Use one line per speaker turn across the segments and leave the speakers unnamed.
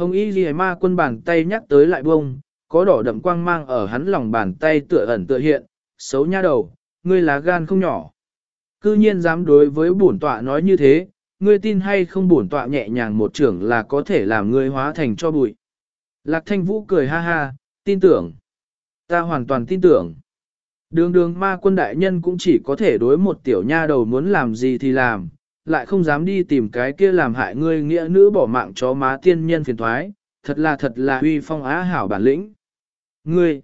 Hồng y ghi ma quân bàn tay nhắc tới lại bông, có đỏ đậm quang mang ở hắn lòng bàn tay tựa ẩn tựa hiện, xấu nha đầu, ngươi lá gan không nhỏ. Cư nhiên dám đối với bổn tọa nói như thế, ngươi tin hay không bổn tọa nhẹ nhàng một trưởng là có thể làm ngươi hóa thành cho bụi. Lạc thanh vũ cười ha ha, tin tưởng. Ta hoàn toàn tin tưởng. Đường đường ma quân đại nhân cũng chỉ có thể đối một tiểu nha đầu muốn làm gì thì làm, lại không dám đi tìm cái kia làm hại ngươi nghĩa nữ bỏ mạng chó má tiên nhân phiền thoái, thật là thật là huy phong á hảo bản lĩnh. Ngươi,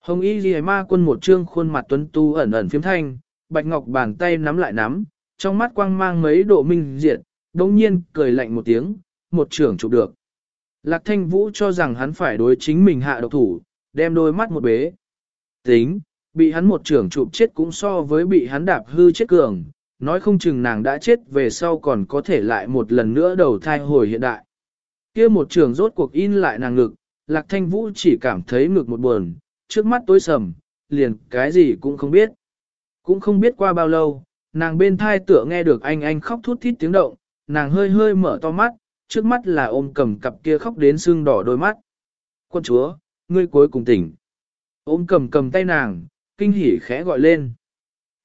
hồng y ghi ma quân một trương khuôn mặt tuấn tu ẩn ẩn phiếm thanh, bạch ngọc bàn tay nắm lại nắm, trong mắt quang mang mấy độ minh diệt, đồng nhiên cười lạnh một tiếng, một trưởng chụp được. Lạc thanh vũ cho rằng hắn phải đối chính mình hạ độc thủ, đem đôi mắt một bế. Tính, bị hắn một trưởng chụp chết cũng so với bị hắn đạp hư chết cường, nói không chừng nàng đã chết về sau còn có thể lại một lần nữa đầu thai hồi hiện đại. kia một trường rốt cuộc in lại nàng ngực, lạc thanh vũ chỉ cảm thấy ngực một buồn, trước mắt tối sầm, liền cái gì cũng không biết. Cũng không biết qua bao lâu, nàng bên thai tựa nghe được anh anh khóc thút thít tiếng động, nàng hơi hơi mở to mắt, trước mắt là ôm cầm cặp kia khóc đến sưng đỏ đôi mắt. Quân chúa, ngươi cuối cùng tỉnh. Ôm cầm cầm tay nàng, kinh hỉ khẽ gọi lên.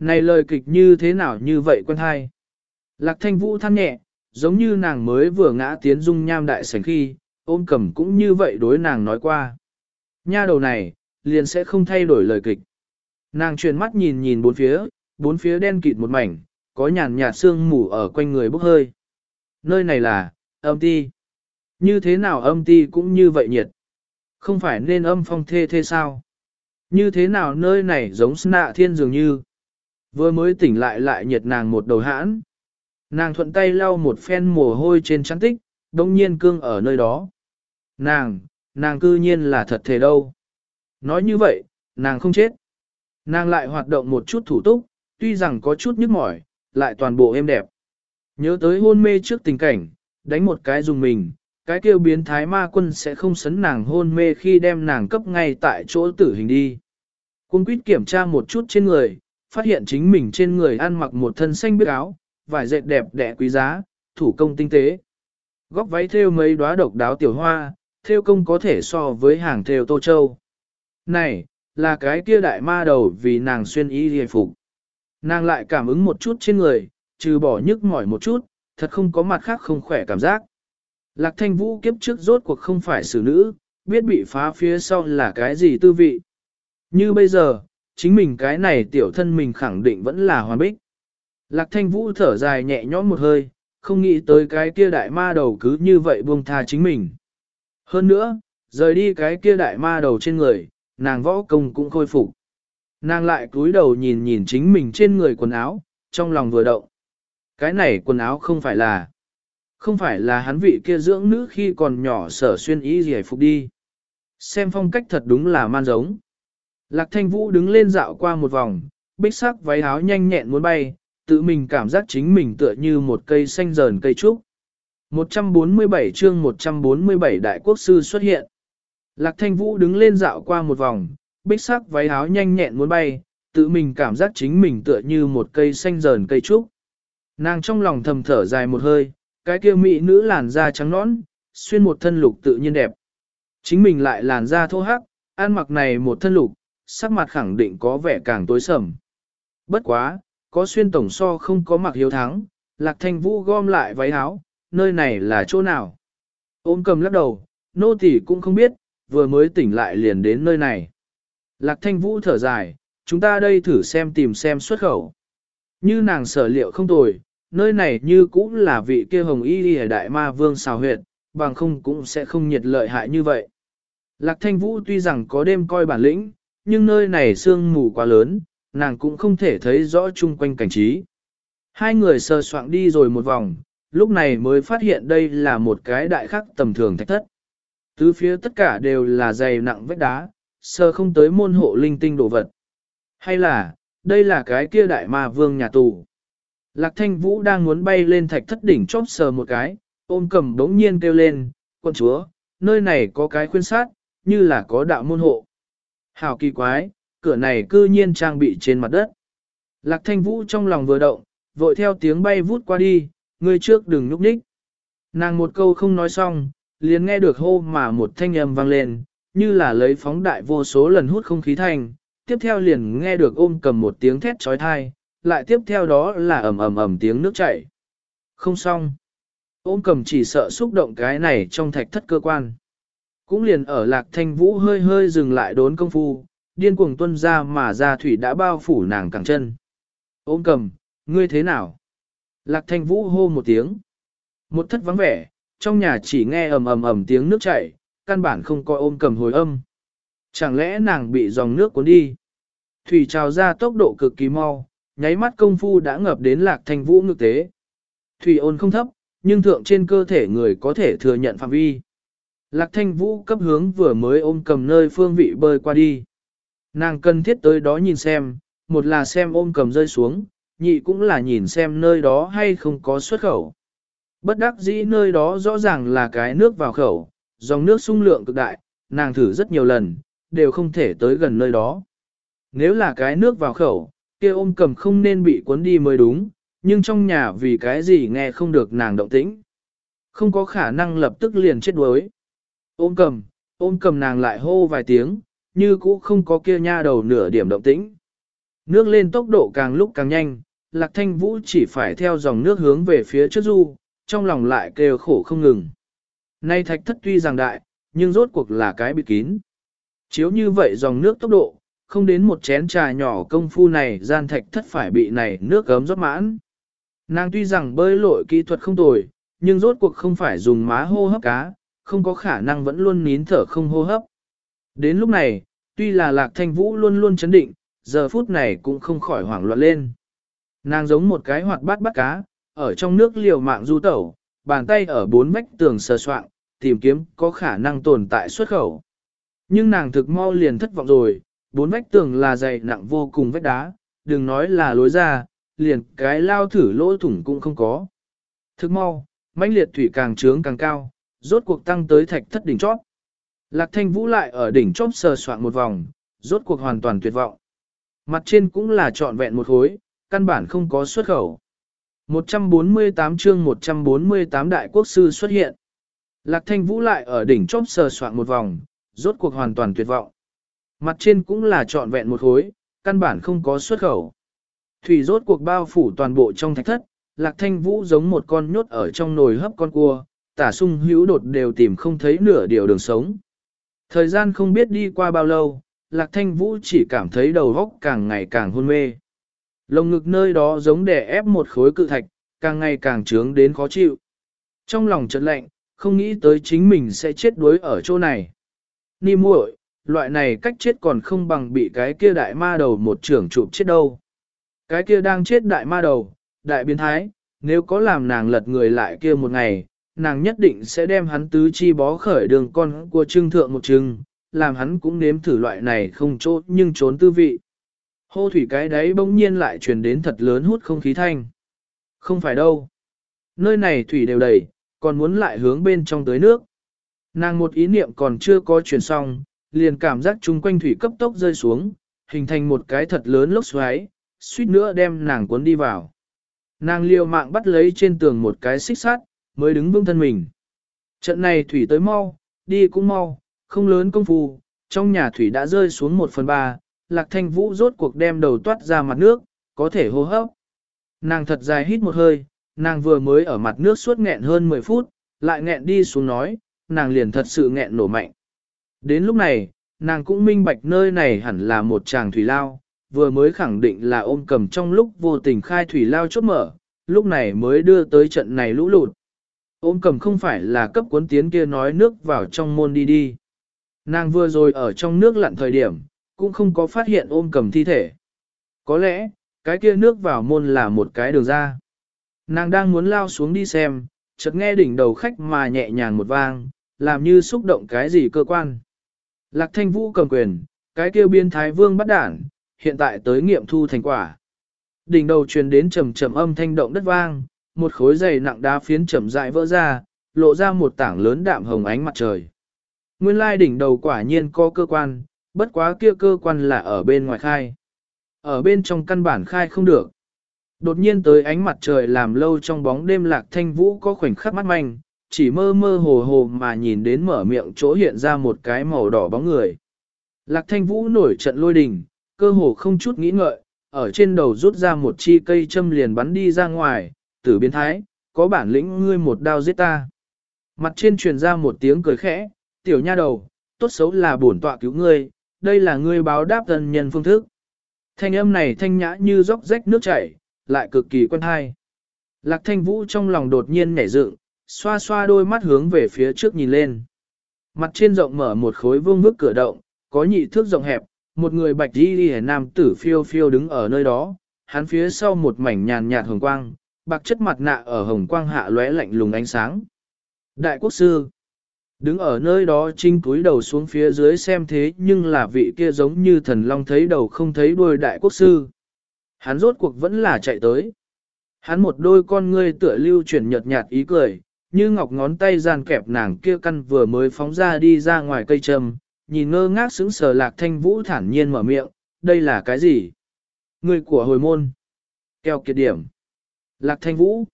Này lời kịch như thế nào như vậy quân hai? Lạc thanh vũ than nhẹ, giống như nàng mới vừa ngã tiến dung nham đại sảnh khi, ôm cầm cũng như vậy đối nàng nói qua. Nha đầu này, liền sẽ không thay đổi lời kịch. Nàng truyền mắt nhìn nhìn bốn phía, bốn phía đen kịt một mảnh, có nhàn nhạt sương mù ở quanh người bốc hơi. Nơi này là, âm ti. Như thế nào âm ti cũng như vậy nhiệt. Không phải nên âm phong thê thê sao? Như thế nào nơi này giống nạ thiên dường như? Vừa mới tỉnh lại lại nhiệt nàng một đầu hãn. Nàng thuận tay lau một phen mồ hôi trên trắng tích, đông nhiên cương ở nơi đó. Nàng, nàng cư nhiên là thật thể đâu. Nói như vậy, nàng không chết. Nàng lại hoạt động một chút thủ túc, tuy rằng có chút nhức mỏi, lại toàn bộ êm đẹp. Nhớ tới hôn mê trước tình cảnh, đánh một cái dùng mình, cái kêu biến thái ma quân sẽ không sấn nàng hôn mê khi đem nàng cấp ngay tại chỗ tử hình đi. Cung quýt kiểm tra một chút trên người, phát hiện chính mình trên người ăn mặc một thân xanh biết áo, vải dệt đẹp đẽ quý giá, thủ công tinh tế. Góc váy thêu mấy đóa độc đáo tiểu hoa, thêu công có thể so với hàng thêu Tô Châu. Này, là cái kia đại ma đầu vì nàng xuyên y hề phục. Nàng lại cảm ứng một chút trên người, trừ bỏ nhức mỏi một chút, thật không có mặt khác không khỏe cảm giác. Lạc thanh vũ kiếp trước rốt cuộc không phải xử nữ, biết bị phá phía sau là cái gì tư vị. Như bây giờ, chính mình cái này tiểu thân mình khẳng định vẫn là hoàn bích. Lạc thanh vũ thở dài nhẹ nhõm một hơi, không nghĩ tới cái kia đại ma đầu cứ như vậy buông tha chính mình. Hơn nữa, rời đi cái kia đại ma đầu trên người, nàng võ công cũng khôi phục. Nàng lại cúi đầu nhìn nhìn chính mình trên người quần áo, trong lòng vừa động. Cái này quần áo không phải là, không phải là hắn vị kia dưỡng nữ khi còn nhỏ sở xuyên ý gì phục đi. Xem phong cách thật đúng là man giống. Lạc thanh vũ đứng lên dạo qua một vòng, bích sắc váy áo nhanh nhẹn muốn bay, tự mình cảm giác chính mình tựa như một cây xanh dờn cây trúc. 147 chương 147 đại quốc sư xuất hiện. Lạc thanh vũ đứng lên dạo qua một vòng, bích sắc váy áo nhanh nhẹn muốn bay, tự mình cảm giác chính mình tựa như một cây xanh dờn cây trúc. Nàng trong lòng thầm thở dài một hơi, cái kia mỹ nữ làn da trắng nõn, xuyên một thân lục tự nhiên đẹp. Chính mình lại làn da thô hắc, ăn mặc này một thân lục, sắc mặt khẳng định có vẻ càng tối sầm. Bất quá, có xuyên tổng so không có mặc hiếu thắng, lạc thanh vũ gom lại váy áo, nơi này là chỗ nào. Ôm cầm lắc đầu, nô tỳ cũng không biết, vừa mới tỉnh lại liền đến nơi này. Lạc thanh vũ thở dài, chúng ta đây thử xem tìm xem xuất khẩu. Như nàng sở liệu không tồi, nơi này như cũng là vị kia hồng y ở đại ma vương xào huyệt, bằng không cũng sẽ không nhiệt lợi hại như vậy. Lạc thanh vũ tuy rằng có đêm coi bản lĩnh, nhưng nơi này sương mù quá lớn, nàng cũng không thể thấy rõ chung quanh cảnh trí. Hai người sờ soạng đi rồi một vòng, lúc này mới phát hiện đây là một cái đại khắc tầm thường thạch thất. Tứ phía tất cả đều là dày nặng vách đá, sờ không tới môn hộ linh tinh đồ vật. Hay là, đây là cái kia đại ma vương nhà tù. Lạc thanh vũ đang muốn bay lên thạch thất đỉnh chóp sờ một cái, ôm cầm đống nhiên kêu lên, quân chúa, nơi này có cái khuyên sát, như là có đạo môn hộ. Hảo kỳ quái, cửa này cư nhiên trang bị trên mặt đất. Lạc thanh vũ trong lòng vừa động, vội theo tiếng bay vút qua đi, người trước đừng núp ních. Nàng một câu không nói xong, liền nghe được hô mà một thanh âm vang lên, như là lấy phóng đại vô số lần hút không khí thành. tiếp theo liền nghe được ôm cầm một tiếng thét trói thai, lại tiếp theo đó là ầm ầm ầm tiếng nước chảy. Không xong. Ôm cầm chỉ sợ xúc động cái này trong thạch thất cơ quan. Cũng liền ở lạc thanh vũ hơi hơi dừng lại đốn công phu, điên cuồng tuân ra mà ra thủy đã bao phủ nàng cẳng chân. Ôm cầm, ngươi thế nào? Lạc thanh vũ hô một tiếng. Một thất vắng vẻ, trong nhà chỉ nghe ầm ầm ầm tiếng nước chảy, căn bản không coi ôm cầm hồi âm. Chẳng lẽ nàng bị dòng nước cuốn đi? Thủy trào ra tốc độ cực kỳ mau, nháy mắt công phu đã ngập đến lạc thanh vũ ngực tế. Thủy ôn không thấp, nhưng thượng trên cơ thể người có thể thừa nhận phạm vi. Lạc thanh vũ cấp hướng vừa mới ôm cầm nơi phương vị bơi qua đi. Nàng cần thiết tới đó nhìn xem, một là xem ôm cầm rơi xuống, nhị cũng là nhìn xem nơi đó hay không có xuất khẩu. Bất đắc dĩ nơi đó rõ ràng là cái nước vào khẩu, dòng nước sung lượng cực đại, nàng thử rất nhiều lần, đều không thể tới gần nơi đó. Nếu là cái nước vào khẩu, kia ôm cầm không nên bị cuốn đi mới đúng, nhưng trong nhà vì cái gì nghe không được nàng động tĩnh. Không có khả năng lập tức liền chết đuối. Ôm cầm, ôm cầm nàng lại hô vài tiếng, như cũ không có kia nha đầu nửa điểm động tĩnh. Nước lên tốc độ càng lúc càng nhanh, lạc thanh vũ chỉ phải theo dòng nước hướng về phía trước du, trong lòng lại kêu khổ không ngừng. Nay thạch thất tuy rằng đại, nhưng rốt cuộc là cái bị kín. Chiếu như vậy dòng nước tốc độ, không đến một chén trà nhỏ công phu này gian thạch thất phải bị này nước gấm rót mãn. Nàng tuy rằng bơi lội kỹ thuật không tồi, nhưng rốt cuộc không phải dùng má hô hấp cá, không có khả năng vẫn luôn nín thở không hô hấp. Đến lúc này, tuy là lạc thanh vũ luôn luôn chấn định, giờ phút này cũng không khỏi hoảng loạn lên. Nàng giống một cái hoạt bát bắt cá, ở trong nước liều mạng du tẩu, bàn tay ở bốn vách tường sờ soạng, tìm kiếm có khả năng tồn tại xuất khẩu. Nhưng nàng thực mau liền thất vọng rồi, bốn vách tường là dày nặng vô cùng vách đá, đừng nói là lối ra, liền cái lao thử lỗ thủng cũng không có. Thực mau, mãnh liệt thủy càng trướng càng cao, rốt cuộc tăng tới thạch thất đỉnh chót. Lạc thanh vũ lại ở đỉnh chót sờ soạn một vòng, rốt cuộc hoàn toàn tuyệt vọng. Mặt trên cũng là trọn vẹn một khối, căn bản không có xuất khẩu. 148 chương 148 đại quốc sư xuất hiện. Lạc thanh vũ lại ở đỉnh chóp sờ soạn một vòng, rốt cuộc hoàn toàn tuyệt vọng. Mặt trên cũng là trọn vẹn một khối, căn bản không có xuất khẩu. Thủy rốt cuộc bao phủ toàn bộ trong thạch thất, lạc thanh vũ giống một con nhốt ở trong nồi hấp con cua, tả sung hữu đột đều tìm không thấy nửa điều đường sống. Thời gian không biết đi qua bao lâu, lạc thanh vũ chỉ cảm thấy đầu óc càng ngày càng hôn mê. Lồng ngực nơi đó giống đè ép một khối cự thạch, càng ngày càng trướng đến khó chịu. Trong lòng chợt lạnh, không nghĩ tới chính mình sẽ chết đuối ở chỗ này. Ni muội, loại này cách chết còn không bằng bị cái kia đại ma đầu một trưởng chụp chết đâu. Cái kia đang chết đại ma đầu, đại biến thái, nếu có làm nàng lật người lại kia một ngày, nàng nhất định sẽ đem hắn tứ chi bó khởi đường con của trưng thượng một trưng, làm hắn cũng nếm thử loại này không chốt nhưng trốn tư vị. Hô thủy cái đấy bỗng nhiên lại truyền đến thật lớn hút không khí thanh. Không phải đâu. Nơi này thủy đều đầy, còn muốn lại hướng bên trong tới nước. Nàng một ý niệm còn chưa có truyền xong, liền cảm giác chung quanh thủy cấp tốc rơi xuống, hình thành một cái thật lớn lốc xoáy, suýt nữa đem nàng cuốn đi vào. Nàng liều mạng bắt lấy trên tường một cái xích sắt, mới đứng vững thân mình. Trận này thủy tới mau, đi cũng mau, không lớn công phu, trong nhà thủy đã rơi xuống một phần ba, lạc thanh vũ rốt cuộc đem đầu toát ra mặt nước, có thể hô hấp. Nàng thật dài hít một hơi, nàng vừa mới ở mặt nước suốt nghẹn hơn 10 phút, lại nghẹn đi xuống nói, nàng liền thật sự nghẹn nổ mạnh. Đến lúc này, nàng cũng minh bạch nơi này hẳn là một chàng thủy lao, vừa mới khẳng định là ôm cầm trong lúc vô tình khai thủy lao chốt mở, lúc này mới đưa tới trận này lũ lụt. Ôm cầm không phải là cấp cuốn tiến kia nói nước vào trong môn đi đi. Nàng vừa rồi ở trong nước lặn thời điểm, cũng không có phát hiện ôm cầm thi thể. Có lẽ, cái kia nước vào môn là một cái đường ra. Nàng đang muốn lao xuống đi xem, chợt nghe đỉnh đầu khách mà nhẹ nhàng một vang, làm như xúc động cái gì cơ quan. Lạc thanh vũ cầm quyền, cái kia biên thái vương bắt đản, hiện tại tới nghiệm thu thành quả. Đỉnh đầu truyền đến trầm trầm âm thanh động đất vang, một khối dày nặng đá phiến chậm rãi vỡ ra, lộ ra một tảng lớn đạm hồng ánh mặt trời. Nguyên lai đỉnh đầu quả nhiên có cơ quan, bất quá kia cơ quan là ở bên ngoài khai. Ở bên trong căn bản khai không được. Đột nhiên tới ánh mặt trời làm lâu trong bóng đêm lạc thanh vũ có khoảnh khắc mắt manh, chỉ mơ mơ hồ hồ mà nhìn đến mở miệng chỗ hiện ra một cái màu đỏ bóng người. Lạc thanh vũ nổi trận lôi đình, cơ hồ không chút nghĩ ngợi, ở trên đầu rút ra một chi cây châm liền bắn đi ra ngoài, tử biến thái, có bản lĩnh ngươi một đao giết ta. Mặt trên truyền ra một tiếng cười khẽ, tiểu nha đầu, tốt xấu là bổn tọa cứu ngươi, đây là ngươi báo đáp thân nhân phương thức. Thanh âm này thanh nhã như róc rách nước chảy, lại cực kỳ quen hay. Lạc thanh vũ trong lòng đột nhiên nhảy dựng, xoa xoa đôi mắt hướng về phía trước nhìn lên. Mặt trên rộng mở một khối vương vức cửa động, có nhị thước rộng hẹp, một người bạch đi đi nam tử phiêu phiêu đứng ở nơi đó, hắn phía sau một mảnh nhàn nhạt hồng quang, bạc chất mặt nạ ở hồng quang hạ lóe lạnh lùng ánh sáng. Đại quốc sư Đứng ở nơi đó trinh cúi đầu xuống phía dưới xem thế nhưng là vị kia giống như thần long thấy đầu không thấy đuôi đại quốc sư. Hắn rốt cuộc vẫn là chạy tới. Hắn một đôi con ngươi tựa lưu chuyển nhợt nhạt ý cười, như ngọc ngón tay gian kẹp nàng kia căn vừa mới phóng ra đi ra ngoài cây trầm, nhìn ngơ ngác sững sờ lạc thanh vũ thản nhiên mở miệng, đây là cái gì? Người của hồi môn. Keo kiệt điểm. Lạc thanh vũ.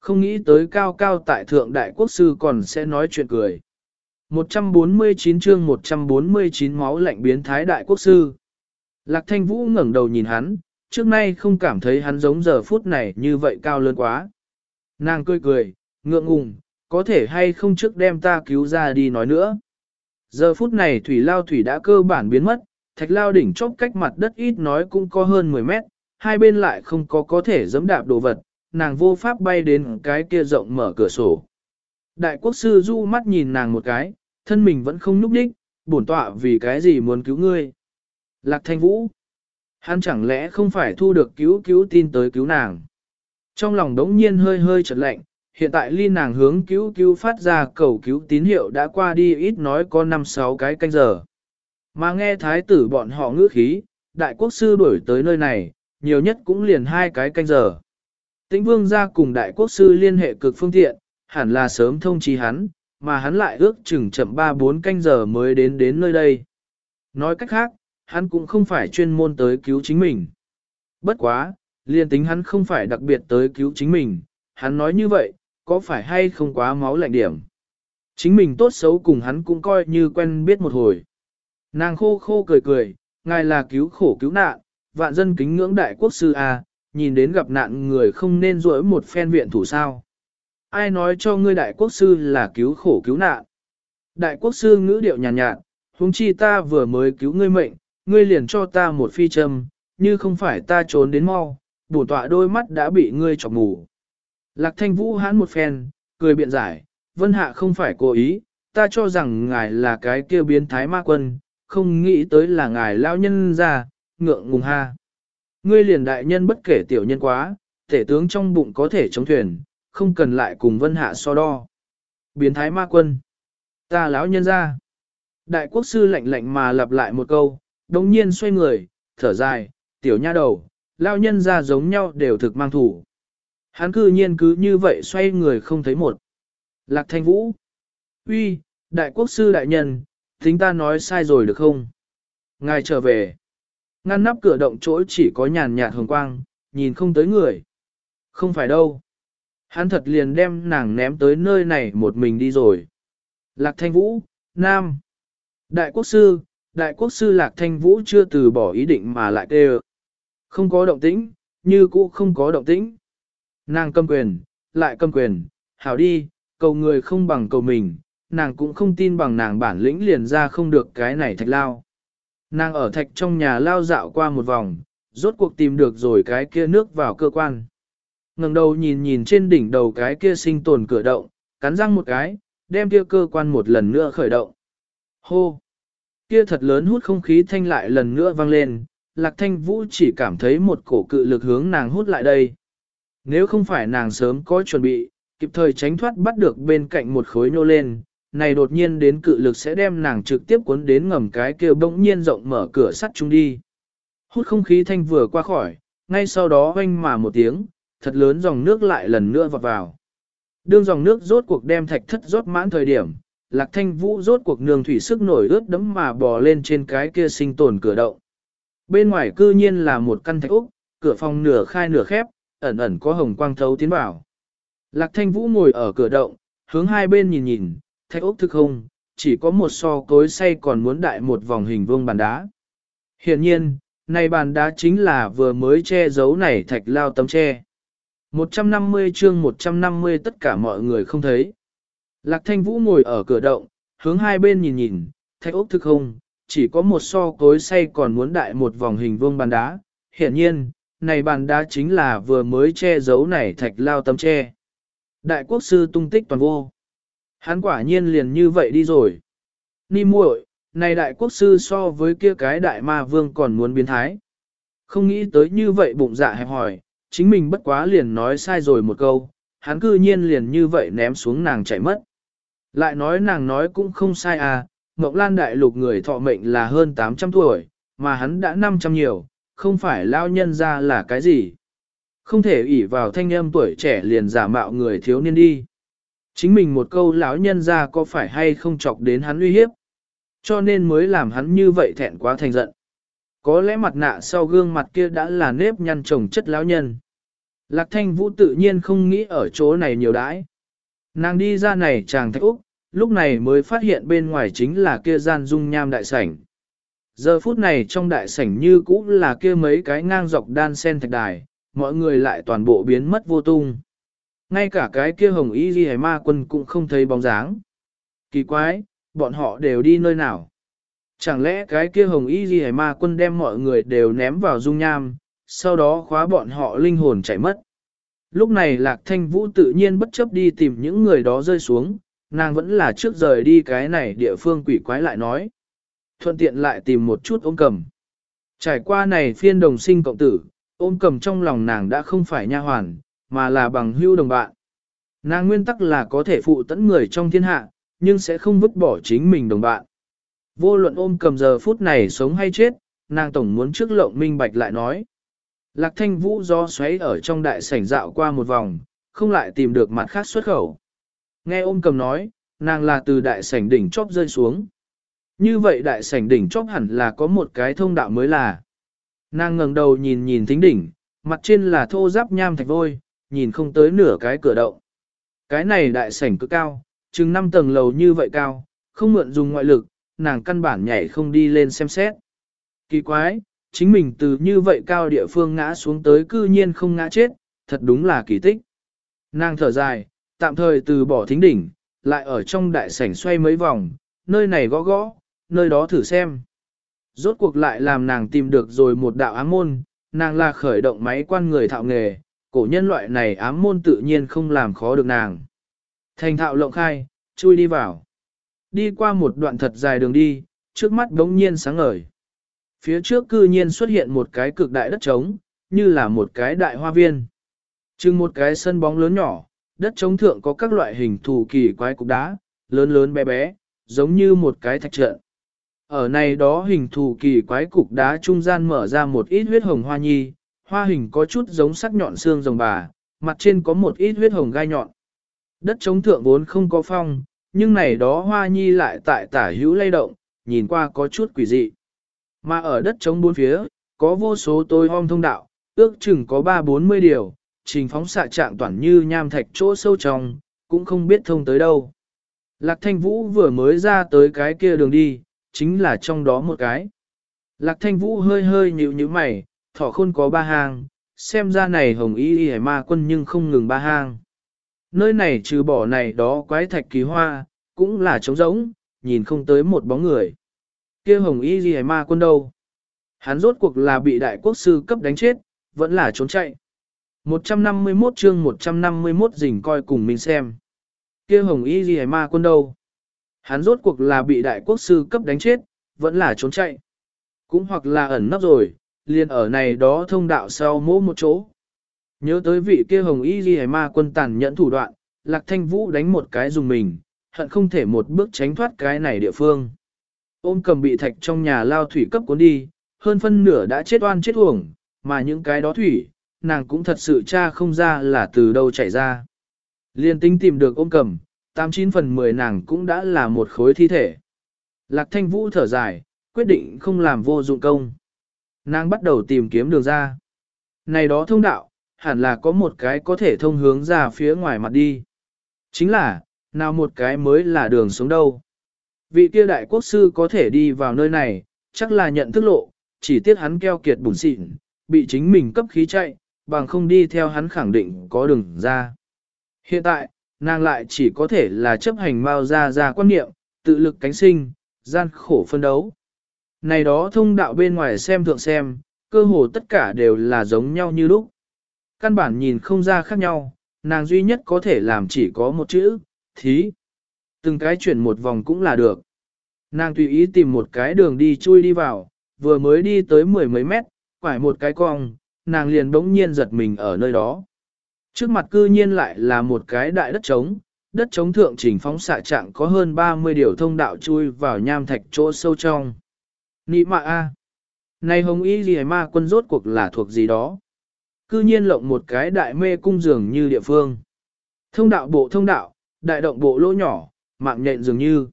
Không nghĩ tới cao cao tại thượng đại quốc sư còn sẽ nói chuyện cười. 149 chương 149 máu lạnh biến thái đại quốc sư. Lạc thanh vũ ngẩng đầu nhìn hắn, trước nay không cảm thấy hắn giống giờ phút này như vậy cao lớn quá. Nàng cười cười, ngượng ngùng, có thể hay không trước đem ta cứu ra đi nói nữa. Giờ phút này thủy lao thủy đã cơ bản biến mất, thạch lao đỉnh chốc cách mặt đất ít nói cũng có hơn 10 mét, hai bên lại không có có thể giẫm đạp đồ vật, nàng vô pháp bay đến cái kia rộng mở cửa sổ. Đại quốc sư du mắt nhìn nàng một cái, thân mình vẫn không nhúc đích, bổn tọa vì cái gì muốn cứu ngươi. Lạc thanh vũ. Hắn chẳng lẽ không phải thu được cứu cứu tin tới cứu nàng. Trong lòng đống nhiên hơi hơi chật lạnh, hiện tại ly nàng hướng cứu cứu phát ra cầu cứu tín hiệu đã qua đi ít nói có 5-6 cái canh giờ. Mà nghe thái tử bọn họ ngữ khí, đại quốc sư đuổi tới nơi này, nhiều nhất cũng liền hai cái canh giờ. Tĩnh vương ra cùng đại quốc sư liên hệ cực phương tiện, hẳn là sớm thông trí hắn, mà hắn lại ước chừng chậm 3-4 canh giờ mới đến đến nơi đây. Nói cách khác, hắn cũng không phải chuyên môn tới cứu chính mình. Bất quá, liên tính hắn không phải đặc biệt tới cứu chính mình, hắn nói như vậy, có phải hay không quá máu lạnh điểm. Chính mình tốt xấu cùng hắn cũng coi như quen biết một hồi. Nàng khô khô cười cười, ngài là cứu khổ cứu nạn, vạn dân kính ngưỡng đại quốc sư A, nhìn đến gặp nạn người không nên rỗi một phen viện thủ sao. Ai nói cho ngươi đại quốc sư là cứu khổ cứu nạn? Đại quốc sư ngữ điệu nhàn nhạt, nhạt, huống chi ta vừa mới cứu ngươi mệnh, ngươi liền cho ta một phi châm, như không phải ta trốn đến mau, bổ tọa đôi mắt đã bị ngươi chọc mù. Lạc thanh vũ hán một phen, cười biện giải, vân hạ không phải cố ý, ta cho rằng ngài là cái kia biến thái ma quân, không nghĩ tới là ngài lao nhân ra, ngượng ngùng ha. Ngươi liền đại nhân bất kể tiểu nhân quá, thể tướng trong bụng có thể chống thuyền, không cần lại cùng vân hạ so đo. Biến thái ma quân. Ta lão nhân ra. Đại quốc sư lạnh lạnh mà lặp lại một câu, đồng nhiên xoay người, thở dài, tiểu nha đầu, lao nhân ra giống nhau đều thực mang thủ. Hắn cư nhiên cứ như vậy xoay người không thấy một. Lạc thanh vũ. uy, đại quốc sư đại nhân, tính ta nói sai rồi được không? Ngài trở về. Ngăn nắp cửa động chỗ chỉ có nhàn nhạt hồng quang, nhìn không tới người. Không phải đâu. Hắn thật liền đem nàng ném tới nơi này một mình đi rồi. Lạc thanh vũ, Nam. Đại quốc sư, đại quốc sư Lạc thanh vũ chưa từ bỏ ý định mà lại kêu. Không có động tĩnh, như cũ không có động tĩnh. Nàng cầm quyền, lại cầm quyền, hảo đi, cầu người không bằng cầu mình, nàng cũng không tin bằng nàng bản lĩnh liền ra không được cái này thạch lao. Nàng ở thạch trong nhà lao dạo qua một vòng, rốt cuộc tìm được rồi cái kia nước vào cơ quan. ngẩng đầu nhìn nhìn trên đỉnh đầu cái kia sinh tồn cửa động, cắn răng một cái, đem kia cơ quan một lần nữa khởi động. Hô! Kia thật lớn hút không khí thanh lại lần nữa vang lên, lạc thanh vũ chỉ cảm thấy một cổ cự lực hướng nàng hút lại đây. Nếu không phải nàng sớm có chuẩn bị, kịp thời tránh thoát bắt được bên cạnh một khối nô lên, này đột nhiên đến cự lực sẽ đem nàng trực tiếp cuốn đến ngầm cái kia bỗng nhiên rộng mở cửa sắt chung đi. Hút không khí thanh vừa qua khỏi, ngay sau đó oanh mà một tiếng, thật lớn dòng nước lại lần nữa vọt vào. Đương dòng nước rốt cuộc đem thạch thất rốt mãn thời điểm, lạc thanh vũ rốt cuộc nương thủy sức nổi ướt đấm mà bò lên trên cái kia sinh tồn cửa động. Bên ngoài cư nhiên là một căn thạch úc, cửa phòng nửa khai nửa khép, ẩn ẩn có hồng quang thấu tiến vào. Lạc thanh vũ ngồi ở cửa động, hướng hai bên nhìn nhìn, thạch ốc thực không, chỉ có một so cối say còn muốn đại một vòng hình vuông bàn đá. Hiện nhiên, này bàn đá chính là vừa mới che giấu này thạch lao tấm che. 150 chương 150 tất cả mọi người không thấy. Lạc thanh vũ ngồi ở cửa động, hướng hai bên nhìn nhìn, thạch ốc thực không, chỉ có một so cối say còn muốn đại một vòng hình vuông bàn đá. Hiện nhiên, này bàn đá chính là vừa mới che giấu này thạch lao tấm che. Đại quốc sư tung tích toàn vô. Hắn quả nhiên liền như vậy đi rồi. Ni muội, này đại quốc sư so với kia cái đại ma vương còn muốn biến thái. Không nghĩ tới như vậy bụng dạ hẹp hỏi, chính mình bất quá liền nói sai rồi một câu, hắn cư nhiên liền như vậy ném xuống nàng chạy mất. Lại nói nàng nói cũng không sai à, Ngọc Lan đại lục người thọ mệnh là hơn 800 tuổi, mà hắn đã 500 nhiều, không phải lao nhân ra là cái gì. Không thể ỷ vào thanh âm tuổi trẻ liền giả mạo người thiếu niên đi. Chính mình một câu lão nhân ra có phải hay không chọc đến hắn uy hiếp, cho nên mới làm hắn như vậy thẹn quá thành giận. Có lẽ mặt nạ sau gương mặt kia đã là nếp nhăn trồng chất lão nhân. Lạc thanh vũ tự nhiên không nghĩ ở chỗ này nhiều đãi. Nàng đi ra này chàng thạch Úc, lúc này mới phát hiện bên ngoài chính là kia gian dung nham đại sảnh. Giờ phút này trong đại sảnh như cũ là kia mấy cái ngang dọc đan sen thạch đài, mọi người lại toàn bộ biến mất vô tung. Ngay cả cái kia hồng y ghi ma quân cũng không thấy bóng dáng. Kỳ quái, bọn họ đều đi nơi nào? Chẳng lẽ cái kia hồng y ghi ma quân đem mọi người đều ném vào dung nham, sau đó khóa bọn họ linh hồn chạy mất? Lúc này lạc thanh vũ tự nhiên bất chấp đi tìm những người đó rơi xuống, nàng vẫn là trước rời đi cái này địa phương quỷ quái lại nói. Thuận tiện lại tìm một chút ôm cầm. Trải qua này phiên đồng sinh cộng tử, ôm cầm trong lòng nàng đã không phải nha hoàn, mà là bằng hưu đồng bạn. Nàng nguyên tắc là có thể phụ tẫn người trong thiên hạ, nhưng sẽ không vứt bỏ chính mình đồng bạn. Vô luận ôm cầm giờ phút này sống hay chết, nàng tổng muốn trước lộng minh bạch lại nói. Lạc thanh vũ do xoáy ở trong đại sảnh dạo qua một vòng, không lại tìm được mặt khác xuất khẩu. Nghe ôm cầm nói, nàng là từ đại sảnh đỉnh chóp rơi xuống. Như vậy đại sảnh đỉnh chóp hẳn là có một cái thông đạo mới là. Nàng ngẩng đầu nhìn nhìn thính đỉnh, mặt trên là thô giáp nham thạch vôi, nhìn không tới nửa cái cửa động. Cái này đại sảnh cực cao, chừng 5 tầng lầu như vậy cao, không mượn dùng ngoại lực, nàng căn bản nhảy không đi lên xem xét. Kỳ quái, chính mình từ như vậy cao địa phương ngã xuống tới cư nhiên không ngã chết, thật đúng là kỳ tích. Nàng thở dài, tạm thời từ bỏ thính đỉnh, lại ở trong đại sảnh xoay mấy vòng, nơi này gõ gõ, nơi đó thử xem. Rốt cuộc lại làm nàng tìm được rồi một đạo ám môn, nàng là khởi động máy quan người thạo nghề, cổ nhân loại này ám môn tự nhiên không làm khó được nàng. Thành thạo lộng khai, chui đi vào. Đi qua một đoạn thật dài đường đi, trước mắt đống nhiên sáng ngời. Phía trước cư nhiên xuất hiện một cái cực đại đất trống, như là một cái đại hoa viên. Trưng một cái sân bóng lớn nhỏ, đất trống thượng có các loại hình thù kỳ quái cục đá, lớn lớn bé bé, giống như một cái thạch trận. Ở này đó hình thù kỳ quái cục đá trung gian mở ra một ít huyết hồng hoa nhi, hoa hình có chút giống sắc nhọn xương rồng bà, mặt trên có một ít huyết hồng gai nhọn. Đất chống thượng vốn không có phong, nhưng này đó hoa nhi lại tại tả hữu lay động, nhìn qua có chút quỷ dị. Mà ở đất chống bốn phía, có vô số tôi om thông đạo, ước chừng có ba bốn mươi điều, trình phóng xạ trạng toàn như nham thạch chỗ sâu trong, cũng không biết thông tới đâu. Lạc thanh vũ vừa mới ra tới cái kia đường đi, chính là trong đó một cái. Lạc thanh vũ hơi hơi nhịu như mày, thỏ khôn có ba hang, xem ra này hồng y y ma quân nhưng không ngừng ba hang. Nơi này trừ bỏ này đó quái thạch kỳ hoa, cũng là trống rỗng, nhìn không tới một bóng người. kia hồng y y ma quân đâu? Hắn rốt cuộc là bị đại quốc sư cấp đánh chết, vẫn là trốn chạy. 151 chương 151 rình coi cùng mình xem. kia hồng y y ma quân đâu? Hắn rốt cuộc là bị đại quốc sư cấp đánh chết, vẫn là trốn chạy. Cũng hoặc là ẩn nấp rồi, liền ở này đó thông đạo sau mỗ một chỗ. Nhớ tới vị kia hồng y ghi ma quân tàn nhẫn thủ đoạn, lạc thanh vũ đánh một cái dùng mình, hận không thể một bước tránh thoát cái này địa phương. Ôm cầm bị thạch trong nhà lao thủy cấp cuốn đi, hơn phân nửa đã chết oan chết uổng, mà những cái đó thủy, nàng cũng thật sự cha không ra là từ đâu chảy ra. Liên tính tìm được ôm cầm, 89 phần 10 nàng cũng đã là một khối thi thể. Lạc thanh vũ thở dài, quyết định không làm vô dụng công. Nàng bắt đầu tìm kiếm đường ra. Này đó thông đạo, hẳn là có một cái có thể thông hướng ra phía ngoài mặt đi. Chính là, nào một cái mới là đường sống đâu. Vị kia đại quốc sư có thể đi vào nơi này, chắc là nhận thức lộ, chỉ tiếc hắn keo kiệt bùn xịn, bị chính mình cấp khí chạy, bằng không đi theo hắn khẳng định có đường ra. Hiện tại, nàng lại chỉ có thể là chấp hành mau ra ra quan niệm, tự lực cánh sinh, gian khổ phân đấu. Này đó thông đạo bên ngoài xem thượng xem, cơ hồ tất cả đều là giống nhau như lúc. Căn bản nhìn không ra khác nhau, nàng duy nhất có thể làm chỉ có một chữ, thí. Từng cái chuyển một vòng cũng là được. Nàng tùy ý tìm một cái đường đi chui đi vào, vừa mới đi tới mười mấy mét, quải một cái cong, nàng liền bỗng nhiên giật mình ở nơi đó. Trước mặt cư nhiên lại là một cái đại đất trống, đất trống thượng trình phóng xạ trạng có hơn 30 điều thông đạo chui vào nham thạch chỗ sâu trong. Nị mạ a, Này hồng y gì ma quân rốt cuộc là thuộc gì đó? Cư nhiên lộng một cái đại mê cung dường như địa phương. Thông đạo bộ thông đạo, đại động bộ lỗ nhỏ, mạng nhện dường như.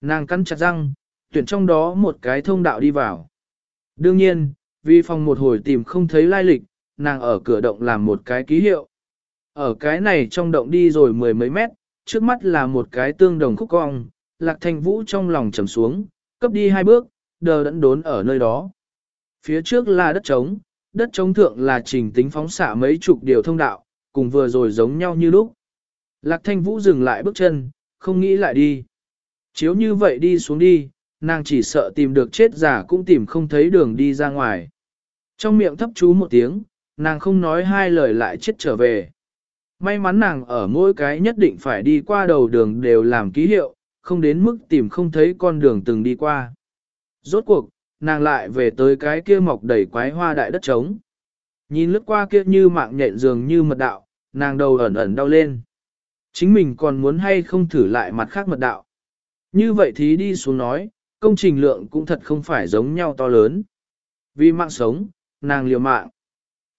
Nàng cắn chặt răng, tuyển trong đó một cái thông đạo đi vào. Đương nhiên, vì phòng một hồi tìm không thấy lai lịch, nàng ở cửa động làm một cái ký hiệu. Ở cái này trong động đi rồi mười mấy mét, trước mắt là một cái tương đồng khúc cong, lạc thanh vũ trong lòng trầm xuống, cấp đi hai bước, đờ đẫn đốn ở nơi đó. Phía trước là đất trống, đất trống thượng là trình tính phóng xạ mấy chục điều thông đạo, cùng vừa rồi giống nhau như lúc. Lạc thanh vũ dừng lại bước chân, không nghĩ lại đi. Chiếu như vậy đi xuống đi, nàng chỉ sợ tìm được chết giả cũng tìm không thấy đường đi ra ngoài. Trong miệng thấp chú một tiếng, nàng không nói hai lời lại chết trở về. May mắn nàng ở mỗi cái nhất định phải đi qua đầu đường đều làm ký hiệu, không đến mức tìm không thấy con đường từng đi qua. Rốt cuộc, nàng lại về tới cái kia mọc đầy quái hoa đại đất trống. Nhìn lướt qua kia như mạng nhện dường như mật đạo, nàng đầu ẩn ẩn đau lên. Chính mình còn muốn hay không thử lại mặt khác mật đạo. Như vậy thì đi xuống nói, công trình lượng cũng thật không phải giống nhau to lớn. Vì mạng sống, nàng liều mạng.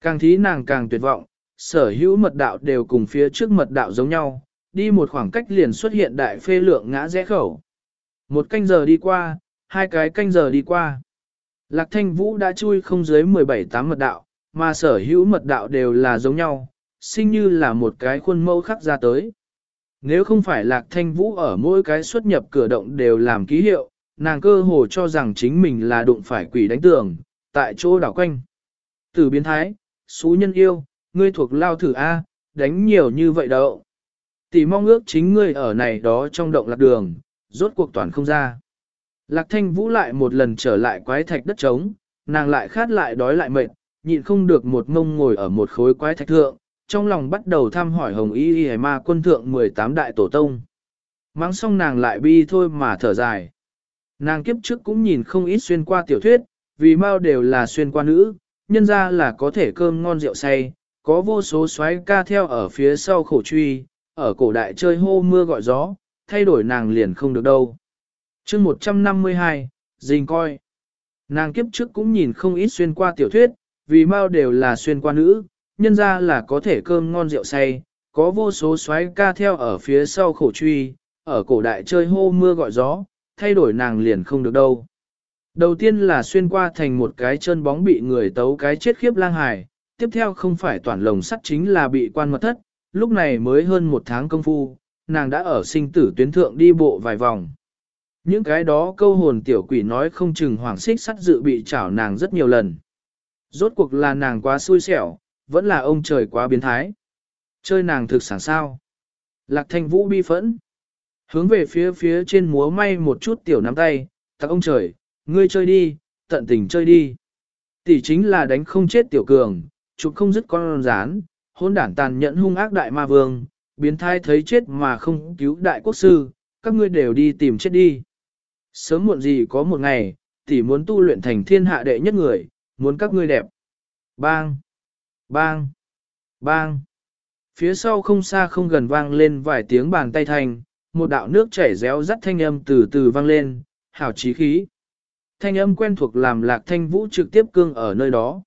Càng thí nàng càng tuyệt vọng, sở hữu mật đạo đều cùng phía trước mật đạo giống nhau, đi một khoảng cách liền xuất hiện đại phê lượng ngã rẽ khẩu. Một canh giờ đi qua, hai cái canh giờ đi qua. Lạc thanh vũ đã chui không dưới 17-8 mật đạo, mà sở hữu mật đạo đều là giống nhau, sinh như là một cái khuôn mẫu khắc ra tới. Nếu không phải lạc thanh vũ ở mỗi cái xuất nhập cửa động đều làm ký hiệu, nàng cơ hồ cho rằng chính mình là đụng phải quỷ đánh tường, tại chỗ đảo quanh. Từ biến thái, xú nhân yêu, ngươi thuộc lao thử A, đánh nhiều như vậy đâu. Tỷ mong ước chính ngươi ở này đó trong động lạc đường, rốt cuộc toàn không ra. Lạc thanh vũ lại một lần trở lại quái thạch đất trống, nàng lại khát lại đói lại mệt, nhịn không được một ngông ngồi ở một khối quái thạch thượng, trong lòng bắt đầu thăm hỏi hồng y y ma quân thượng 18 đại tổ tông. Mang xong nàng lại bi thôi mà thở dài. Nàng kiếp trước cũng nhìn không ít xuyên qua tiểu thuyết, vì mau đều là xuyên qua nữ, nhân ra là có thể cơm ngon rượu say, có vô số xoáy ca theo ở phía sau khổ truy, ở cổ đại chơi hô mưa gọi gió, thay đổi nàng liền không được đâu chương 152, dình coi. Nàng kiếp trước cũng nhìn không ít xuyên qua tiểu thuyết, vì mau đều là xuyên qua nữ, nhân ra là có thể cơm ngon rượu say, có vô số xoáy ca theo ở phía sau khổ truy, ở cổ đại chơi hô mưa gọi gió, thay đổi nàng liền không được đâu. Đầu tiên là xuyên qua thành một cái chân bóng bị người tấu cái chết khiếp lang hài, tiếp theo không phải toàn lồng sắt chính là bị quan mật thất, lúc này mới hơn một tháng công phu, nàng đã ở sinh tử tuyến thượng đi bộ vài vòng. Những cái đó câu hồn tiểu quỷ nói không chừng hoàng xích sắt dự bị chảo nàng rất nhiều lần. Rốt cuộc là nàng quá xui xẻo, vẫn là ông trời quá biến thái. Chơi nàng thực sản sao. Lạc thanh vũ bi phẫn. Hướng về phía phía trên múa may một chút tiểu nắm tay, tặc ông trời, ngươi chơi đi, tận tình chơi đi. Tỷ chính là đánh không chết tiểu cường, chụp không dứt con rán, hôn đản tàn nhẫn hung ác đại ma vương, biến thai thấy chết mà không cứu đại quốc sư, các ngươi đều đi tìm chết đi. Sớm muộn gì có một ngày, tỷ muốn tu luyện thành thiên hạ đệ nhất người, muốn các ngươi đẹp. Bang! Bang! Bang! Phía sau không xa không gần vang lên vài tiếng bàn tay thành, một đạo nước chảy réo rắt thanh âm từ từ vang lên, hảo chí khí. Thanh âm quen thuộc làm lạc thanh vũ trực tiếp cương ở nơi đó.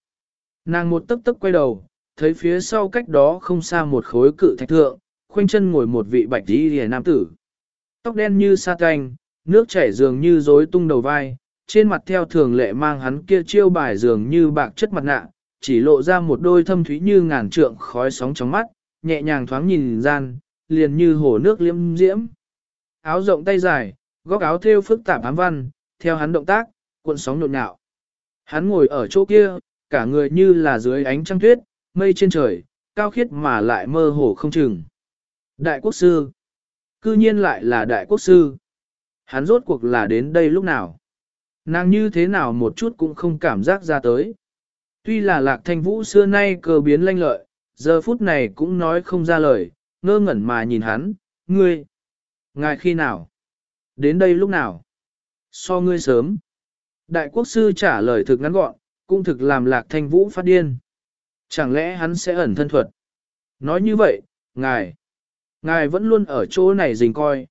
Nàng một tấp tấp quay đầu, thấy phía sau cách đó không xa một khối cự thạch thượng, khoanh chân ngồi một vị bạch đi hề nam tử. Tóc đen như sa canh, nước chảy dường như rối tung đầu vai, trên mặt theo thường lệ mang hắn kia chiêu bài dường như bạc chất mặt nạ, chỉ lộ ra một đôi thâm thúy như ngàn trượng khói sóng trong mắt, nhẹ nhàng thoáng nhìn gian, liền như hồ nước liêm diễm. Áo rộng tay dài, góc áo thêu phức tạp ám văn, theo hắn động tác, cuộn sóng nhộn nhạo. Hắn ngồi ở chỗ kia, cả người như là dưới ánh trăng tuyết, mây trên trời, cao khiết mà lại mơ hồ không chừng. Đại quốc sư. Cư nhiên lại là đại quốc sư. Hắn rốt cuộc là đến đây lúc nào? Nàng như thế nào một chút cũng không cảm giác ra tới. Tuy là lạc thanh vũ xưa nay cờ biến lanh lợi, giờ phút này cũng nói không ra lời, ngơ ngẩn mà nhìn hắn, ngươi. Ngài khi nào? Đến đây lúc nào? So ngươi sớm. Đại quốc sư trả lời thực ngắn gọn, cũng thực làm lạc thanh vũ phát điên. Chẳng lẽ hắn sẽ ẩn thân thuật? Nói như vậy, ngài, ngài vẫn luôn ở chỗ này dình coi.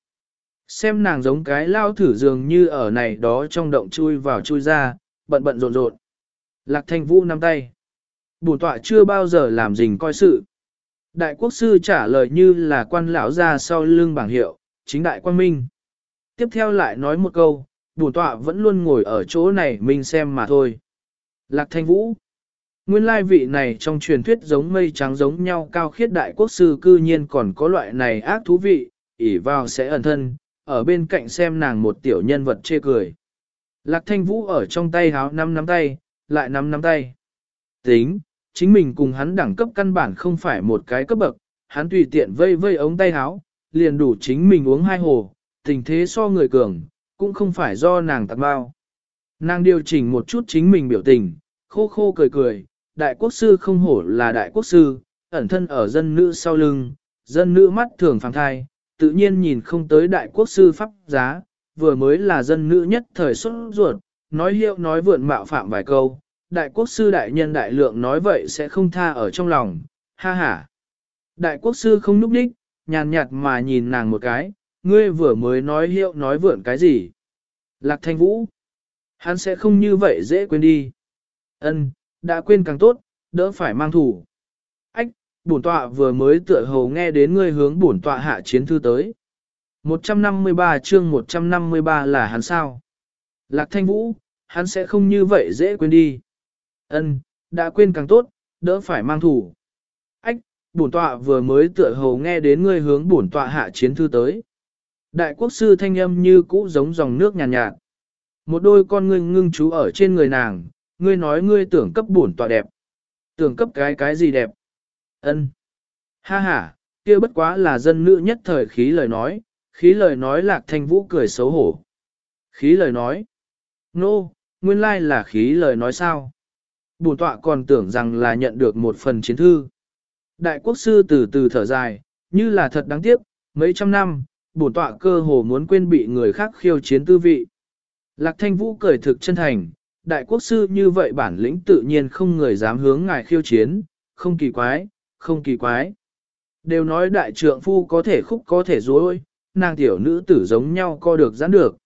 Xem nàng giống cái lao thử dường như ở này đó trong động chui vào chui ra, bận bận rộn rộn. Lạc thanh vũ nắm tay. Bùn tọa chưa bao giờ làm rình coi sự. Đại quốc sư trả lời như là quan lão ra sau lưng bảng hiệu, chính đại quan minh. Tiếp theo lại nói một câu, bùn tọa vẫn luôn ngồi ở chỗ này mình xem mà thôi. Lạc thanh vũ. Nguyên lai vị này trong truyền thuyết giống mây trắng giống nhau cao khiết đại quốc sư cư nhiên còn có loại này ác thú vị, ỉ vào sẽ ẩn thân, ở bên cạnh xem nàng một tiểu nhân vật chê cười. Lạc thanh vũ ở trong tay háo năm nắm tay, lại nắm nắm tay. Tính, chính mình cùng hắn đẳng cấp căn bản không phải một cái cấp bậc, hắn tùy tiện vây vây ống tay háo, liền đủ chính mình uống hai hồ, tình thế so người cường, cũng không phải do nàng tạc bao. Nàng điều chỉnh một chút chính mình biểu tình, khô khô cười cười, đại quốc sư không hổ là đại quốc sư, ẩn thân ở dân nữ sau lưng, dân nữ mắt thường phàng thai, tự nhiên nhìn không tới đại quốc sư pháp giá, vừa mới là dân nữ nhất thời xuất ruột, nói hiệu nói vượn mạo phạm vài câu, đại quốc sư đại nhân đại lượng nói vậy sẽ không tha ở trong lòng, ha ha. Đại quốc sư không núp đích, nhàn nhạt mà nhìn nàng một cái, ngươi vừa mới nói hiệu nói vượn cái gì. Lạc thanh vũ, hắn sẽ không như vậy dễ quên đi. Ân, đã quên càng tốt, đỡ phải mang thủ. Bổn tọa vừa mới tựa hồ nghe đến ngươi hướng bổn tọa hạ chiến thư tới. 153 chương 153 là hắn sao? Lạc thanh vũ, hắn sẽ không như vậy dễ quên đi. Ân, đã quên càng tốt, đỡ phải mang thủ. Ách, bổn tọa vừa mới tựa hồ nghe đến ngươi hướng bổn tọa hạ chiến thư tới. Đại quốc sư thanh âm như cũ giống dòng nước nhàn nhạt, nhạt. Một đôi con ngươi ngưng chú ở trên người nàng, ngươi nói ngươi tưởng cấp bổn tọa đẹp. Tưởng cấp cái cái gì đẹp? Ân. Ha ha, kia bất quá là dân nữ nhất thời khí lời nói, khí lời nói lạc thanh vũ cười xấu hổ. Khí lời nói. Nô, no, nguyên lai là khí lời nói sao? Bổn tọa còn tưởng rằng là nhận được một phần chiến thư. Đại quốc sư từ từ thở dài, như là thật đáng tiếc, mấy trăm năm, bổn tọa cơ hồ muốn quên bị người khác khiêu chiến tư vị. Lạc thanh vũ cười thực chân thành, đại quốc sư như vậy bản lĩnh tự nhiên không người dám hướng ngài khiêu chiến, không kỳ quái, không kỳ quái. Đều nói đại trượng phu có thể khúc có thể dối, nàng tiểu nữ tử giống nhau co được giãn được.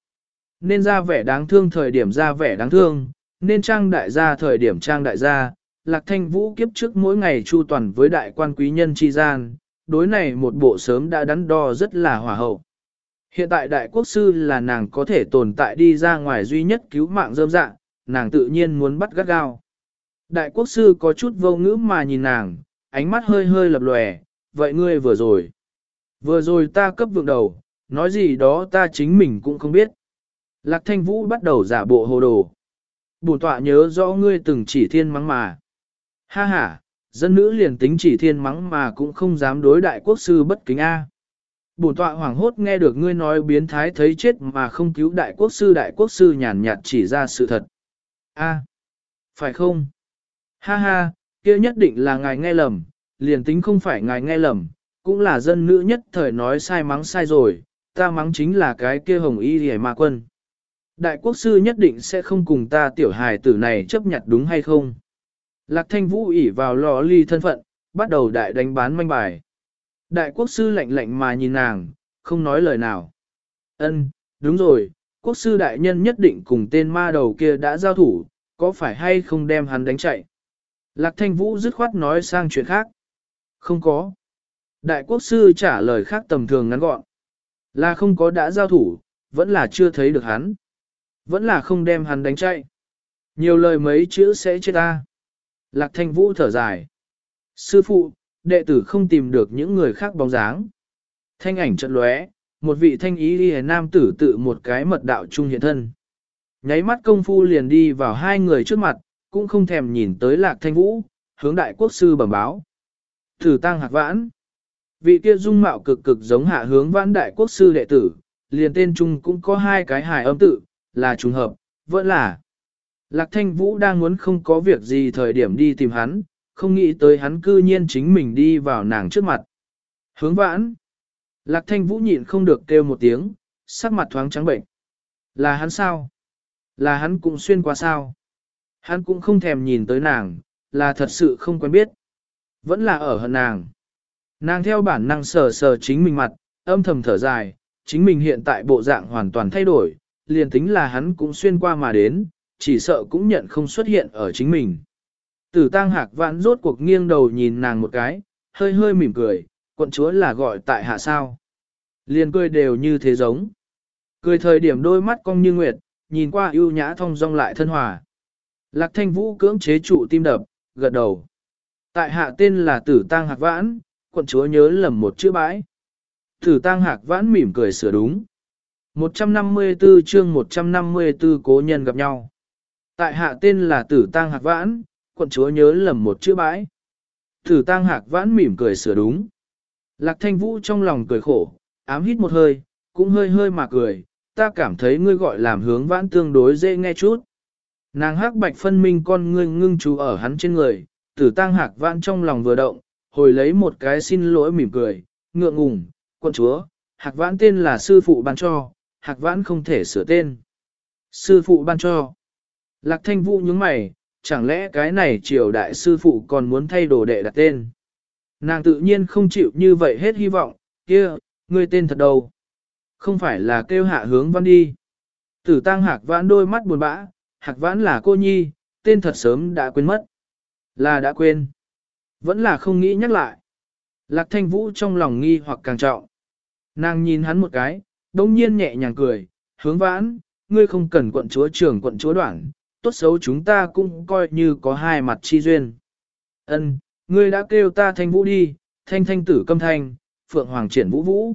Nên ra vẻ đáng thương thời điểm ra vẻ đáng thương, nên trang đại gia thời điểm trang đại gia, lạc thanh vũ kiếp trước mỗi ngày chu toàn với đại quan quý nhân chi gian, đối này một bộ sớm đã đắn đo rất là hòa hậu. Hiện tại đại quốc sư là nàng có thể tồn tại đi ra ngoài duy nhất cứu mạng dơm dạng, nàng tự nhiên muốn bắt gắt gao. Đại quốc sư có chút vô ngữ mà nhìn nàng, ánh mắt hơi hơi lập lòe, vậy ngươi vừa rồi. Vừa rồi ta cấp vượng đầu, nói gì đó ta chính mình cũng không biết. Lạc thanh vũ bắt đầu giả bộ hồ đồ. Bổn tọa nhớ rõ ngươi từng chỉ thiên mắng mà. Ha ha, dân nữ liền tính chỉ thiên mắng mà cũng không dám đối đại quốc sư bất kính A. Bổn tọa hoảng hốt nghe được ngươi nói biến thái thấy chết mà không cứu đại quốc sư đại quốc sư nhàn nhạt chỉ ra sự thật. A, phải không? Ha ha, kia nhất định là ngài nghe lầm, liền tính không phải ngài nghe lầm, cũng là dân nữ nhất thời nói sai mắng sai rồi, ta mắng chính là cái kia hồng y hề ma quân. Đại quốc sư nhất định sẽ không cùng ta tiểu hài tử này chấp nhận đúng hay không? Lạc thanh vũ ỉ vào lò ly thân phận, bắt đầu đại đánh bán manh bài. Đại quốc sư lạnh lạnh mà nhìn nàng, không nói lời nào. Ân, đúng rồi, quốc sư đại nhân nhất định cùng tên ma đầu kia đã giao thủ, có phải hay không đem hắn đánh chạy? Lạc thanh vũ dứt khoát nói sang chuyện khác. Không có. Đại quốc sư trả lời khác tầm thường ngắn gọn. Là không có đã giao thủ, vẫn là chưa thấy được hắn. Vẫn là không đem hắn đánh chạy. Nhiều lời mấy chữ sẽ chết ta. Lạc thanh vũ thở dài. Sư phụ, đệ tử không tìm được những người khác bóng dáng. Thanh ảnh chợt lóe, một vị thanh ý đi nam tử tự một cái mật đạo trung hiện thân. Nháy mắt công phu liền đi vào hai người trước mặt, cũng không thèm nhìn tới lạc thanh vũ, hướng đại quốc sư bẩm báo. Thử tăng hạc vãn. Vị kia dung mạo cực cực giống hạ hướng vãn đại quốc sư đệ tử, liền tên trung cũng có hai cái hài âm tự, là trùng hợp, vẫn là. Lạc thanh vũ đang muốn không có việc gì thời điểm đi tìm hắn, không nghĩ tới hắn cư nhiên chính mình đi vào nàng trước mặt. Hướng vãn. Lạc thanh vũ nhịn không được kêu một tiếng, sắc mặt thoáng trắng bệnh. Là hắn sao? Là hắn cũng xuyên qua sao? Hắn cũng không thèm nhìn tới nàng, là thật sự không quen biết. Vẫn là ở hận nàng. Nàng theo bản năng sờ sờ chính mình mặt, âm thầm thở dài, chính mình hiện tại bộ dạng hoàn toàn thay đổi, liền tính là hắn cũng xuyên qua mà đến, chỉ sợ cũng nhận không xuất hiện ở chính mình. Tử tang hạc vãn rốt cuộc nghiêng đầu nhìn nàng một cái, hơi hơi mỉm cười, quận chúa là gọi tại hạ sao. Liền cười đều như thế giống. Cười thời điểm đôi mắt cong như nguyệt, nhìn qua ưu nhã thông dong lại thân hòa. Lạc thanh vũ cưỡng chế trụ tim đập, gật đầu. Tại hạ tên là tử tang hạc vãn, quận chúa nhớ lầm một chữ bãi. Tử tang hạc vãn mỉm cười sửa đúng. 154 chương 154 cố nhân gặp nhau. Tại hạ tên là tử tang hạc vãn, quận chúa nhớ lầm một chữ bãi. Tử tang hạc vãn mỉm cười sửa đúng. Lạc thanh vũ trong lòng cười khổ, ám hít một hơi, cũng hơi hơi mà cười, ta cảm thấy ngươi gọi làm hướng vãn tương đối dễ nghe chút. Nàng hắc bạch phân minh con ngươi ngưng chú ở hắn trên người, tử tang hạc vãn trong lòng vừa động, hồi lấy một cái xin lỗi mỉm cười, ngượng ngùng, quân chúa, hạc vãn tên là sư phụ ban cho, hạc vãn không thể sửa tên. Sư phụ ban cho. Lạc thanh vũ nhướng mày, chẳng lẽ cái này triều đại sư phụ còn muốn thay đồ đệ đặt tên. Nàng tự nhiên không chịu như vậy hết hy vọng, kia, ngươi tên thật đâu. Không phải là kêu hạ hướng văn đi. Tử tăng hạc vãn đôi mắt buồn bã, hạc vãn là cô nhi, tên thật sớm đã quên mất. Là đã quên. Vẫn là không nghĩ nhắc lại. Lạc thanh vũ trong lòng nghi hoặc càng trọng. Nàng nhìn hắn một cái, đông nhiên nhẹ nhàng cười, hướng vãn, ngươi không cần quận chúa trưởng quận chúa đoạn, tốt xấu chúng ta cũng coi như có hai mặt chi duyên. Ân, ngươi đã kêu ta thanh vũ đi, thanh thanh tử câm thanh, phượng hoàng triển vũ vũ.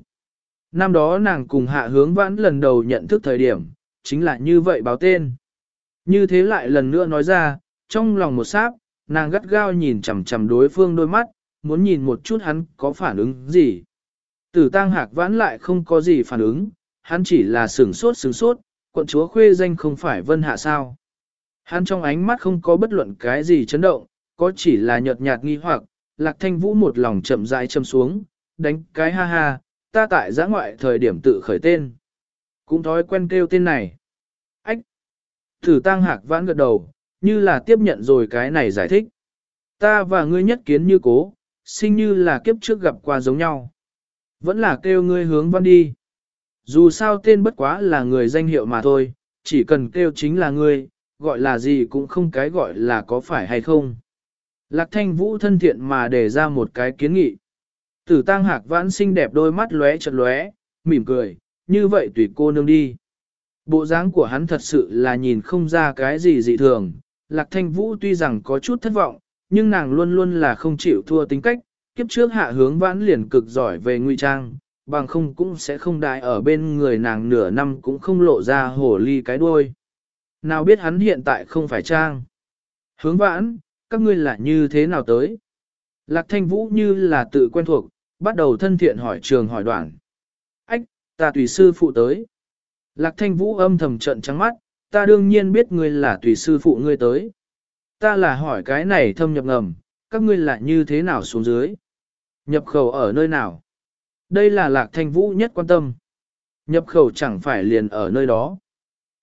Năm đó nàng cùng hạ hướng vãn lần đầu nhận thức thời điểm, chính là như vậy báo tên. Như thế lại lần nữa nói ra, trong lòng một sáp, nàng gắt gao nhìn chằm chằm đối phương đôi mắt, muốn nhìn một chút hắn có phản ứng gì. Tử tang hạc vãn lại không có gì phản ứng, hắn chỉ là sửng sốt sửng sốt, quận chúa khuê danh không phải vân hạ sao. Hắn trong ánh mắt không có bất luận cái gì chấn động, có chỉ là nhợt nhạt nghi hoặc, lạc thanh vũ một lòng chậm rãi châm xuống, đánh cái ha ha, ta tại giã ngoại thời điểm tự khởi tên. Cũng thói quen kêu tên này. Thử tăng hạc vãn gật đầu, như là tiếp nhận rồi cái này giải thích. Ta và ngươi nhất kiến như cố, sinh như là kiếp trước gặp qua giống nhau. Vẫn là kêu ngươi hướng văn đi. Dù sao tên bất quá là người danh hiệu mà thôi, chỉ cần kêu chính là ngươi, gọi là gì cũng không cái gọi là có phải hay không. Lạc thanh vũ thân thiện mà đề ra một cái kiến nghị. Tử tang hạc vãn xinh đẹp đôi mắt lóe chật lóe, mỉm cười, như vậy tùy cô nương đi. Bộ dáng của hắn thật sự là nhìn không ra cái gì dị thường. Lạc thanh vũ tuy rằng có chút thất vọng, nhưng nàng luôn luôn là không chịu thua tính cách, kiếp trước hạ hướng vãn liền cực giỏi về ngụy trang, bằng không cũng sẽ không đại ở bên người nàng nửa năm cũng không lộ ra hổ ly cái đuôi. Nào biết hắn hiện tại không phải trang. Hướng vãn, các ngươi là như thế nào tới? Lạc thanh vũ như là tự quen thuộc, bắt đầu thân thiện hỏi trường hỏi đoạn. Ách, ta tùy sư phụ tới. Lạc thanh vũ âm thầm trận trắng mắt, ta đương nhiên biết ngươi là tùy sư phụ ngươi tới. Ta là hỏi cái này thâm nhập ngầm, các ngươi là như thế nào xuống dưới? Nhập khẩu ở nơi nào? Đây là lạc thanh vũ nhất quan tâm. Nhập khẩu chẳng phải liền ở nơi đó.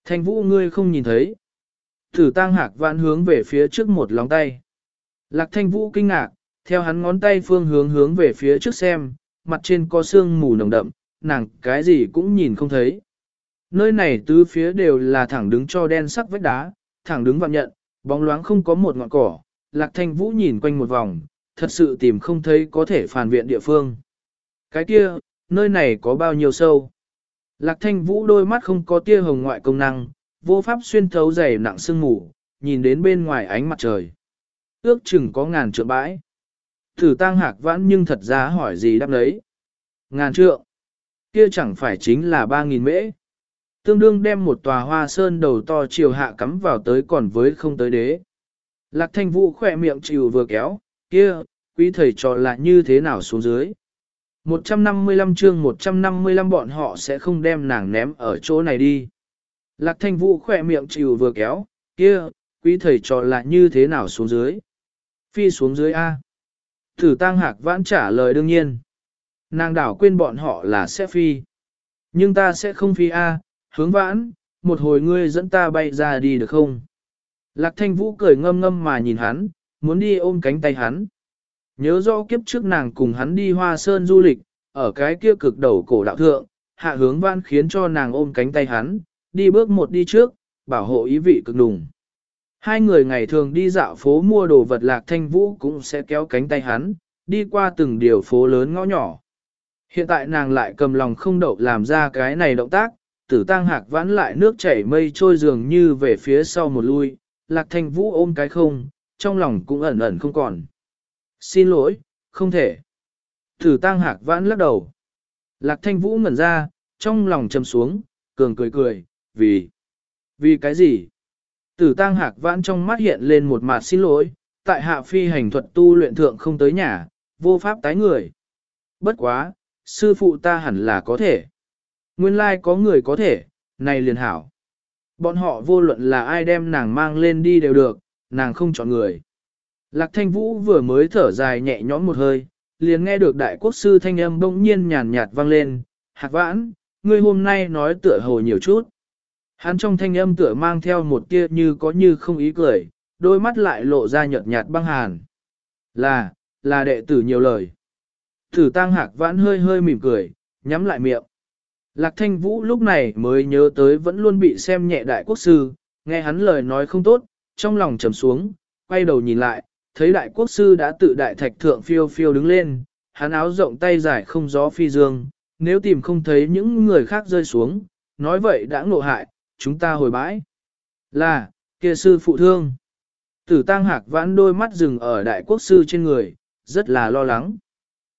Thanh vũ ngươi không nhìn thấy. Thử tăng hạc vãn hướng về phía trước một lóng tay. Lạc thanh vũ kinh ngạc, theo hắn ngón tay phương hướng hướng về phía trước xem, mặt trên có sương mù nồng đậm, nàng cái gì cũng nhìn không thấy. Nơi này tứ phía đều là thẳng đứng cho đen sắc vách đá, thẳng đứng vạn nhận, bóng loáng không có một ngọn cỏ, lạc thanh vũ nhìn quanh một vòng, thật sự tìm không thấy có thể phản viện địa phương. Cái kia, nơi này có bao nhiêu sâu? Lạc thanh vũ đôi mắt không có tia hồng ngoại công năng, vô pháp xuyên thấu dày nặng sương mù, nhìn đến bên ngoài ánh mặt trời. Ước chừng có ngàn trượng bãi. Thử tang hạc vãn nhưng thật ra hỏi gì đáp lấy. Ngàn trượng. kia chẳng phải chính là ba nghìn mễ. Tương đương đem một tòa hoa sơn đầu to chiều hạ cắm vào tới còn với không tới đế. Lạc thanh vũ khỏe miệng chịu vừa kéo, kia, quý thầy trò là như thế nào xuống dưới. 155 chương 155 bọn họ sẽ không đem nàng ném ở chỗ này đi. Lạc thanh vũ khỏe miệng chịu vừa kéo, kia, quý thầy trò là như thế nào xuống dưới. Phi xuống dưới A. Thử tăng hạc vãn trả lời đương nhiên. Nàng đảo quên bọn họ là sẽ phi. Nhưng ta sẽ không phi A, hướng vãn, một hồi ngươi dẫn ta bay ra đi được không? Lạc thanh vũ cười ngâm ngâm mà nhìn hắn, muốn đi ôm cánh tay hắn. Nhớ rõ kiếp trước nàng cùng hắn đi hoa sơn du lịch, ở cái kia cực đầu cổ đạo thượng, hạ hướng vãn khiến cho nàng ôm cánh tay hắn, đi bước một đi trước, bảo hộ ý vị cực đùng. Hai người ngày thường đi dạo phố mua đồ vật lạc thanh vũ cũng sẽ kéo cánh tay hắn, đi qua từng điều phố lớn ngõ nhỏ. Hiện tại nàng lại cầm lòng không đậu làm ra cái này động tác, tử Tang hạc vãn lại nước chảy mây trôi dường như về phía sau một lui, lạc thanh vũ ôm cái không, trong lòng cũng ẩn ẩn không còn. Xin lỗi, không thể. Tử Tang hạc vãn lắc đầu. Lạc thanh vũ ngẩn ra, trong lòng trầm xuống, cường cười cười, vì... Vì cái gì? Tử Tang hạc vãn trong mắt hiện lên một mặt xin lỗi, tại hạ phi hành thuật tu luyện thượng không tới nhà, vô pháp tái người. Bất quá, sư phụ ta hẳn là có thể. Nguyên lai có người có thể, này liền hảo. Bọn họ vô luận là ai đem nàng mang lên đi đều được, nàng không chọn người. Lạc thanh vũ vừa mới thở dài nhẹ nhõm một hơi, liền nghe được đại quốc sư thanh âm bỗng nhiên nhàn nhạt vang lên, hạc vãn, ngươi hôm nay nói tựa hồ nhiều chút. Hắn trong thanh âm tựa mang theo một tia như có như không ý cười, đôi mắt lại lộ ra nhợt nhạt băng hàn. Là, là đệ tử nhiều lời. Tử tăng hạc vãn hơi hơi mỉm cười, nhắm lại miệng. Lạc thanh vũ lúc này mới nhớ tới vẫn luôn bị xem nhẹ đại quốc sư, nghe hắn lời nói không tốt, trong lòng trầm xuống, quay đầu nhìn lại, thấy đại quốc sư đã tự đại thạch thượng phiêu phiêu đứng lên, hắn áo rộng tay dài không gió phi dương, nếu tìm không thấy những người khác rơi xuống, nói vậy đã ngộ hại, chúng ta hồi bãi. Là, kia sư phụ thương. Tử tăng hạc vãn đôi mắt dừng ở đại quốc sư trên người, rất là lo lắng.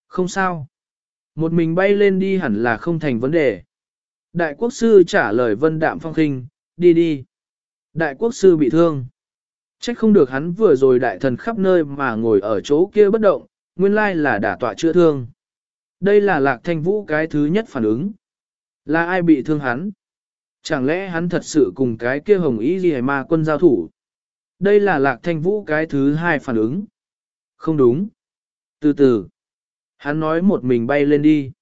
Không sao. Một mình bay lên đi hẳn là không thành vấn đề. Đại quốc sư trả lời vân đạm phong khinh, đi đi. Đại quốc sư bị thương. Trách không được hắn vừa rồi đại thần khắp nơi mà ngồi ở chỗ kia bất động, nguyên lai là đả tọa chữa thương. Đây là lạc thanh vũ cái thứ nhất phản ứng. Là ai bị thương hắn? Chẳng lẽ hắn thật sự cùng cái kia hồng ý gì mà quân giao thủ? Đây là lạc thanh vũ cái thứ hai phản ứng. Không đúng. Từ từ. Hắn nói một mình bay lên đi.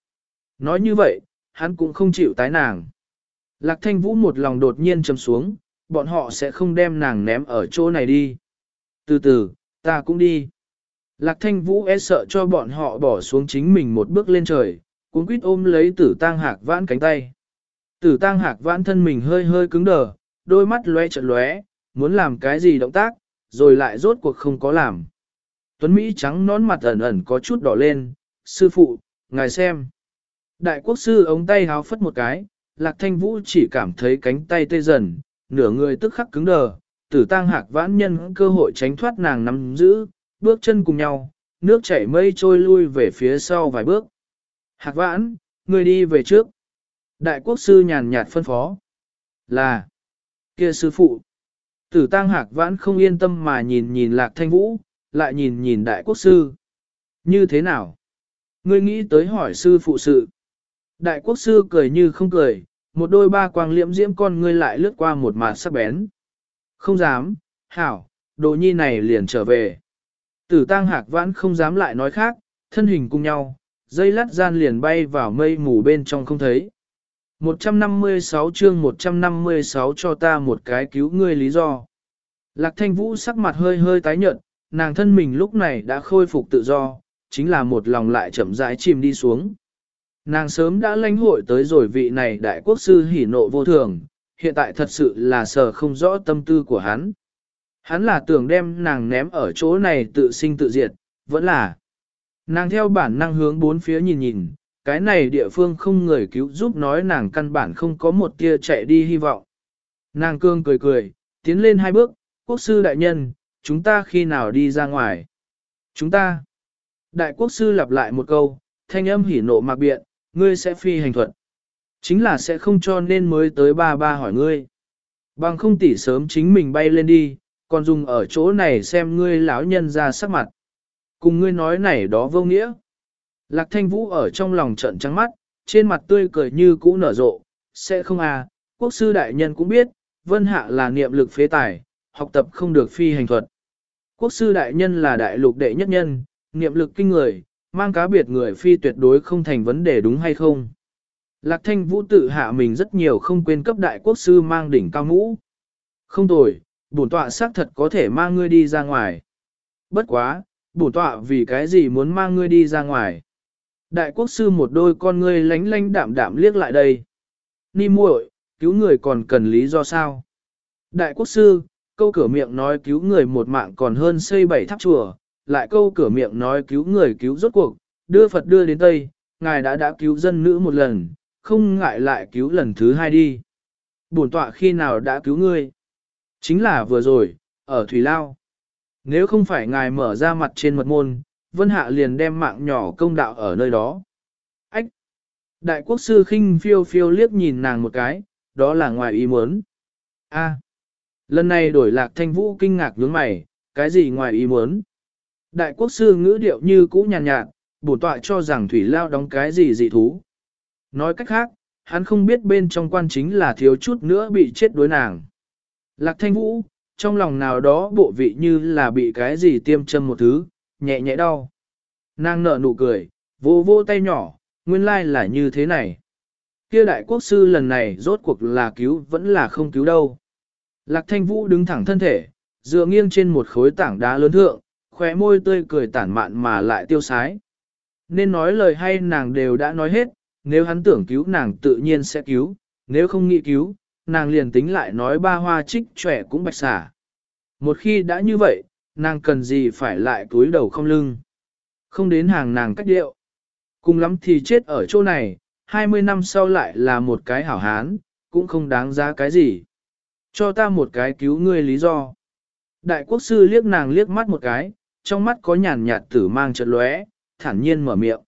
Nói như vậy, hắn cũng không chịu tái nàng. Lạc thanh vũ một lòng đột nhiên chầm xuống, bọn họ sẽ không đem nàng ném ở chỗ này đi. Từ từ, ta cũng đi. Lạc thanh vũ e sợ cho bọn họ bỏ xuống chính mình một bước lên trời, cuốn quýt ôm lấy tử tang hạc vãn cánh tay. Tử tang hạc vãn thân mình hơi hơi cứng đờ, đôi mắt lóe chợt lóe, muốn làm cái gì động tác, rồi lại rốt cuộc không có làm. Tuấn Mỹ trắng nón mặt ẩn ẩn có chút đỏ lên, sư phụ, ngài xem. Đại quốc sư ống tay háo phất một cái, lạc thanh vũ chỉ cảm thấy cánh tay tê dần, nửa người tức khắc cứng đờ, tử tang hạc vãn nhân cơ hội tránh thoát nàng nắm giữ, bước chân cùng nhau, nước chảy mây trôi lui về phía sau vài bước. Hạc vãn, người đi về trước. Đại quốc sư nhàn nhạt phân phó. Là, kia sư phụ. Tử tang hạc vãn không yên tâm mà nhìn nhìn lạc thanh vũ, lại nhìn nhìn đại quốc sư. Như thế nào? Ngươi nghĩ tới hỏi sư phụ sự. Đại quốc sư cười như không cười, một đôi ba quang liễm diễm con ngươi lại lướt qua một mặt sắc bén. Không dám, hảo, đồ nhi này liền trở về. Tử tăng hạc vãn không dám lại nói khác, thân hình cùng nhau, dây lát gian liền bay vào mây mù bên trong không thấy. 156 chương 156 cho ta một cái cứu ngươi lý do. Lạc thanh vũ sắc mặt hơi hơi tái nhợt, nàng thân mình lúc này đã khôi phục tự do, chính là một lòng lại chậm rãi chìm đi xuống. Nàng sớm đã lãnh hội tới rồi vị này đại quốc sư hỉ nộ vô thường, hiện tại thật sự là sở không rõ tâm tư của hắn. Hắn là tưởng đem nàng ném ở chỗ này tự sinh tự diệt, vẫn là. Nàng theo bản năng hướng bốn phía nhìn nhìn, cái này địa phương không người cứu giúp nói nàng căn bản không có một tia chạy đi hy vọng. Nàng cương cười cười, tiến lên hai bước, quốc sư đại nhân, chúng ta khi nào đi ra ngoài? Chúng ta. Đại quốc sư lặp lại một câu, thanh âm hỉ nộ mạc biện, ngươi sẽ phi hành thuật. Chính là sẽ không cho nên mới tới ba ba hỏi ngươi. Bằng không tỉ sớm chính mình bay lên đi, còn dùng ở chỗ này xem ngươi lão nhân ra sắc mặt. Cùng ngươi nói này đó vô nghĩa. Lạc thanh vũ ở trong lòng trận trắng mắt, trên mặt tươi cười như cũ nở rộ, sẽ không à, quốc sư đại nhân cũng biết, vân hạ là niệm lực phế tài, học tập không được phi hành thuật. Quốc sư đại nhân là đại lục đệ nhất nhân, niệm lực kinh người, mang cá biệt người phi tuyệt đối không thành vấn đề đúng hay không. Lạc thanh vũ tự hạ mình rất nhiều không quên cấp đại quốc sư mang đỉnh cao mũ. Không tồi, bổn tọa xác thật có thể mang ngươi đi ra ngoài. Bất quá, bổn tọa vì cái gì muốn mang ngươi đi ra ngoài. Đại quốc sư một đôi con ngươi lánh lánh đạm đạm liếc lại đây. Ni muội, cứu người còn cần lý do sao? Đại quốc sư, câu cửa miệng nói cứu người một mạng còn hơn xây bảy tháp chùa, lại câu cửa miệng nói cứu người cứu rốt cuộc, đưa Phật đưa đến Tây, ngài đã đã cứu dân nữ một lần, không ngại lại cứu lần thứ hai đi. Bổn tọa khi nào đã cứu ngươi? Chính là vừa rồi, ở Thủy Lao. Nếu không phải ngài mở ra mặt trên mật môn, Vân Hạ liền đem mạng nhỏ công đạo ở nơi đó. Ách! Đại quốc sư khinh phiêu phiêu liếc nhìn nàng một cái, đó là ngoài ý muốn. A! Lần này đổi lạc thanh vũ kinh ngạc nhướng mày, cái gì ngoài ý muốn? Đại quốc sư ngữ điệu như cũ nhàn nhạt, nhạt bổ tọa cho rằng thủy lao đóng cái gì dị thú. Nói cách khác, hắn không biết bên trong quan chính là thiếu chút nữa bị chết đối nàng. Lạc thanh vũ, trong lòng nào đó bộ vị như là bị cái gì tiêm châm một thứ, nhẹ nhẹ đau. Nàng nở nụ cười, vô vô tay nhỏ, nguyên lai là như thế này. Kia đại quốc sư lần này rốt cuộc là cứu vẫn là không cứu đâu. Lạc thanh vũ đứng thẳng thân thể, dựa nghiêng trên một khối tảng đá lớn thượng, khóe môi tươi cười tản mạn mà lại tiêu sái. Nên nói lời hay nàng đều đã nói hết, nếu hắn tưởng cứu nàng tự nhiên sẽ cứu, nếu không nghĩ cứu, nàng liền tính lại nói ba hoa trích trẻ cũng bạch xả. Một khi đã như vậy, nàng cần gì phải lại túi đầu không lưng. Không đến hàng nàng cách điệu. Cùng lắm thì chết ở chỗ này, 20 năm sau lại là một cái hảo hán, cũng không đáng giá cái gì. Cho ta một cái cứu ngươi lý do. Đại quốc sư liếc nàng liếc mắt một cái, trong mắt có nhàn nhạt tử mang chợt lóe, thản nhiên mở miệng.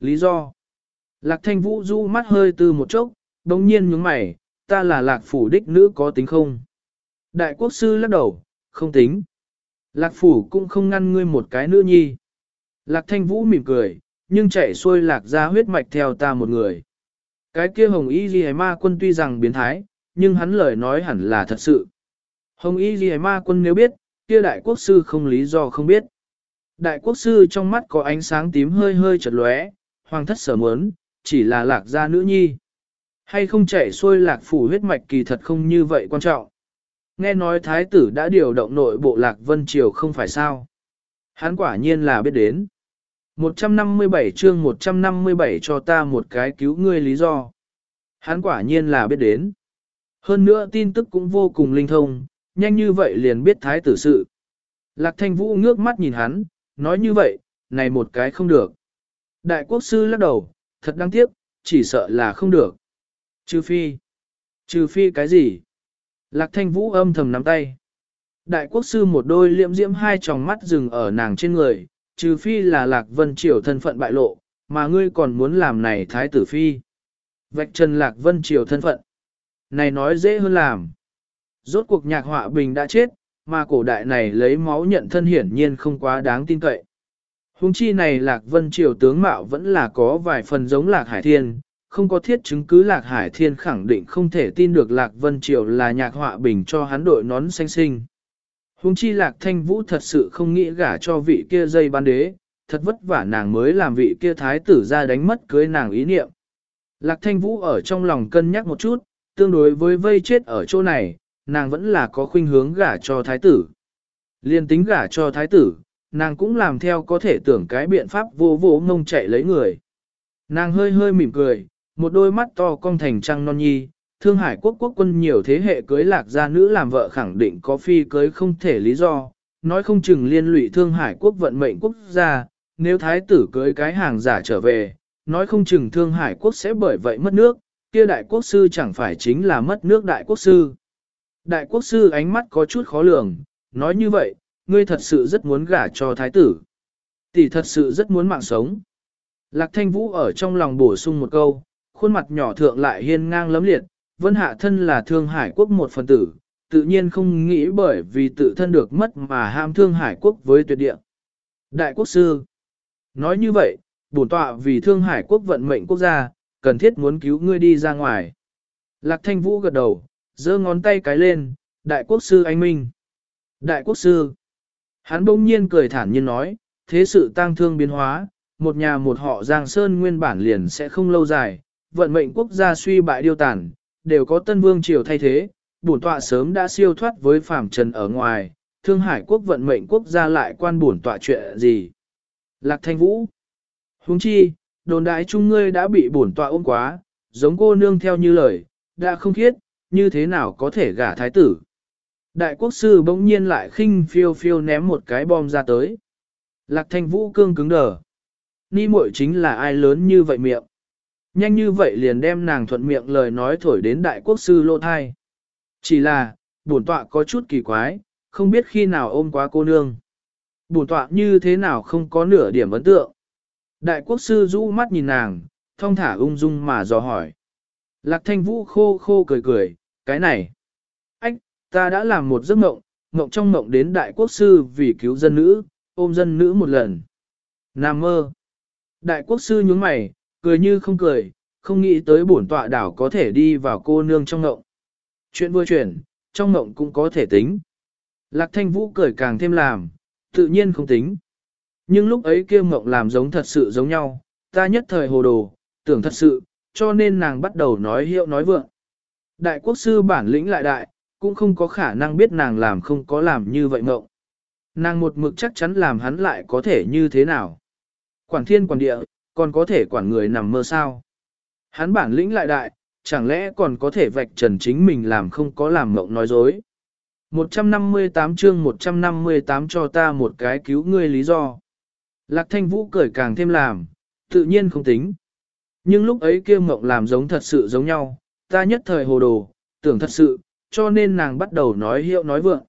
Lý do. Lạc thanh vũ du mắt hơi từ một chốc, đồng nhiên nhướng mày, ta là lạc phủ đích nữ có tính không? Đại quốc sư lắc đầu, không tính. Lạc phủ cũng không ngăn ngươi một cái nữ nhi. Lạc thanh vũ mỉm cười, nhưng chạy xuôi lạc ra huyết mạch theo ta một người. Cái kia hồng y ghi ma quân tuy rằng biến thái, nhưng hắn lời nói hẳn là thật sự. Hồng y ghi ma quân nếu biết, kia đại quốc sư không lý do không biết. Đại quốc sư trong mắt có ánh sáng tím hơi hơi chật lóe, hoàng thất sở muốn, chỉ là lạc gia nữ nhi. Hay không chạy xuôi lạc phủ huyết mạch kỳ thật không như vậy quan trọng. Nghe nói thái tử đã điều động nội bộ lạc vân triều không phải sao. Hắn quả nhiên là biết đến. 157 chương 157 cho ta một cái cứu ngươi lý do. Hắn quả nhiên là biết đến. Hơn nữa tin tức cũng vô cùng linh thông, nhanh như vậy liền biết thái tử sự. Lạc thanh vũ ngước mắt nhìn hắn, nói như vậy, này một cái không được. Đại quốc sư lắc đầu, thật đáng tiếc, chỉ sợ là không được. Trừ phi. Trừ phi cái gì? Lạc thanh vũ âm thầm nắm tay. Đại quốc sư một đôi liễm diễm hai tròng mắt dừng ở nàng trên người, trừ phi là lạc vân triều thân phận bại lộ, mà ngươi còn muốn làm này thái tử phi. Vạch trần lạc vân triều thân phận. Này nói dễ hơn làm. Rốt cuộc nhạc họa bình đã chết, mà cổ đại này lấy máu nhận thân hiển nhiên không quá đáng tin cậy. Hùng chi này lạc vân triều tướng mạo vẫn là có vài phần giống lạc hải thiên, không có thiết chứng cứ lạc hải thiên khẳng định không thể tin được lạc vân triều là nhạc họa bình cho hắn đội nón xanh sinh. Hùng chi lạc thanh vũ thật sự không nghĩ gả cho vị kia dây ban đế, thật vất vả nàng mới làm vị kia thái tử ra đánh mất cưới nàng ý niệm. Lạc thanh vũ ở trong lòng cân nhắc một chút, tương đối với vây chết ở chỗ này, nàng vẫn là có khuynh hướng gả cho thái tử. Liên tính gả cho thái tử, nàng cũng làm theo có thể tưởng cái biện pháp vô vô ngông chạy lấy người. Nàng hơi hơi mỉm cười, một đôi mắt to cong thành trăng non nhi, Thương Hải quốc quốc quân nhiều thế hệ cưới lạc gia nữ làm vợ khẳng định có phi cưới không thể lý do, nói không chừng liên lụy Thương Hải quốc vận mệnh quốc gia, nếu thái tử cưới cái hàng giả trở về, nói không chừng Thương Hải quốc sẽ bởi vậy mất nước, kia đại quốc sư chẳng phải chính là mất nước đại quốc sư. Đại quốc sư ánh mắt có chút khó lường, nói như vậy, ngươi thật sự rất muốn gả cho thái tử. Tỷ thật sự rất muốn mạng sống. Lạc thanh vũ ở trong lòng bổ sung một câu, khuôn mặt nhỏ thượng lại hiên ngang lấm liệt, vân hạ thân là thương hải quốc một phần tử, tự nhiên không nghĩ bởi vì tự thân được mất mà ham thương hải quốc với tuyệt địa. Đại quốc sư Nói như vậy, bổn tọa vì thương hải quốc vận mệnh quốc gia, cần thiết muốn cứu ngươi đi ra ngoài. Lạc thanh vũ gật đầu, giơ ngón tay cái lên, đại quốc sư anh minh. Đại quốc sư. Hắn bỗng nhiên cười thản nhiên nói, thế sự tăng thương biến hóa, một nhà một họ Giang Sơn nguyên bản liền sẽ không lâu dài, vận mệnh quốc gia suy bại điêu tàn, đều có tân vương triều thay thế, bổn tọa sớm đã siêu thoát với phàm trần ở ngoài, thương hải quốc vận mệnh quốc gia lại quan bổn tọa chuyện gì. Lạc thanh vũ. Huống chi, đồn đại chung ngươi đã bị bổn tọa ôm quá, giống cô nương theo như lời, đã không khiết, như thế nào có thể gả thái tử. Đại quốc sư bỗng nhiên lại khinh phiêu phiêu ném một cái bom ra tới. Lạc thanh vũ cương cứng đờ. Ni muội chính là ai lớn như vậy miệng. Nhanh như vậy liền đem nàng thuận miệng lời nói thổi đến đại quốc sư lô thai. Chỉ là, bổn tọa có chút kỳ quái, không biết khi nào ôm quá cô nương. Bổn tọa như thế nào không có nửa điểm ấn tượng. Đại quốc sư rũ mắt nhìn nàng, thong thả ung dung mà dò hỏi. Lạc thanh vũ khô khô cười cười, cái này. Ách, ta đã làm một giấc mộng, mộng trong mộng đến đại quốc sư vì cứu dân nữ, ôm dân nữ một lần. Nam mơ. Đại quốc sư nhướng mày, cười như không cười, không nghĩ tới bổn tọa đảo có thể đi vào cô nương trong mộng. Chuyện vừa chuyển, trong mộng cũng có thể tính. Lạc thanh vũ cười càng thêm làm, tự nhiên không tính. Nhưng lúc ấy kia mộng làm giống thật sự giống nhau, ta nhất thời hồ đồ, tưởng thật sự, cho nên nàng bắt đầu nói hiệu nói vượng. Đại quốc sư bản lĩnh lại đại, cũng không có khả năng biết nàng làm không có làm như vậy mộng. Nàng một mực chắc chắn làm hắn lại có thể như thế nào. Quản thiên quản địa, còn có thể quản người nằm mơ sao. Hắn bản lĩnh lại đại, chẳng lẽ còn có thể vạch trần chính mình làm không có làm mộng nói dối. 158 chương 158 cho ta một cái cứu ngươi lý do. Lạc thanh vũ cười càng thêm làm, tự nhiên không tính. Nhưng lúc ấy kia mộng làm giống thật sự giống nhau, ta nhất thời hồ đồ, tưởng thật sự, cho nên nàng bắt đầu nói hiệu nói vượng.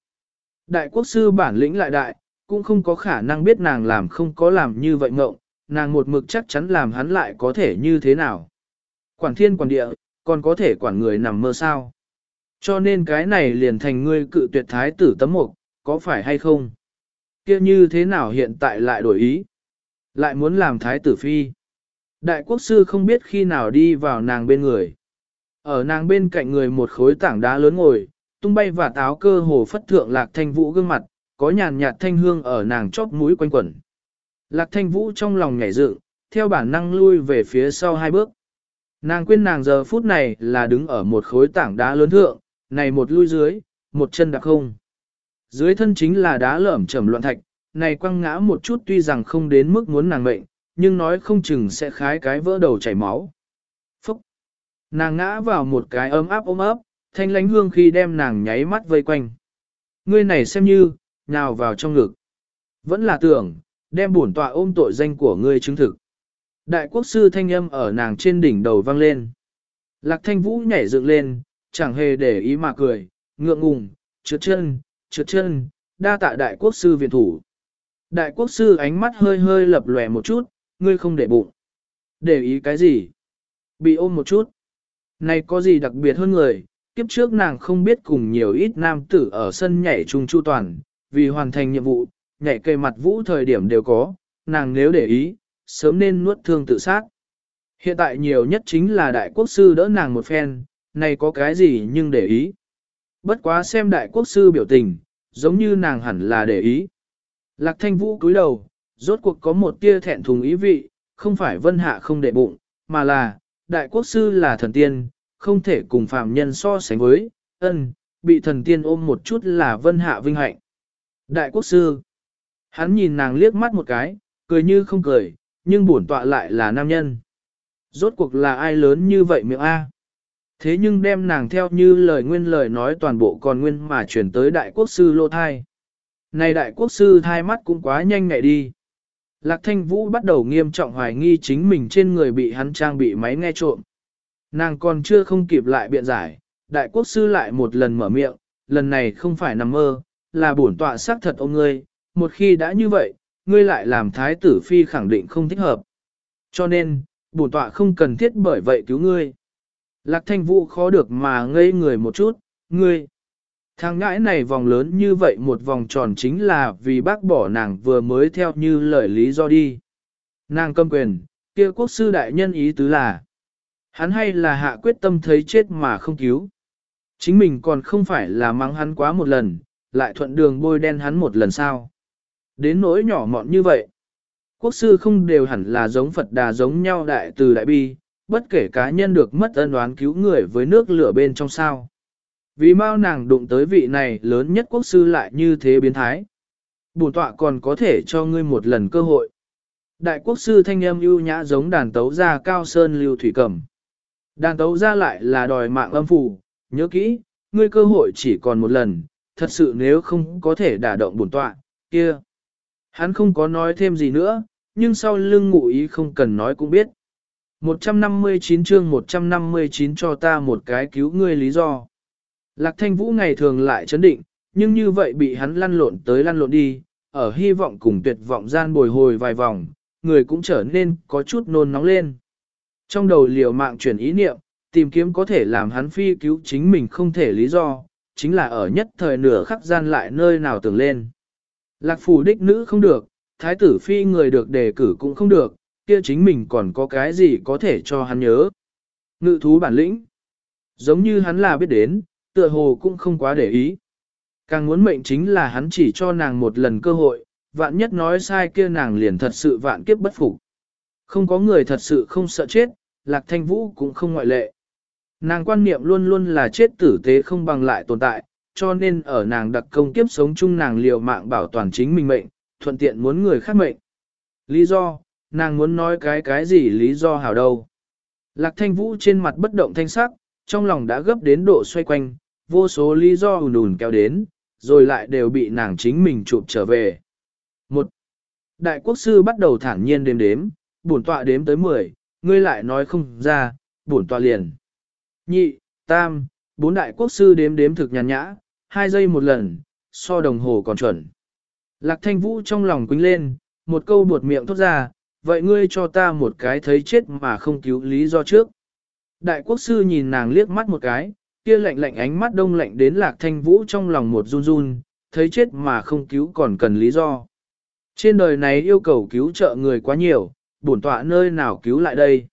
Đại quốc sư bản lĩnh lại đại, cũng không có khả năng biết nàng làm không có làm như vậy ngộng, nàng một mực chắc chắn làm hắn lại có thể như thế nào. Quản thiên quản địa, còn có thể quản người nằm mơ sao. Cho nên cái này liền thành ngươi cự tuyệt thái tử tấm mục, có phải hay không? kia như thế nào hiện tại lại đổi ý? Lại muốn làm thái tử phi. Đại quốc sư không biết khi nào đi vào nàng bên người. Ở nàng bên cạnh người một khối tảng đá lớn ngồi, tung bay và táo cơ hồ phất thượng lạc thanh vũ gương mặt, có nhàn nhạt thanh hương ở nàng chóp mũi quanh quẩn. Lạc thanh vũ trong lòng nhảy dựng, theo bản năng lui về phía sau hai bước. Nàng quên nàng giờ phút này là đứng ở một khối tảng đá lớn thượng, này một lui dưới, một chân đặc không. Dưới thân chính là đá lởm chởm loạn thạch, này quăng ngã một chút tuy rằng không đến mức muốn nàng mệnh, nhưng nói không chừng sẽ khái cái vỡ đầu chảy máu. Nàng ngã vào một cái ấm áp ôm ấp, thanh lánh hương khi đem nàng nháy mắt vây quanh. Ngươi này xem như, nào vào trong ngực. Vẫn là tưởng, đem bổn tọa ôm tội danh của ngươi chứng thực. Đại quốc sư thanh âm ở nàng trên đỉnh đầu vang lên. Lạc thanh vũ nhảy dựng lên, chẳng hề để ý mà cười, ngượng ngùng, trượt chân, trượt chân, đa tạ đại quốc sư viện thủ. Đại quốc sư ánh mắt hơi hơi lập lòe một chút, ngươi không để bụng. Để ý cái gì? Bị ôm một chút. Này có gì đặc biệt hơn người, kiếp trước nàng không biết cùng nhiều ít nam tử ở sân nhảy chung chu toàn, vì hoàn thành nhiệm vụ, nhảy cây mặt vũ thời điểm đều có, nàng nếu để ý, sớm nên nuốt thương tự sát. Hiện tại nhiều nhất chính là đại quốc sư đỡ nàng một phen, này có cái gì nhưng để ý. Bất quá xem đại quốc sư biểu tình, giống như nàng hẳn là để ý. Lạc thanh vũ cúi đầu, rốt cuộc có một tia thẹn thùng ý vị, không phải vân hạ không để bụng, mà là, đại quốc sư là thần tiên, không thể cùng phàm nhân so sánh với, ân, bị thần tiên ôm một chút là vân hạ vinh hạnh. Đại quốc sư, hắn nhìn nàng liếc mắt một cái, cười như không cười, nhưng bổn tọa lại là nam nhân. Rốt cuộc là ai lớn như vậy miệng A? Thế nhưng đem nàng theo như lời nguyên lời nói toàn bộ còn nguyên mà chuyển tới đại quốc sư lô thai. Này đại quốc sư thai mắt cũng quá nhanh ngại đi. Lạc thanh vũ bắt đầu nghiêm trọng hoài nghi chính mình trên người bị hắn trang bị máy nghe trộm. Nàng còn chưa không kịp lại biện giải, đại quốc sư lại một lần mở miệng, lần này không phải nằm mơ, là bổn tọa xác thật ông ngươi, một khi đã như vậy, ngươi lại làm thái tử phi khẳng định không thích hợp. Cho nên, bổn tọa không cần thiết bởi vậy cứu ngươi. Lạc thanh vũ khó được mà ngây người một chút, ngươi. Thằng ngãi này vòng lớn như vậy một vòng tròn chính là vì bác bỏ nàng vừa mới theo như lời lý do đi. Nàng cầm quyền, kia quốc sư đại nhân ý tứ là, hắn hay là hạ quyết tâm thấy chết mà không cứu. Chính mình còn không phải là mắng hắn quá một lần, lại thuận đường bôi đen hắn một lần sao. Đến nỗi nhỏ mọn như vậy. Quốc sư không đều hẳn là giống Phật đà giống nhau đại từ đại bi, bất kể cá nhân được mất ân oán cứu người với nước lửa bên trong sao. Vì mau nàng đụng tới vị này lớn nhất quốc sư lại như thế biến thái. Bùn tọa còn có thể cho ngươi một lần cơ hội. Đại quốc sư thanh âm ưu nhã giống đàn tấu gia cao sơn lưu thủy cầm. Đàn tấu ra lại là đòi mạng âm phủ, nhớ kỹ, ngươi cơ hội chỉ còn một lần, thật sự nếu không có thể đả động bổn tọa, kia. Hắn không có nói thêm gì nữa, nhưng sau lưng ngụ ý không cần nói cũng biết. 159 chương 159 cho ta một cái cứu ngươi lý do. Lạc thanh vũ ngày thường lại chấn định, nhưng như vậy bị hắn lăn lộn tới lăn lộn đi, ở hy vọng cùng tuyệt vọng gian bồi hồi vài vòng, người cũng trở nên có chút nôn nóng lên. Trong đầu liều mạng chuyển ý niệm, tìm kiếm có thể làm hắn phi cứu chính mình không thể lý do, chính là ở nhất thời nửa khắc gian lại nơi nào tưởng lên. Lạc phủ đích nữ không được, thái tử phi người được đề cử cũng không được, kia chính mình còn có cái gì có thể cho hắn nhớ. Ngự thú bản lĩnh, giống như hắn là biết đến, tựa hồ cũng không quá để ý. Càng muốn mệnh chính là hắn chỉ cho nàng một lần cơ hội, vạn nhất nói sai kia nàng liền thật sự vạn kiếp bất phục. Không có người thật sự không sợ chết, lạc thanh vũ cũng không ngoại lệ. Nàng quan niệm luôn luôn là chết tử tế không bằng lại tồn tại, cho nên ở nàng đặc công kiếp sống chung nàng liều mạng bảo toàn chính mình mệnh, thuận tiện muốn người khác mệnh. Lý do, nàng muốn nói cái cái gì lý do hảo đâu. Lạc thanh vũ trên mặt bất động thanh sắc, trong lòng đã gấp đến độ xoay quanh, vô số lý do ùn ùn kéo đến, rồi lại đều bị nàng chính mình chụp trở về. Một, Đại quốc sư bắt đầu thản nhiên đếm đếm, bổn tọa đếm tới 10, ngươi lại nói không ra, bổn tọa liền. Nhị, tam, bốn đại quốc sư đếm đếm thực nhàn nhã, hai giây một lần, so đồng hồ còn chuẩn. Lạc thanh vũ trong lòng quính lên, một câu buột miệng thốt ra, vậy ngươi cho ta một cái thấy chết mà không cứu lý do trước. Đại quốc sư nhìn nàng liếc mắt một cái, kia lạnh lạnh ánh mắt đông lạnh đến lạc thanh vũ trong lòng một run run, thấy chết mà không cứu còn cần lý do. Trên đời này yêu cầu cứu trợ người quá nhiều, bổn tọa nơi nào cứu lại đây.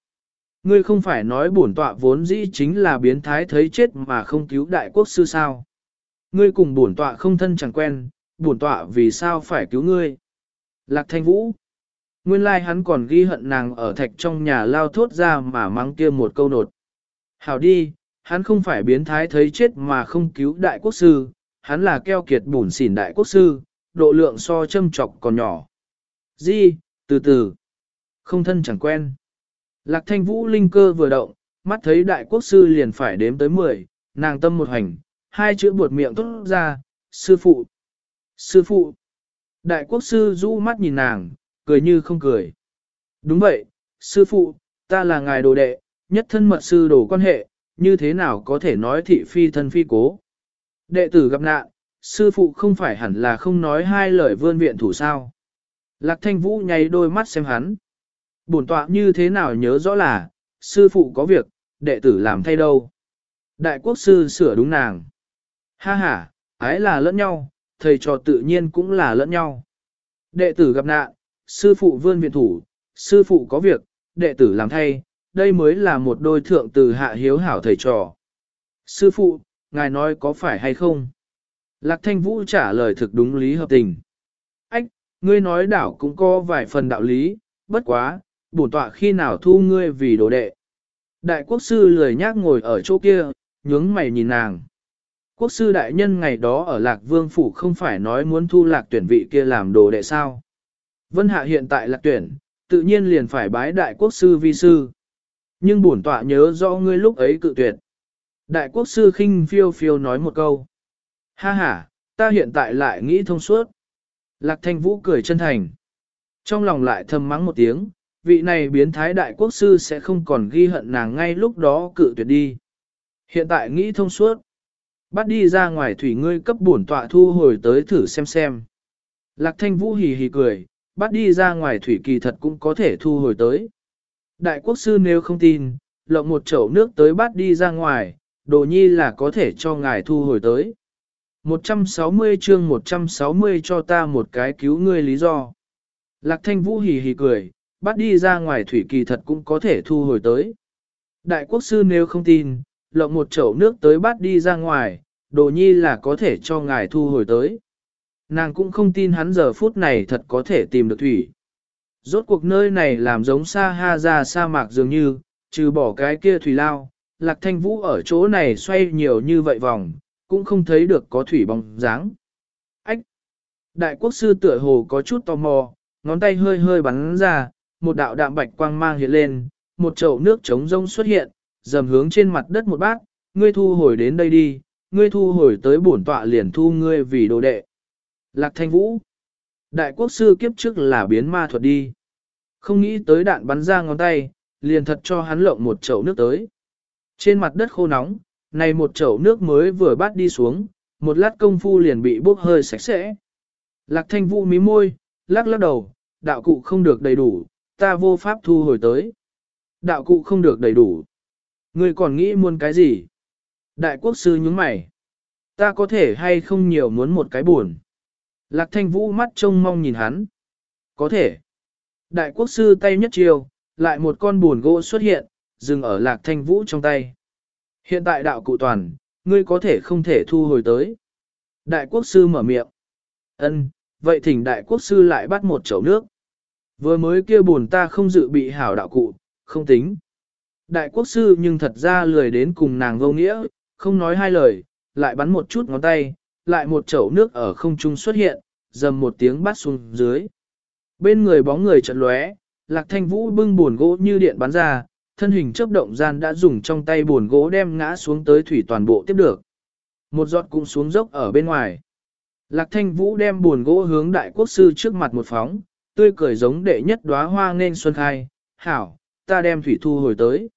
Ngươi không phải nói bổn tọa vốn dĩ chính là biến thái thấy chết mà không cứu đại quốc sư sao. Ngươi cùng bổn tọa không thân chẳng quen, bổn tọa vì sao phải cứu ngươi. Lạc thanh vũ. Nguyên lai like hắn còn ghi hận nàng ở thạch trong nhà lao thốt ra mà mắng kia một câu nột. Hảo đi, hắn không phải biến thái thấy chết mà không cứu đại quốc sư, hắn là keo kiệt bùn xỉn đại quốc sư, độ lượng so châm trọc còn nhỏ. Di, từ từ, không thân chẳng quen. Lạc thanh vũ linh cơ vừa động, mắt thấy đại quốc sư liền phải đếm tới 10, nàng tâm một hành, hai chữ buột miệng tốt ra, sư phụ. Sư phụ. Đại quốc sư rũ mắt nhìn nàng, cười như không cười. Đúng vậy, sư phụ, ta là ngài đồ đệ, nhất thân mật sư đồ quan hệ, như thế nào có thể nói thị phi thân phi cố. Đệ tử gặp nạn, sư phụ không phải hẳn là không nói hai lời vươn viện thủ sao. Lạc thanh vũ nháy đôi mắt xem hắn. Bổn tọa như thế nào nhớ rõ là, sư phụ có việc, đệ tử làm thay đâu. Đại quốc sư sửa đúng nàng. Ha ha, ái là lẫn nhau, thầy trò tự nhiên cũng là lẫn nhau. Đệ tử gặp nạn, sư phụ vươn viện thủ, sư phụ có việc, đệ tử làm thay, đây mới là một đôi thượng từ hạ hiếu hảo thầy trò. Sư phụ, ngài nói có phải hay không? Lạc thanh vũ trả lời thực đúng lý hợp tình. Ách, ngươi nói đảo cũng có vài phần đạo lý, bất quá, bổn tọa khi nào thu ngươi vì đồ đệ. Đại quốc sư lười nhác ngồi ở chỗ kia, nhướng mày nhìn nàng. Quốc sư đại nhân ngày đó ở Lạc Vương Phủ không phải nói muốn thu lạc tuyển vị kia làm đồ đệ sao. Vân Hạ hiện tại lạc tuyển, tự nhiên liền phải bái đại quốc sư vi sư. Nhưng bổn tọa nhớ rõ ngươi lúc ấy cự tuyệt. Đại quốc sư khinh phiêu phiêu nói một câu. Ha ha, ta hiện tại lại nghĩ thông suốt. Lạc thanh vũ cười chân thành. Trong lòng lại thầm mắng một tiếng, vị này biến thái đại quốc sư sẽ không còn ghi hận nàng ngay lúc đó cự tuyệt đi. Hiện tại nghĩ thông suốt. Bắt đi ra ngoài thủy ngươi cấp bổn tọa thu hồi tới thử xem xem. Lạc thanh vũ hì hì cười, bắt đi ra ngoài thủy kỳ thật cũng có thể thu hồi tới. Đại quốc sư nếu không tin, lộng một chậu nước tới bát đi ra ngoài, đồ nhi là có thể cho ngài thu hồi tới. 160 chương 160 cho ta một cái cứu ngươi lý do. Lạc thanh vũ hì hì cười, bắt đi ra ngoài thủy kỳ thật cũng có thể thu hồi tới. Đại quốc sư nếu không tin, lộng một chậu nước tới bắt đi ra ngoài, đồ nhi là có thể cho ngài thu hồi tới. Nàng cũng không tin hắn giờ phút này thật có thể tìm được thủy. Rốt cuộc nơi này làm giống sa ha ra sa mạc dường như, trừ bỏ cái kia thủy lao, lạc thanh vũ ở chỗ này xoay nhiều như vậy vòng, cũng không thấy được có thủy bóng dáng. Ách! Đại quốc sư tựa hồ có chút tò mò, ngón tay hơi hơi bắn ra, một đạo đạm bạch quang mang hiện lên, một chậu nước trống rông xuất hiện, dầm hướng trên mặt đất một bát, ngươi thu hồi đến đây đi, ngươi thu hồi tới bổn tọa liền thu ngươi vì đồ đệ. Lạc thanh vũ! Đại quốc sư kiếp trước là biến ma thuật đi. Không nghĩ tới đạn bắn ra ngón tay, liền thật cho hắn lộng một chậu nước tới. Trên mặt đất khô nóng, này một chậu nước mới vừa bắt đi xuống, một lát công phu liền bị bốc hơi sạch sẽ. Lạc thanh vũ mí môi, lắc lắc đầu, đạo cụ không được đầy đủ, ta vô pháp thu hồi tới. Đạo cụ không được đầy đủ. Ngươi còn nghĩ muốn cái gì? Đại quốc sư nhướng mày. Ta có thể hay không nhiều muốn một cái buồn. Lạc thanh vũ mắt trông mong nhìn hắn. Có thể. Đại quốc sư tay nhất chiều, lại một con buồn gỗ xuất hiện, dừng ở lạc thanh vũ trong tay. Hiện tại đạo cụ toàn, ngươi có thể không thể thu hồi tới. Đại quốc sư mở miệng. Ân, vậy thỉnh đại quốc sư lại bắt một chậu nước. Vừa mới kia buồn ta không dự bị hảo đạo cụ, không tính. Đại quốc sư nhưng thật ra lười đến cùng nàng vô nghĩa, không nói hai lời, lại bắn một chút ngón tay, lại một chậu nước ở không trung xuất hiện, dầm một tiếng bắt xuống dưới. Bên người bóng người trận lóe, lạc thanh vũ bưng buồn gỗ như điện bắn ra, thân hình chớp động gian đã dùng trong tay buồn gỗ đem ngã xuống tới thủy toàn bộ tiếp được. Một giọt cũng xuống dốc ở bên ngoài. Lạc thanh vũ đem buồn gỗ hướng đại quốc sư trước mặt một phóng, tươi cười giống đệ nhất đóa hoa nên xuân khai, hảo, ta đem thủy thu hồi tới.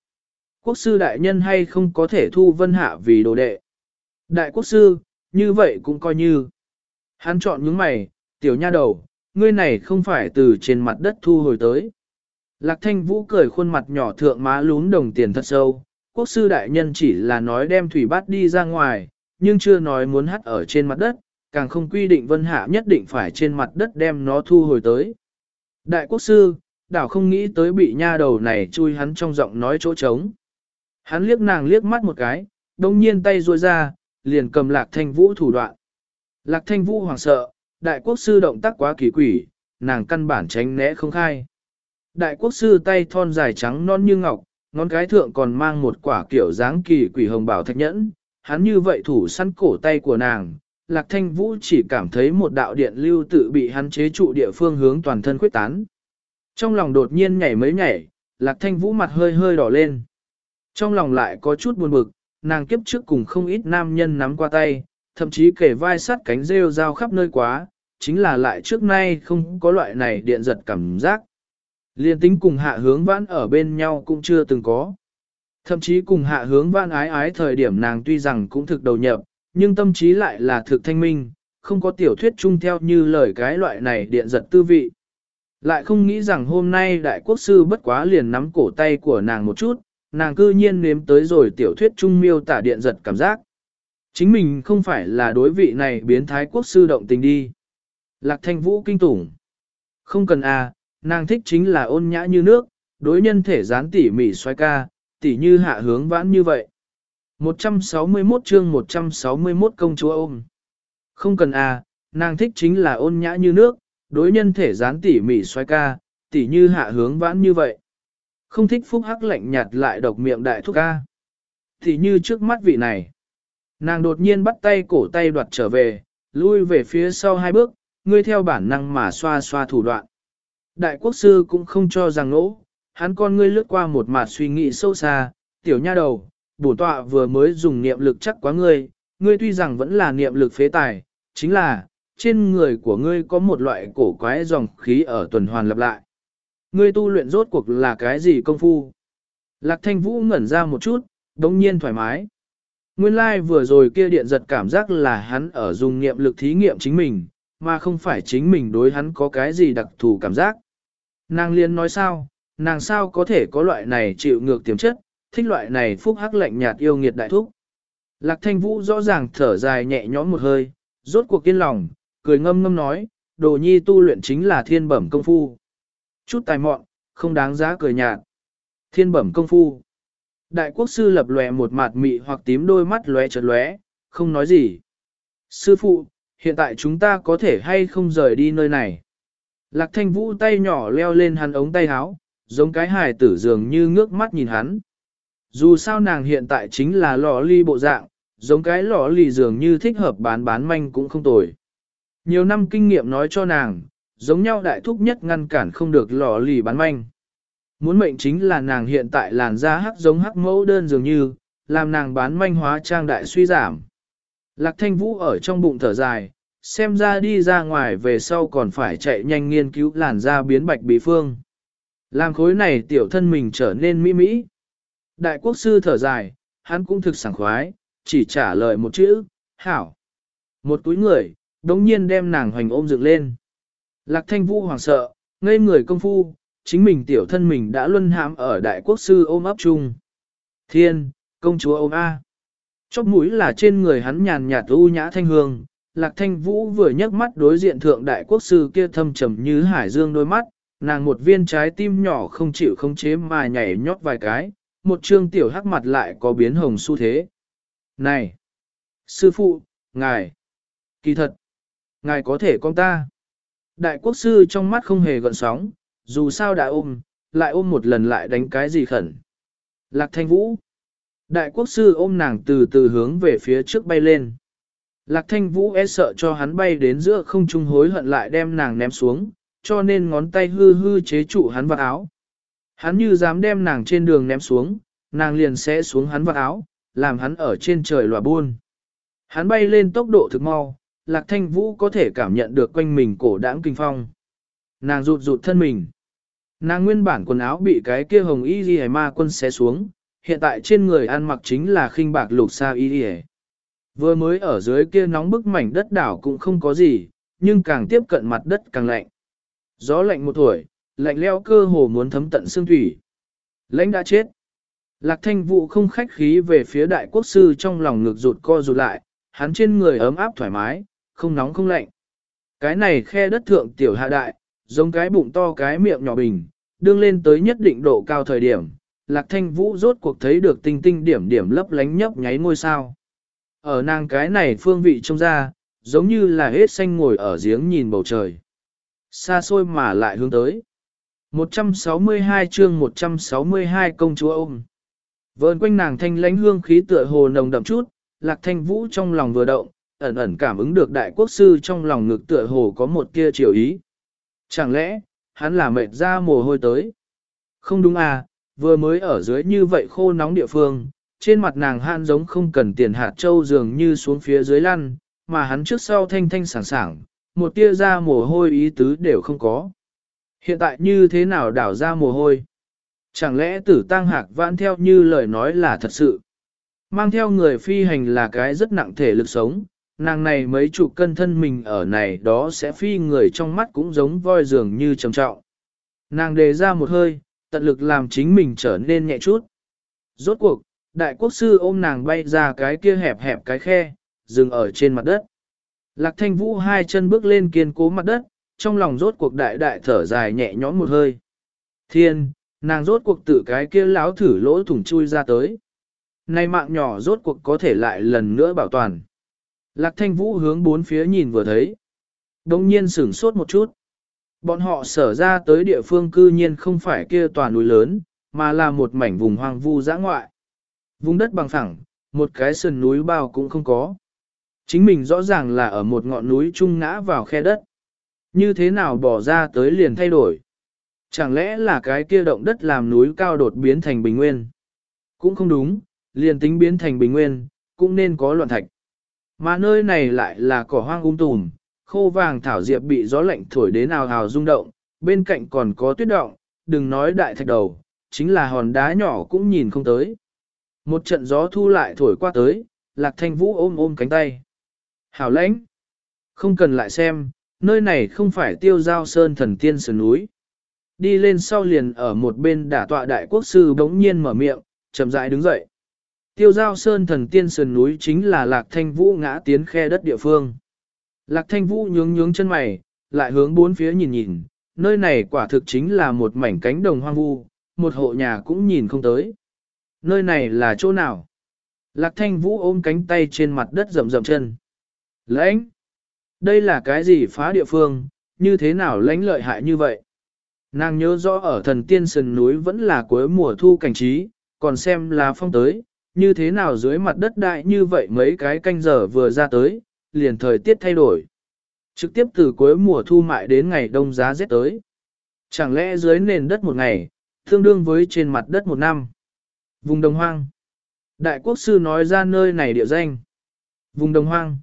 Quốc sư đại nhân hay không có thể thu vân hạ vì đồ đệ. Đại quốc sư, như vậy cũng coi như. Hắn chọn những mày, tiểu nha đầu, ngươi này không phải từ trên mặt đất thu hồi tới. Lạc thanh vũ cười khuôn mặt nhỏ thượng má lún đồng tiền thật sâu, quốc sư đại nhân chỉ là nói đem thủy bát đi ra ngoài, nhưng chưa nói muốn hắt ở trên mặt đất, càng không quy định vân hạ nhất định phải trên mặt đất đem nó thu hồi tới. Đại quốc sư, đảo không nghĩ tới bị nha đầu này chui hắn trong giọng nói chỗ trống. Hắn liếc nàng liếc mắt một cái, đông nhiên tay ruôi ra, liền cầm lạc thanh vũ thủ đoạn. Lạc thanh vũ hoảng sợ, đại quốc sư động tác quá kỳ quỷ, nàng căn bản tránh né không khai. Đại quốc sư tay thon dài trắng non như ngọc, ngón cái thượng còn mang một quả kiểu dáng kỳ quỷ hồng bảo thạch nhẫn, hắn như vậy thủ săn cổ tay của nàng. Lạc thanh vũ chỉ cảm thấy một đạo điện lưu tự bị hắn chế trụ địa phương hướng toàn thân quyết tán. Trong lòng đột nhiên nhảy mấy nhảy, lạc thanh vũ mặt hơi hơi đỏ lên. Trong lòng lại có chút buồn bực, nàng kiếp trước cùng không ít nam nhân nắm qua tay, thậm chí kể vai sát cánh rêu rao khắp nơi quá, chính là lại trước nay không có loại này điện giật cảm giác. Liên tính cùng hạ hướng vãn ở bên nhau cũng chưa từng có. Thậm chí cùng hạ hướng vãn ái ái thời điểm nàng tuy rằng cũng thực đầu nhập, nhưng tâm trí lại là thực thanh minh, không có tiểu thuyết chung theo như lời cái loại này điện giật tư vị. Lại không nghĩ rằng hôm nay đại quốc sư bất quá liền nắm cổ tay của nàng một chút, nàng cư nhiên nếm tới rồi tiểu thuyết trung miêu tả điện giật cảm giác. Chính mình không phải là đối vị này biến thái quốc sư động tình đi. Lạc thanh vũ kinh tủng. Không cần à, nàng thích chính là ôn nhã như nước, đối nhân thể dán tỉ mỉ xoay ca, tỉ như hạ hướng vãn như vậy. 161 chương 161 công chúa ôm. Không cần à, nàng thích chính là ôn nhã như nước, đối nhân thể dán tỉ mỉ xoay ca, tỉ như hạ hướng vãn như vậy. Không thích phúc hắc lạnh nhạt lại độc miệng đại thúc ca. thì như trước mắt vị này. Nàng đột nhiên bắt tay cổ tay đoạt trở về, lui về phía sau hai bước, ngươi theo bản năng mà xoa xoa thủ đoạn. Đại quốc sư cũng không cho rằng nỗ, hắn con ngươi lướt qua một mặt suy nghĩ sâu xa, tiểu nha đầu, bổ tọa vừa mới dùng niệm lực chắc quá ngươi, ngươi tuy rằng vẫn là niệm lực phế tài, chính là, trên người của ngươi có một loại cổ quái dòng khí ở tuần hoàn lặp lại. Ngươi tu luyện rốt cuộc là cái gì công phu? Lạc thanh vũ ngẩn ra một chút, đống nhiên thoải mái. Nguyên lai like vừa rồi kia điện giật cảm giác là hắn ở dùng niệm lực thí nghiệm chính mình, mà không phải chính mình đối hắn có cái gì đặc thù cảm giác. Nàng liên nói sao, nàng sao có thể có loại này chịu ngược tiềm chất, thích loại này phúc hắc lạnh nhạt yêu nghiệt đại thúc. Lạc thanh vũ rõ ràng thở dài nhẹ nhõm một hơi, rốt cuộc kiên lòng, cười ngâm ngâm nói, đồ nhi tu luyện chính là thiên bẩm công phu. Chút tài mọn, không đáng giá cười nhạt. Thiên bẩm công phu. Đại quốc sư lập lòe một mặt mị hoặc tím đôi mắt lóe chợt lóe, không nói gì. Sư phụ, hiện tại chúng ta có thể hay không rời đi nơi này. Lạc thanh vũ tay nhỏ leo lên hắn ống tay áo, giống cái hài tử dường như ngước mắt nhìn hắn. Dù sao nàng hiện tại chính là lò ly bộ dạng, giống cái lò ly dường như thích hợp bán bán manh cũng không tồi. Nhiều năm kinh nghiệm nói cho nàng, giống nhau đại thúc nhất ngăn cản không được lò lì bán manh. Muốn mệnh chính là nàng hiện tại làn da hắc giống hắc mẫu đơn dường như, làm nàng bán manh hóa trang đại suy giảm. Lạc thanh vũ ở trong bụng thở dài, xem ra đi ra ngoài về sau còn phải chạy nhanh nghiên cứu làn da biến bạch bí phương. Làm khối này tiểu thân mình trở nên mỹ mỹ. Đại quốc sư thở dài, hắn cũng thực sảng khoái, chỉ trả lời một chữ, hảo. Một túi người, đống nhiên đem nàng hoành ôm dựng lên. Lạc thanh vũ hoảng sợ, ngây người công phu, chính mình tiểu thân mình đã luân hãm ở đại quốc sư ôm ấp chung. Thiên, công chúa ôm A. Chóc mũi là trên người hắn nhàn nhạt u nhã thanh hương, lạc thanh vũ vừa nhấc mắt đối diện thượng đại quốc sư kia thâm trầm như hải dương đôi mắt, nàng một viên trái tim nhỏ không chịu khống chế mà nhảy nhót vài cái, một trương tiểu hắc mặt lại có biến hồng xu thế. Này! Sư phụ, ngài! Kỳ thật! Ngài có thể con ta! Đại quốc sư trong mắt không hề gợn sóng, dù sao đã ôm, lại ôm một lần lại đánh cái gì khẩn. Lạc thanh vũ! Đại quốc sư ôm nàng từ từ hướng về phía trước bay lên. Lạc thanh vũ e sợ cho hắn bay đến giữa không trung hối hận lại đem nàng ném xuống, cho nên ngón tay hư hư chế trụ hắn vào áo. Hắn như dám đem nàng trên đường ném xuống, nàng liền sẽ xuống hắn vào áo, làm hắn ở trên trời lòa buôn. Hắn bay lên tốc độ thực mau, lạc thanh vũ có thể cảm nhận được quanh mình cổ đãng kinh phong. Nàng rụt rụt thân mình. Nàng nguyên bản quần áo bị cái kia hồng y ghi ma quân xé xuống, hiện tại trên người ăn mặc chính là khinh bạc lục sa y ghi Vừa mới ở dưới kia nóng bức mảnh đất đảo cũng không có gì, nhưng càng tiếp cận mặt đất càng lạnh. Gió lạnh một tuổi, lạnh leo cơ hồ muốn thấm tận xương thủy. Lãnh đã chết. Lạc thanh vụ không khách khí về phía đại quốc sư trong lòng ngực rụt co rụt lại, hắn trên người ấm áp thoải mái, không nóng không lạnh. Cái này khe đất thượng tiểu hạ đại, giống cái bụng to cái miệng nhỏ bình, đương lên tới nhất định độ cao thời điểm, lạc thanh vũ rốt cuộc thấy được tinh tinh điểm điểm lấp lánh nhấp nháy ngôi sao. Ở nàng cái này phương vị trông ra, giống như là hết xanh ngồi ở giếng nhìn bầu trời. Xa xôi mà lại hướng tới. 162 chương 162 công chúa ôm. Vờn quanh nàng thanh lãnh hương khí tựa hồ nồng đậm chút, lạc thanh vũ trong lòng vừa động, ẩn ẩn cảm ứng được đại quốc sư trong lòng ngực tựa hồ có một kia chiều ý. Chẳng lẽ, hắn là mệt ra mồ hôi tới? Không đúng à, vừa mới ở dưới như vậy khô nóng địa phương, trên mặt nàng han giống không cần tiền hạt châu dường như xuống phía dưới lăn, mà hắn trước sau thanh thanh sảng sảng, một tia ra mồ hôi ý tứ đều không có. Hiện tại như thế nào đảo ra mồ hôi? Chẳng lẽ tử tăng hạc vãn theo như lời nói là thật sự? Mang theo người phi hành là cái rất nặng thể lực sống, nàng này mấy chục cân thân mình ở này đó sẽ phi người trong mắt cũng giống voi dường như trầm trọng. Nàng đề ra một hơi, tận lực làm chính mình trở nên nhẹ chút. Rốt cuộc, đại quốc sư ôm nàng bay ra cái kia hẹp hẹp cái khe, dừng ở trên mặt đất. Lạc thanh vũ hai chân bước lên kiên cố mặt đất, trong lòng rốt cuộc đại đại thở dài nhẹ nhõm một hơi. Thiên, nàng rốt cuộc tự cái kia láo thử lỗ thủng chui ra tới. Nay mạng nhỏ rốt cuộc có thể lại lần nữa bảo toàn. Lạc thanh vũ hướng bốn phía nhìn vừa thấy. Đông nhiên sửng sốt một chút. Bọn họ sở ra tới địa phương cư nhiên không phải kia tòa núi lớn, mà là một mảnh vùng hoang vu dã ngoại. Vùng đất bằng phẳng, một cái sườn núi bao cũng không có. Chính mình rõ ràng là ở một ngọn núi trung ngã vào khe đất. Như thế nào bỏ ra tới liền thay đổi? Chẳng lẽ là cái kia động đất làm núi cao đột biến thành bình nguyên? Cũng không đúng, liền tính biến thành bình nguyên, cũng nên có loạn thạch. Mà nơi này lại là cỏ hoang ung um tùm, khô vàng thảo diệp bị gió lạnh thổi đến ào ào rung động, bên cạnh còn có tuyết động, đừng nói đại thạch đầu, chính là hòn đá nhỏ cũng nhìn không tới. Một trận gió thu lại thổi qua tới, lạc thanh vũ ôm ôm cánh tay. Hảo lãnh! Không cần lại xem, nơi này không phải tiêu giao sơn thần tiên sườn núi. Đi lên sau liền ở một bên đả tọa đại quốc sư bỗng nhiên mở miệng, chậm rãi đứng dậy. Tiêu giao sơn thần tiên sườn núi chính là lạc thanh vũ ngã tiến khe đất địa phương. Lạc thanh vũ nhướng nhướng chân mày, lại hướng bốn phía nhìn nhìn, nơi này quả thực chính là một mảnh cánh đồng hoang vu, một hộ nhà cũng nhìn không tới. Nơi này là chỗ nào? Lạc thanh vũ ôm cánh tay trên mặt đất rầm rầm chân. Lãnh! Đây là cái gì phá địa phương, như thế nào lãnh lợi hại như vậy? Nàng nhớ rõ ở thần tiên sườn núi vẫn là cuối mùa thu cảnh trí, còn xem là phong tới, như thế nào dưới mặt đất đại như vậy mấy cái canh giờ vừa ra tới, liền thời tiết thay đổi. Trực tiếp từ cuối mùa thu mại đến ngày đông giá rét tới. Chẳng lẽ dưới nền đất một ngày, tương đương với trên mặt đất một năm. Vùng đồng hoang. Đại quốc sư nói ra nơi này địa danh. Vùng đồng hoang.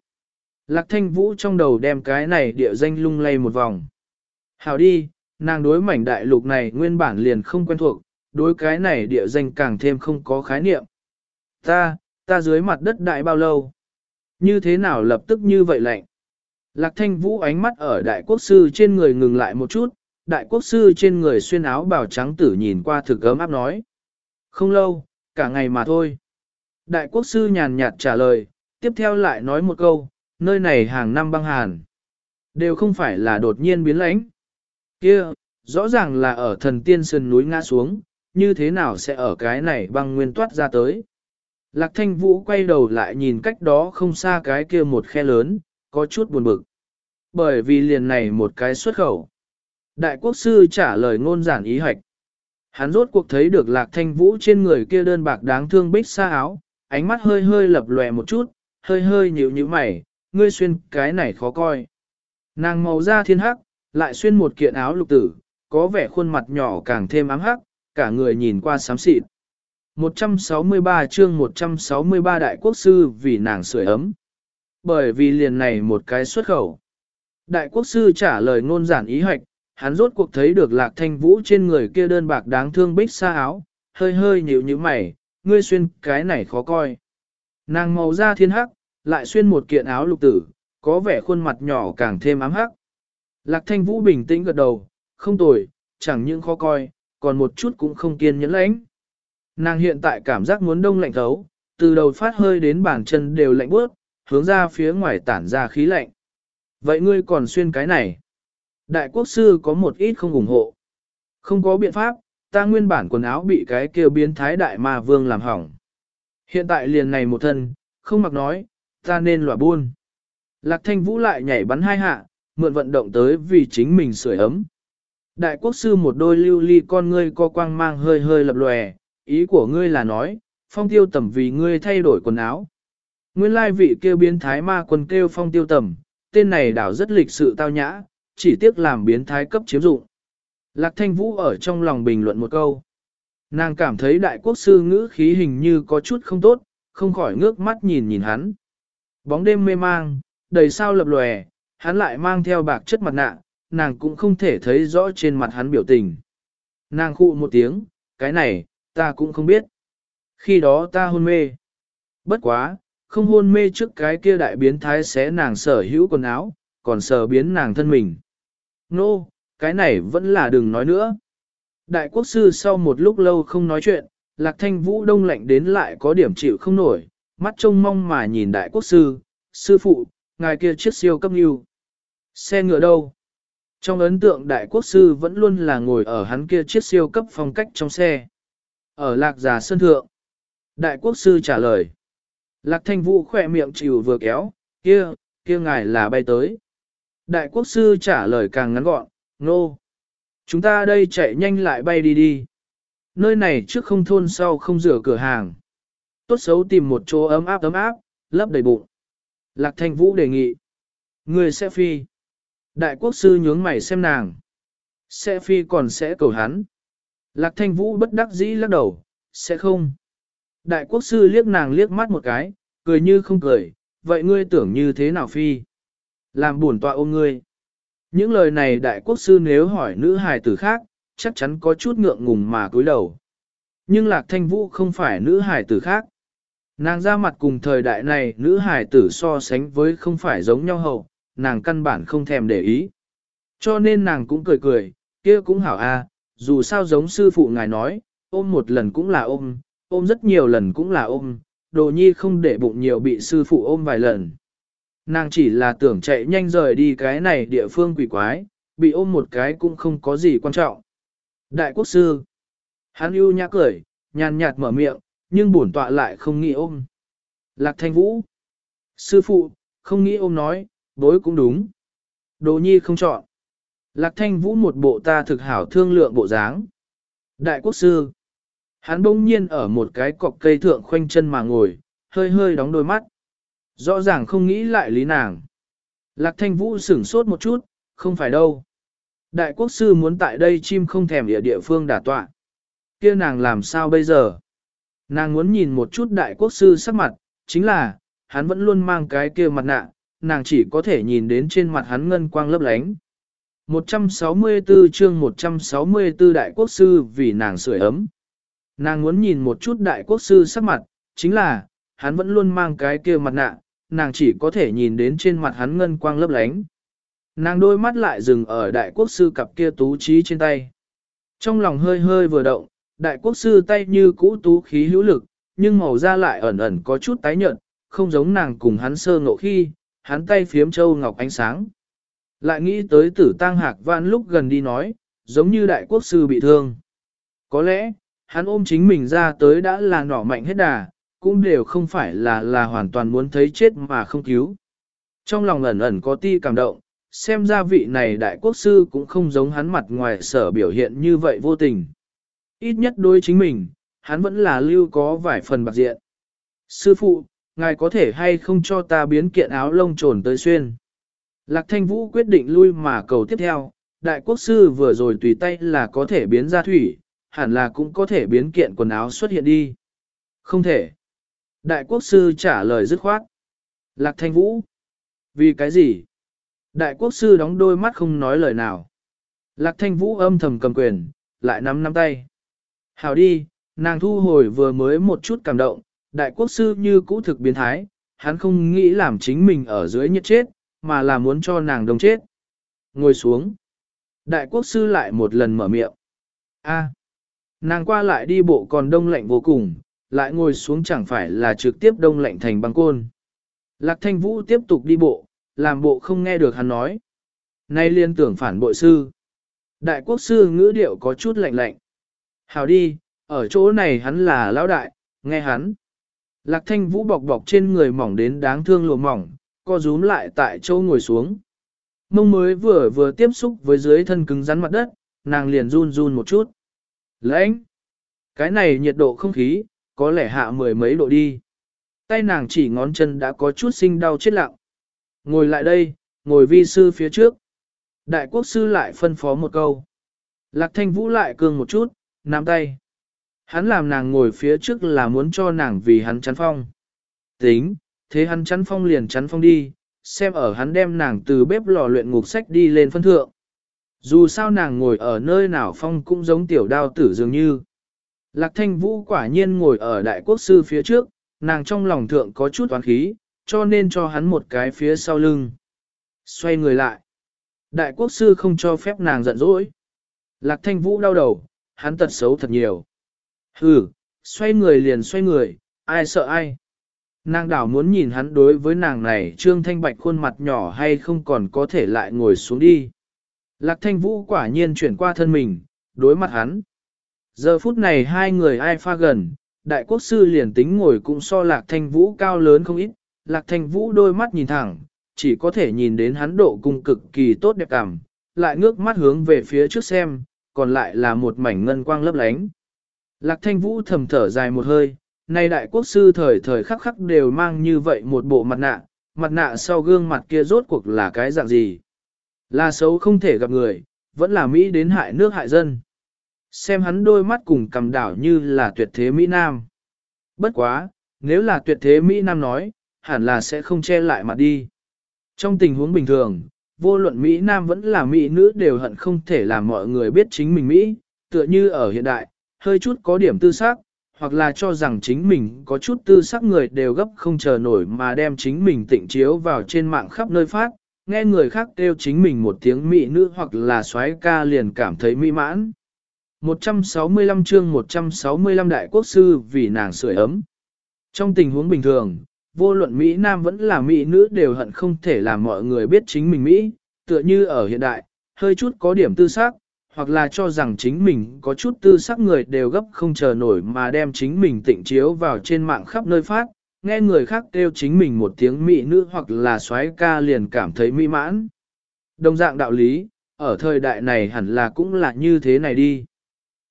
Lạc thanh vũ trong đầu đem cái này địa danh lung lay một vòng. Hảo đi, nàng đối mảnh đại lục này nguyên bản liền không quen thuộc, đối cái này địa danh càng thêm không có khái niệm. Ta, ta dưới mặt đất đại bao lâu? Như thế nào lập tức như vậy lạnh? Lạc thanh vũ ánh mắt ở đại quốc sư trên người ngừng lại một chút, đại quốc sư trên người xuyên áo bào trắng tử nhìn qua thực ấm áp nói. Không lâu, cả ngày mà thôi. Đại quốc sư nhàn nhạt trả lời, tiếp theo lại nói một câu, nơi này hàng năm băng hàn. Đều không phải là đột nhiên biến lãnh. Kia, rõ ràng là ở thần tiên sơn núi ngã xuống, như thế nào sẽ ở cái này băng nguyên toát ra tới. Lạc thanh vũ quay đầu lại nhìn cách đó không xa cái kia một khe lớn, có chút buồn bực. Bởi vì liền này một cái xuất khẩu. Đại quốc sư trả lời ngôn giản ý hạch. Hắn rốt cuộc thấy được lạc thanh vũ trên người kia đơn bạc đáng thương bích xa áo, ánh mắt hơi hơi lập lòe một chút, hơi hơi nhíu nhíu mày, ngươi xuyên cái này khó coi. Nàng màu da thiên hắc, lại xuyên một kiện áo lục tử, có vẻ khuôn mặt nhỏ càng thêm ám hắc, cả người nhìn qua xám xịt. 163 chương 163 đại quốc sư vì nàng sưởi ấm. Bởi vì liền này một cái xuất khẩu. Đại quốc sư trả lời ngôn giản ý hoạch, hắn rốt cuộc thấy được lạc thanh vũ trên người kia đơn bạc đáng thương bích xa áo, hơi hơi nhíu như mày, ngươi xuyên cái này khó coi. Nàng màu da thiên hắc, lại xuyên một kiện áo lục tử, có vẻ khuôn mặt nhỏ càng thêm ám hắc. Lạc thanh vũ bình tĩnh gật đầu, không tồi, chẳng những khó coi, còn một chút cũng không kiên nhẫn lãnh. Nàng hiện tại cảm giác muốn đông lạnh thấu, từ đầu phát hơi đến bàn chân đều lạnh bước, hướng ra phía ngoài tản ra khí lạnh. Vậy ngươi còn xuyên cái này? Đại quốc sư có một ít không ủng hộ. Không có biện pháp, ta nguyên bản quần áo bị cái kêu biến thái đại ma vương làm hỏng. Hiện tại liền này một thân, không mặc nói, ta nên lỏa buôn. Lạc thanh vũ lại nhảy bắn hai hạ, mượn vận động tới vì chính mình sưởi ấm. Đại quốc sư một đôi lưu ly con ngươi co quang mang hơi hơi lập lòe, ý của ngươi là nói, phong tiêu tầm vì ngươi thay đổi quần áo. Nguyên lai vị kêu biến thái ma quân kêu phong tiêu tầm, tên này đảo rất lịch sự tao nhã, chỉ tiếc làm biến thái cấp chiếm dụng. Lạc thanh vũ ở trong lòng bình luận một câu. Nàng cảm thấy đại quốc sư ngữ khí hình như có chút không tốt, không khỏi ngước mắt nhìn nhìn hắn. Bóng đêm mê mang, đầy sao lập lòe, hắn lại mang theo bạc chất mặt nạ, nàng cũng không thể thấy rõ trên mặt hắn biểu tình. Nàng khụ một tiếng, cái này, ta cũng không biết. Khi đó ta hôn mê. Bất quá, không hôn mê trước cái kia đại biến thái xé nàng sở hữu quần áo, còn sở biến nàng thân mình. Nô, no, cái này vẫn là đừng nói nữa. Đại quốc sư sau một lúc lâu không nói chuyện, lạc thanh vũ đông lạnh đến lại có điểm chịu không nổi, mắt trông mong mà nhìn đại quốc sư, sư phụ, ngài kia chiếc siêu cấp yêu. Xe ngựa đâu? Trong ấn tượng đại quốc sư vẫn luôn là ngồi ở hắn kia chiếc siêu cấp phong cách trong xe. Ở lạc già sơn thượng. Đại quốc sư trả lời. Lạc thanh vũ khỏe miệng chịu vừa kéo, kia, kia ngài là bay tới. Đại quốc sư trả lời càng ngắn gọn, nô. No. Chúng ta đây chạy nhanh lại bay đi đi. Nơi này trước không thôn sau không rửa cửa hàng. Tốt xấu tìm một chỗ ấm áp ấm áp, lấp đầy bụng. Lạc thanh vũ đề nghị. Người sẽ phi. Đại quốc sư nhướng mày xem nàng. Sẽ phi còn sẽ cầu hắn. Lạc thanh vũ bất đắc dĩ lắc đầu, sẽ không. Đại quốc sư liếc nàng liếc mắt một cái, cười như không cười, vậy ngươi tưởng như thế nào phi? Làm buồn tọa ôm ngươi. Những lời này đại quốc sư nếu hỏi nữ hài tử khác, chắc chắn có chút ngượng ngùng mà cúi đầu. Nhưng lạc thanh vũ không phải nữ hài tử khác. Nàng ra mặt cùng thời đại này nữ hài tử so sánh với không phải giống nhau hậu, nàng căn bản không thèm để ý. Cho nên nàng cũng cười cười, kia cũng hảo a, dù sao giống sư phụ ngài nói, ôm một lần cũng là ôm, ôm rất nhiều lần cũng là ôm, đồ nhi không để bụng nhiều bị sư phụ ôm vài lần. Nàng chỉ là tưởng chạy nhanh rời đi cái này địa phương quỷ quái, bị ôm một cái cũng không có gì quan trọng. Đại quốc sư, hắn ưu nhã cười, nhàn nhạt mở miệng, nhưng bổn tọa lại không nghĩ ôm. Lạc thanh vũ, sư phụ, không nghĩ ôm nói, bối cũng đúng. Đồ nhi không chọn. Lạc thanh vũ một bộ ta thực hảo thương lượng bộ dáng. Đại quốc sư, hắn bỗng nhiên ở một cái cọc cây thượng khoanh chân mà ngồi, hơi hơi đóng đôi mắt. Rõ ràng không nghĩ lại lý nàng. Lạc thanh vũ sửng sốt một chút, không phải đâu. Đại quốc sư muốn tại đây chim không thèm địa địa phương đả tọa. kia nàng làm sao bây giờ? Nàng muốn nhìn một chút đại quốc sư sắc mặt, chính là, hắn vẫn luôn mang cái kia mặt nạ, nàng chỉ có thể nhìn đến trên mặt hắn ngân quang lấp lánh. 164 chương 164 đại quốc sư vì nàng sưởi ấm. Nàng muốn nhìn một chút đại quốc sư sắc mặt, chính là, hắn vẫn luôn mang cái kia mặt nạ, nàng chỉ có thể nhìn đến trên mặt hắn ngân quang lấp lánh. Nàng đôi mắt lại dừng ở đại quốc sư cặp kia tú trí trên tay. Trong lòng hơi hơi vừa động, đại quốc sư tay như cũ tú khí hữu lực, nhưng màu da lại ẩn ẩn có chút tái nhợt, không giống nàng cùng hắn sơ ngộ khi, hắn tay phiếm châu ngọc ánh sáng. Lại nghĩ tới tử tang hạc vạn lúc gần đi nói, giống như đại quốc sư bị thương. Có lẽ, hắn ôm chính mình ra tới đã là nỏ mạnh hết đà, cũng đều không phải là là hoàn toàn muốn thấy chết mà không cứu. Trong lòng ẩn ẩn có ti cảm động, xem ra vị này đại quốc sư cũng không giống hắn mặt ngoài sở biểu hiện như vậy vô tình. Ít nhất đối chính mình, hắn vẫn là lưu có vài phần bạc diện. Sư phụ, ngài có thể hay không cho ta biến kiện áo lông trồn tới xuyên. Lạc thanh vũ quyết định lui mà cầu tiếp theo, đại quốc sư vừa rồi tùy tay là có thể biến ra thủy, hẳn là cũng có thể biến kiện quần áo xuất hiện đi. Không thể. Đại quốc sư trả lời dứt khoát. Lạc thanh vũ. Vì cái gì? Đại quốc sư đóng đôi mắt không nói lời nào. Lạc thanh vũ âm thầm cầm quyền, lại nắm nắm tay. Hào đi, nàng thu hồi vừa mới một chút cảm động, đại quốc sư như cũ thực biến thái, hắn không nghĩ làm chính mình ở dưới nhất chết, mà là muốn cho nàng đồng chết. Ngồi xuống. Đại quốc sư lại một lần mở miệng. A. nàng qua lại đi bộ còn đông lạnh vô cùng, lại ngồi xuống chẳng phải là trực tiếp đông lạnh thành băng côn. Lạc thanh vũ tiếp tục đi bộ, làm bộ không nghe được hắn nói. Nay liên tưởng phản bội sư. Đại quốc sư ngữ điệu có chút lạnh lạnh. Hào đi, ở chỗ này hắn là lão đại, nghe hắn. Lạc thanh vũ bọc bọc trên người mỏng đến đáng thương lùa mỏng, co rúm lại tại chỗ ngồi xuống. Mông mới vừa vừa tiếp xúc với dưới thân cứng rắn mặt đất, nàng liền run run một chút. Lãnh! Cái này nhiệt độ không khí, có lẽ hạ mười mấy độ đi. Tay nàng chỉ ngón chân đã có chút sinh đau chết lặng. Ngồi lại đây, ngồi vi sư phía trước. Đại quốc sư lại phân phó một câu. Lạc thanh vũ lại cương một chút, nắm tay. Hắn làm nàng ngồi phía trước là muốn cho nàng vì hắn chắn phong. Tính, thế hắn chắn phong liền chắn phong đi, xem ở hắn đem nàng từ bếp lò luyện ngục sách đi lên phân thượng. Dù sao nàng ngồi ở nơi nào phong cũng giống tiểu đao tử dường như. Lạc thanh vũ quả nhiên ngồi ở đại quốc sư phía trước, nàng trong lòng thượng có chút toán khí, cho nên cho hắn một cái phía sau lưng. Xoay người lại. Đại quốc sư không cho phép nàng giận dỗi. Lạc thanh vũ đau đầu, hắn tật xấu thật nhiều. Hừ, xoay người liền xoay người, ai sợ ai. Nàng đảo muốn nhìn hắn đối với nàng này trương thanh bạch khuôn mặt nhỏ hay không còn có thể lại ngồi xuống đi. Lạc thanh vũ quả nhiên chuyển qua thân mình, đối mặt hắn. Giờ phút này hai người ai pha gần, đại quốc sư liền tính ngồi cũng so lạc thanh vũ cao lớn không ít, lạc thanh vũ đôi mắt nhìn thẳng, chỉ có thể nhìn đến hắn độ cung cực kỳ tốt đẹp cảm, lại ngước mắt hướng về phía trước xem, còn lại là một mảnh ngân quang lấp lánh. Lạc thanh vũ thầm thở dài một hơi, nay đại quốc sư thời thời khắc khắc đều mang như vậy một bộ mặt nạ, mặt nạ sau gương mặt kia rốt cuộc là cái dạng gì. Là xấu không thể gặp người, vẫn là Mỹ đến hại nước hại dân. Xem hắn đôi mắt cùng cầm đảo như là tuyệt thế Mỹ Nam. Bất quá, nếu là tuyệt thế Mỹ Nam nói, hẳn là sẽ không che lại mặt đi. Trong tình huống bình thường, vô luận Mỹ Nam vẫn là Mỹ nữ đều hận không thể làm mọi người biết chính mình Mỹ, tựa như ở hiện đại, hơi chút có điểm tư xác, hoặc là cho rằng chính mình có chút tư sắc người đều gấp không chờ nổi mà đem chính mình tịnh chiếu vào trên mạng khắp nơi phát, nghe người khác kêu chính mình một tiếng mỹ nữ hoặc là xoái ca liền cảm thấy mỹ mãn. 165 chương 165 đại quốc sư vì nàng sưởi ấm. Trong tình huống bình thường, vô luận Mỹ Nam vẫn là Mỹ nữ đều hận không thể làm mọi người biết chính mình Mỹ, tựa như ở hiện đại, hơi chút có điểm tư xác, hoặc là cho rằng chính mình có chút tư sắc người đều gấp không chờ nổi mà đem chính mình tịnh chiếu vào trên mạng khắp nơi phát, nghe người khác kêu chính mình một tiếng mỹ nữ hoặc là xoái ca liền cảm thấy mỹ mãn. Đồng dạng đạo lý, ở thời đại này hẳn là cũng là như thế này đi.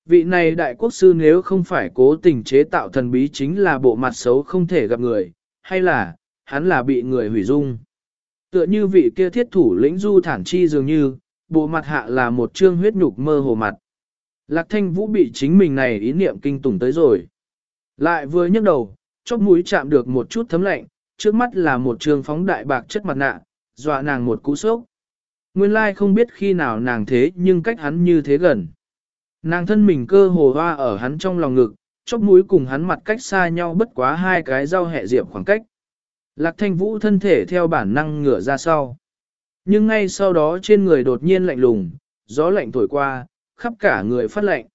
Vị này đại quốc sư nếu không phải cố tình chế tạo thần bí chính là bộ mặt xấu không thể gặp người, hay là, hắn là bị người hủy dung. Tựa như vị kia thiết thủ lĩnh du thản chi dường như, bộ mặt hạ là một trương huyết nhục mơ hồ mặt. Lạc thanh vũ bị chính mình này ý niệm kinh tủng tới rồi. Lại vừa nhấc đầu, chóp mũi chạm được một chút thấm lạnh, trước mắt là một trương phóng đại bạc chất mặt nạ, dọa nàng một cú sốc. Nguyên lai không biết khi nào nàng thế nhưng cách hắn như thế gần. Nàng thân mình cơ hồ hoa ở hắn trong lòng ngực, chóp mũi cùng hắn mặt cách xa nhau bất quá hai cái rau hẹ diệp khoảng cách. Lạc thanh vũ thân thể theo bản năng ngửa ra sau. Nhưng ngay sau đó trên người đột nhiên lạnh lùng, gió lạnh thổi qua, khắp cả người phát lạnh.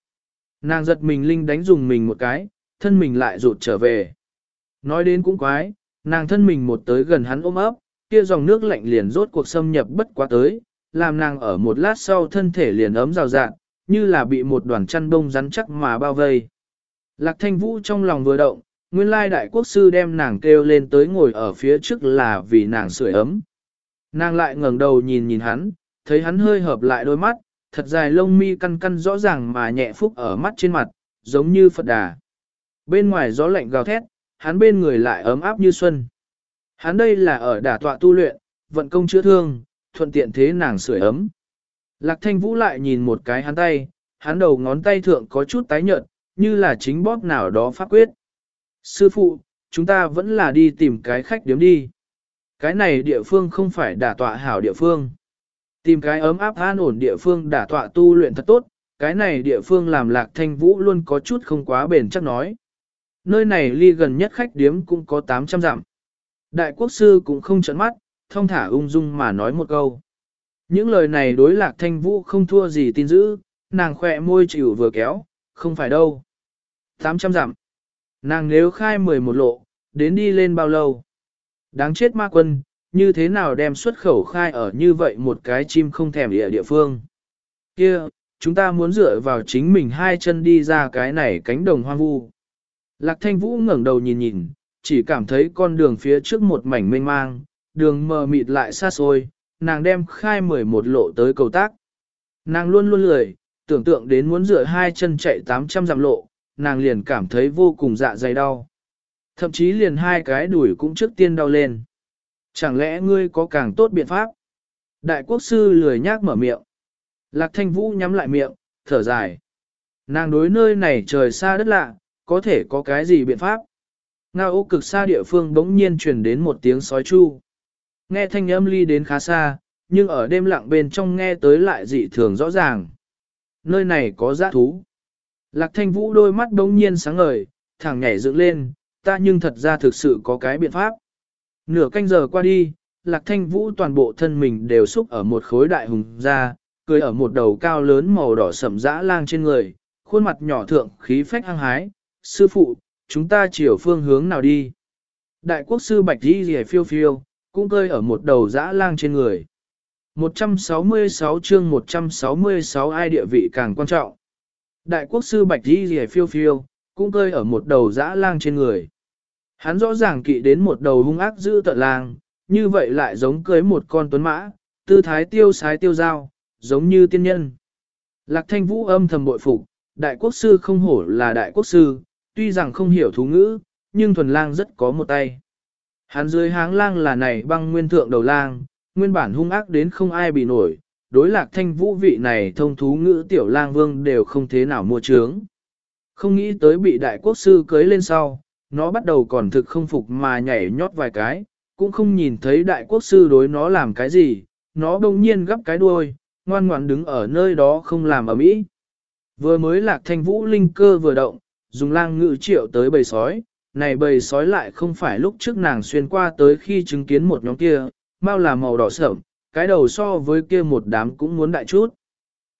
Nàng giật mình linh đánh dùng mình một cái, thân mình lại rụt trở về. Nói đến cũng quái, nàng thân mình một tới gần hắn ôm ấp, kia dòng nước lạnh liền rốt cuộc xâm nhập bất quá tới, làm nàng ở một lát sau thân thể liền ấm rào rạng, như là bị một đoàn chăn bông rắn chắc mà bao vây. Lạc thanh vũ trong lòng vừa động, nguyên lai đại quốc sư đem nàng kêu lên tới ngồi ở phía trước là vì nàng sưởi ấm. Nàng lại ngẩng đầu nhìn nhìn hắn, thấy hắn hơi hợp lại đôi mắt, thật dài lông mi căn căn rõ ràng mà nhẹ phúc ở mắt trên mặt, giống như Phật đà. Bên ngoài gió lạnh gào thét, hắn bên người lại ấm áp như xuân. Hắn đây là ở đả tọa tu luyện, vận công chữa thương, thuận tiện thế nàng sưởi ấm. Lạc thanh vũ lại nhìn một cái hắn tay, hắn đầu ngón tay thượng có chút tái nhợt, như là chính bóp nào đó pháp quyết. Sư phụ, chúng ta vẫn là đi tìm cái khách điếm đi. Cái này địa phương không phải đả tọa hảo địa phương. Tìm cái ấm áp an ổn địa phương đả tọa tu luyện thật tốt, cái này địa phương làm lạc thanh vũ luôn có chút không quá bền chắc nói. Nơi này ly gần nhất khách điếm cũng có 800 dặm. Đại quốc sư cũng không chấn mắt, thông thả ung dung mà nói một câu. Những lời này đối lạc thanh vũ không thua gì tin dữ, nàng khỏe môi chịu vừa kéo, không phải đâu. 800 dặm. Nàng nếu khai 11 lộ, đến đi lên bao lâu? Đáng chết ma quân, như thế nào đem xuất khẩu khai ở như vậy một cái chim không thèm địa địa phương. Kia, chúng ta muốn dựa vào chính mình hai chân đi ra cái này cánh đồng hoang vu. Lạc thanh vũ ngẩng đầu nhìn nhìn, chỉ cảm thấy con đường phía trước một mảnh mênh mang, đường mờ mịt lại xa xôi, nàng đem khai mười một lộ tới cầu tác. Nàng luôn luôn lười, tưởng tượng đến muốn dựa hai chân chạy 800 dặm lộ, nàng liền cảm thấy vô cùng dạ dày đau. Thậm chí liền hai cái đuổi cũng trước tiên đau lên. Chẳng lẽ ngươi có càng tốt biện pháp? Đại quốc sư lười nhác mở miệng. Lạc thanh vũ nhắm lại miệng, thở dài. Nàng đối nơi này trời xa đất lạ, có thể có cái gì biện pháp? Ngao ô cực xa địa phương bỗng nhiên truyền đến một tiếng sói chu. Nghe thanh âm ly đến khá xa, nhưng ở đêm lặng bên trong nghe tới lại dị thường rõ ràng. Nơi này có giã thú. Lạc thanh vũ đôi mắt bỗng nhiên sáng ngời, thẳng nhảy dựng lên, ta nhưng thật ra thực sự có cái biện pháp. Nửa canh giờ qua đi, lạc thanh vũ toàn bộ thân mình đều xúc ở một khối đại hùng ra, cười ở một đầu cao lớn màu đỏ sậm dã lang trên người, khuôn mặt nhỏ thượng khí phách hăng hái. Sư phụ, chúng ta chiều phương hướng nào đi? Đại quốc sư bạch Di Dì phiêu phiêu, cũng cơi ở một đầu dã lang trên người. 166 chương 166 ai địa vị càng quan trọng. Đại quốc sư bạch Di Dì phiêu phiêu, cũng cơi ở một đầu dã lang trên người. Hắn rõ ràng kỵ đến một đầu hung ác dữ tợn lang, như vậy lại giống cưới một con tuấn mã, tư thái tiêu sái tiêu dao, giống như tiên nhân. Lạc thanh vũ âm thầm bội phục, đại quốc sư không hổ là đại quốc sư, tuy rằng không hiểu thú ngữ, nhưng thuần lang rất có một tay. Hắn dưới háng lang là này băng nguyên thượng đầu lang, nguyên bản hung ác đến không ai bị nổi, đối lạc thanh vũ vị này thông thú ngữ tiểu lang vương đều không thế nào mua trướng. Không nghĩ tới bị đại quốc sư cưới lên sau, nó bắt đầu còn thực không phục mà nhảy nhót vài cái, cũng không nhìn thấy đại quốc sư đối nó làm cái gì, nó bỗng nhiên gấp cái đuôi, ngoan ngoãn đứng ở nơi đó không làm ở mỹ. Vừa mới lạc thanh vũ linh cơ vừa động, dùng lang ngự triệu tới bầy sói, này bầy sói lại không phải lúc trước nàng xuyên qua tới khi chứng kiến một nhóm kia, mau là màu đỏ sẫm, cái đầu so với kia một đám cũng muốn đại chút.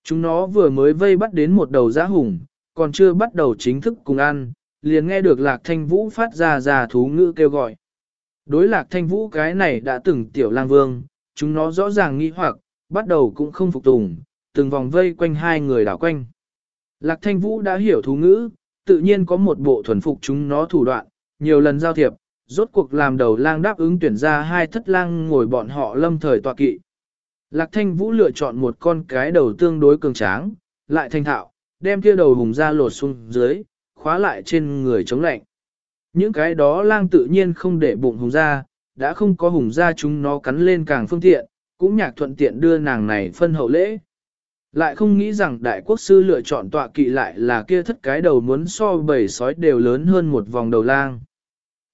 Chúng nó vừa mới vây bắt đến một đầu giã hùng, còn chưa bắt đầu chính thức cùng ăn, liền nghe được lạc thanh vũ phát ra ra thú ngữ kêu gọi. Đối lạc thanh vũ cái này đã từng tiểu lang vương, chúng nó rõ ràng nghi hoặc, bắt đầu cũng không phục tùng, từng vòng vây quanh hai người đảo quanh. Lạc thanh vũ đã hiểu thú ngữ, tự nhiên có một bộ thuần phục chúng nó thủ đoạn, nhiều lần giao thiệp, rốt cuộc làm đầu lang đáp ứng tuyển ra hai thất lang ngồi bọn họ lâm thời tọa kỵ. Lạc thanh vũ lựa chọn một con cái đầu tương đối cường tráng, lại thanh thạo, đem kia đầu hùng ra lột xuống dưới, khóa lại trên người chống lạnh. Những cái đó lang tự nhiên không để bụng hùng ra, đã không có hùng ra chúng nó cắn lên càng phương tiện, cũng nhạc thuận tiện đưa nàng này phân hậu lễ. Lại không nghĩ rằng đại quốc sư lựa chọn tọa kỵ lại là kia thất cái đầu muốn so bầy sói đều lớn hơn một vòng đầu lang.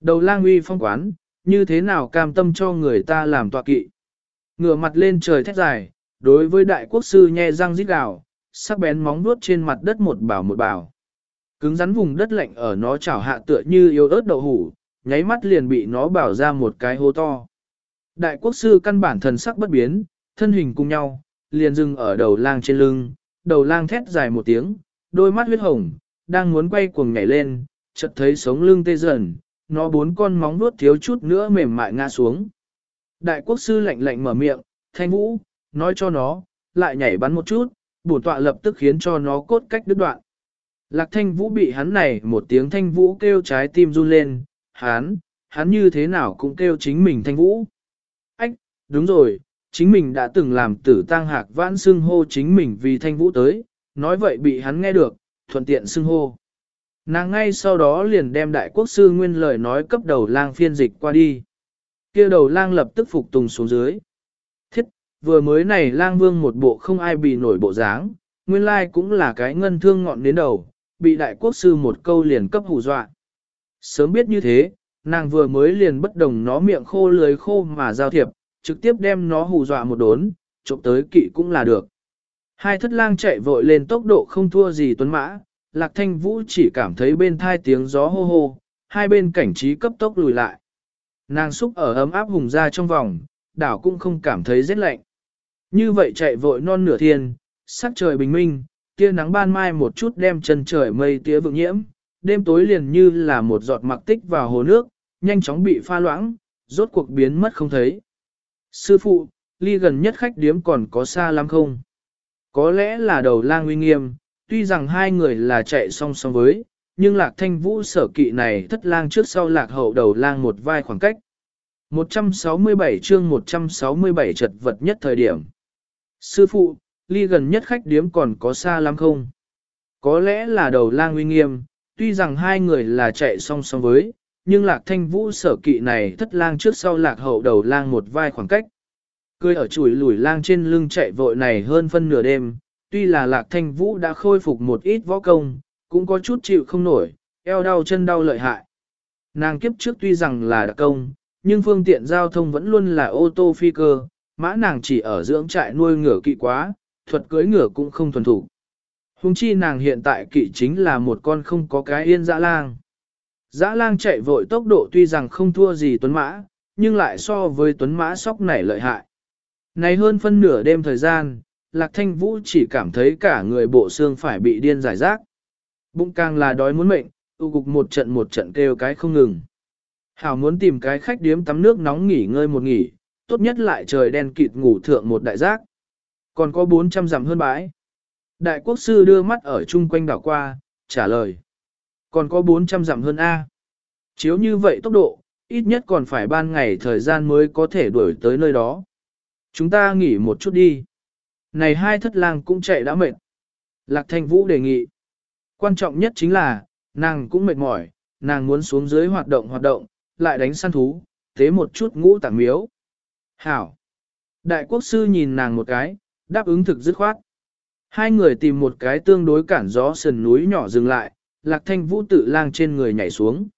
Đầu lang uy phong quán, như thế nào cam tâm cho người ta làm tọa kỵ. Ngửa mặt lên trời thét dài, đối với đại quốc sư nhe răng rít gào, sắc bén móng vuốt trên mặt đất một bảo một bảo. Cứng rắn vùng đất lạnh ở nó chảo hạ tựa như yếu ớt đậu hủ, nháy mắt liền bị nó bảo ra một cái hố to. Đại quốc sư căn bản thần sắc bất biến, thân hình cùng nhau, liền dừng ở đầu lang trên lưng, đầu lang thét dài một tiếng, đôi mắt huyết hồng, đang muốn quay cuồng nhảy lên, chợt thấy sống lưng tê dần, nó bốn con móng vuốt thiếu chút nữa mềm mại ngã xuống. Đại quốc sư lạnh lạnh mở miệng, thanh vũ, nói cho nó, lại nhảy bắn một chút, bổn tọa lập tức khiến cho nó cốt cách đứt đoạn. Lạc thanh vũ bị hắn này một tiếng thanh vũ kêu trái tim run lên, hắn, hắn như thế nào cũng kêu chính mình thanh vũ. Ách, đúng rồi, chính mình đã từng làm tử tang hạc vãn xưng hô chính mình vì thanh vũ tới, nói vậy bị hắn nghe được, thuận tiện xưng hô. Nàng ngay sau đó liền đem đại quốc sư nguyên lời nói cấp đầu lang phiên dịch qua đi. kia đầu lang lập tức phục tùng xuống dưới. Thiết, vừa mới này lang vương một bộ không ai bị nổi bộ dáng, nguyên lai cũng là cái ngân thương ngọn đến đầu, bị đại quốc sư một câu liền cấp hù dọa. Sớm biết như thế, nàng vừa mới liền bất đồng nó miệng khô lưới khô mà giao thiệp, trực tiếp đem nó hù dọa một đốn, trộm tới kỵ cũng là được. Hai thất lang chạy vội lên tốc độ không thua gì tuấn mã, lạc thanh vũ chỉ cảm thấy bên thai tiếng gió hô hô, hai bên cảnh trí cấp tốc lùi lại. Nàng xúc ở ấm áp hùng ra trong vòng, đảo cũng không cảm thấy rét lạnh. Như vậy chạy vội non nửa thiên, sắc trời bình minh, tia nắng ban mai một chút đem chân trời mây tía vượng nhiễm, đêm tối liền như là một giọt mặc tích vào hồ nước, nhanh chóng bị pha loãng, rốt cuộc biến mất không thấy. Sư phụ, ly gần nhất khách điếm còn có xa lắm không? Có lẽ là đầu lang uy nghiêm, tuy rằng hai người là chạy song song với, nhưng lạc thanh vũ sở kỵ này thất lang trước sau lạc hậu đầu lang một vai khoảng cách. 167 chương 167 trật vật nhất thời điểm. Sư phụ, ly gần nhất khách điếm còn có xa lắm không? Có lẽ là đầu lang uy nghiêm, tuy rằng hai người là chạy song song với, nhưng lạc thanh vũ sở kỵ này thất lang trước sau lạc hậu đầu lang một vai khoảng cách. Cười ở chuỗi lùi lang trên lưng chạy vội này hơn phân nửa đêm, tuy là lạc thanh vũ đã khôi phục một ít võ công, cũng có chút chịu không nổi, eo đau chân đau lợi hại. Nàng kiếp trước tuy rằng là đặc công, nhưng phương tiện giao thông vẫn luôn là ô tô phi cơ, mã nàng chỉ ở dưỡng trại nuôi ngựa kỵ quá, thuật cưỡi ngựa cũng không thuần thủ. Hùng chi nàng hiện tại kỵ chính là một con không có cái yên dã lang. Dã lang chạy vội tốc độ tuy rằng không thua gì tuấn mã, nhưng lại so với tuấn mã sóc nảy lợi hại. Này hơn phân nửa đêm thời gian, Lạc Thanh Vũ chỉ cảm thấy cả người bộ xương phải bị điên giải rác. Bụng càng là đói muốn mệnh, tu cục một trận một trận kêu cái không ngừng. Hảo muốn tìm cái khách điếm tắm nước nóng nghỉ ngơi một nghỉ, tốt nhất lại trời đen kịt ngủ thượng một đại giác. Còn có 400 dặm hơn bãi. Đại quốc sư đưa mắt ở chung quanh đảo qua, trả lời. Còn có 400 dặm hơn A. Chiếu như vậy tốc độ, ít nhất còn phải ban ngày thời gian mới có thể đuổi tới nơi đó. Chúng ta nghỉ một chút đi. Này hai thất lang cũng chạy đã mệt. Lạc thanh vũ đề nghị. Quan trọng nhất chính là, nàng cũng mệt mỏi, nàng muốn xuống dưới hoạt động hoạt động, lại đánh săn thú, thế một chút ngũ tảng miếu. Hảo. Đại quốc sư nhìn nàng một cái, đáp ứng thực dứt khoát. Hai người tìm một cái tương đối cản gió sườn núi nhỏ dừng lại, lạc thanh vũ tự lang trên người nhảy xuống.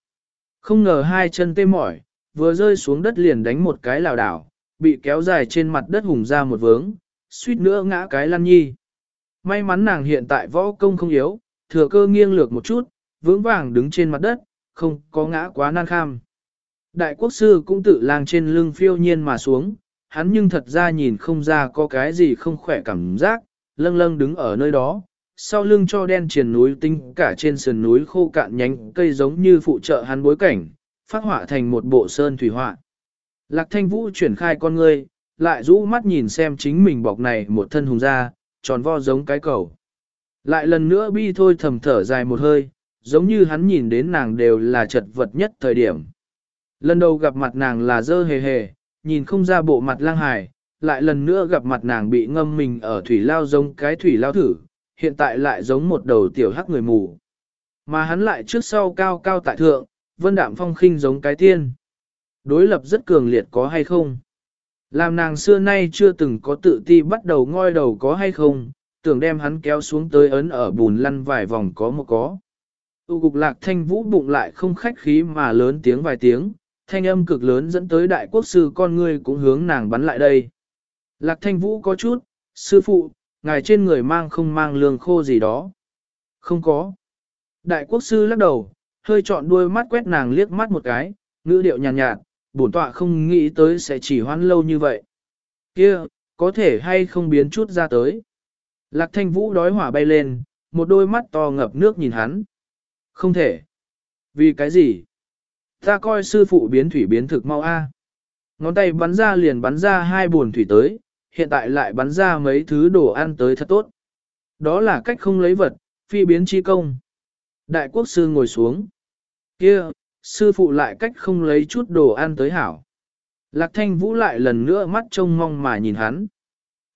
Không ngờ hai chân tê mỏi, vừa rơi xuống đất liền đánh một cái lào đảo, bị kéo dài trên mặt đất hùng ra một vướng, suýt nữa ngã cái lăn nhi. May mắn nàng hiện tại võ công không yếu, thừa cơ nghiêng lược một chút, vững vàng đứng trên mặt đất, không có ngã quá nan kham. Đại quốc sư cũng tự lang trên lưng phiêu nhiên mà xuống, hắn nhưng thật ra nhìn không ra có cái gì không khỏe cảm giác, lâng lâng đứng ở nơi đó, sau lưng cho đen triền núi tinh cả trên sườn núi khô cạn nhánh cây giống như phụ trợ hắn bối cảnh, phát họa thành một bộ sơn thủy họa. Lạc thanh vũ chuyển khai con ngươi, lại rũ mắt nhìn xem chính mình bọc này một thân hùng da, tròn vo giống cái cầu. Lại lần nữa bi thôi thầm thở dài một hơi, giống như hắn nhìn đến nàng đều là chật vật nhất thời điểm. Lần đầu gặp mặt nàng là dơ hề hề, nhìn không ra bộ mặt lang hài, lại lần nữa gặp mặt nàng bị ngâm mình ở thủy lao giống cái thủy lao thử, hiện tại lại giống một đầu tiểu hắc người mù. Mà hắn lại trước sau cao cao tại thượng, vân đạm phong khinh giống cái tiên. Đối lập rất cường liệt có hay không? Làm nàng xưa nay chưa từng có tự ti bắt đầu ngoi đầu có hay không, tưởng đem hắn kéo xuống tới ấn ở bùn lăn vài vòng có một có. Tu cục lạc thanh vũ bụng lại không khách khí mà lớn tiếng vài tiếng, thanh âm cực lớn dẫn tới đại quốc sư con ngươi cũng hướng nàng bắn lại đây. Lạc thanh vũ có chút, sư phụ, ngài trên người mang không mang lương khô gì đó. Không có. Đại quốc sư lắc đầu, hơi trọn đuôi mắt quét nàng liếc mắt một cái, ngữ điệu nhàn nhạt, nhạt, bổn tọa không nghĩ tới sẽ chỉ hoãn lâu như vậy. Kia, có thể hay không biến chút ra tới. Lạc thanh vũ đói hỏa bay lên, một đôi mắt to ngập nước nhìn hắn. Không thể. Vì cái gì? Ta coi sư phụ biến thủy biến thực mau a. Ngón tay bắn ra liền bắn ra hai buồn thủy tới, hiện tại lại bắn ra mấy thứ đồ ăn tới thật tốt. Đó là cách không lấy vật, phi biến chi công. Đại quốc sư ngồi xuống. kia sư phụ lại cách không lấy chút đồ ăn tới hảo. Lạc thanh vũ lại lần nữa mắt trông mong mà nhìn hắn.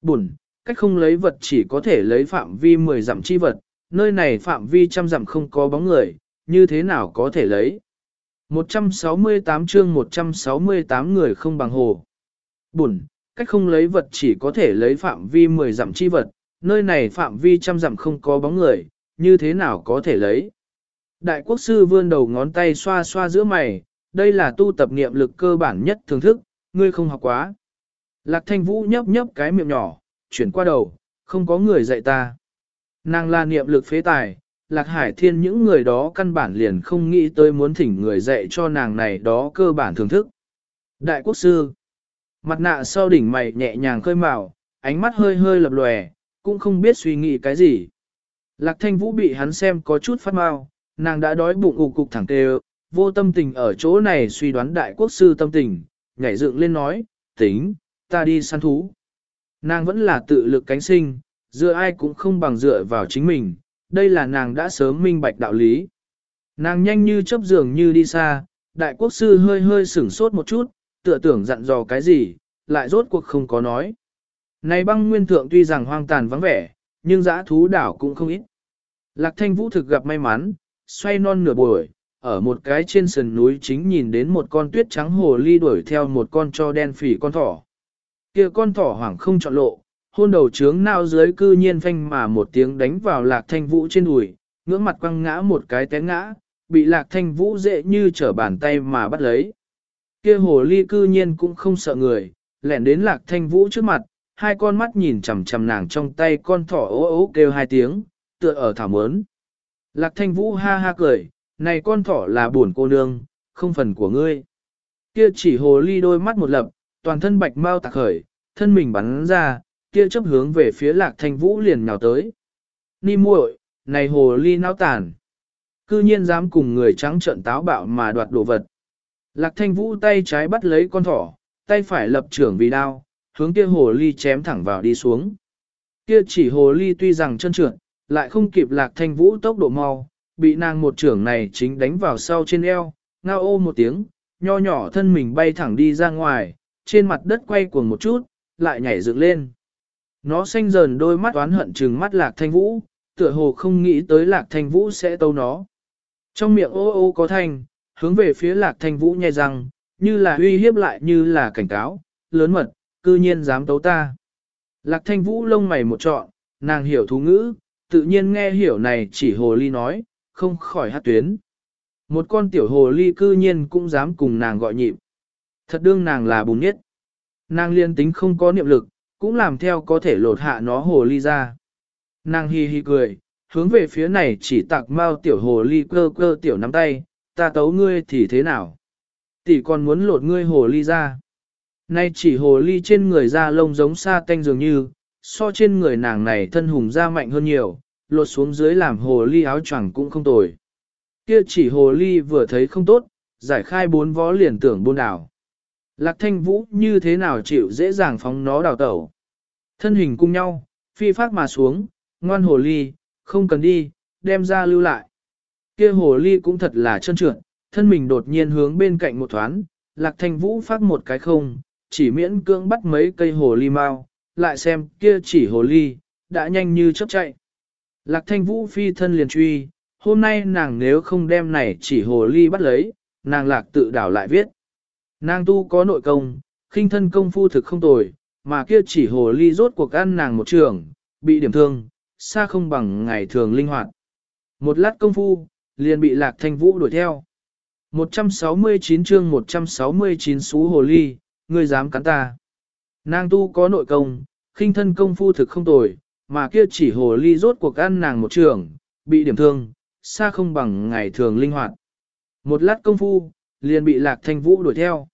Bùn, cách không lấy vật chỉ có thể lấy phạm vi 10 dặm chi vật, nơi này phạm vi trăm dặm không có bóng người, như thế nào có thể lấy. 168 chương 168 người không bằng hồ. Bùn, cách không lấy vật chỉ có thể lấy phạm vi 10 dặm chi vật, nơi này phạm vi trăm dặm không có bóng người, như thế nào có thể lấy. Đại quốc sư vươn đầu ngón tay xoa xoa giữa mày, đây là tu tập niệm lực cơ bản nhất thưởng thức, ngươi không học quá. Lạc thanh vũ nhấp nhấp cái miệng nhỏ, chuyển qua đầu, không có người dạy ta. Nàng là niệm lực phế tài, lạc hải thiên những người đó căn bản liền không nghĩ tới muốn thỉnh người dạy cho nàng này đó cơ bản thưởng thức. Đại quốc sư, mặt nạ sau đỉnh mày nhẹ nhàng khơi màu, ánh mắt hơi hơi lập lòe, cũng không biết suy nghĩ cái gì. Lạc thanh vũ bị hắn xem có chút phát mau, nàng đã đói bụng ục cục thẳng tê vô tâm tình ở chỗ này suy đoán đại quốc sư tâm tình, nhảy dựng lên nói, tính, ta đi săn thú. Nàng vẫn là tự lực cánh sinh, dựa ai cũng không bằng dựa vào chính mình, đây là nàng đã sớm minh bạch đạo lý. Nàng nhanh như chấp dường như đi xa, đại quốc sư hơi hơi sửng sốt một chút, tựa tưởng dặn dò cái gì, lại rốt cuộc không có nói. Này băng nguyên thượng tuy rằng hoang tàn vắng vẻ, nhưng dã thú đảo cũng không ít. Lạc thanh vũ thực gặp may mắn, xoay non nửa buổi, ở một cái trên sườn núi chính nhìn đến một con tuyết trắng hồ ly đuổi theo một con cho đen phỉ con thỏ. kia con thỏ hoảng không chọn lộ, hôn đầu trướng nao dưới cư nhiên phanh mà một tiếng đánh vào lạc thanh vũ trên đùi, ngưỡng mặt quăng ngã một cái té ngã, bị lạc thanh vũ dễ như trở bàn tay mà bắt lấy. kia hồ ly cư nhiên cũng không sợ người, lẻn đến lạc thanh vũ trước mặt, hai con mắt nhìn chằm chằm nàng trong tay con thỏ ố ố kêu hai tiếng, tựa ở thảo mớn. Lạc thanh vũ ha ha cười, này con thỏ là buồn cô nương, không phần của ngươi. Kia chỉ hồ ly đôi mắt một lập, toàn thân bạch mau tạc khởi, thân mình bắn ra, kia chấp hướng về phía lạc thanh vũ liền nhào tới. Ni muội, này hồ ly náo tàn. Cư nhiên dám cùng người trắng trợn táo bạo mà đoạt đồ vật. Lạc thanh vũ tay trái bắt lấy con thỏ, tay phải lập trưởng vì đao, hướng kia hồ ly chém thẳng vào đi xuống. Kia chỉ hồ ly tuy rằng chân trượt, lại không kịp lạc thanh vũ tốc độ mau, bị nàng một trưởng này chính đánh vào sau trên eo, ngao ô một tiếng, nho nhỏ thân mình bay thẳng đi ra ngoài, trên mặt đất quay cuồng một chút, lại nhảy dựng lên. Nó xanh dần đôi mắt oán hận trừng mắt lạc thanh vũ, tựa hồ không nghĩ tới lạc thanh vũ sẽ tâu nó. Trong miệng ô ô có thanh, hướng về phía lạc thanh vũ nhai răng, như là uy hiếp lại như là cảnh cáo, lớn mật, cư nhiên dám tấu ta. Lạc thanh vũ lông mày một trọn, nàng hiểu thú ngữ, tự nhiên nghe hiểu này chỉ hồ ly nói, không khỏi hát tuyến. Một con tiểu hồ ly cư nhiên cũng dám cùng nàng gọi nhịp. Thật đương nàng là bùn nhất. Nàng liên tính không có niệm lực, cũng làm theo có thể lột hạ nó hồ ly ra. Nàng hi hi cười, hướng về phía này chỉ tạc mau tiểu hồ ly cơ cơ tiểu nắm tay, ta tấu ngươi thì thế nào? Tỷ còn muốn lột ngươi hồ ly ra. Nay chỉ hồ ly trên người da lông giống sa tanh dường như, so trên người nàng này thân hùng da mạnh hơn nhiều, lột xuống dưới làm hồ ly áo choàng cũng không tồi. Kia chỉ hồ ly vừa thấy không tốt, giải khai bốn vó liền tưởng buôn đảo. Lạc thanh vũ như thế nào chịu dễ dàng phóng nó đào tẩu. Thân hình cùng nhau, phi phát mà xuống, ngoan hồ ly, không cần đi, đem ra lưu lại. Kia hồ ly cũng thật là trơn trượt, thân mình đột nhiên hướng bên cạnh một thoáng, lạc thanh vũ phát một cái không, chỉ miễn cưỡng bắt mấy cây hồ ly mau, lại xem kia chỉ hồ ly, đã nhanh như chớp chạy. Lạc thanh vũ phi thân liền truy, hôm nay nàng nếu không đem này chỉ hồ ly bắt lấy, nàng lạc tự đảo lại viết. Nàng tu có nội công, khinh thân công phu thực không tồi, mà kia chỉ hồ ly rốt cuộc ăn nàng một trường, bị điểm thương, xa không bằng ngày thường linh hoạt. Một lát công phu, liền bị lạc thanh vũ đuổi theo. 169 chương 169 xú hồ ly, ngươi dám cắn ta. Nàng tu có nội công, khinh thân công phu thực không tồi, mà kia chỉ hồ ly rốt cuộc ăn nàng một trường, bị điểm thương, xa không bằng ngày thường linh hoạt. Một lát công phu, liền bị lạc thanh vũ đuổi theo.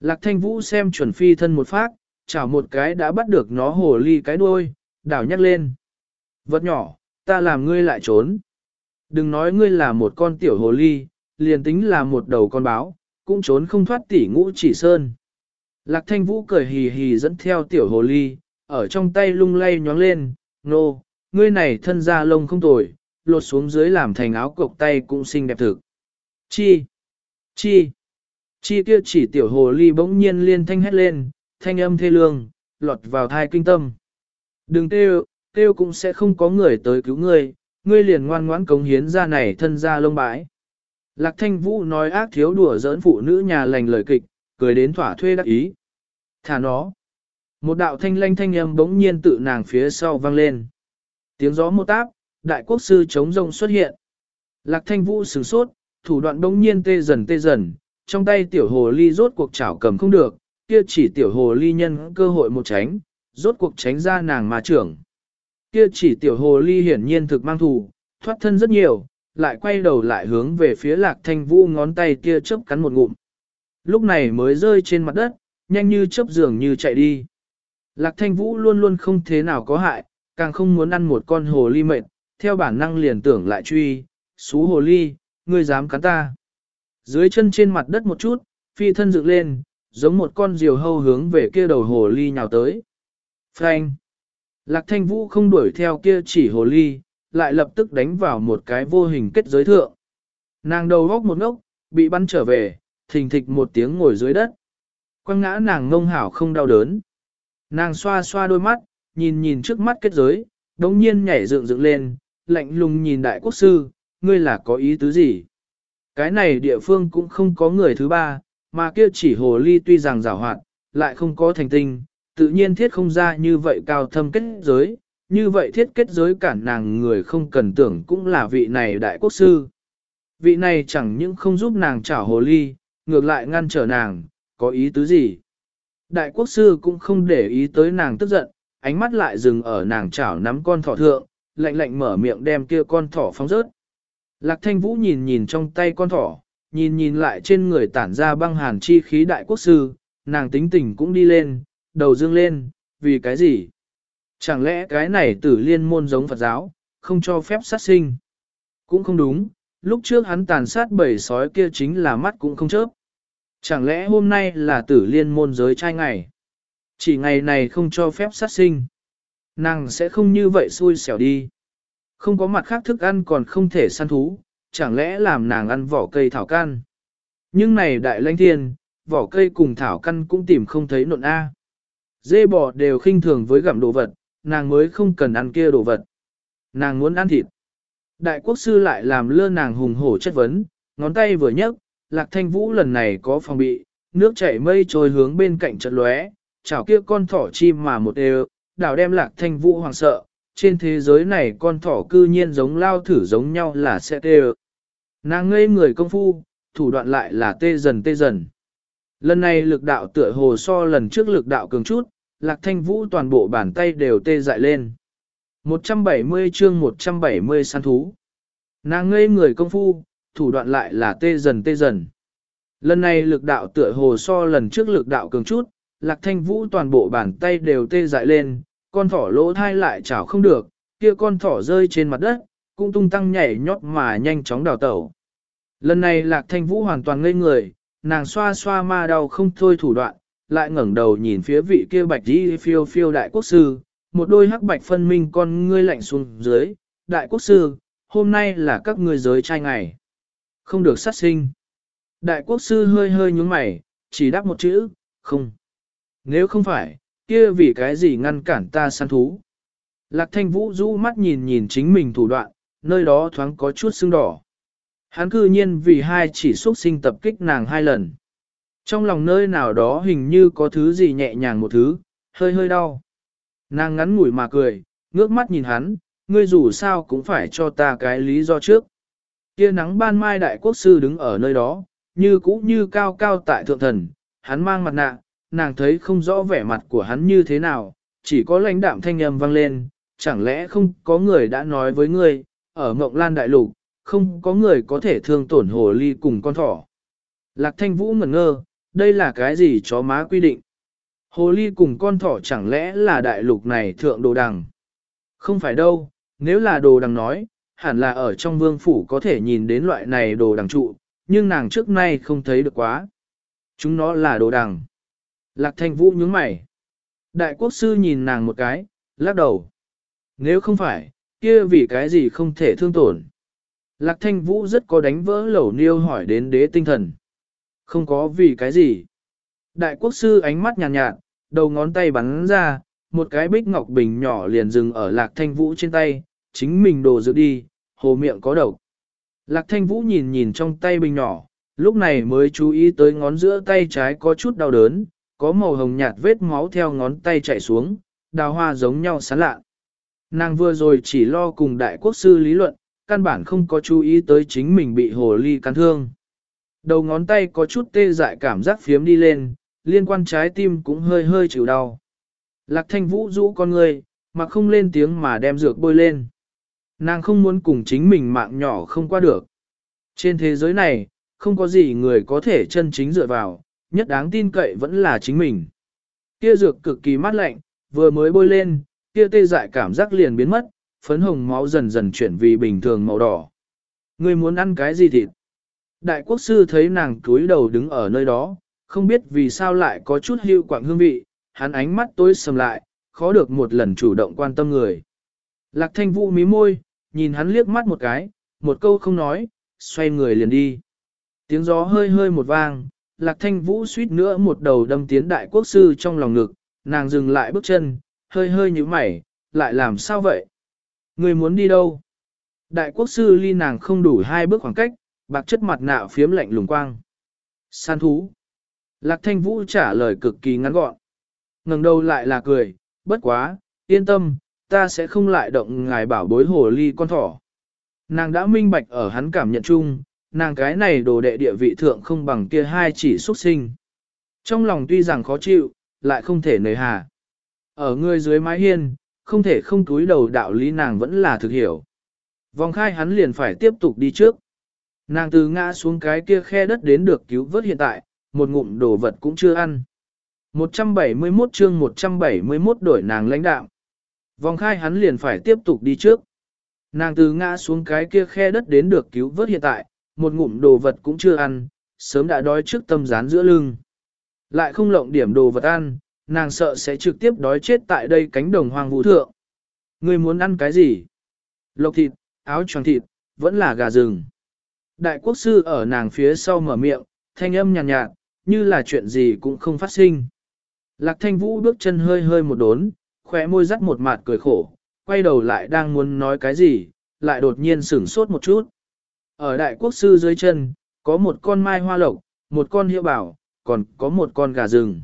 Lạc thanh vũ xem chuẩn phi thân một phát, chảo một cái đã bắt được nó hồ ly cái đuôi, đảo nhắc lên. Vật nhỏ, ta làm ngươi lại trốn. Đừng nói ngươi là một con tiểu hồ ly, liền tính là một đầu con báo, cũng trốn không thoát tỉ ngũ chỉ sơn. Lạc thanh vũ cười hì hì dẫn theo tiểu hồ ly, ở trong tay lung lay nhóng lên, nô, ngươi này thân da lông không tồi, lột xuống dưới làm thành áo cộc tay cũng xinh đẹp thực. Chi? Chi? Chi kia chỉ tiểu hồ ly bỗng nhiên liên thanh hét lên, thanh âm thê lương, lọt vào thai kinh tâm. Đừng kêu, kêu cũng sẽ không có người tới cứu ngươi, ngươi liền ngoan ngoãn cống hiến ra này thân ra lông bãi. Lạc thanh vũ nói ác thiếu đùa giỡn phụ nữ nhà lành lời kịch, cười đến thỏa thuê đắc ý. Thả nó. Một đạo thanh lanh thanh âm bỗng nhiên tự nàng phía sau vang lên. Tiếng gió một táp, đại quốc sư chống rông xuất hiện. Lạc thanh vũ sửng sốt, thủ đoạn đông nhiên tê dần tê dần, trong tay tiểu hồ ly rốt cuộc chảo cầm không được, kia chỉ tiểu hồ ly nhân cơ hội một tránh, rốt cuộc tránh ra nàng mà trưởng. Kia chỉ tiểu hồ ly hiển nhiên thực mang thù, thoát thân rất nhiều, lại quay đầu lại hướng về phía lạc thanh vũ ngón tay kia chớp cắn một ngụm. Lúc này mới rơi trên mặt đất, nhanh như chớp dường như chạy đi. Lạc thanh vũ luôn luôn không thế nào có hại, càng không muốn ăn một con hồ ly mệt, theo bản năng liền tưởng lại truy, xú hồ ly, ngươi dám cắn ta. Dưới chân trên mặt đất một chút, phi thân dựng lên, giống một con diều hâu hướng về kia đầu hồ ly nhào tới. Frank! Lạc thanh vũ không đuổi theo kia chỉ hồ ly, lại lập tức đánh vào một cái vô hình kết giới thượng. Nàng đầu góc một ngốc, bị bắn trở về, thình thịch một tiếng ngồi dưới đất. Quăng ngã nàng ngông hảo không đau đớn. Nàng xoa xoa đôi mắt, nhìn nhìn trước mắt kết giới, đống nhiên nhảy dựng dựng lên, lạnh lùng nhìn đại quốc sư, ngươi là có ý tứ gì? Cái này địa phương cũng không có người thứ ba, mà kia chỉ hồ ly tuy rằng rào hoạt, lại không có thành tinh, tự nhiên thiết không ra như vậy cao thâm kết giới, như vậy thiết kết giới cản nàng người không cần tưởng cũng là vị này đại quốc sư. Vị này chẳng những không giúp nàng chảo hồ ly, ngược lại ngăn trở nàng, có ý tứ gì. Đại quốc sư cũng không để ý tới nàng tức giận, ánh mắt lại dừng ở nàng chảo nắm con thỏ thượng, lạnh lạnh mở miệng đem kia con thỏ phóng rớt. Lạc thanh vũ nhìn nhìn trong tay con thỏ, nhìn nhìn lại trên người tản ra băng hàn chi khí đại quốc sư, nàng tính tình cũng đi lên, đầu dương lên, vì cái gì? Chẳng lẽ cái này tử liên môn giống Phật giáo, không cho phép sát sinh? Cũng không đúng, lúc trước hắn tàn sát bầy sói kia chính là mắt cũng không chớp. Chẳng lẽ hôm nay là tử liên môn giới trai ngày? Chỉ ngày này không cho phép sát sinh. Nàng sẽ không như vậy xui xẻo đi. Không có mặt khác thức ăn còn không thể săn thú, chẳng lẽ làm nàng ăn vỏ cây thảo căn. Nhưng này đại lãnh thiên, vỏ cây cùng thảo căn cũng tìm không thấy nộn A. Dê bò đều khinh thường với gặm đồ vật, nàng mới không cần ăn kia đồ vật. Nàng muốn ăn thịt. Đại quốc sư lại làm lơ nàng hùng hổ chất vấn, ngón tay vừa nhấc, lạc thanh vũ lần này có phòng bị, nước chảy mây trôi hướng bên cạnh trận lóe, chảo kia con thỏ chim mà một đều, đảo đem lạc thanh vũ hoàng sợ, trên thế giới này con thỏ cư nhiên giống lao thử giống nhau là sẽ tê Nàng ngây người công phu, thủ đoạn lại là tê dần tê dần. Lần này lực đạo tựa hồ so lần trước lực đạo cường chút, lạc thanh vũ toàn bộ bàn tay đều tê dại lên. 170 chương 170 săn thú. Nàng ngây người công phu, thủ đoạn lại là tê dần tê dần. Lần này lực đạo tựa hồ so lần trước lực đạo cường chút, lạc thanh vũ toàn bộ bàn tay đều tê dại lên, con thỏ lỗ thai lại chảo không được, kia con thỏ rơi trên mặt đất, cũng tung tăng nhảy nhót mà nhanh chóng đào tẩu. Lần này lạc thanh vũ hoàn toàn ngây người, nàng xoa xoa ma đau không thôi thủ đoạn, lại ngẩng đầu nhìn phía vị kia bạch đi phiêu phiêu đại quốc sư, một đôi hắc bạch phân minh con ngươi lạnh xuống dưới, đại quốc sư, hôm nay là các ngươi giới trai ngày. Không được sát sinh. Đại quốc sư hơi hơi nhúng mày, chỉ đáp một chữ, không. Nếu không phải, kia vì cái gì ngăn cản ta săn thú. Lạc thanh vũ rũ mắt nhìn nhìn chính mình thủ đoạn, nơi đó thoáng có chút sưng đỏ. Hắn cư nhiên vì hai chỉ xuất sinh tập kích nàng hai lần. Trong lòng nơi nào đó hình như có thứ gì nhẹ nhàng một thứ, hơi hơi đau. Nàng ngắn ngủi mà cười, ngước mắt nhìn hắn, ngươi dù sao cũng phải cho ta cái lý do trước. Kia nắng ban mai đại quốc sư đứng ở nơi đó, như cũ như cao cao tại thượng thần, hắn mang mặt nạ, nàng thấy không rõ vẻ mặt của hắn như thế nào, chỉ có lãnh đạm thanh âm vang lên, chẳng lẽ không có người đã nói với ngươi, ở Mộng Lan Đại Lục, không có người có thể thương tổn hồ ly cùng con thỏ. Lạc thanh vũ ngẩn ngơ, đây là cái gì chó má quy định? Hồ ly cùng con thỏ chẳng lẽ là đại lục này thượng đồ đằng? Không phải đâu, nếu là đồ đằng nói, hẳn là ở trong vương phủ có thể nhìn đến loại này đồ đằng trụ, nhưng nàng trước nay không thấy được quá. Chúng nó là đồ đằng. Lạc thanh vũ nhướng mày. Đại quốc sư nhìn nàng một cái, lắc đầu. Nếu không phải, kia vì cái gì không thể thương tổn. Lạc thanh vũ rất có đánh vỡ lẩu niêu hỏi đến đế tinh thần. Không có vì cái gì. Đại quốc sư ánh mắt nhàn nhạt, nhạt, đầu ngón tay bắn ra, một cái bích ngọc bình nhỏ liền dừng ở lạc thanh vũ trên tay, chính mình đồ dự đi, hồ miệng có độc. Lạc thanh vũ nhìn nhìn trong tay bình nhỏ, lúc này mới chú ý tới ngón giữa tay trái có chút đau đớn, có màu hồng nhạt vết máu theo ngón tay chạy xuống, đào hoa giống nhau sán lạ. Nàng vừa rồi chỉ lo cùng đại quốc sư lý luận, căn bản không có chú ý tới chính mình bị hồ ly cắn thương. Đầu ngón tay có chút tê dại cảm giác phiếm đi lên, liên quan trái tim cũng hơi hơi chịu đau. Lạc thanh vũ rũ con người, mà không lên tiếng mà đem dược bôi lên. Nàng không muốn cùng chính mình mạng nhỏ không qua được. Trên thế giới này, không có gì người có thể chân chính dựa vào, nhất đáng tin cậy vẫn là chính mình. Kia dược cực kỳ mát lạnh, vừa mới bôi lên, kia tê dại cảm giác liền biến mất, phấn hồng máu dần dần chuyển vì bình thường màu đỏ. Người muốn ăn cái gì thịt? Đại quốc sư thấy nàng cúi đầu đứng ở nơi đó, không biết vì sao lại có chút hưu quạng hương vị, hắn ánh mắt tối sầm lại, khó được một lần chủ động quan tâm người. Lạc thanh vũ mí môi, nhìn hắn liếc mắt một cái, một câu không nói, xoay người liền đi. Tiếng gió hơi hơi một vang, lạc thanh vũ suýt nữa một đầu đâm tiến đại quốc sư trong lòng ngực, nàng dừng lại bước chân, hơi hơi như mày, lại làm sao vậy? Người muốn đi đâu? Đại quốc sư ly nàng không đủ hai bước khoảng cách, bạc chất mặt nạ phiếm lạnh lùng quang. San thú. Lạc thanh vũ trả lời cực kỳ ngắn gọn. ngẩng đầu lại là cười, bất quá, yên tâm, ta sẽ không lại động ngài bảo bối hồ ly con thỏ. Nàng đã minh bạch ở hắn cảm nhận chung, nàng cái này đồ đệ địa vị thượng không bằng kia hai chỉ xuất sinh. Trong lòng tuy rằng khó chịu, lại không thể nề hà. Ở người dưới mái hiên, không thể không túi đầu đạo lý nàng vẫn là thực hiểu. Vòng khai hắn liền phải tiếp tục đi trước. Nàng từ ngã xuống cái kia khe đất đến được cứu vớt hiện tại, một ngụm đồ vật cũng chưa ăn. 171 chương 171 đổi nàng lãnh đạo. Vòng khai hắn liền phải tiếp tục đi trước. Nàng từ ngã xuống cái kia khe đất đến được cứu vớt hiện tại, một ngụm đồ vật cũng chưa ăn, sớm đã đói trước tâm rán giữa lưng. Lại không lộng điểm đồ vật ăn, nàng sợ sẽ trực tiếp đói chết tại đây cánh đồng hoang vũ thượng. Ngươi muốn ăn cái gì? Lộc thịt, áo choàng thịt, vẫn là gà rừng. Đại quốc sư ở nàng phía sau mở miệng, thanh âm nhàn nhạt, nhạt, như là chuyện gì cũng không phát sinh. Lạc thanh vũ bước chân hơi hơi một đốn, khóe môi dắt một mặt cười khổ, quay đầu lại đang muốn nói cái gì, lại đột nhiên sửng sốt một chút. Ở đại quốc sư dưới chân, có một con mai hoa lộc, một con hiệu bảo, còn có một con gà rừng.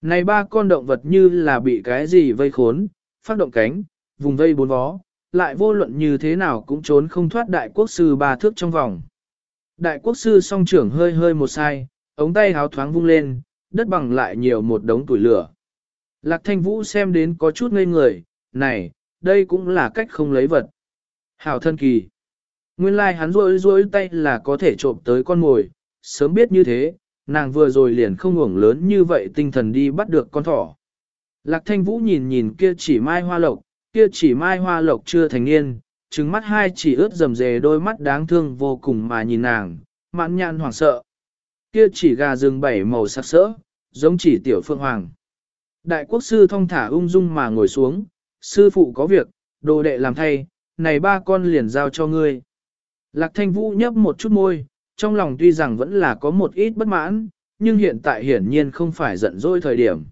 Này ba con động vật như là bị cái gì vây khốn, phát động cánh, vùng vây bốn vó, lại vô luận như thế nào cũng trốn không thoát đại quốc sư ba thước trong vòng. Đại quốc sư song trưởng hơi hơi một sai, ống tay háo thoáng vung lên, đất bằng lại nhiều một đống tuổi lửa. Lạc thanh vũ xem đến có chút ngây người, này, đây cũng là cách không lấy vật. Hảo thân kỳ. Nguyên lai like hắn rối rối tay là có thể trộm tới con mồi, sớm biết như thế, nàng vừa rồi liền không ngủng lớn như vậy tinh thần đi bắt được con thỏ. Lạc thanh vũ nhìn nhìn kia chỉ mai hoa lộc, kia chỉ mai hoa lộc chưa thành niên, trứng mắt hai chỉ ướt rầm rề đôi mắt đáng thương vô cùng mà nhìn nàng, mãn nhãn hoảng sợ. Kia chỉ gà rừng bảy màu sắc sỡ, giống chỉ tiểu phương hoàng. Đại quốc sư thong thả ung dung mà ngồi xuống, sư phụ có việc, đồ đệ làm thay, này ba con liền giao cho ngươi. Lạc thanh vũ nhấp một chút môi, trong lòng tuy rằng vẫn là có một ít bất mãn, nhưng hiện tại hiển nhiên không phải giận dỗi thời điểm.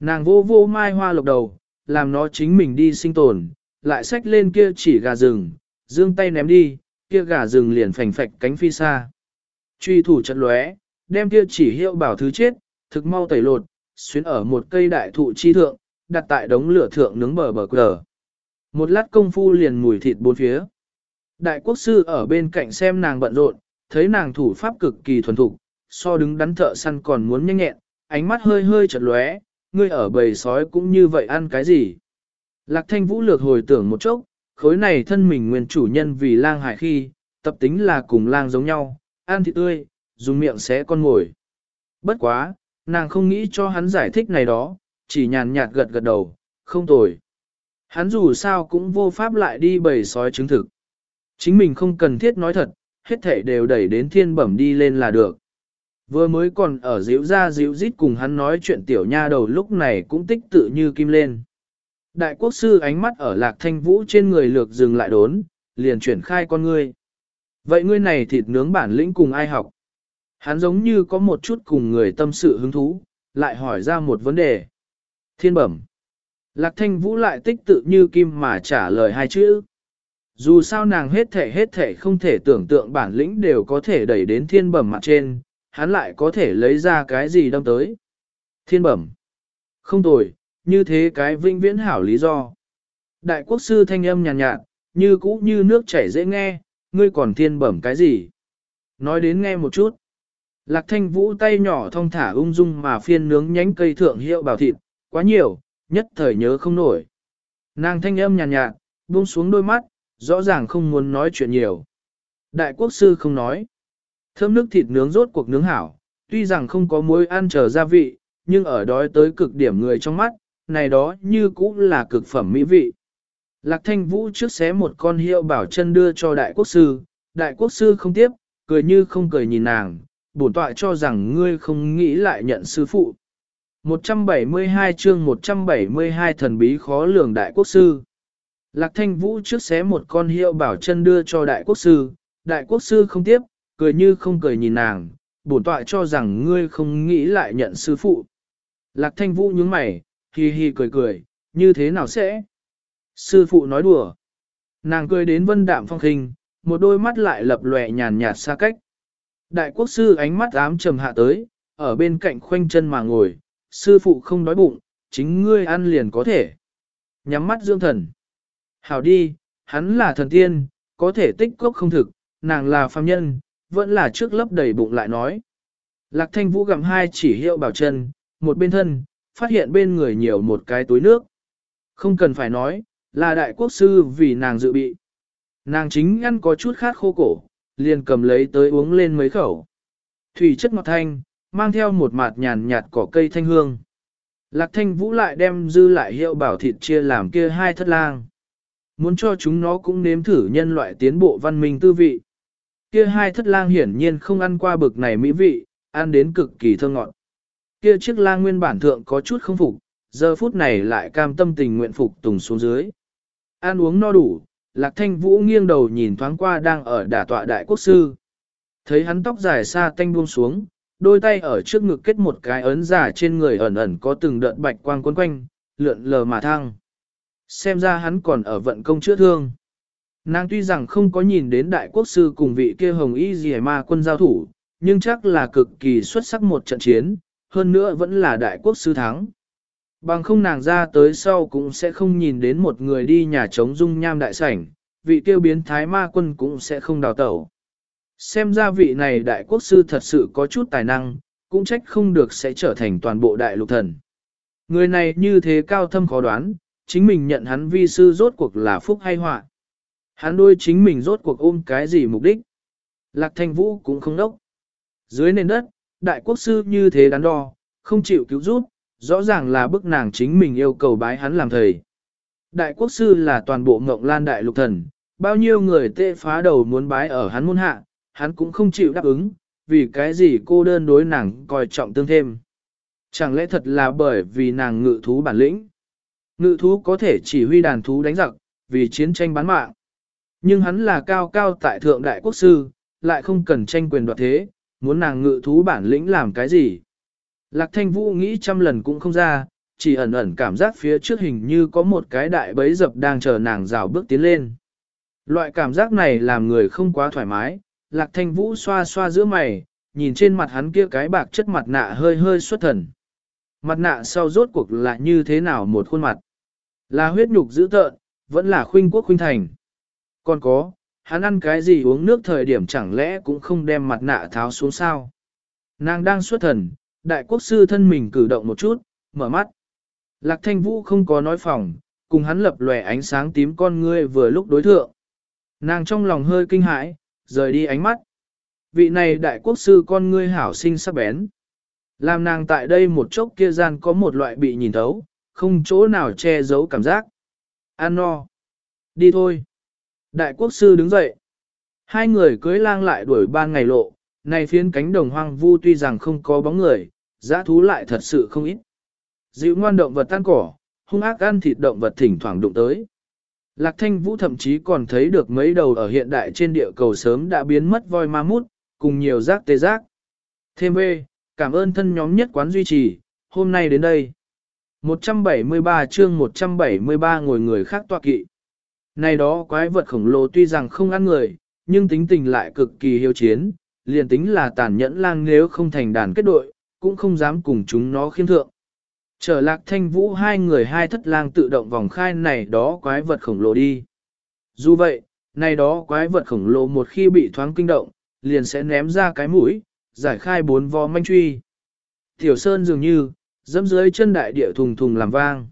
Nàng vô vô mai hoa lộc đầu, làm nó chính mình đi sinh tồn, lại xách lên kia chỉ gà rừng, dương tay ném đi, kia gà rừng liền phành phạch cánh phi xa. Truy thủ chật lóe, đem kia chỉ hiệu bảo thứ chết, thực mau tẩy lột, xuyến ở một cây đại thụ chi thượng, đặt tại đống lửa thượng nướng bờ bờ cờ. Một lát công phu liền mùi thịt bốn phía. Đại quốc sư ở bên cạnh xem nàng bận rộn, thấy nàng thủ pháp cực kỳ thuần thục, so đứng đắn thợ săn còn muốn nhanh nhẹn, ánh mắt hơi hơi chật lóe, ngươi ở bầy sói cũng như vậy ăn cái gì. Lạc thanh vũ lược hồi tưởng một chốc, khối này thân mình nguyên chủ nhân vì lang hải khi, tập tính là cùng lang giống nhau, ăn thịt tươi, dùng miệng xé con ngồi. Bất quá, nàng không nghĩ cho hắn giải thích này đó, chỉ nhàn nhạt gật gật đầu, không tồi. Hắn dù sao cũng vô pháp lại đi bầy sói chứng thực. Chính mình không cần thiết nói thật, hết thể đều đẩy đến thiên bẩm đi lên là được. Vừa mới còn ở dịu ra dịu rít cùng hắn nói chuyện tiểu nha đầu lúc này cũng tích tự như kim lên. Đại quốc sư ánh mắt ở lạc thanh vũ trên người lược dừng lại đốn, liền chuyển khai con ngươi. Vậy ngươi này thịt nướng bản lĩnh cùng ai học? Hắn giống như có một chút cùng người tâm sự hứng thú, lại hỏi ra một vấn đề. Thiên bẩm. Lạc thanh vũ lại tích tự như kim mà trả lời hai chữ. Dù sao nàng hết thể hết thể không thể tưởng tượng bản lĩnh đều có thể đẩy đến thiên bẩm mặt trên, hắn lại có thể lấy ra cái gì đâm tới. Thiên bẩm. Không tồi, như thế cái vinh viễn hảo lý do. Đại quốc sư thanh âm nhàn nhạt, nhạt, như cũ như nước chảy dễ nghe, ngươi còn thiên bẩm cái gì? Nói đến nghe một chút. Lạc thanh vũ tay nhỏ thong thả ung dung mà phiên nướng nhánh cây thượng hiệu bảo thịt, quá nhiều, nhất thời nhớ không nổi. Nàng thanh âm nhàn nhạt, nhạt, buông xuống đôi mắt, rõ ràng không muốn nói chuyện nhiều. Đại quốc sư không nói. Thơm nước thịt nướng rốt cuộc nướng hảo, tuy rằng không có muối ăn chờ gia vị, nhưng ở đói tới cực điểm người trong mắt, này đó như cũng là cực phẩm mỹ vị. Lạc thanh vũ trước xé một con hiệu bảo chân đưa cho đại quốc sư, đại quốc sư không tiếp, cười như không cười nhìn nàng, bổn tọa cho rằng ngươi không nghĩ lại nhận sư phụ. 172 chương 172 thần bí khó lường đại quốc sư. Lạc thanh vũ trước xé một con hiệu bảo chân đưa cho đại quốc sư, đại quốc sư không tiếp, cười như không cười nhìn nàng, bổn tọa cho rằng ngươi không nghĩ lại nhận sư phụ. Lạc thanh vũ nhướng mày, hi hi cười cười, như thế nào sẽ? Sư phụ nói đùa. Nàng cười đến vân đạm phong khinh, một đôi mắt lại lập lòe nhàn nhạt xa cách. Đại quốc sư ánh mắt ám trầm hạ tới, ở bên cạnh khoanh chân mà ngồi, sư phụ không đói bụng, chính ngươi ăn liền có thể. Nhắm mắt dương thần. Hảo đi, hắn là thần tiên, có thể tích cốc không thực, nàng là phàm nhân, vẫn là trước lấp đầy bụng lại nói. Lạc thanh vũ gặm hai chỉ hiệu bảo chân, một bên thân, phát hiện bên người nhiều một cái túi nước. Không cần phải nói, là đại quốc sư vì nàng dự bị. Nàng chính ăn có chút khát khô cổ, liền cầm lấy tới uống lên mấy khẩu. Thủy chất ngọt thanh, mang theo một mạt nhàn nhạt cỏ cây thanh hương. Lạc thanh vũ lại đem dư lại hiệu bảo thịt chia làm kia hai thất lang. Muốn cho chúng nó cũng nếm thử nhân loại tiến bộ văn minh tư vị. Kia hai thất lang hiển nhiên không ăn qua bực này mỹ vị, ăn đến cực kỳ thơ ngọt. Kia chiếc lang nguyên bản thượng có chút không phục, giờ phút này lại cam tâm tình nguyện phục tùng xuống dưới. Ăn uống no đủ, lạc thanh vũ nghiêng đầu nhìn thoáng qua đang ở đả tọa đại quốc sư. Thấy hắn tóc dài xa tanh buông xuống, đôi tay ở trước ngực kết một cái ấn giả trên người ẩn ẩn có từng đợt bạch quang quấn quanh, lượn lờ mà thăng. Xem ra hắn còn ở vận công chữa thương. Nàng tuy rằng không có nhìn đến đại quốc sư cùng vị kia hồng y gì ma quân giao thủ, nhưng chắc là cực kỳ xuất sắc một trận chiến, hơn nữa vẫn là đại quốc sư thắng. Bằng không nàng ra tới sau cũng sẽ không nhìn đến một người đi nhà chống dung nham đại sảnh, vị tiêu biến thái ma quân cũng sẽ không đào tẩu. Xem ra vị này đại quốc sư thật sự có chút tài năng, cũng trách không được sẽ trở thành toàn bộ đại lục thần. Người này như thế cao thâm khó đoán, chính mình nhận hắn vi sư rốt cuộc là phúc hay họa. Hắn đôi chính mình rốt cuộc ôm cái gì mục đích. Lạc thanh vũ cũng không đốc. Dưới nền đất, đại quốc sư như thế đắn đo, không chịu cứu giúp, rõ ràng là bức nàng chính mình yêu cầu bái hắn làm thầy. Đại quốc sư là toàn bộ ngộng lan đại lục thần, bao nhiêu người tệ phá đầu muốn bái ở hắn môn hạ, hắn cũng không chịu đáp ứng, vì cái gì cô đơn đối nàng coi trọng tương thêm. Chẳng lẽ thật là bởi vì nàng ngự thú bản lĩnh? Ngự thú có thể chỉ huy đàn thú đánh giặc, vì chiến tranh bán mạng. Nhưng hắn là cao cao tại thượng đại quốc sư, lại không cần tranh quyền đoạt thế, muốn nàng ngự thú bản lĩnh làm cái gì. Lạc thanh vũ nghĩ trăm lần cũng không ra, chỉ ẩn ẩn cảm giác phía trước hình như có một cái đại bấy dập đang chờ nàng rào bước tiến lên. Loại cảm giác này làm người không quá thoải mái, lạc thanh vũ xoa xoa giữa mày, nhìn trên mặt hắn kia cái bạc chất mặt nạ hơi hơi xuất thần. Mặt nạ sau rốt cuộc là như thế nào một khuôn mặt? Là huyết nhục dữ tợn, vẫn là khuynh quốc khuynh thành. Còn có, hắn ăn cái gì uống nước thời điểm chẳng lẽ cũng không đem mặt nạ tháo xuống sao? Nàng đang xuất thần, đại quốc sư thân mình cử động một chút, mở mắt. Lạc thanh vũ không có nói phòng, cùng hắn lập lòe ánh sáng tím con ngươi vừa lúc đối thượng. Nàng trong lòng hơi kinh hãi, rời đi ánh mắt. Vị này đại quốc sư con ngươi hảo sinh sắc bén. Làm nàng tại đây một chốc kia gian có một loại bị nhìn thấu, không chỗ nào che giấu cảm giác. An no. Đi thôi. Đại quốc sư đứng dậy. Hai người cưới lang lại đuổi ban ngày lộ, này phiến cánh đồng hoang vu tuy rằng không có bóng người, giã thú lại thật sự không ít. Dịu ngoan động vật tan cỏ, hung ác ăn thịt động vật thỉnh thoảng đụng tới. Lạc thanh vũ thậm chí còn thấy được mấy đầu ở hiện đại trên địa cầu sớm đã biến mất voi ma mút, cùng nhiều rác tê rác. Thêm về, cảm ơn thân nhóm nhất quán duy trì, hôm nay đến đây. 173 chương 173 ngồi người khác tọa kỵ. Này đó quái vật khổng lồ tuy rằng không ăn người, nhưng tính tình lại cực kỳ hiếu chiến, liền tính là tàn nhẫn lang nếu không thành đàn kết đội, cũng không dám cùng chúng nó khiêm thượng. Trở lạc thanh vũ hai người hai thất lang tự động vòng khai này đó quái vật khổng lồ đi. Dù vậy, này đó quái vật khổng lồ một khi bị thoáng kinh động, liền sẽ ném ra cái mũi, giải khai bốn vò manh truy. Tiểu Sơn dường như, dẫm dưới chân đại địa thùng thùng làm vang.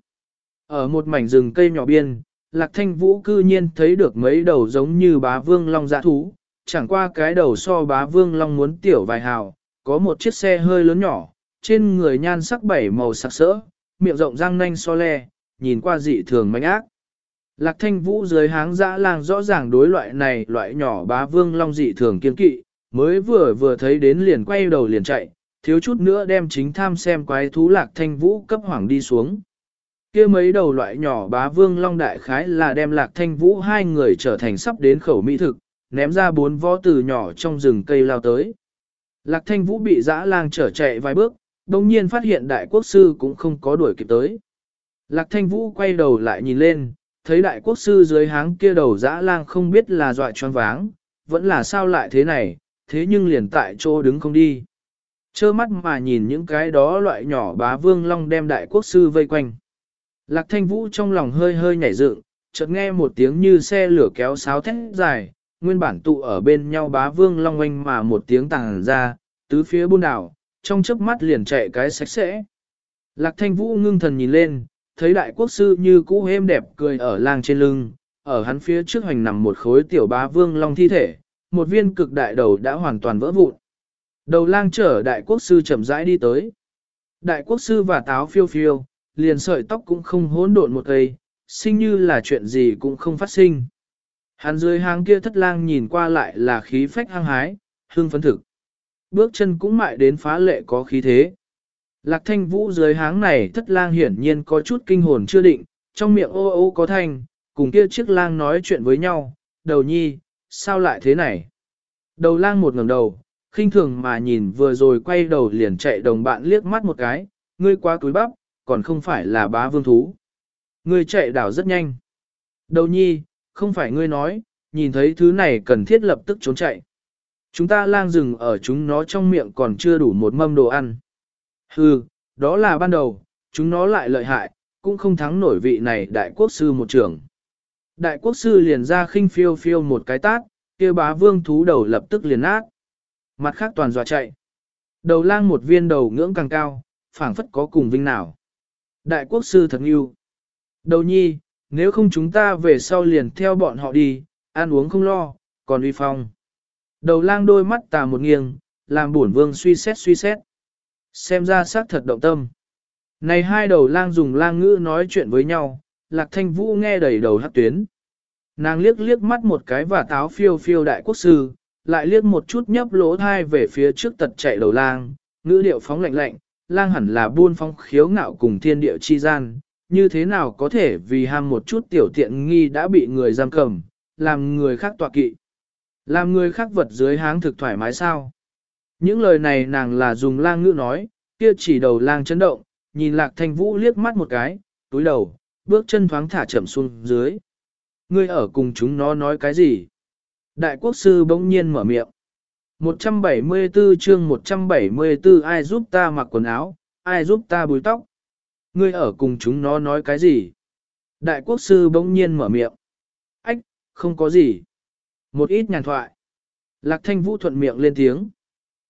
Ở một mảnh rừng cây nhỏ biên, Lạc Thanh Vũ cư nhiên thấy được mấy đầu giống như bá vương long dã thú, chẳng qua cái đầu so bá vương long muốn tiểu vài hào, có một chiếc xe hơi lớn nhỏ, trên người nhan sắc bảy màu sặc sỡ, miệng rộng răng nanh so le, nhìn qua dị thường manh ác. Lạc thanh vũ dưới háng dã lang rõ ràng đối loại này loại nhỏ bá vương long dị thường kiên kỵ, mới vừa vừa thấy đến liền quay đầu liền chạy, thiếu chút nữa đem chính tham xem quái thú lạc thanh vũ cấp hoàng đi xuống. kia mấy đầu loại nhỏ bá vương long đại khái là đem lạc thanh vũ hai người trở thành sắp đến khẩu mỹ thực, ném ra bốn vó từ nhỏ trong rừng cây lao tới. Lạc thanh vũ bị dã lang trở chạy vài bước, đồng nhiên phát hiện đại quốc sư cũng không có đuổi kịp tới. Lạc thanh vũ quay đầu lại nhìn lên, thấy đại quốc sư dưới háng kia đầu dã lang không biết là dọa choáng váng, vẫn là sao lại thế này, thế nhưng liền tại chỗ đứng không đi trơ mắt mà nhìn những cái đó loại nhỏ bá vương long đem đại quốc sư vây quanh. Lạc thanh vũ trong lòng hơi hơi nhảy dựng, chợt nghe một tiếng như xe lửa kéo sáo thét dài, nguyên bản tụ ở bên nhau bá vương long oanh mà một tiếng tàng ra, tứ phía buôn đảo, trong chớp mắt liền chạy cái sạch sẽ. Lạc thanh vũ ngưng thần nhìn lên, thấy đại quốc sư như cũ êm đẹp cười ở lang trên lưng, ở hắn phía trước hoành nằm một khối tiểu bá vương long thi thể, một viên cực đại đầu đã hoàn toàn vỡ vụn. Đầu lang chở đại quốc sư chậm rãi đi tới. Đại quốc sư và táo phiêu phiêu, liền sợi tóc cũng không hỗn độn một cây, sinh như là chuyện gì cũng không phát sinh. Hắn dưới hang kia thất lang nhìn qua lại là khí phách hăng hái, hương phấn thực. Bước chân cũng mại đến phá lệ có khí thế. Lạc thanh vũ dưới háng này thất lang hiển nhiên có chút kinh hồn chưa định, trong miệng ô ô có thanh, cùng kia chiếc lang nói chuyện với nhau, đầu nhi, sao lại thế này? Đầu lang một ngẩng đầu, khinh thường mà nhìn vừa rồi quay đầu liền chạy đồng bạn liếc mắt một cái, ngươi quá túi bắp, còn không phải là bá vương thú. Ngươi chạy đảo rất nhanh. Đầu nhi, không phải ngươi nói, nhìn thấy thứ này cần thiết lập tức trốn chạy. Chúng ta lang rừng ở chúng nó trong miệng còn chưa đủ một mâm đồ ăn. Hừ, đó là ban đầu, chúng nó lại lợi hại, cũng không thắng nổi vị này đại quốc sư một trưởng. Đại quốc sư liền ra khinh phiêu phiêu một cái tát, kia bá vương thú đầu lập tức liền nát. Mặt khác toàn dọa chạy. Đầu lang một viên đầu ngưỡng càng cao, phảng phất có cùng vinh nào. Đại quốc sư thật yêu. Đầu nhi, nếu không chúng ta về sau liền theo bọn họ đi, ăn uống không lo, còn uy phong. Đầu lang đôi mắt tà một nghiêng, làm bổn vương suy xét suy xét. Xem ra xác thật động tâm. Này hai đầu lang dùng lang ngữ nói chuyện với nhau, lạc thanh vũ nghe đầy đầu hát tuyến. Nàng liếc liếc mắt một cái và táo phiêu phiêu đại quốc sư, lại liếc một chút nhấp lỗ thai về phía trước tật chạy đầu lang, ngữ điệu phóng lạnh lạnh, lang hẳn là buôn phong khiếu ngạo cùng thiên địa chi gian, như thế nào có thể vì ham một chút tiểu tiện nghi đã bị người giam cầm, làm người khác tọa kỵ. Làm người khác vật dưới háng thực thoải mái sao? Những lời này nàng là dùng lang ngữ nói, kia chỉ đầu lang chấn động, nhìn lạc thanh vũ liếc mắt một cái, túi đầu, bước chân thoáng thả chậm xuống dưới. Ngươi ở cùng chúng nó nói cái gì? Đại quốc sư bỗng nhiên mở miệng. 174 chương 174 ai giúp ta mặc quần áo, ai giúp ta búi tóc? Ngươi ở cùng chúng nó nói cái gì? Đại quốc sư bỗng nhiên mở miệng. Ách, không có gì. Một ít nhàn thoại. Lạc thanh vũ thuận miệng lên tiếng.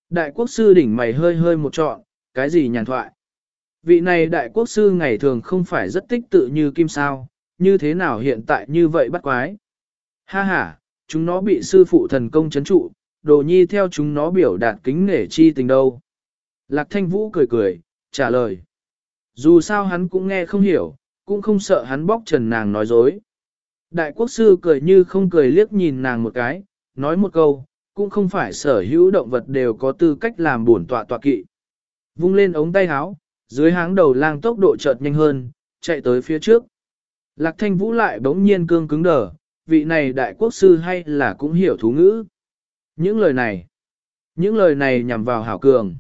Đại quốc sư đỉnh mày hơi hơi một trọn, cái gì nhàn thoại? Vị này đại quốc sư ngày thường không phải rất tích tự như kim sao, như thế nào hiện tại như vậy bắt quái? Ha ha, chúng nó bị sư phụ thần công chấn trụ, đồ nhi theo chúng nó biểu đạt kính nể chi tình đâu. Lạc thanh vũ cười cười, trả lời. Dù sao hắn cũng nghe không hiểu, cũng không sợ hắn bóc trần nàng nói dối. Đại quốc sư cười như không cười liếc nhìn nàng một cái, nói một câu, cũng không phải sở hữu động vật đều có tư cách làm bổn tọa tọa kỵ. Vung lên ống tay áo, dưới háng đầu lang tốc độ chợt nhanh hơn, chạy tới phía trước. Lạc thanh vũ lại bỗng nhiên cương cứng đờ, vị này đại quốc sư hay là cũng hiểu thú ngữ. Những lời này, những lời này nhằm vào hảo cường.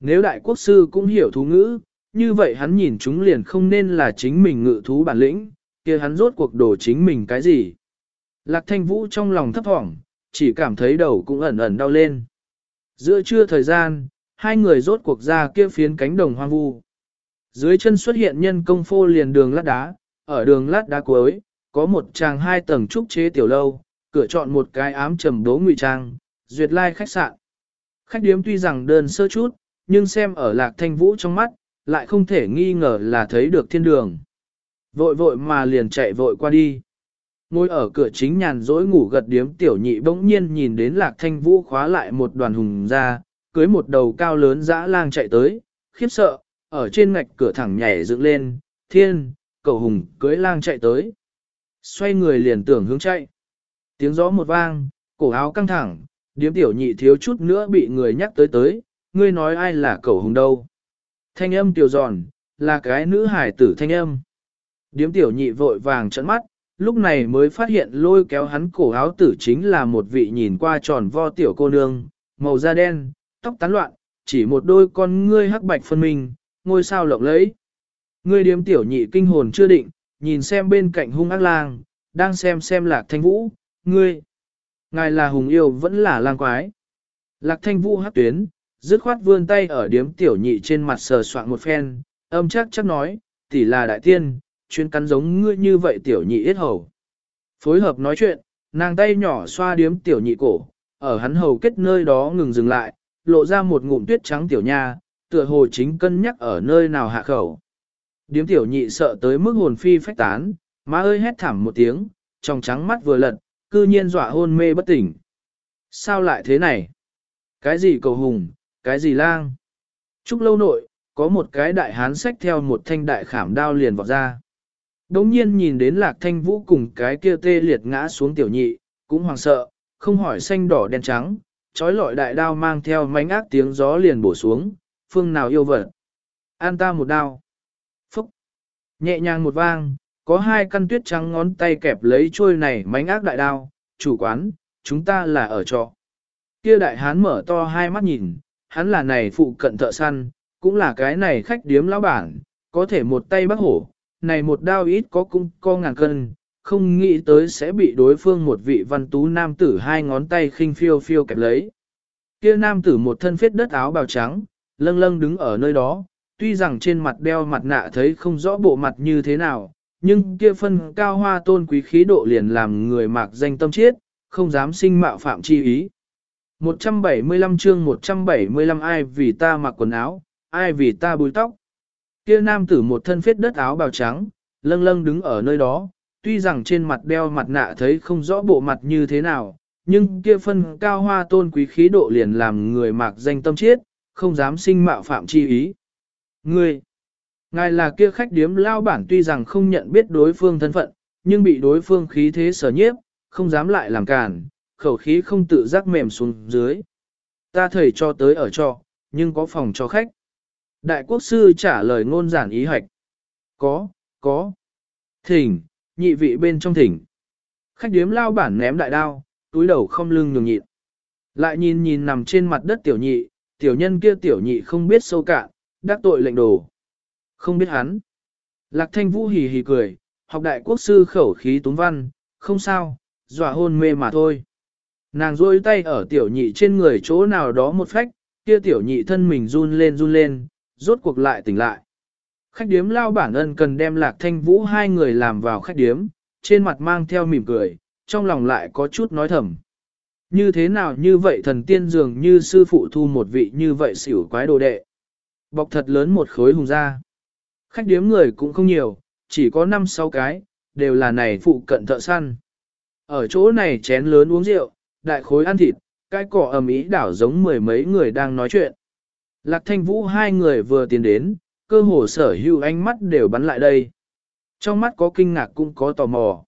Nếu đại quốc sư cũng hiểu thú ngữ, như vậy hắn nhìn chúng liền không nên là chính mình ngự thú bản lĩnh, kia hắn rốt cuộc đổ chính mình cái gì. Lạc thanh vũ trong lòng thấp thỏm, chỉ cảm thấy đầu cũng ẩn ẩn đau lên. Giữa trưa thời gian, hai người rốt cuộc ra kia phiến cánh đồng hoang vu. Dưới chân xuất hiện nhân công phô liền đường lát đá, ở đường lát đá cuối, có một chàng hai tầng trúc chế tiểu lâu, cửa chọn một cái ám trầm đố ngụy trang, duyệt lai khách sạn. Khách điếm tuy rằng đơn sơ chút, nhưng xem ở lạc thanh vũ trong mắt, lại không thể nghi ngờ là thấy được thiên đường. Vội vội mà liền chạy vội qua đi. Ngồi ở cửa chính nhàn rỗi ngủ gật điếm tiểu nhị bỗng nhiên nhìn đến lạc thanh vũ khóa lại một đoàn hùng ra, cưới một đầu cao lớn dã lang chạy tới, khiếp sợ, ở trên ngạch cửa thẳng nhảy dựng lên, thiên, cầu hùng cưới lang chạy tới. Xoay người liền tưởng hướng chạy. Tiếng gió một vang, cổ áo căng thẳng, điếm tiểu nhị thiếu chút nữa bị người nhắc tới tới, ngươi nói ai là cậu hùng đâu. Thanh âm tiểu giòn, là cái nữ hải tử thanh âm. Điếm tiểu nhị vội vàng trận mắt, lúc này mới phát hiện lôi kéo hắn cổ áo tử chính là một vị nhìn qua tròn vo tiểu cô nương, màu da đen, tóc tán loạn, chỉ một đôi con ngươi hắc bạch phân minh, ngôi sao lộng lẫy. Ngươi điếm tiểu nhị kinh hồn chưa định, nhìn xem bên cạnh hung ác lang, đang xem xem lạc thanh vũ, ngươi. Ngài là hùng yêu vẫn là lang quái. Lạc thanh vũ hắc tuyến, dứt khoát vươn tay ở điếm tiểu nhị trên mặt sờ soạn một phen, âm chắc chắc nói, tỷ là đại tiên, chuyên cắn giống ngươi như vậy tiểu nhị ít hầu. Phối hợp nói chuyện, nàng tay nhỏ xoa điếm tiểu nhị cổ, ở hắn hầu kết nơi đó ngừng dừng lại, lộ ra một ngụm tuyết trắng tiểu nha, tựa hồ chính cân nhắc ở nơi nào hạ khẩu. Điếm tiểu nhị sợ tới mức hồn phi phách tán, má ơi hét thảm một tiếng, trong trắng mắt vừa lật, cư nhiên dọa hôn mê bất tỉnh. Sao lại thế này? Cái gì cầu hùng, cái gì lang? Trúc lâu nội, có một cái đại hán sách theo một thanh đại khảm đao liền vọt ra. Đống nhiên nhìn đến lạc thanh vũ cùng cái kia tê liệt ngã xuống tiểu nhị, cũng hoàng sợ, không hỏi xanh đỏ đen trắng, trói lọi đại đao mang theo mánh ác tiếng gió liền bổ xuống, phương nào yêu vật. An ta một đao. Nhẹ nhàng một vang, có hai căn tuyết trắng ngón tay kẹp lấy trôi này mánh ác đại đao, chủ quán, chúng ta là ở trọ. Kia đại hán mở to hai mắt nhìn, hắn là này phụ cận thợ săn, cũng là cái này khách điếm lão bản, có thể một tay bắt hổ, này một đao ít có cũng co ngàn cân, không nghĩ tới sẽ bị đối phương một vị văn tú nam tử hai ngón tay khinh phiêu phiêu kẹp lấy. Kia nam tử một thân phết đất áo bào trắng, lâng lâng đứng ở nơi đó, tuy rằng trên mặt đeo mặt nạ thấy không rõ bộ mặt như thế nào, nhưng kia phân cao hoa tôn quý khí độ liền làm người mạc danh tâm chiết, không dám sinh mạo phạm chi ý. 175 chương 175 ai vì ta mặc quần áo, ai vì ta búi tóc. Kia nam tử một thân phết đất áo bào trắng, lâng lâng đứng ở nơi đó, tuy rằng trên mặt đeo mặt nạ thấy không rõ bộ mặt như thế nào, nhưng kia phân cao hoa tôn quý khí độ liền làm người mạc danh tâm chiết, không dám sinh mạo phạm chi ý. Ngươi, Ngài là kia khách điếm lao bản tuy rằng không nhận biết đối phương thân phận, nhưng bị đối phương khí thế sở nhiếp, không dám lại làm cản, khẩu khí không tự giác mềm xuống dưới. Ta thầy cho tới ở cho, nhưng có phòng cho khách. Đại quốc sư trả lời ngôn giản ý hạch. Có, có. Thỉnh, nhị vị bên trong thỉnh. Khách điếm lao bản ném đại đao, túi đầu không lưng nhường nhịn. Lại nhìn nhìn nằm trên mặt đất tiểu nhị, tiểu nhân kia tiểu nhị không biết sâu cạn, đắc tội lệnh đồ. Không biết hắn. Lạc thanh vũ hì hì cười, học đại quốc sư khẩu khí túng văn, không sao, dọa hôn mê mà thôi. Nàng rôi tay ở tiểu nhị trên người chỗ nào đó một phách, kia tiểu nhị thân mình run lên run lên, rốt cuộc lại tỉnh lại. Khách điếm lao bản ân cần đem lạc thanh vũ hai người làm vào khách điếm, trên mặt mang theo mỉm cười, trong lòng lại có chút nói thầm. Như thế nào như vậy thần tiên dường như sư phụ thu một vị như vậy xỉu quái đồ đệ. Bọc thật lớn một khối hùng ra. Khách điếm người cũng không nhiều, chỉ có 5-6 cái, đều là này phụ cận thợ săn. Ở chỗ này chén lớn uống rượu, đại khối ăn thịt, cái cỏ ầm ý đảo giống mười mấy người đang nói chuyện. Lạc thanh vũ hai người vừa tiến đến, cơ hồ sở hữu ánh mắt đều bắn lại đây. Trong mắt có kinh ngạc cũng có tò mò.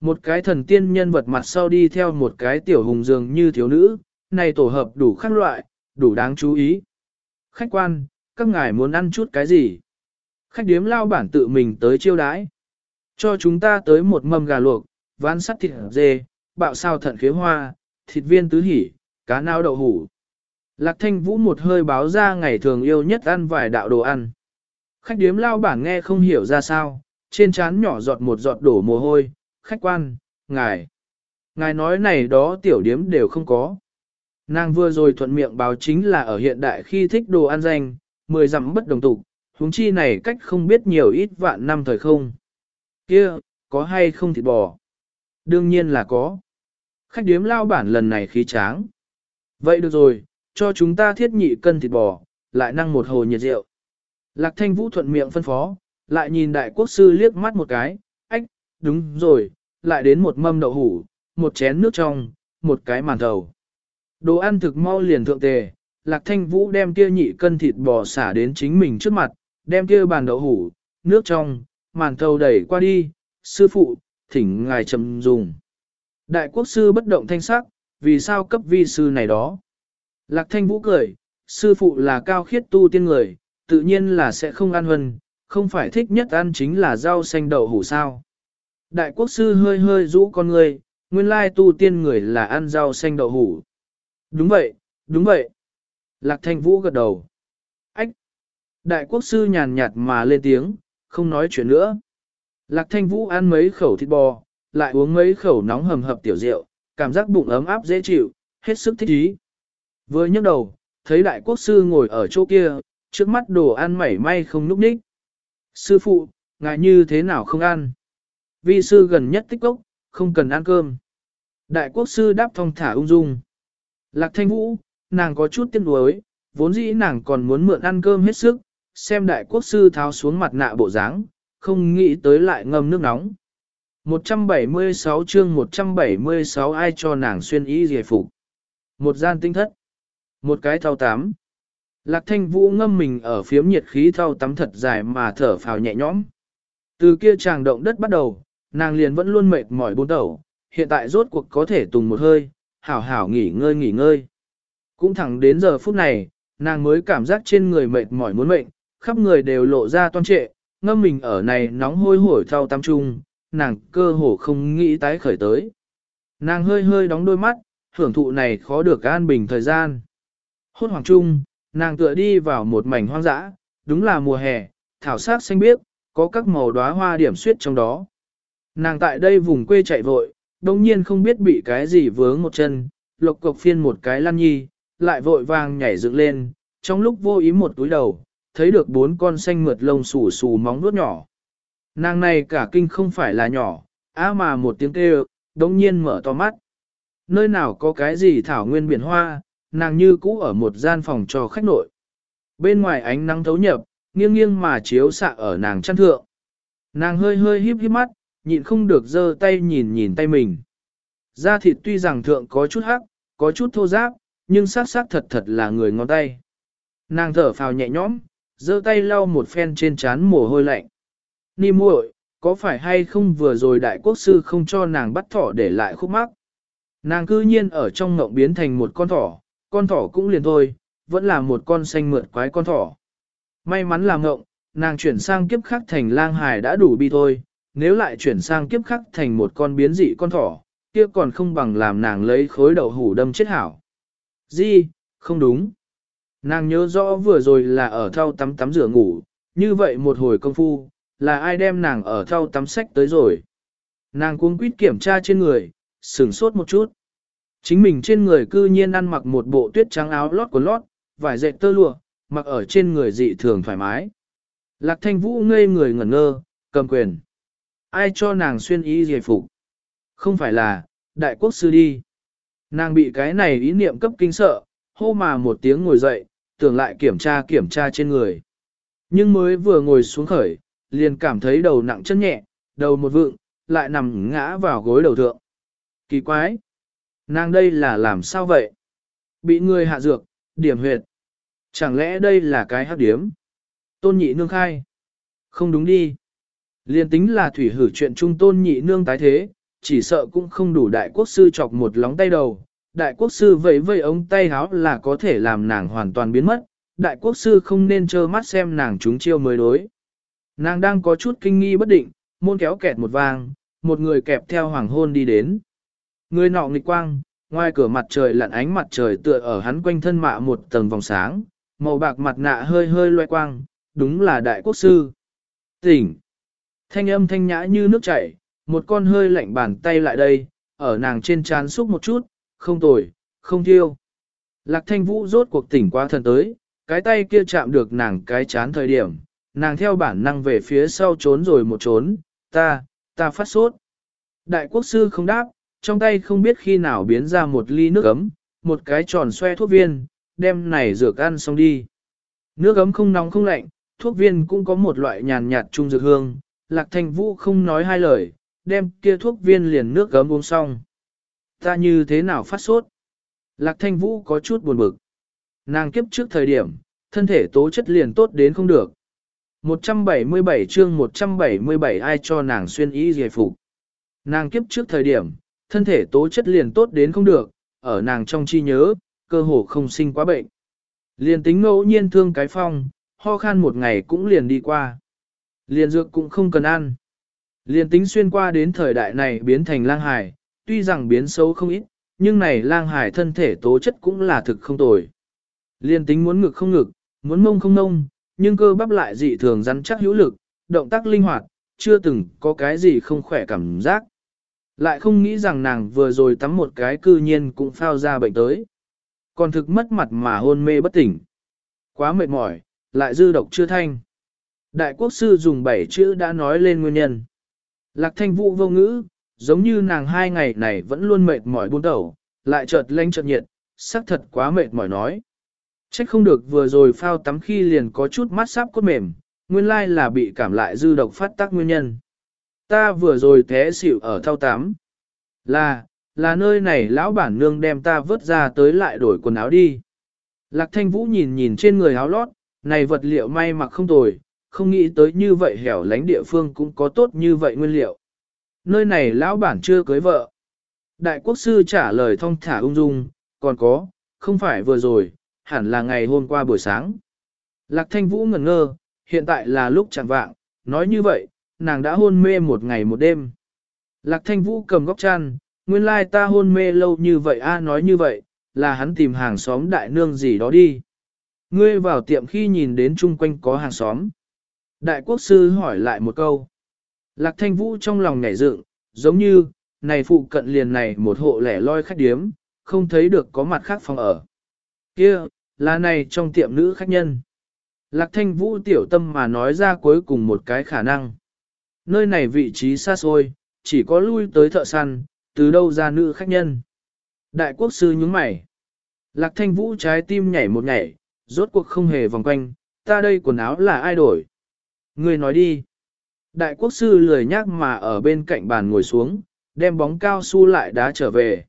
Một cái thần tiên nhân vật mặt sau đi theo một cái tiểu hùng dường như thiếu nữ, này tổ hợp đủ khác loại, đủ đáng chú ý. Khách quan, các ngài muốn ăn chút cái gì? Khách điếm lao bản tự mình tới chiêu đãi. Cho chúng ta tới một mâm gà luộc, ván sắt thịt dê, bạo sao thận khế hoa, thịt viên tứ hỉ, cá nao đậu hủ. Lạc thanh vũ một hơi báo ra ngày thường yêu nhất ăn vài đạo đồ ăn. Khách điếm lao bản nghe không hiểu ra sao, trên trán nhỏ giọt một giọt đổ mồ hôi, khách quan, ngài. Ngài nói này đó tiểu điếm đều không có. Nàng vừa rồi thuận miệng báo chính là ở hiện đại khi thích đồ ăn danh, mười dặm bất đồng tục, huống chi này cách không biết nhiều ít vạn năm thời không. Kia, có hay không thịt bò? Đương nhiên là có. Khách điếm lao bản lần này khí tráng. Vậy được rồi, cho chúng ta thiết nhị cân thịt bò, lại năng một hồ nhiệt rượu. Lạc thanh vũ thuận miệng phân phó, lại nhìn đại quốc sư liếc mắt một cái, ách, đúng rồi, lại đến một mâm đậu hủ, một chén nước trong, một cái màn thầu. Đồ ăn thực mau liền thượng tề, lạc thanh vũ đem kia nhị cân thịt bò xả đến chính mình trước mặt, đem kia bàn đậu hủ, nước trong, màn thầu đẩy qua đi, sư phụ, thỉnh ngài trầm dùng. Đại quốc sư bất động thanh sắc, vì sao cấp vi sư này đó? Lạc thanh vũ cười, sư phụ là cao khiết tu tiên người, tự nhiên là sẽ không ăn huân, không phải thích nhất ăn chính là rau xanh đậu hủ sao. Đại quốc sư hơi hơi rũ con người, nguyên lai tu tiên người là ăn rau xanh đậu hủ. Đúng vậy, đúng vậy. Lạc thanh vũ gật đầu. Ách! Đại quốc sư nhàn nhạt mà lên tiếng, không nói chuyện nữa. Lạc thanh vũ ăn mấy khẩu thịt bò, lại uống mấy khẩu nóng hầm hập tiểu rượu, cảm giác bụng ấm áp dễ chịu, hết sức thích ý. Vừa nhấc đầu, thấy đại quốc sư ngồi ở chỗ kia, trước mắt đồ ăn mảy may không núp ních. Sư phụ, ngài như thế nào không ăn? Vi sư gần nhất tích cốc, không cần ăn cơm. Đại quốc sư đáp thong thả ung dung. Lạc thanh vũ, nàng có chút tiếc nuối, vốn dĩ nàng còn muốn mượn ăn cơm hết sức, xem đại quốc sư tháo xuống mặt nạ bộ dáng, không nghĩ tới lại ngâm nước nóng. 176 chương 176 ai cho nàng xuyên ý giải phục. Một gian tinh thất. Một cái thao tám. Lạc thanh vũ ngâm mình ở phiếm nhiệt khí thao tắm thật dài mà thở phào nhẹ nhõm. Từ kia chàng động đất bắt đầu, nàng liền vẫn luôn mệt mỏi bốn đầu, hiện tại rốt cuộc có thể tùng một hơi, hảo hảo nghỉ ngơi nghỉ ngơi. Cũng thẳng đến giờ phút này, nàng mới cảm giác trên người mệt mỏi muốn mệnh, khắp người đều lộ ra toan trệ, ngâm mình ở này nóng hôi hổi thao tam trung nàng cơ hồ không nghĩ tái khởi tới. Nàng hơi hơi đóng đôi mắt, hưởng thụ này khó được an bình thời gian. Hốt hoàng trung, nàng tựa đi vào một mảnh hoang dã, đúng là mùa hè, thảo sắc xanh biếc, có các màu đóa hoa điểm xuyết trong đó. Nàng tại đây vùng quê chạy vội, đồng nhiên không biết bị cái gì vướng một chân, lộc cộc phiên một cái lăn nhi, lại vội vàng nhảy dựng lên, trong lúc vô ý một túi đầu, thấy được bốn con xanh mượt lông xù xù móng nuốt nhỏ. Nàng này cả kinh không phải là nhỏ, á mà một tiếng kêu, đống nhiên mở to mắt. Nơi nào có cái gì thảo nguyên biển hoa, nàng như cũ ở một gian phòng cho khách nội. Bên ngoài ánh nắng thấu nhập, nghiêng nghiêng mà chiếu xạ ở nàng chăn thượng. Nàng hơi hơi híp híp mắt, nhịn không được giơ tay nhìn nhìn tay mình. Da thịt tuy rằng thượng có chút hắc, có chút thô ráp, nhưng sát sát thật thật là người ngón tay. Nàng thở phào nhẹ nhõm, giơ tay lau một phen trên trán mồ hôi lạnh. Ni muội, có phải hay không vừa rồi đại quốc sư không cho nàng bắt thỏ để lại khúc mắc? Nàng cư nhiên ở trong ngộng biến thành một con thỏ, con thỏ cũng liền thôi, vẫn là một con xanh mượt quái con thỏ. May mắn là ngộng, nàng chuyển sang kiếp khắc thành lang hài đã đủ bi thôi, nếu lại chuyển sang kiếp khắc thành một con biến dị con thỏ, kia còn không bằng làm nàng lấy khối đậu hủ đâm chết hảo. Di, không đúng. Nàng nhớ rõ vừa rồi là ở thau tắm tắm rửa ngủ, như vậy một hồi công phu, là ai đem nàng ở thau tắm sách tới rồi. Nàng cuống quýt kiểm tra trên người, sửng sốt một chút. Chính mình trên người cư nhiên ăn mặc một bộ tuyết trắng áo lót của lót, vải dệt tơ lụa, mặc ở trên người dị thường thoải mái. Lạc thanh vũ ngây người ngẩn ngơ, cầm quyền. Ai cho nàng xuyên y giải phục? Không phải là, đại quốc sư đi. Nàng bị cái này ý niệm cấp kinh sợ, hô mà một tiếng ngồi dậy, tưởng lại kiểm tra kiểm tra trên người. Nhưng mới vừa ngồi xuống khởi, liền cảm thấy đầu nặng chân nhẹ, đầu một vượng, lại nằm ngã vào gối đầu thượng. Kỳ quái! Nàng đây là làm sao vậy? Bị người hạ dược, điểm huyệt. Chẳng lẽ đây là cái hấp điếm? Tôn nhị nương khai. Không đúng đi. Liên tính là thủy hử chuyện trung tôn nhị nương tái thế, chỉ sợ cũng không đủ đại quốc sư chọc một lóng tay đầu. Đại quốc sư vẫy vẫy ống tay háo là có thể làm nàng hoàn toàn biến mất. Đại quốc sư không nên trơ mắt xem nàng trúng chiêu mới đối. Nàng đang có chút kinh nghi bất định, môn kéo kẹt một vang, một người kẹp theo hoàng hôn đi đến. Người nọ nghịch quang, ngoài cửa mặt trời lặn ánh mặt trời tựa ở hắn quanh thân mạ một tầng vòng sáng, màu bạc mặt nạ hơi hơi loe quang, đúng là đại quốc sư. Tỉnh! Thanh âm thanh nhã như nước chảy, một con hơi lạnh bàn tay lại đây, ở nàng trên trán xúc một chút, không tồi, không thiêu. Lạc thanh vũ rốt cuộc tỉnh qua thần tới, cái tay kia chạm được nàng cái chán thời điểm, nàng theo bản năng về phía sau trốn rồi một trốn, ta, ta phát sốt. Đại quốc sư không đáp, trong tay không biết khi nào biến ra một ly nước ấm, một cái tròn xoe thuốc viên, đem này dược ăn xong đi. Nước ấm không nóng không lạnh, thuốc viên cũng có một loại nhàn nhạt trung dược hương, lạc thanh vũ không nói hai lời, đem kia thuốc viên liền nước gấm uống xong. Ta như thế nào phát sốt? Lạc thanh vũ có chút buồn bực. Nàng kiếp trước thời điểm, thân thể tố chất liền tốt đến không được. 177 chương 177 ai cho nàng xuyên ý giải phục. Nàng kiếp trước thời điểm, thân thể tố chất liền tốt đến không được, ở nàng trong chi nhớ, cơ hồ không sinh quá bệnh. Liền tính ngẫu nhiên thương cái phong, ho khan một ngày cũng liền đi qua. Liền dược cũng không cần ăn liên tính xuyên qua đến thời đại này biến thành lang hải, tuy rằng biến xấu không ít, nhưng này lang hải thân thể tố chất cũng là thực không tồi. Liên tính muốn ngực không ngực, muốn mông không mông, nhưng cơ bắp lại dị thường rắn chắc hữu lực, động tác linh hoạt, chưa từng có cái gì không khỏe cảm giác. Lại không nghĩ rằng nàng vừa rồi tắm một cái cư nhiên cũng phao ra bệnh tới. Còn thực mất mặt mà hôn mê bất tỉnh. Quá mệt mỏi, lại dư độc chưa thanh. Đại quốc sư dùng bảy chữ đã nói lên nguyên nhân. Lạc thanh vũ vô ngữ, giống như nàng hai ngày này vẫn luôn mệt mỏi buôn tẩu, lại chợt lanh chợt nhiệt, sắc thật quá mệt mỏi nói. Trách không được vừa rồi phao tắm khi liền có chút mắt sáp cốt mềm, nguyên lai là bị cảm lại dư độc phát tác nguyên nhân. Ta vừa rồi té xỉu ở thao tắm. Là, là nơi này lão bản nương đem ta vớt ra tới lại đổi quần áo đi. Lạc thanh vũ nhìn nhìn trên người áo lót, này vật liệu may mặc không tồi, không nghĩ tới như vậy hẻo lánh địa phương cũng có tốt như vậy nguyên liệu. Nơi này lão bản chưa cưới vợ. Đại quốc sư trả lời thong thả ung dung, còn có, không phải vừa rồi, hẳn là ngày hôm qua buổi sáng. Lạc thanh vũ ngẩn ngơ, hiện tại là lúc chẳng vạng, nói như vậy, nàng đã hôn mê một ngày một đêm. Lạc thanh vũ cầm góc chăn, nguyên lai ta hôn mê lâu như vậy a nói như vậy, là hắn tìm hàng xóm đại nương gì đó đi. Ngươi vào tiệm khi nhìn đến chung quanh có hàng xóm. Đại quốc sư hỏi lại một câu. Lạc thanh vũ trong lòng nhảy dựng, giống như, này phụ cận liền này một hộ lẻ loi khách điếm, không thấy được có mặt khác phòng ở. Kia, là này trong tiệm nữ khách nhân. Lạc thanh vũ tiểu tâm mà nói ra cuối cùng một cái khả năng. Nơi này vị trí xa xôi, chỉ có lui tới thợ săn, từ đâu ra nữ khách nhân. Đại quốc sư nhướng mày. Lạc thanh vũ trái tim nhảy một nhảy, rốt cuộc không hề vòng quanh, ta đây quần áo là ai đổi. Ngươi nói đi. Đại quốc sư lười nhác mà ở bên cạnh bàn ngồi xuống, đem bóng cao su lại đá trở về.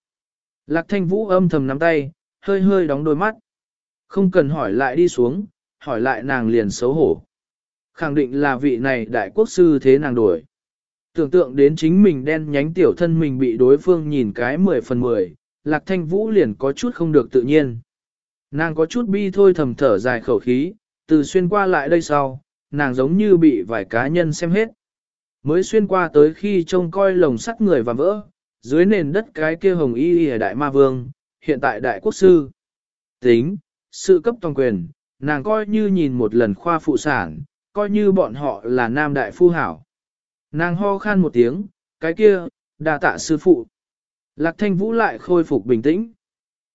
Lạc thanh vũ âm thầm nắm tay, hơi hơi đóng đôi mắt. Không cần hỏi lại đi xuống, hỏi lại nàng liền xấu hổ. Khẳng định là vị này đại quốc sư thế nàng đuổi. Tưởng tượng đến chính mình đen nhánh tiểu thân mình bị đối phương nhìn cái 10 phần 10, lạc thanh vũ liền có chút không được tự nhiên. Nàng có chút bi thôi thầm thở dài khẩu khí, từ xuyên qua lại đây sau, nàng giống như bị vài cá nhân xem hết. Mới xuyên qua tới khi trông coi lồng sắt người và vỡ, dưới nền đất cái kia hồng y y đại ma vương, hiện tại đại quốc sư. Tính, sự cấp toàn quyền, nàng coi như nhìn một lần khoa phụ sản, coi như bọn họ là nam đại phu hảo. Nàng ho khan một tiếng, cái kia, đa tạ sư phụ. Lạc thanh vũ lại khôi phục bình tĩnh.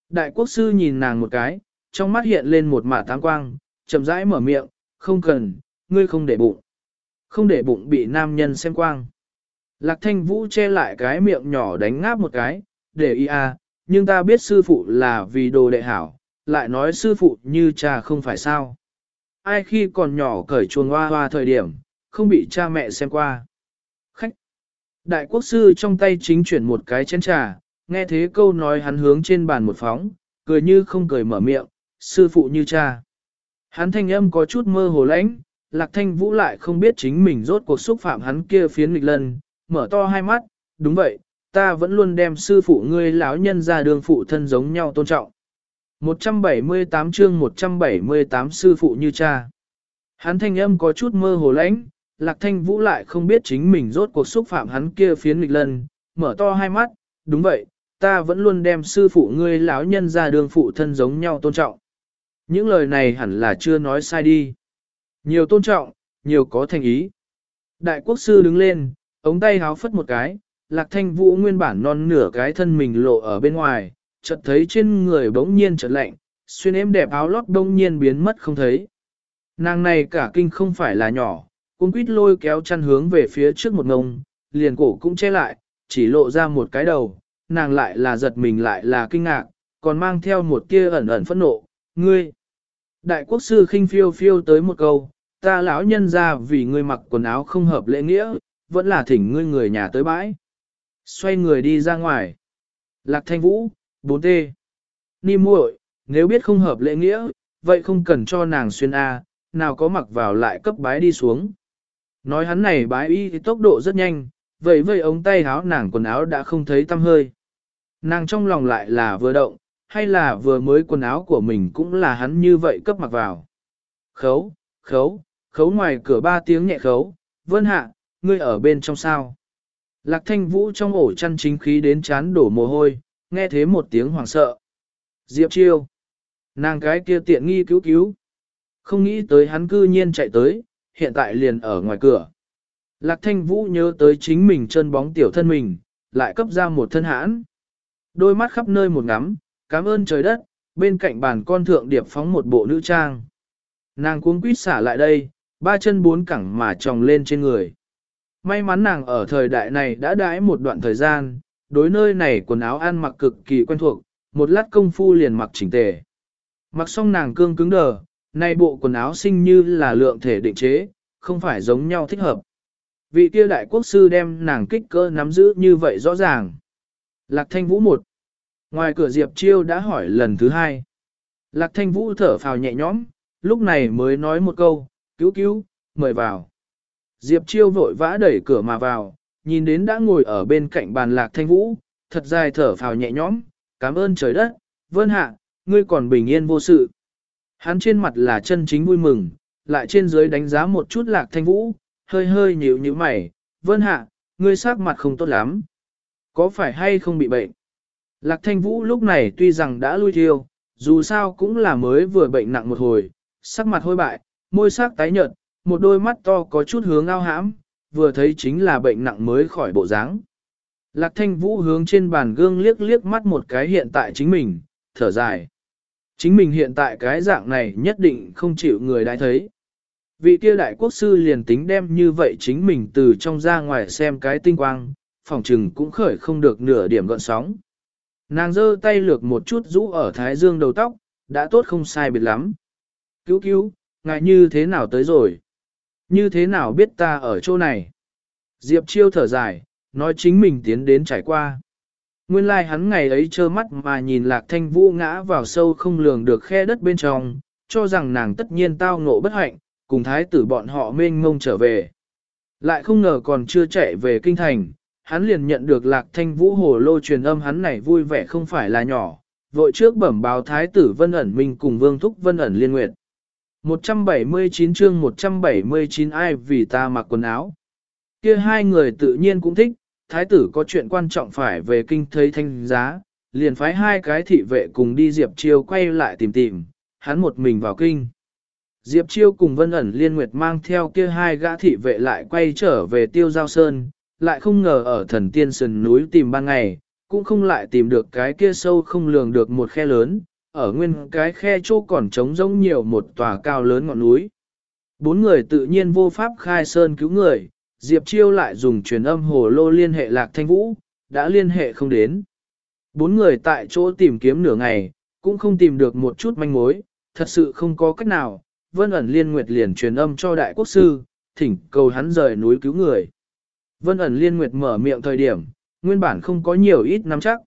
Đại quốc sư nhìn nàng một cái, trong mắt hiện lên một mả tám quang, chậm rãi mở miệng, không cần, ngươi không để bụng. Không để bụng bị nam nhân xem quang. Lạc thanh vũ che lại cái miệng nhỏ đánh ngáp một cái, để ý à, nhưng ta biết sư phụ là vì đồ đệ hảo, lại nói sư phụ như cha không phải sao. Ai khi còn nhỏ cởi chuồng hoa hoa thời điểm, không bị cha mẹ xem qua. Khách. Đại quốc sư trong tay chính chuyển một cái chén trà, nghe thế câu nói hắn hướng trên bàn một phóng, cười như không cười mở miệng, sư phụ như cha. Hắn thanh âm có chút mơ hồ lãnh, lạc thanh vũ lại không biết chính mình rốt cuộc xúc phạm hắn kia phiến nghịch lần, mở to hai mắt, đúng vậy, ta vẫn luôn đem sư phụ ngươi lão nhân ra đường phụ thân giống nhau tôn trọng. 178 chương 178 sư phụ như cha. Hắn thanh âm có chút mơ hồ lãnh, lạc thanh vũ lại không biết chính mình rốt cuộc xúc phạm hắn kia phiến nghịch lần, mở to hai mắt, đúng vậy, ta vẫn luôn đem sư phụ ngươi lão nhân ra đường phụ thân giống nhau tôn trọng. Những lời này hẳn là chưa nói sai đi. Nhiều tôn trọng, nhiều có thành ý. Đại quốc sư đứng lên, ống tay háo phất một cái, lạc thanh vũ nguyên bản non nửa cái thân mình lộ ở bên ngoài, chợt thấy trên người bỗng nhiên chợt lạnh, xuyên êm đẹp áo lót bỗng nhiên biến mất không thấy. Nàng này cả kinh không phải là nhỏ, cũng quýt lôi kéo chăn hướng về phía trước một ngông, liền cổ cũng che lại, chỉ lộ ra một cái đầu, nàng lại là giật mình lại là kinh ngạc, còn mang theo một tia ẩn ẩn phẫn nộ, ngươi. Đại quốc sư khinh phiêu phiêu tới một câu, ta lão nhân ra vì ngươi mặc quần áo không hợp lễ nghĩa, vẫn là thỉnh ngươi người nhà tới bãi. Xoay người đi ra ngoài. Lạc thanh vũ, 4T. Ni muội, nếu biết không hợp lễ nghĩa, vậy không cần cho nàng xuyên A, nào có mặc vào lại cấp bái đi xuống. Nói hắn này bái y thì tốc độ rất nhanh, vậy vậy ống tay áo nàng quần áo đã không thấy tăm hơi. Nàng trong lòng lại là vừa động, hay là vừa mới quần áo của mình cũng là hắn như vậy cấp mặc vào. Khấu, khấu, khấu ngoài cửa ba tiếng nhẹ khấu, vân hạ, ngươi ở bên trong sao. Lạc thanh vũ trong ổ chăn chính khí đến chán đổ mồ hôi, nghe thế một tiếng hoảng sợ. Diệp chiêu. Nàng cái kia tiện nghi cứu cứu. Không nghĩ tới hắn cư nhiên chạy tới, hiện tại liền ở ngoài cửa. Lạc thanh vũ nhớ tới chính mình chân bóng tiểu thân mình, lại cấp ra một thân hãn. Đôi mắt khắp nơi một ngắm, cảm ơn trời đất, bên cạnh bàn con thượng điệp phóng một bộ nữ trang. Nàng cuống quýt xả lại đây, ba chân bốn cẳng mà tròng lên trên người. May mắn nàng ở thời đại này đã đãi một đoạn thời gian, đối nơi này quần áo ăn mặc cực kỳ quen thuộc, một lát công phu liền mặc chỉnh tề. Mặc xong nàng cương cứng đờ, nay bộ quần áo sinh như là lượng thể định chế, không phải giống nhau thích hợp. Vị kia đại quốc sư đem nàng kích cỡ nắm giữ như vậy rõ ràng. Lạc thanh vũ một. Ngoài cửa Diệp Chiêu đã hỏi lần thứ hai. Lạc thanh vũ thở phào nhẹ nhõm, lúc này mới nói một câu, cứu cứu, mời vào. Diệp Chiêu vội vã đẩy cửa mà vào, nhìn đến đã ngồi ở bên cạnh bàn lạc thanh vũ, thật dài thở phào nhẹ nhõm, cảm ơn trời đất, vân hạ, ngươi còn bình yên vô sự. Hắn trên mặt là chân chính vui mừng, lại trên dưới đánh giá một chút lạc thanh vũ, hơi hơi nhíu nhíu mày, vân hạ, ngươi sắc mặt không tốt lắm. Có phải hay không bị bệnh? Lạc thanh vũ lúc này tuy rằng đã lui thiêu, dù sao cũng là mới vừa bệnh nặng một hồi, sắc mặt hôi bại, môi sắc tái nhợt, một đôi mắt to có chút hướng ao hãm, vừa thấy chính là bệnh nặng mới khỏi bộ dáng. Lạc thanh vũ hướng trên bàn gương liếc liếc mắt một cái hiện tại chính mình, thở dài. Chính mình hiện tại cái dạng này nhất định không chịu người đã thấy. Vị kia đại quốc sư liền tính đem như vậy chính mình từ trong ra ngoài xem cái tinh quang, phòng trừng cũng khởi không được nửa điểm gọn sóng. Nàng giơ tay lược một chút rũ ở thái dương đầu tóc, đã tốt không sai biệt lắm. Cứu cứu, ngài như thế nào tới rồi? Như thế nào biết ta ở chỗ này? Diệp chiêu thở dài, nói chính mình tiến đến trải qua. Nguyên lai like hắn ngày ấy trơ mắt mà nhìn lạc thanh vũ ngã vào sâu không lường được khe đất bên trong, cho rằng nàng tất nhiên tao ngộ bất hạnh, cùng thái tử bọn họ mênh mông trở về. Lại không ngờ còn chưa chạy về kinh thành, hắn liền nhận được lạc thanh vũ hồ lô truyền âm hắn này vui vẻ không phải là nhỏ, vội trước bẩm báo thái tử vân ẩn minh cùng vương thúc vân ẩn liên nguyệt. 179 chương 179 ai vì ta mặc quần áo. Kia hai người tự nhiên cũng thích, thái tử có chuyện quan trọng phải về kinh thấy thanh giá, liền phái hai cái thị vệ cùng đi Diệp Chiêu quay lại tìm tìm, hắn một mình vào kinh. Diệp Chiêu cùng Vân ẩn liên nguyệt mang theo kia hai gã thị vệ lại quay trở về Tiêu Giao Sơn, lại không ngờ ở thần tiên sườn núi tìm ban ngày, cũng không lại tìm được cái kia sâu không lường được một khe lớn, ở nguyên cái khe chỗ còn trống rỗng nhiều một tòa cao lớn ngọn núi. Bốn người tự nhiên vô pháp khai sơn cứu người, Diệp Chiêu lại dùng truyền âm hồ lô liên hệ Lạc Thanh Vũ, đã liên hệ không đến. Bốn người tại chỗ tìm kiếm nửa ngày, cũng không tìm được một chút manh mối, thật sự không có cách nào, Vân ẩn liên nguyệt liền truyền âm cho đại quốc sư, thỉnh cầu hắn rời núi cứu người. Vân ẩn liên nguyệt mở miệng thời điểm, nguyên bản không có nhiều ít nắm chắc.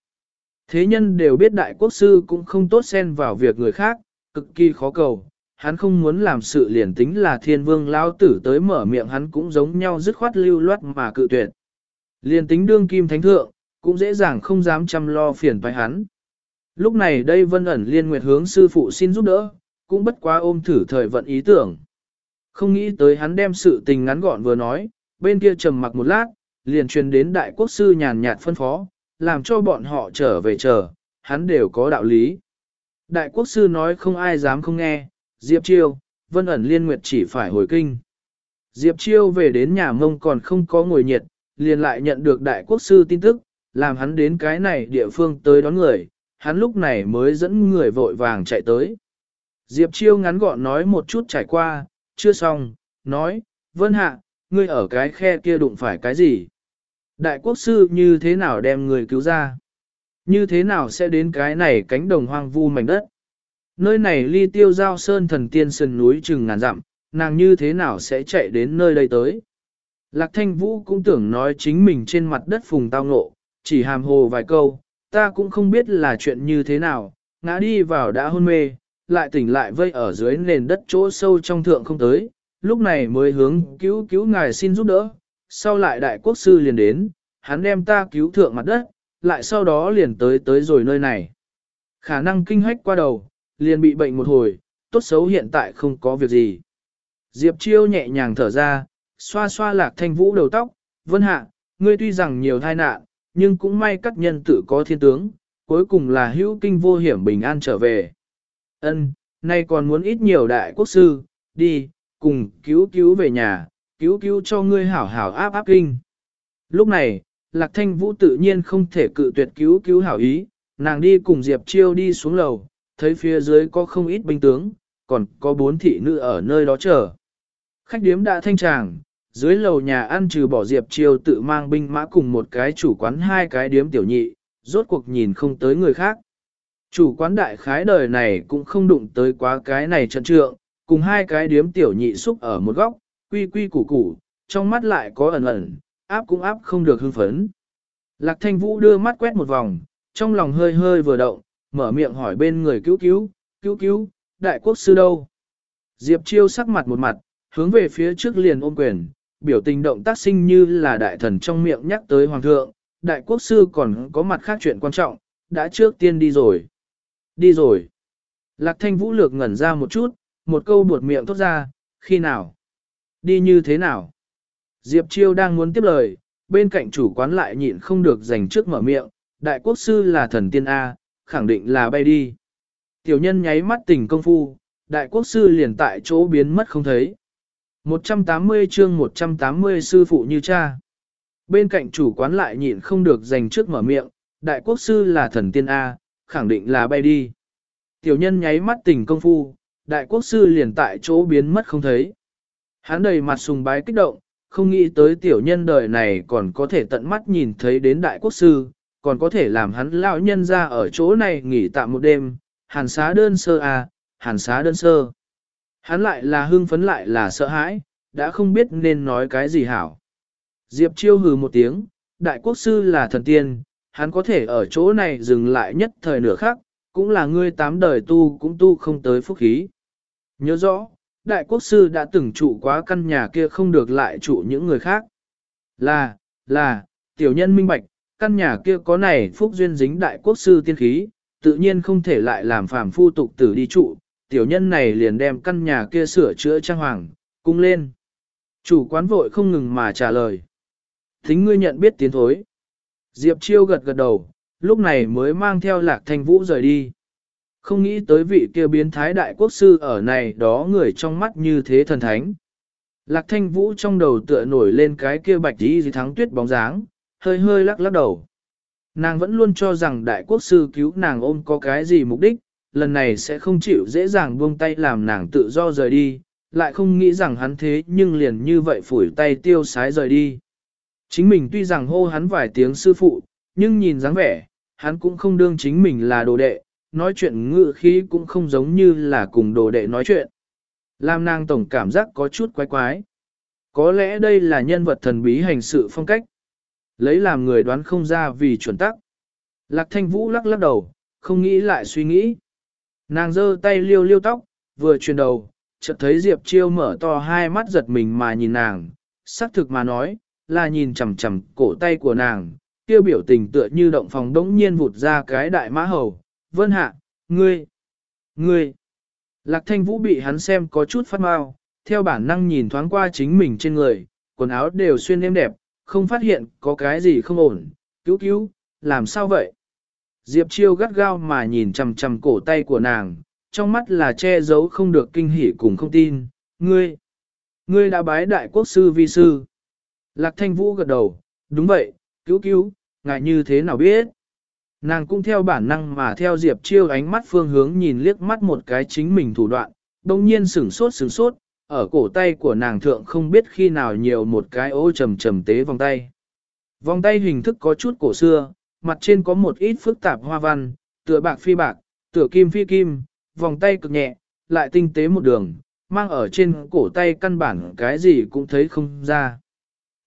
Thế nhân đều biết đại quốc sư cũng không tốt xen vào việc người khác, cực kỳ khó cầu. Hắn không muốn làm sự liền tính là thiên vương lao tử tới mở miệng hắn cũng giống nhau dứt khoát lưu loát mà cự tuyệt. Liền tính đương kim thánh thượng, cũng dễ dàng không dám chăm lo phiền phải hắn. Lúc này đây vân ẩn liên nguyệt hướng sư phụ xin giúp đỡ, cũng bất quá ôm thử thời vận ý tưởng. Không nghĩ tới hắn đem sự tình ngắn gọn vừa nói, bên kia trầm mặc một lát, liền truyền đến đại quốc sư nhàn nhạt phân phó, làm cho bọn họ trở về chờ, hắn đều có đạo lý. Đại quốc sư nói không ai dám không nghe, Diệp Chiêu, Vân ẩn liên nguyệt chỉ phải hồi kinh. Diệp Chiêu về đến nhà mông còn không có ngồi nhiệt, liền lại nhận được đại quốc sư tin tức, làm hắn đến cái này địa phương tới đón người, hắn lúc này mới dẫn người vội vàng chạy tới. Diệp Chiêu ngắn gọn nói một chút trải qua, chưa xong, nói, Vân Hạ, ngươi ở cái khe kia đụng phải cái gì? Đại quốc sư như thế nào đem người cứu ra? Như thế nào sẽ đến cái này cánh đồng hoang vu mảnh đất? Nơi này ly tiêu giao sơn thần tiên sườn núi chừng ngàn dặm, nàng như thế nào sẽ chạy đến nơi đây tới? Lạc thanh vũ cũng tưởng nói chính mình trên mặt đất phùng tao ngộ, chỉ hàm hồ vài câu, ta cũng không biết là chuyện như thế nào, ngã đi vào đã hôn mê, lại tỉnh lại vây ở dưới nền đất chỗ sâu trong thượng không tới, lúc này mới hướng cứu cứu ngài xin giúp đỡ, sau lại đại quốc sư liền đến, hắn đem ta cứu thượng mặt đất, lại sau đó liền tới tới rồi nơi này. Khả năng kinh hách qua đầu, liền bị bệnh một hồi, tốt xấu hiện tại không có việc gì. Diệp Chiêu nhẹ nhàng thở ra, xoa xoa lạc thanh vũ đầu tóc, vân hạ, ngươi tuy rằng nhiều tai nạn, nhưng cũng may các nhân tự có thiên tướng, cuối cùng là hữu kinh vô hiểm bình an trở về. Ân, nay còn muốn ít nhiều đại quốc sư, đi, cùng cứu cứu về nhà, cứu cứu cho ngươi hảo hảo áp áp kinh. Lúc này, Lạc Thanh Vũ tự nhiên không thể cự tuyệt cứu cứu hảo ý, nàng đi cùng Diệp Chiêu đi xuống lầu, thấy phía dưới có không ít binh tướng, còn có bốn thị nữ ở nơi đó chờ. Khách điếm đã thanh tràng, dưới lầu nhà ăn trừ bỏ Diệp Chiêu tự mang binh mã cùng một cái chủ quán hai cái điếm tiểu nhị, rốt cuộc nhìn không tới người khác. Chủ quán đại khái đời này cũng không đụng tới quá cái này trận trượng, cùng hai cái điếm tiểu nhị xúc ở một góc, quy quy củ củ, trong mắt lại có ẩn ẩn, áp cũng áp không được hưng phấn. Lạc thanh vũ đưa mắt quét một vòng, trong lòng hơi hơi vừa động, mở miệng hỏi bên người cứu cứu, cứu cứu, đại quốc sư đâu? Diệp chiêu sắc mặt một mặt, hướng về phía trước liền ôm quyền, biểu tình động tác sinh như là đại thần trong miệng nhắc tới hoàng thượng, đại quốc sư còn có mặt khác chuyện quan trọng, đã trước tiên đi rồi. Đi rồi. Lạc thanh vũ lược ngẩn ra một chút, một câu buột miệng thốt ra, khi nào? Đi như thế nào? Diệp Chiêu đang muốn tiếp lời, bên cạnh chủ quán lại nhịn không được dành trước mở miệng, đại quốc sư là thần tiên A, khẳng định là bay đi. Tiểu nhân nháy mắt tình công phu, đại quốc sư liền tại chỗ biến mất không thấy. 180 chương 180 sư phụ như cha. Bên cạnh chủ quán lại nhịn không được dành trước mở miệng, đại quốc sư là thần tiên A, khẳng định là bay đi. Tiểu nhân nháy mắt tình công phu, đại quốc sư liền tại chỗ biến mất không thấy. Hắn đầy mặt sùng bái kích động, không nghĩ tới tiểu nhân đời này còn có thể tận mắt nhìn thấy đến đại quốc sư, còn có thể làm hắn lão nhân ra ở chỗ này nghỉ tạm một đêm, hàn xá đơn sơ à, hàn xá đơn sơ. Hắn lại là hưng phấn lại là sợ hãi, đã không biết nên nói cái gì hảo. Diệp chiêu hừ một tiếng, đại quốc sư là thần tiên, hắn có thể ở chỗ này dừng lại nhất thời nửa khắc, cũng là ngươi tám đời tu cũng tu không tới phúc khí. Nhớ rõ, đại quốc sư đã từng trụ quá căn nhà kia không được lại trụ những người khác. Là, là, tiểu nhân minh bạch, căn nhà kia có này phúc duyên dính đại quốc sư tiên khí, tự nhiên không thể lại làm phàm phu tục tử đi trụ, tiểu nhân này liền đem căn nhà kia sửa chữa trang hoàng, cung lên. Chủ quán vội không ngừng mà trả lời. Thính ngươi nhận biết tiến thối. Diệp Chiêu gật gật đầu, lúc này mới mang theo lạc thanh vũ rời đi. Không nghĩ tới vị kia biến thái đại quốc sư ở này đó người trong mắt như thế thần thánh. Lạc thanh vũ trong đầu tựa nổi lên cái kia bạch đi gì thắng tuyết bóng dáng, hơi hơi lắc lắc đầu. Nàng vẫn luôn cho rằng đại quốc sư cứu nàng ôm có cái gì mục đích, lần này sẽ không chịu dễ dàng buông tay làm nàng tự do rời đi, lại không nghĩ rằng hắn thế nhưng liền như vậy phủi tay tiêu sái rời đi. Chính mình tuy rằng hô hắn vài tiếng sư phụ, nhưng nhìn dáng vẻ, hắn cũng không đương chính mình là đồ đệ, nói chuyện ngự khí cũng không giống như là cùng đồ đệ nói chuyện. Làm nàng tổng cảm giác có chút quái quái. Có lẽ đây là nhân vật thần bí hành sự phong cách. Lấy làm người đoán không ra vì chuẩn tắc. Lạc thanh vũ lắc lắc đầu, không nghĩ lại suy nghĩ. Nàng giơ tay liêu liêu tóc, vừa chuyển đầu, chợt thấy Diệp Chiêu mở to hai mắt giật mình mà nhìn nàng, xác thực mà nói, là nhìn chằm chằm cổ tay của nàng, kia biểu tình tựa như động phòng đống nhiên vụt ra cái đại mã hầu, vân hạ, ngươi, ngươi. Lạc thanh vũ bị hắn xem có chút phát mau, theo bản năng nhìn thoáng qua chính mình trên người, quần áo đều xuyên êm đẹp, không phát hiện có cái gì không ổn, cứu cứu, làm sao vậy? Diệp chiêu gắt gao mà nhìn chằm chằm cổ tay của nàng, trong mắt là che giấu không được kinh hỉ cùng không tin, ngươi, ngươi đã bái đại quốc sư vi sư. Lạc thanh vũ gật đầu, đúng vậy, cứu cứu, ngại như thế nào biết? Nàng cũng theo bản năng mà theo Diệp Chiêu ánh mắt phương hướng nhìn liếc mắt một cái chính mình thủ đoạn, đồng nhiên sửng sốt sửng sốt, ở cổ tay của nàng thượng không biết khi nào nhiều một cái ô trầm trầm tế vòng tay. Vòng tay hình thức có chút cổ xưa, mặt trên có một ít phức tạp hoa văn, tựa bạc phi bạc, tựa kim phi kim, vòng tay cực nhẹ, lại tinh tế một đường, mang ở trên cổ tay căn bản cái gì cũng thấy không ra.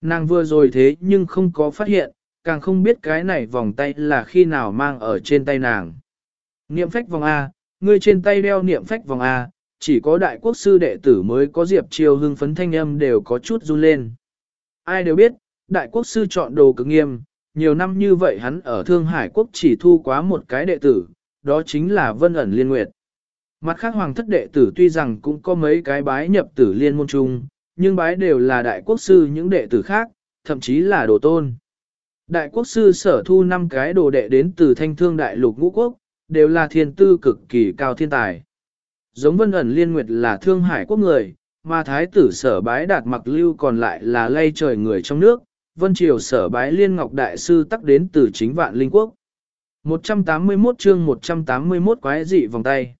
Nàng vừa rồi thế nhưng không có phát hiện, càng không biết cái này vòng tay là khi nào mang ở trên tay nàng. Niệm phách vòng A, ngươi trên tay đeo niệm phách vòng A, chỉ có đại quốc sư đệ tử mới có diệp chiêu hưng phấn thanh âm đều có chút run lên. Ai đều biết, đại quốc sư chọn đồ cực nghiêm, nhiều năm như vậy hắn ở Thương Hải quốc chỉ thu quá một cái đệ tử, đó chính là Vân ẩn Liên Nguyệt. Mặt khác hoàng thất đệ tử tuy rằng cũng có mấy cái bái nhập tử liên môn trung, nhưng bái đều là đại quốc sư những đệ tử khác, thậm chí là đồ tôn. Đại quốc sư sở thu 5 cái đồ đệ đến từ thanh thương đại lục ngũ quốc, đều là thiên tư cực kỳ cao thiên tài. Giống vân ẩn liên nguyệt là thương hải quốc người, mà thái tử sở bái đạt mặc lưu còn lại là lây trời người trong nước, vân triều sở bái liên ngọc đại sư tắc đến từ chính vạn linh quốc. 181 chương 181 quái dị vòng tay.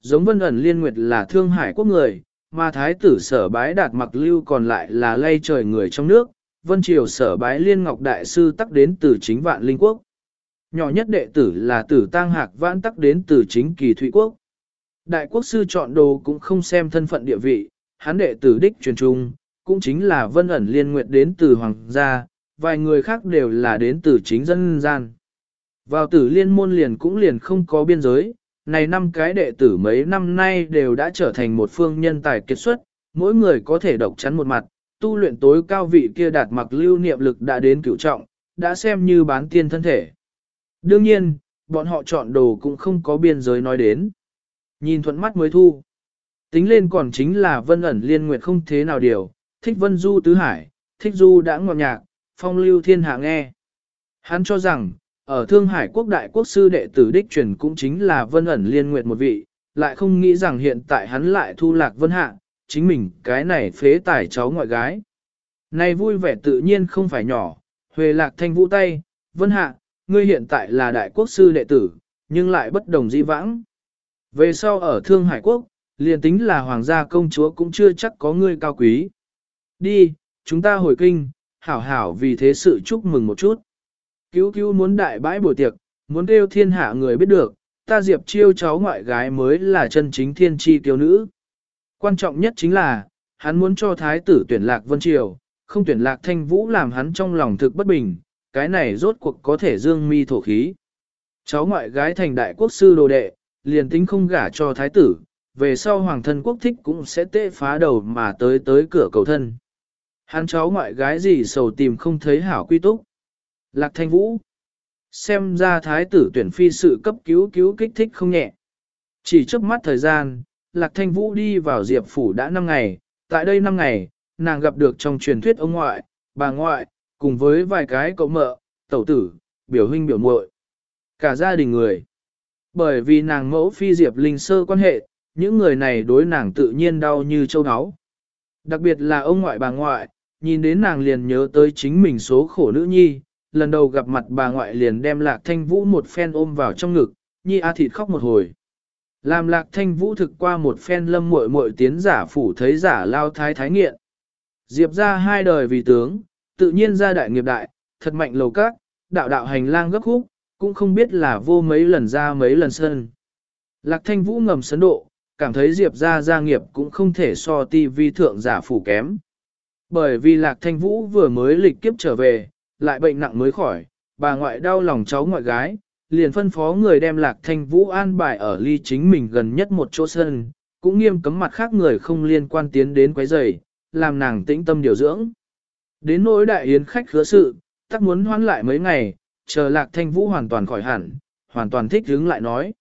Giống vân ẩn liên nguyệt là thương hải quốc người, mà thái tử sở bái đạt mặc lưu còn lại là lây trời người trong nước, vân triều sở bái liên ngọc đại sư tắc đến từ chính vạn linh quốc. Nhỏ nhất đệ tử là tử tang hạc vãn tắc đến từ chính kỳ thụy quốc. Đại quốc sư chọn đồ cũng không xem thân phận địa vị, hắn đệ tử đích truyền trung, cũng chính là vân ẩn liên nguyệt đến từ hoàng gia, vài người khác đều là đến từ chính dân gian. Vào tử liên môn liền cũng liền không có biên giới, này năm cái đệ tử mấy năm nay đều đã trở thành một phương nhân tài kết xuất, mỗi người có thể độc chắn một mặt, tu luyện tối cao vị kia đạt mặc lưu niệm lực đã đến cửu trọng, đã xem như bán tiên thân thể. Đương nhiên, bọn họ chọn đồ cũng không có biên giới nói đến. Nhìn thuận mắt mới thu. Tính lên còn chính là vân ẩn liên nguyệt không thế nào điều, thích vân du tứ hải, thích du đã ngọt nhạc, phong lưu thiên hạ nghe. Hắn cho rằng, ở Thương Hải quốc đại quốc sư đệ tử đích truyền cũng chính là vân ẩn liên nguyệt một vị, lại không nghĩ rằng hiện tại hắn lại thu lạc vân hạ, chính mình cái này phế tải cháu ngoại gái. Này vui vẻ tự nhiên không phải nhỏ, Huệ lạc thanh vũ tay, vân hạ, ngươi hiện tại là đại quốc sư đệ tử, nhưng lại bất đồng di vãng. Về sau ở Thương Hải Quốc, liền tính là hoàng gia công chúa cũng chưa chắc có ngươi cao quý. Đi, chúng ta hồi kinh, hảo hảo vì thế sự chúc mừng một chút. Cứu cứu muốn đại bãi buổi tiệc, muốn kêu thiên hạ người biết được, ta diệp chiêu cháu ngoại gái mới là chân chính thiên tri tiêu nữ. Quan trọng nhất chính là, hắn muốn cho thái tử tuyển lạc vân triều, không tuyển lạc thanh vũ làm hắn trong lòng thực bất bình, cái này rốt cuộc có thể dương mi thổ khí. Cháu ngoại gái thành đại quốc sư đồ đệ, liền tính không gả cho thái tử, về sau hoàng thân quốc thích cũng sẽ tệ phá đầu mà tới tới cửa cầu thân. Hắn cháu ngoại gái gì sầu tìm không thấy hảo quy túc. Lạc thanh vũ. Xem ra thái tử tuyển phi sự cấp cứu cứu kích thích không nhẹ. Chỉ trước mắt thời gian, Lạc thanh vũ đi vào diệp phủ đã 5 ngày, tại đây 5 ngày, nàng gặp được trong truyền thuyết ông ngoại, bà ngoại, cùng với vài cái cậu mợ, tẩu tử, biểu huynh biểu muội, cả gia đình người. Bởi vì nàng mẫu phi diệp linh sơ quan hệ, những người này đối nàng tự nhiên đau như châu áo. Đặc biệt là ông ngoại bà ngoại, nhìn đến nàng liền nhớ tới chính mình số khổ nữ nhi, lần đầu gặp mặt bà ngoại liền đem lạc thanh vũ một phen ôm vào trong ngực, nhi a thịt khóc một hồi. Làm lạc thanh vũ thực qua một phen lâm muội muội tiến giả phủ thấy giả lao thái thái nghiện. Diệp ra hai đời vì tướng, tự nhiên ra đại nghiệp đại, thật mạnh lầu các, đạo đạo hành lang gấp khúc, cũng không biết là vô mấy lần ra mấy lần sân. Lạc thanh vũ ngầm sấn độ, cảm thấy Diệp ra gia nghiệp cũng không thể so ti vi thượng giả phủ kém. Bởi vì Lạc Thanh Vũ vừa mới lịch kiếp trở về, lại bệnh nặng mới khỏi, bà ngoại đau lòng cháu ngoại gái, liền phân phó người đem Lạc Thanh Vũ an bài ở ly chính mình gần nhất một chỗ sân, cũng nghiêm cấm mặt khác người không liên quan tiến đến quấy rầy, làm nàng tĩnh tâm điều dưỡng. Đến nỗi đại yến khách khứa sự, tắc muốn hoãn lại mấy ngày, chờ Lạc Thanh Vũ hoàn toàn khỏi hẳn, hoàn toàn thích hứng lại nói.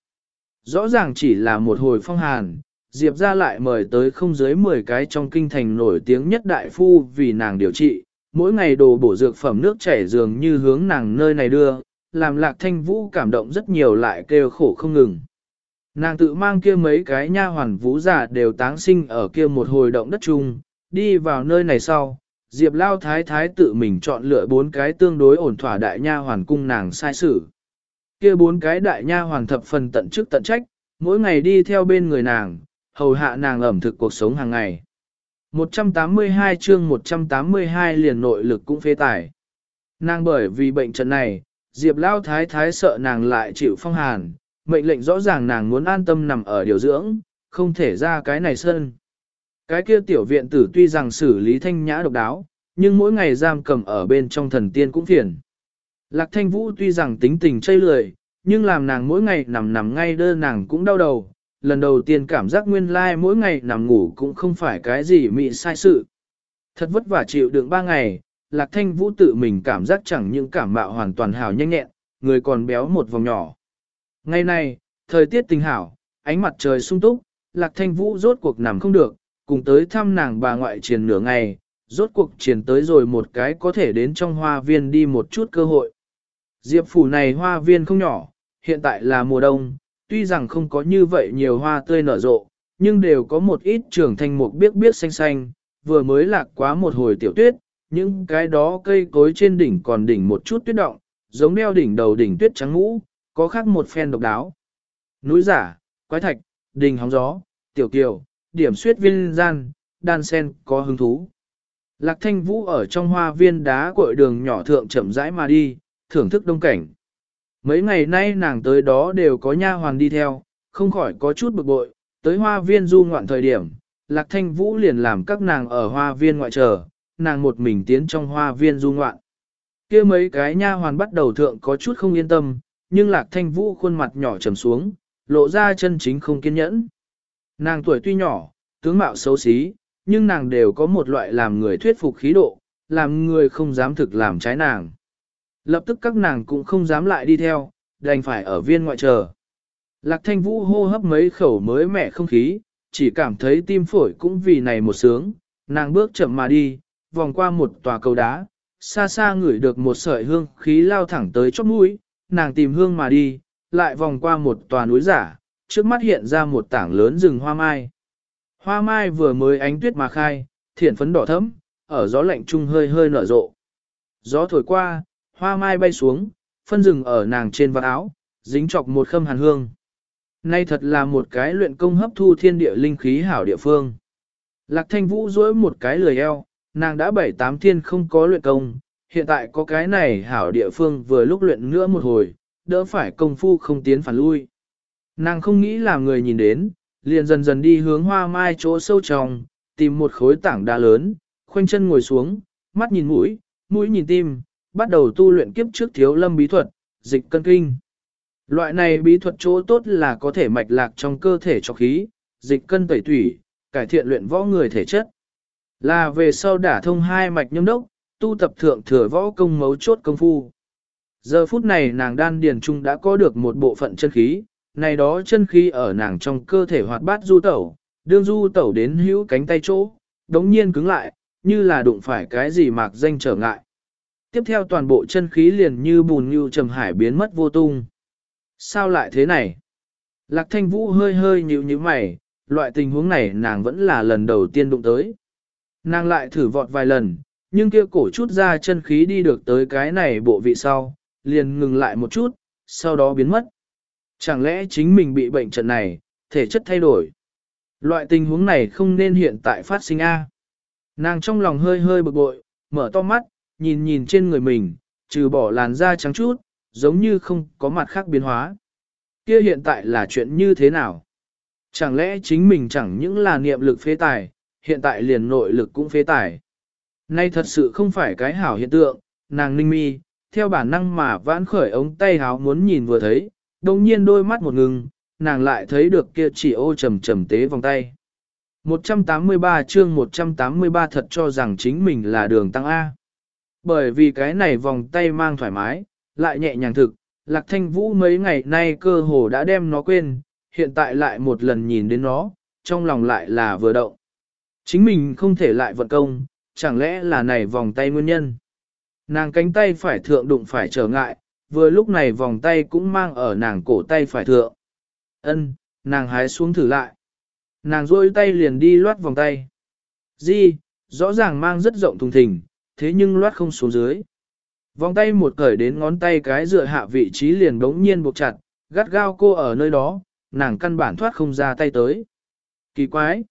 Rõ ràng chỉ là một hồi phong hàn, Diệp ra lại mời tới không dưới 10 cái trong kinh thành nổi tiếng nhất đại phu vì nàng điều trị, mỗi ngày đồ bổ dược phẩm nước chảy dường như hướng nàng nơi này đưa, làm lạc thanh vũ cảm động rất nhiều lại kêu khổ không ngừng. Nàng tự mang kia mấy cái nha hoàn vũ giả đều táng sinh ở kia một hồi động đất chung, đi vào nơi này sau, Diệp Lao Thái Thái tự mình chọn lựa bốn cái tương đối ổn thỏa đại nha hoàn cung nàng sai sử. Kia bốn cái đại nha hoàn thập phần tận chức tận trách, mỗi ngày đi theo bên người nàng, hầu hạ nàng ẩm thực cuộc sống hàng ngày. 182 chương 182 liền nội lực cũng phê tải. Nàng bởi vì bệnh trận này, Diệp Lao Thái Thái sợ nàng lại chịu phong hàn, mệnh lệnh rõ ràng nàng muốn an tâm nằm ở điều dưỡng, không thể ra cái này sân. Cái kia tiểu viện tử tuy rằng xử lý thanh nhã độc đáo, nhưng mỗi ngày giam cầm ở bên trong thần tiên cũng phiền. Lạc thanh vũ tuy rằng tính tình chây lười, nhưng làm nàng mỗi ngày nằm nằm ngay đơ nàng cũng đau đầu, lần đầu tiên cảm giác nguyên lai like mỗi ngày nằm ngủ cũng không phải cái gì mị sai sự. Thật vất vả chịu đựng ba ngày, Lạc Thanh Vũ tự mình cảm giác chẳng những cảm mạo hoàn toàn hào nhanh nhẹn, người còn béo một vòng nhỏ. Ngày nay, thời tiết tình hảo, ánh mặt trời sung túc, Lạc Thanh Vũ rốt cuộc nằm không được, cùng tới thăm nàng bà ngoại triền nửa ngày, rốt cuộc triền tới rồi một cái có thể đến trong hoa viên đi một chút cơ hội. Diệp phủ này hoa viên không nhỏ, hiện tại là mùa đông, tuy rằng không có như vậy nhiều hoa tươi nở rộ, nhưng đều có một ít trưởng thành mục biết biết xanh xanh, vừa mới lạc quá một hồi tiểu tuyết, những cái đó cây cối trên đỉnh còn đỉnh một chút tuyết động, giống đeo đỉnh đầu đỉnh tuyết trắng ngũ, có khác một phen độc đáo. Núi giả, quái thạch, đình hóng gió, tiểu kiều, điểm suyết viên gian, đan sen có hứng thú. Lạc thanh vũ ở trong hoa viên đá cội đường nhỏ thượng chậm rãi mà đi, thưởng thức đông cảnh. Mấy ngày nay nàng tới đó đều có nha hoàn đi theo, không khỏi có chút bực bội, tới hoa viên du ngoạn thời điểm, Lạc Thanh Vũ liền làm các nàng ở hoa viên ngoại chờ, nàng một mình tiến trong hoa viên du ngoạn. kia mấy cái nha hoàn bắt đầu thượng có chút không yên tâm, nhưng Lạc Thanh Vũ khuôn mặt nhỏ trầm xuống, lộ ra chân chính không kiên nhẫn. Nàng tuổi tuy nhỏ, tướng mạo xấu xí, nhưng nàng đều có một loại làm người thuyết phục khí độ, làm người không dám thực làm trái nàng. Lập tức các nàng cũng không dám lại đi theo, đành phải ở viên ngoại chờ. Lạc thanh vũ hô hấp mấy khẩu mới mẻ không khí, chỉ cảm thấy tim phổi cũng vì này một sướng, nàng bước chậm mà đi, vòng qua một tòa cầu đá, xa xa ngửi được một sợi hương khí lao thẳng tới chóp mũi, nàng tìm hương mà đi, lại vòng qua một tòa núi giả, trước mắt hiện ra một tảng lớn rừng hoa mai. Hoa mai vừa mới ánh tuyết mà khai, thiển phấn đỏ thẫm, ở gió lạnh trung hơi hơi nở rộ. Gió thổi qua, hoa mai bay xuống, phân rừng ở nàng trên vạt áo, dính chọc một khâm hàn hương. Nay thật là một cái luyện công hấp thu thiên địa linh khí hảo địa phương. Lạc thanh vũ duỗi một cái lười eo, nàng đã bảy tám thiên không có luyện công, hiện tại có cái này hảo địa phương vừa lúc luyện nữa một hồi, đỡ phải công phu không tiến phản lui. Nàng không nghĩ là người nhìn đến, liền dần dần đi hướng hoa mai chỗ sâu trong, tìm một khối tảng đá lớn, khoanh chân ngồi xuống, mắt nhìn mũi, mũi nhìn tim, bắt đầu tu luyện kiếp trước thiếu lâm bí thuật, dịch cân kinh. Loại này bí thuật chỗ tốt là có thể mạch lạc trong cơ thể cho khí, dịch cân tẩy thủy, cải thiện luyện võ người thể chất. Là về sau đả thông hai mạch nhâm đốc, tu tập thượng thừa võ công mấu chốt công phu. Giờ phút này nàng đan điền trung đã có được một bộ phận chân khí, này đó chân khí ở nàng trong cơ thể hoạt bát du tẩu, đương du tẩu đến hữu cánh tay chỗ, đống nhiên cứng lại, như là đụng phải cái gì mạc danh trở ngại. Tiếp theo toàn bộ chân khí liền như bùn như trầm hải biến mất vô tung. Sao lại thế này? Lạc thanh vũ hơi hơi nhíu như mày, loại tình huống này nàng vẫn là lần đầu tiên đụng tới. Nàng lại thử vọt vài lần, nhưng kia cổ chút ra chân khí đi được tới cái này bộ vị sau, liền ngừng lại một chút, sau đó biến mất. Chẳng lẽ chính mình bị bệnh trận này, thể chất thay đổi? Loại tình huống này không nên hiện tại phát sinh A. Nàng trong lòng hơi hơi bực bội, mở to mắt, nhìn nhìn trên người mình, trừ bỏ làn da trắng chút, giống như không có mặt khác biến hóa. Kia hiện tại là chuyện như thế nào? Chẳng lẽ chính mình chẳng những là niệm lực phế tài, hiện tại liền nội lực cũng phế tải, Nay thật sự không phải cái hảo hiện tượng, nàng ninh mi, theo bản năng mà vãn khởi ống tay háo muốn nhìn vừa thấy, đồng nhiên đôi mắt một ngừng, nàng lại thấy được kia chỉ ô trầm trầm tế vòng tay. 183 chương 183 thật cho rằng chính mình là đường tăng A. Bởi vì cái này vòng tay mang thoải mái, lại nhẹ nhàng thực, Lạc Thanh Vũ mấy ngày nay cơ hồ đã đem nó quên, hiện tại lại một lần nhìn đến nó, trong lòng lại là vừa động. Chính mình không thể lại vận công, chẳng lẽ là này vòng tay nguyên nhân. Nàng cánh tay phải thượng đụng phải trở ngại, vừa lúc này vòng tay cũng mang ở nàng cổ tay phải thượng. Ân, nàng hái xuống thử lại. Nàng rôi tay liền đi loát vòng tay. Di, rõ ràng mang rất rộng thùng thình, thế nhưng loát không xuống dưới. Vòng tay một cởi đến ngón tay cái dựa hạ vị trí liền đống nhiên buộc chặt, gắt gao cô ở nơi đó, nàng căn bản thoát không ra tay tới. Kỳ quái!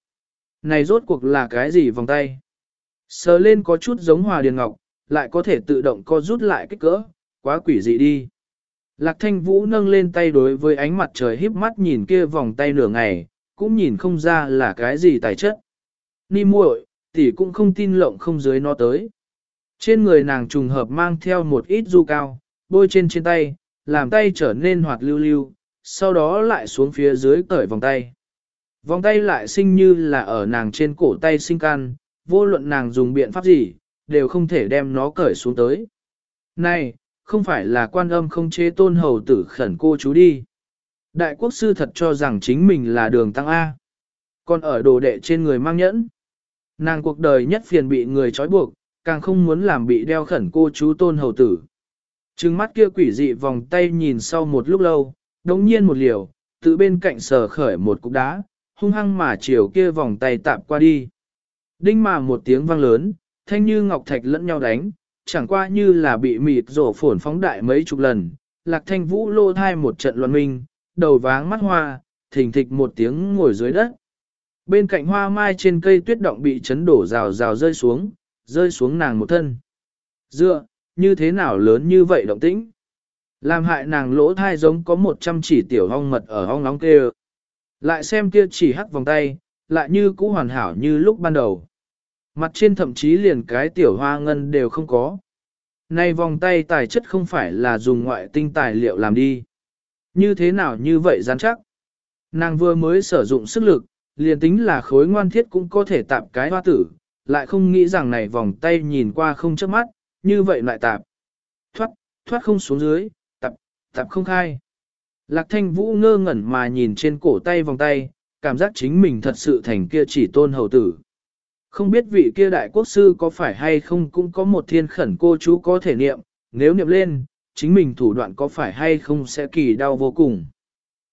Này rốt cuộc là cái gì vòng tay? Sờ lên có chút giống hòa điền ngọc, lại có thể tự động co rút lại kích cỡ, quá quỷ dị đi. Lạc thanh vũ nâng lên tay đối với ánh mặt trời híp mắt nhìn kia vòng tay nửa ngày, cũng nhìn không ra là cái gì tài chất. Ni muội, tỷ cũng không tin lộng không dưới nó tới. Trên người nàng trùng hợp mang theo một ít du cao, bôi trên trên tay, làm tay trở nên hoạt lưu lưu, sau đó lại xuống phía dưới cởi vòng tay. Vòng tay lại sinh như là ở nàng trên cổ tay sinh can, vô luận nàng dùng biện pháp gì, đều không thể đem nó cởi xuống tới. Này, không phải là quan âm không chế tôn hầu tử khẩn cô chú đi. Đại quốc sư thật cho rằng chính mình là đường tăng A. Còn ở đồ đệ trên người mang nhẫn. Nàng cuộc đời nhất phiền bị người trói buộc, càng không muốn làm bị đeo khẩn cô chú tôn hầu tử. Trừng mắt kia quỷ dị vòng tay nhìn sau một lúc lâu, đống nhiên một liều, tự bên cạnh sờ khởi một cục đá, hung hăng mà chiều kia vòng tay tạp qua đi. Đinh mà một tiếng vang lớn, thanh như ngọc thạch lẫn nhau đánh, chẳng qua như là bị mịt rổ phổn phóng đại mấy chục lần, lạc thanh vũ lô thai một trận loạn minh, đầu váng mắt hoa, thình thịch một tiếng ngồi dưới đất. Bên cạnh hoa mai trên cây tuyết động bị chấn đổ rào rào rơi xuống, rơi xuống nàng một thân. Dựa, như thế nào lớn như vậy động tĩnh? Làm hại nàng lỗ thai giống có một trăm chỉ tiểu hong mật ở hong nóng kêu. Lại xem kia chỉ hắc vòng tay, lại như cũ hoàn hảo như lúc ban đầu. Mặt trên thậm chí liền cái tiểu hoa ngân đều không có. Này vòng tay tài chất không phải là dùng ngoại tinh tài liệu làm đi. Như thế nào như vậy rắn chắc? Nàng vừa mới sử dụng sức lực, liền tính là khối ngoan thiết cũng có thể tạm cái hoa tử, lại không nghĩ rằng này vòng tay nhìn qua không chớp mắt, như vậy lại tạp. Thoát, thoát không xuống dưới, tạp, tạp không khai. Lạc thanh vũ ngơ ngẩn mà nhìn trên cổ tay vòng tay, cảm giác chính mình thật sự thành kia chỉ tôn hầu tử. Không biết vị kia đại quốc sư có phải hay không cũng có một thiên khẩn cô chú có thể niệm, nếu niệm lên, chính mình thủ đoạn có phải hay không sẽ kỳ đau vô cùng.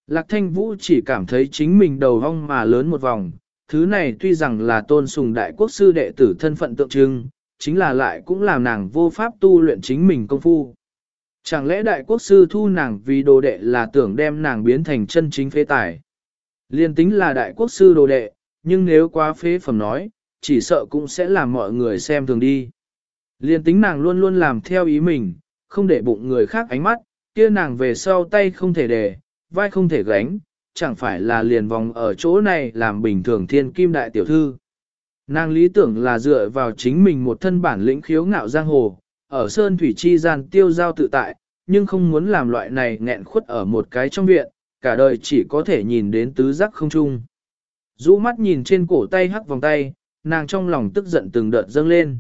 Lạc thanh vũ chỉ cảm thấy chính mình đầu hong mà lớn một vòng, thứ này tuy rằng là tôn sùng đại quốc sư đệ tử thân phận tượng trưng, chính là lại cũng làm nàng vô pháp tu luyện chính mình công phu. Chẳng lẽ đại quốc sư thu nàng vì đồ đệ là tưởng đem nàng biến thành chân chính phế tài. Liên tính là đại quốc sư đồ đệ, nhưng nếu quá phế phẩm nói, chỉ sợ cũng sẽ làm mọi người xem thường đi. Liên tính nàng luôn luôn làm theo ý mình, không để bụng người khác ánh mắt, kia nàng về sau tay không thể để, vai không thể gánh, chẳng phải là liền vòng ở chỗ này làm bình thường thiên kim đại tiểu thư. Nàng lý tưởng là dựa vào chính mình một thân bản lĩnh khiếu ngạo giang hồ, ở sơn thủy chi gian tiêu giao tự tại, nhưng không muốn làm loại này nghẹn khuất ở một cái trong viện, cả đời chỉ có thể nhìn đến tứ giác không chung. Rũ mắt nhìn trên cổ tay hắc vòng tay, nàng trong lòng tức giận từng đợt dâng lên.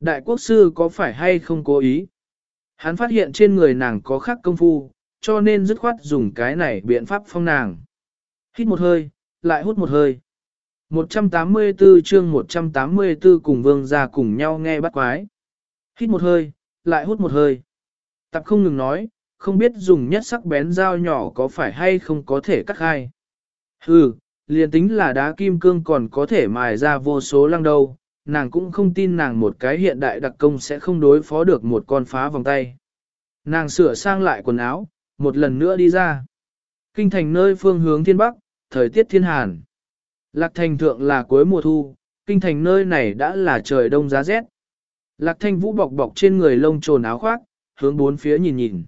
Đại quốc sư có phải hay không cố ý? Hắn phát hiện trên người nàng có khắc công phu, cho nên dứt khoát dùng cái này biện pháp phong nàng. Hít một hơi, lại hút một hơi. 184 chương 184 cùng vương ra cùng nhau nghe bắt quái. Hít một hơi, lại hút một hơi. Tập không ngừng nói, không biết dùng nhất sắc bén dao nhỏ có phải hay không có thể cắt hai. Hừ, liền tính là đá kim cương còn có thể mài ra vô số lăng đâu, nàng cũng không tin nàng một cái hiện đại đặc công sẽ không đối phó được một con phá vòng tay. Nàng sửa sang lại quần áo, một lần nữa đi ra. Kinh thành nơi phương hướng thiên bắc, thời tiết thiên hàn. Lạc thành thượng là cuối mùa thu, kinh thành nơi này đã là trời đông giá rét. Lạc thanh vũ bọc bọc trên người lông trồn áo khoác, hướng bốn phía nhìn nhìn.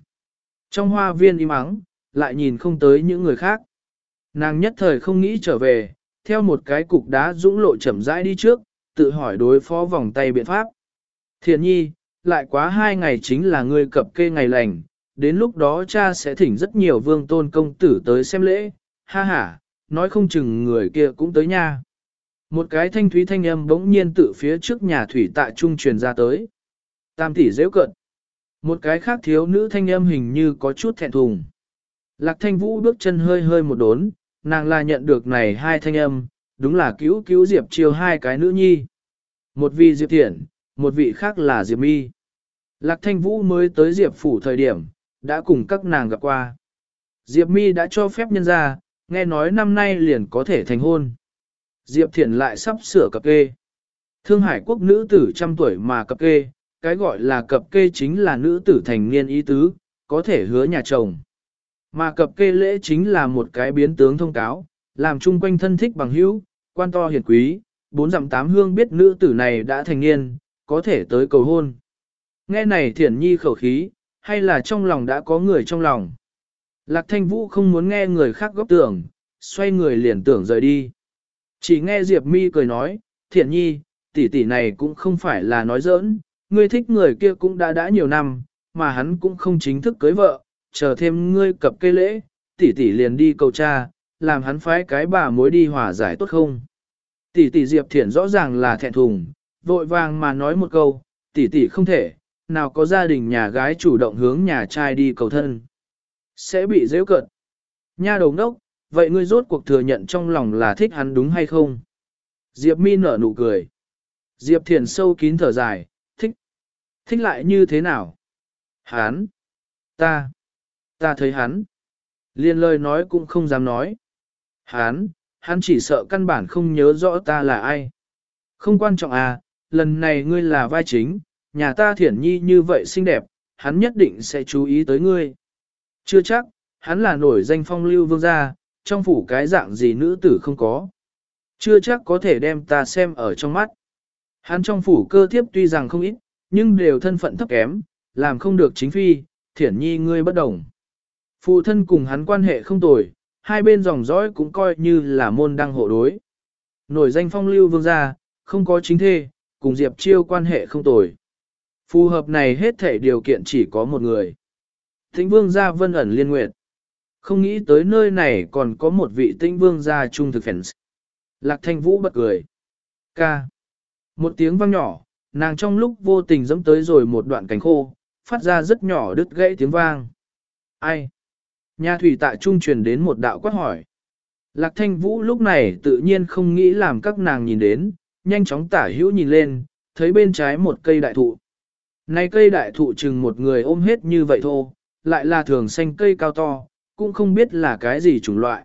Trong hoa viên im ắng, lại nhìn không tới những người khác. Nàng nhất thời không nghĩ trở về, theo một cái cục đá dũng lộ chậm rãi đi trước, tự hỏi đối phó vòng tay biện pháp. Thiện nhi, lại quá hai ngày chính là ngươi cập kê ngày lành, đến lúc đó cha sẽ thỉnh rất nhiều vương tôn công tử tới xem lễ, ha ha, nói không chừng người kia cũng tới nha. Một cái thanh thúy thanh âm bỗng nhiên tự phía trước nhà thủy tạ trung truyền ra tới. Tam tỷ dễ cận. Một cái khác thiếu nữ thanh âm hình như có chút thẹn thùng. Lạc thanh vũ bước chân hơi hơi một đốn, nàng là nhận được này hai thanh âm, đúng là cứu cứu Diệp chiêu hai cái nữ nhi. Một vị Diệp Thiển, một vị khác là Diệp Mi. Lạc thanh vũ mới tới Diệp phủ thời điểm, đã cùng các nàng gặp qua. Diệp Mi đã cho phép nhân ra, nghe nói năm nay liền có thể thành hôn. Diệp Thiển lại sắp sửa cập kê. Thương Hải quốc nữ tử trăm tuổi mà cập kê, cái gọi là cập kê chính là nữ tử thành niên ý tứ, có thể hứa nhà chồng. Mà cập kê lễ chính là một cái biến tướng thông cáo, làm chung quanh thân thích bằng hữu, quan to hiển quý, bốn dặm tám hương biết nữ tử này đã thành niên, có thể tới cầu hôn. Nghe này thiển nhi khẩu khí, hay là trong lòng đã có người trong lòng. Lạc thanh vũ không muốn nghe người khác góp tưởng, xoay người liền tưởng rời đi. Chỉ nghe Diệp mi cười nói, thiện nhi, tỷ tỷ này cũng không phải là nói giỡn, ngươi thích người kia cũng đã đã nhiều năm, mà hắn cũng không chính thức cưới vợ, chờ thêm ngươi cập cây lễ, tỷ tỷ liền đi cầu cha, làm hắn phái cái bà mối đi hòa giải tốt không. Tỷ tỷ Diệp Thiển rõ ràng là thẹn thùng, vội vàng mà nói một câu, tỷ tỷ không thể, nào có gia đình nhà gái chủ động hướng nhà trai đi cầu thân. Sẽ bị dễ cận. Nha đầu đốc, vậy ngươi rốt cuộc thừa nhận trong lòng là thích hắn đúng hay không? Diệp mi nở nụ cười. Diệp thiền sâu kín thở dài, thích. Thích lại như thế nào? Hắn. Ta. Ta thấy hắn. Liên lời nói cũng không dám nói. Hắn, hắn chỉ sợ căn bản không nhớ rõ ta là ai. Không quan trọng à, lần này ngươi là vai chính, nhà ta thiển nhi như vậy xinh đẹp, hắn nhất định sẽ chú ý tới ngươi. Chưa chắc, hắn là nổi danh phong lưu vương gia, trong phủ cái dạng gì nữ tử không có. Chưa chắc có thể đem ta xem ở trong mắt. Hắn trong phủ cơ thiếp tuy rằng không ít, nhưng đều thân phận thấp kém, làm không được chính phi, thiển nhi ngươi bất đồng. Phụ thân cùng hắn quan hệ không tồi, hai bên dòng dõi cũng coi như là môn đăng hộ đối. Nổi danh phong lưu vương gia, không có chính thê, cùng Diệp Chiêu quan hệ không tồi. Phù hợp này hết thể điều kiện chỉ có một người. Thính vương gia vân ẩn liên nguyệt. Không nghĩ tới nơi này còn có một vị tinh vương gia trung thực fans. Lạc thanh vũ bật cười. Ca. Một tiếng vang nhỏ, nàng trong lúc vô tình dẫm tới rồi một đoạn cánh khô, phát ra rất nhỏ đứt gãy tiếng vang. Ai? Nhà thủy tại trung truyền đến một đạo quát hỏi. Lạc thanh vũ lúc này tự nhiên không nghĩ làm các nàng nhìn đến, nhanh chóng tả hữu nhìn lên, thấy bên trái một cây đại thụ. Này cây đại thụ chừng một người ôm hết như vậy thôi, lại là thường xanh cây cao to, cũng không biết là cái gì chủng loại.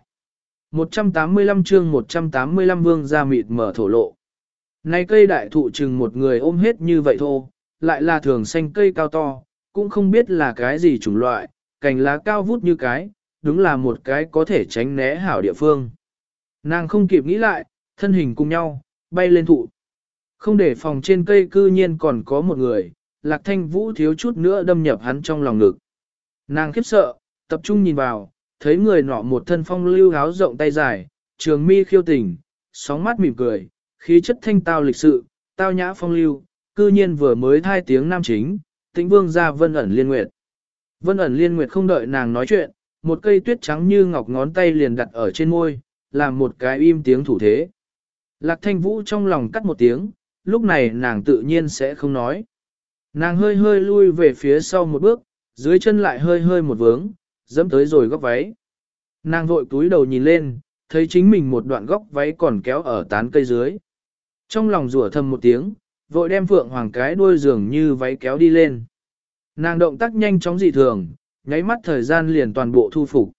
185 chương 185 vương ra mịt mở thổ lộ. Này cây đại thụ chừng một người ôm hết như vậy thôi, lại là thường xanh cây cao to, cũng không biết là cái gì chủng loại, cành lá cao vút như cái, đúng là một cái có thể tránh né hảo địa phương. Nàng không kịp nghĩ lại, thân hình cùng nhau, bay lên thụ. Không để phòng trên cây cư nhiên còn có một người, lạc thanh vũ thiếu chút nữa đâm nhập hắn trong lòng ngực. Nàng khiếp sợ, tập trung nhìn vào, thấy người nọ một thân phong lưu áo rộng tay dài, trường mi khiêu tình, sóng mắt mỉm cười, khí chất thanh tao lịch sự, tao nhã phong lưu, cư nhiên vừa mới thai tiếng nam chính, tĩnh vương ra vân ẩn liên nguyệt. Vân ẩn liên nguyệt không đợi nàng nói chuyện, một cây tuyết trắng như ngọc ngón tay liền đặt ở trên môi, làm một cái im tiếng thủ thế. Lạc thanh vũ trong lòng cắt một tiếng, lúc này nàng tự nhiên sẽ không nói. Nàng hơi hơi lui về phía sau một bước, dưới chân lại hơi hơi một vướng, dẫm tới rồi góc váy. Nàng vội túi đầu nhìn lên, thấy chính mình một đoạn góc váy còn kéo ở tán cây dưới. Trong lòng rủa thầm một tiếng, vội đem phượng hoàng cái đuôi giường như váy kéo đi lên. Nàng động tác nhanh chóng dị thường, nháy mắt thời gian liền toàn bộ thu phục.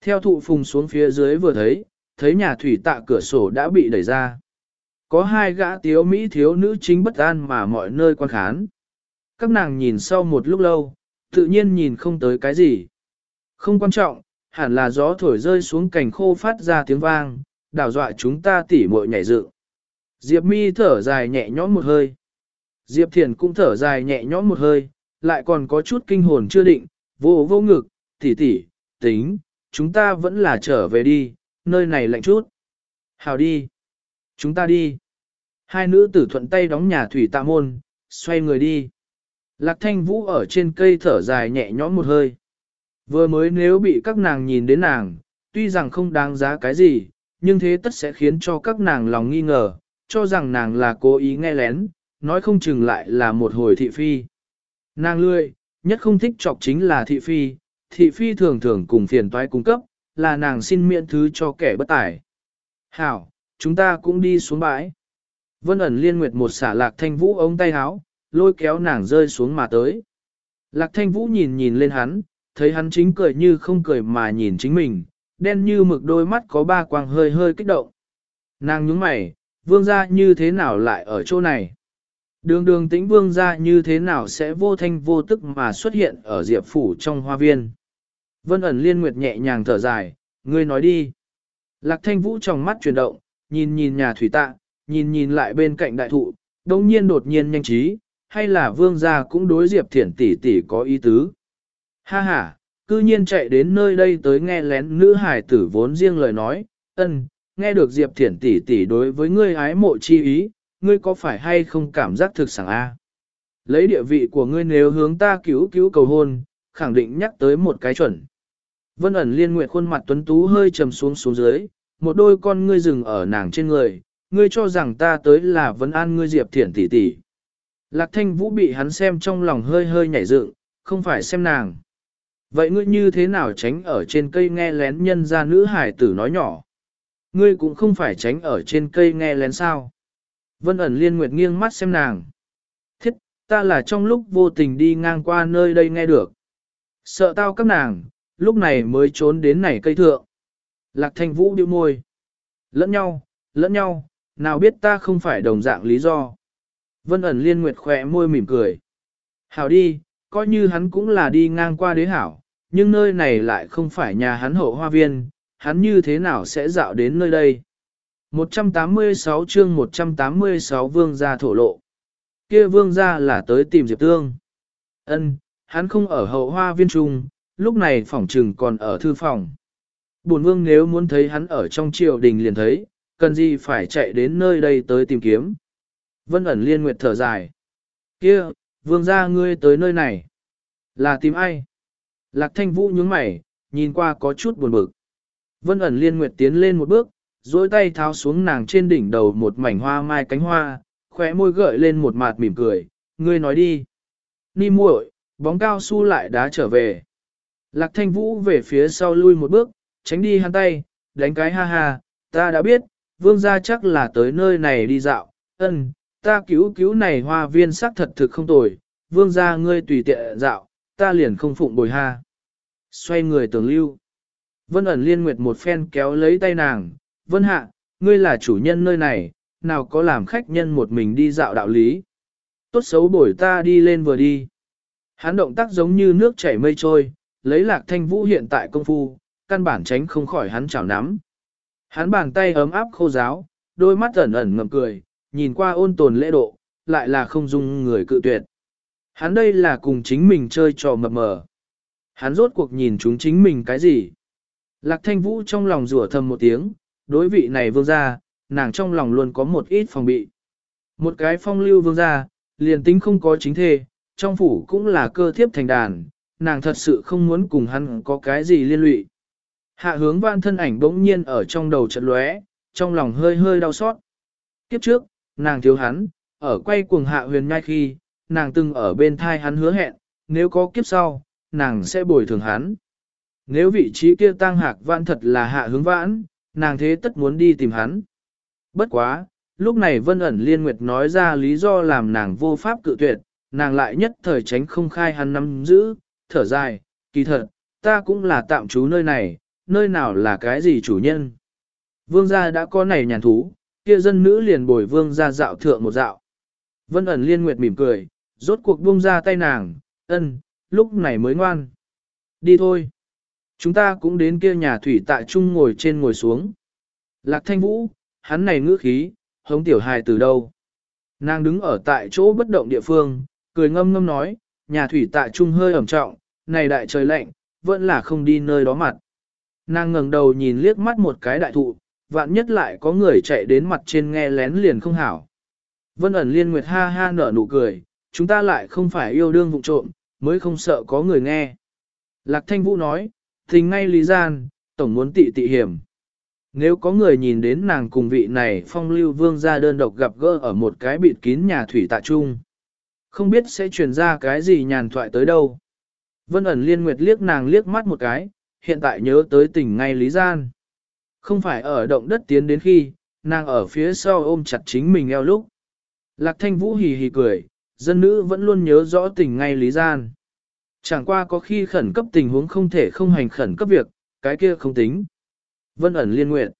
Theo thụ phùng xuống phía dưới vừa thấy, thấy nhà thủy tạ cửa sổ đã bị đẩy ra. Có hai gã tiếu Mỹ thiếu nữ chính bất an mà mọi nơi quan khán. Các nàng nhìn sau một lúc lâu, tự nhiên nhìn không tới cái gì. Không quan trọng, hẳn là gió thổi rơi xuống cành khô phát ra tiếng vang, đảo dọa chúng ta tỉ muội nhảy dựng. Diệp mi thở dài nhẹ nhõm một hơi. Diệp thiền cũng thở dài nhẹ nhõm một hơi, lại còn có chút kinh hồn chưa định, vô vô ngực, tỉ tỉ, tính, chúng ta vẫn là trở về đi, nơi này lạnh chút. Hào đi. Chúng ta đi. Hai nữ tử thuận tay đóng nhà thủy tạ môn, xoay người đi. Lạc thanh vũ ở trên cây thở dài nhẹ nhõm một hơi. Vừa mới nếu bị các nàng nhìn đến nàng, tuy rằng không đáng giá cái gì, nhưng thế tất sẽ khiến cho các nàng lòng nghi ngờ, cho rằng nàng là cố ý nghe lén, nói không chừng lại là một hồi thị phi. Nàng lươi, nhất không thích chọc chính là thị phi, thị phi thường thường cùng phiền toái cung cấp, là nàng xin miễn thứ cho kẻ bất tài. Hảo, chúng ta cũng đi xuống bãi. Vân ẩn liên nguyệt một xả lạc thanh vũ ống tay háo, lôi kéo nàng rơi xuống mà tới. Lạc thanh vũ nhìn nhìn lên hắn, thấy hắn chính cười như không cười mà nhìn chính mình, đen như mực đôi mắt có ba quang hơi hơi kích động. Nàng nhướng mày, vương gia như thế nào lại ở chỗ này? Đường đường tĩnh vương gia như thế nào sẽ vô thanh vô tức mà xuất hiện ở diệp phủ trong hoa viên? Vân ẩn liên nguyệt nhẹ nhàng thở dài, ngươi nói đi. Lạc thanh vũ trong mắt chuyển động, nhìn nhìn nhà thủy tạ, nhìn nhìn lại bên cạnh đại thụ, đồng nhiên đột nhiên nhanh trí, hay là vương gia cũng đối diệp thiển tỷ tỷ có ý tứ. Ha ha, cư nhiên chạy đến nơi đây tới nghe lén nữ hải tử vốn riêng lời nói, ân, nghe được diệp thiển tỷ tỷ đối với ngươi ái mộ chi ý, ngươi có phải hay không cảm giác thực sảng a? Lấy địa vị của ngươi nếu hướng ta cứu cứu cầu hôn, khẳng định nhắc tới một cái chuẩn. Vân ẩn liên nguyện khuôn mặt tuấn tú hơi trầm xuống xuống dưới, một đôi con ngươi dừng ở nàng trên người, ngươi cho rằng ta tới là vấn an ngươi diệp thiển tỷ tỷ. Lạc thanh vũ bị hắn xem trong lòng hơi hơi nhảy dựng, không phải xem nàng. Vậy ngươi như thế nào tránh ở trên cây nghe lén nhân ra nữ hải tử nói nhỏ? Ngươi cũng không phải tránh ở trên cây nghe lén sao? Vân ẩn liên nguyệt nghiêng mắt xem nàng. Thiết, ta là trong lúc vô tình đi ngang qua nơi đây nghe được. Sợ tao các nàng, lúc này mới trốn đến này cây thượng. Lạc thanh vũ điêu môi. Lẫn nhau, lẫn nhau, nào biết ta không phải đồng dạng lý do. Vân ẩn liên nguyệt khỏe môi mỉm cười. Hảo đi, coi như hắn cũng là đi ngang qua đế hảo, nhưng nơi này lại không phải nhà hắn hậu hoa viên, hắn như thế nào sẽ dạo đến nơi đây. 186 chương 186 vương gia thổ lộ. Kia vương gia là tới tìm Diệp Tương. Ân, hắn không ở hậu hoa viên trung, lúc này phỏng trừng còn ở thư phòng. Bổn vương nếu muốn thấy hắn ở trong triều đình liền thấy, cần gì phải chạy đến nơi đây tới tìm kiếm. Vân ẩn liên nguyệt thở dài. Kia, vương gia ngươi tới nơi này. Là tìm ai? Lạc thanh vũ nhướng mày, nhìn qua có chút buồn bực. Vân ẩn liên nguyệt tiến lên một bước, duỗi tay tháo xuống nàng trên đỉnh đầu một mảnh hoa mai cánh hoa, khóe môi gợi lên một mạt mỉm cười, ngươi nói đi. Ni muội, bóng cao su lại đá trở về. Lạc thanh vũ về phía sau lui một bước, tránh đi hắn tay, đánh cái ha ha, ta đã biết, vương gia chắc là tới nơi này đi dạo, ân, ta cứu cứu này hoa viên sắc thật thực không tồi, vương gia ngươi tùy tiện dạo, ta liền không phụng bồi ha. Xoay người tưởng lưu. Vân ẩn liên nguyệt một phen kéo lấy tay nàng, vân hạ, ngươi là chủ nhân nơi này, nào có làm khách nhân một mình đi dạo đạo lý. Tốt xấu bổi ta đi lên vừa đi. Hắn động tác giống như nước chảy mây trôi, lấy lạc thanh vũ hiện tại công phu, căn bản tránh không khỏi hắn chảo nắm. Hắn bàn tay ấm áp khô giáo, đôi mắt ẩn ẩn ngậm cười, nhìn qua ôn tồn lễ độ, lại là không dung người cự tuyệt. Hắn đây là cùng chính mình chơi trò mập mờ. Hắn rốt cuộc nhìn chúng chính mình cái gì? Lạc thanh vũ trong lòng rủa thầm một tiếng, đối vị này vương gia, nàng trong lòng luôn có một ít phòng bị. Một cái phong lưu vương gia, liền tính không có chính thê, trong phủ cũng là cơ thiếp thành đàn, nàng thật sự không muốn cùng hắn có cái gì liên lụy. Hạ hướng văn thân ảnh bỗng nhiên ở trong đầu chợt lóe, trong lòng hơi hơi đau xót. Kiếp trước, nàng thiếu hắn, ở quay cuồng hạ huyền nhai khi, nàng từng ở bên thai hắn hứa hẹn, nếu có kiếp sau, nàng sẽ bồi thường hắn. Nếu vị trí kia tăng hạc vãn thật là hạ hướng vãn, nàng thế tất muốn đi tìm hắn. Bất quá, lúc này Vân ẩn liên nguyệt nói ra lý do làm nàng vô pháp cự tuyệt, nàng lại nhất thời tránh không khai hắn nắm giữ, thở dài, kỳ thật, ta cũng là tạm trú nơi này, nơi nào là cái gì chủ nhân. Vương gia đã có này nhàn thú, kia dân nữ liền bồi vương ra dạo thượng một dạo. Vân ẩn liên nguyệt mỉm cười, rốt cuộc buông ra tay nàng, ân, lúc này mới ngoan. Đi thôi. Chúng ta cũng đến kia nhà thủy tại trung ngồi trên ngồi xuống. Lạc thanh vũ, hắn này ngữ khí, hống tiểu hài từ đâu. Nàng đứng ở tại chỗ bất động địa phương, cười ngâm ngâm nói, nhà thủy tại trung hơi ẩm trọng, này đại trời lạnh, vẫn là không đi nơi đó mặt. Nàng ngẩng đầu nhìn liếc mắt một cái đại thụ, vạn nhất lại có người chạy đến mặt trên nghe lén liền không hảo. Vân ẩn liên nguyệt ha ha nở nụ cười, chúng ta lại không phải yêu đương vụ trộm, mới không sợ có người nghe. Lạc thanh vũ nói, tình ngay lý gian, tổng muốn tị tị hiểm. Nếu có người nhìn đến nàng cùng vị này phong lưu vương ra đơn độc gặp gỡ ở một cái bịt kín nhà thủy tạ trung, không biết sẽ truyền ra cái gì nhàn thoại tới đâu. Vân ẩn liên nguyệt liếc nàng liếc mắt một cái, hiện tại nhớ tới tình ngay lý gian. Không phải ở động đất tiến đến khi, nàng ở phía sau ôm chặt chính mình eo lúc. Lạc thanh vũ hì hì cười, dân nữ vẫn luôn nhớ rõ tình ngay lý gian. Chẳng qua có khi khẩn cấp tình huống không thể không hành khẩn cấp việc, cái kia không tính. Vân ẩn liên nguyện.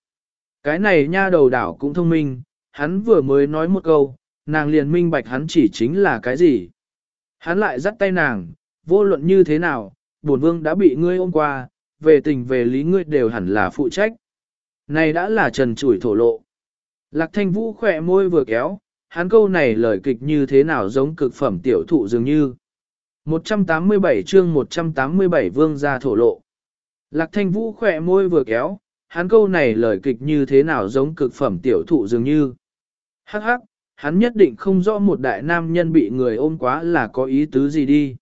Cái này nha đầu đảo cũng thông minh, hắn vừa mới nói một câu, nàng liền minh bạch hắn chỉ chính là cái gì. Hắn lại dắt tay nàng, vô luận như thế nào, bổn vương đã bị ngươi ôm qua, về tình về lý ngươi đều hẳn là phụ trách. Này đã là trần chủi thổ lộ. Lạc thanh vũ khỏe môi vừa kéo, hắn câu này lời kịch như thế nào giống cực phẩm tiểu thụ dường như. 187 chương 187 vương gia thổ lộ. Lạc thanh vũ khỏe môi vừa kéo, hắn câu này lời kịch như thế nào giống cực phẩm tiểu thụ dường như. Hắc hắc, hắn nhất định không rõ một đại nam nhân bị người ôm quá là có ý tứ gì đi.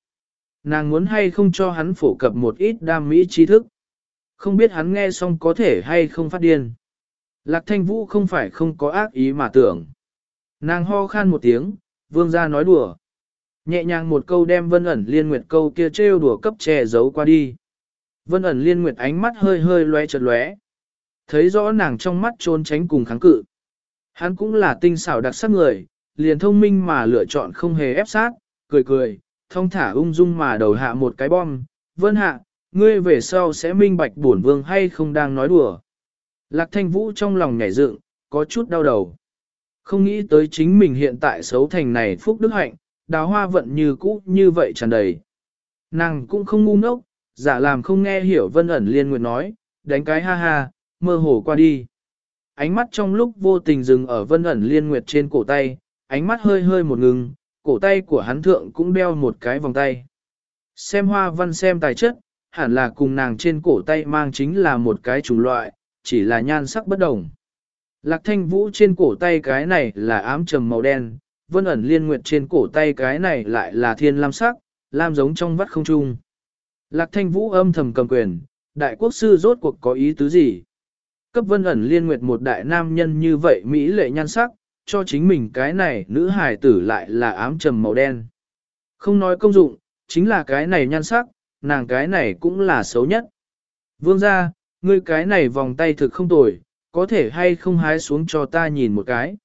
Nàng muốn hay không cho hắn phổ cập một ít đam mỹ tri thức. Không biết hắn nghe xong có thể hay không phát điên. Lạc thanh vũ không phải không có ác ý mà tưởng. Nàng ho khan một tiếng, vương gia nói đùa. Nhẹ nhàng một câu đem vân ẩn liên nguyệt câu kia trêu đùa cấp che giấu qua đi. Vân ẩn liên nguyệt ánh mắt hơi hơi loe chật lóe. Thấy rõ nàng trong mắt trốn tránh cùng kháng cự. Hắn cũng là tinh xảo đặc sắc người, liền thông minh mà lựa chọn không hề ép sát, cười cười, thông thả ung dung mà đầu hạ một cái bom. Vân hạ, ngươi về sau sẽ minh bạch bổn vương hay không đang nói đùa. Lạc thanh vũ trong lòng nhảy dựng, có chút đau đầu. Không nghĩ tới chính mình hiện tại xấu thành này phúc đức hạnh, đào hoa vận như cũ như vậy tràn đầy. Nàng cũng không ngu ngốc, giả làm không nghe hiểu vân ẩn liên nguyệt nói, đánh cái ha ha, mơ hồ qua đi. Ánh mắt trong lúc vô tình dừng ở vân ẩn liên nguyệt trên cổ tay, ánh mắt hơi hơi một ngừng, cổ tay của hắn thượng cũng đeo một cái vòng tay. Xem hoa văn xem tài chất, hẳn là cùng nàng trên cổ tay mang chính là một cái chủng loại, chỉ là nhan sắc bất đồng. Lạc thanh vũ trên cổ tay cái này là ám trầm màu đen, vân ẩn liên nguyệt trên cổ tay cái này lại là thiên lam sắc, lam giống trong vắt không trung. Lạc thanh vũ âm thầm cầm quyền, đại quốc sư rốt cuộc có ý tứ gì? Cấp vân ẩn liên nguyệt một đại nam nhân như vậy Mỹ lệ nhan sắc, cho chính mình cái này nữ hài tử lại là ám trầm màu đen. Không nói công dụng, chính là cái này nhan sắc, nàng cái này cũng là xấu nhất. Vương ra, ngươi cái này vòng tay thực không tồi, có thể hay không hái xuống cho ta nhìn một cái.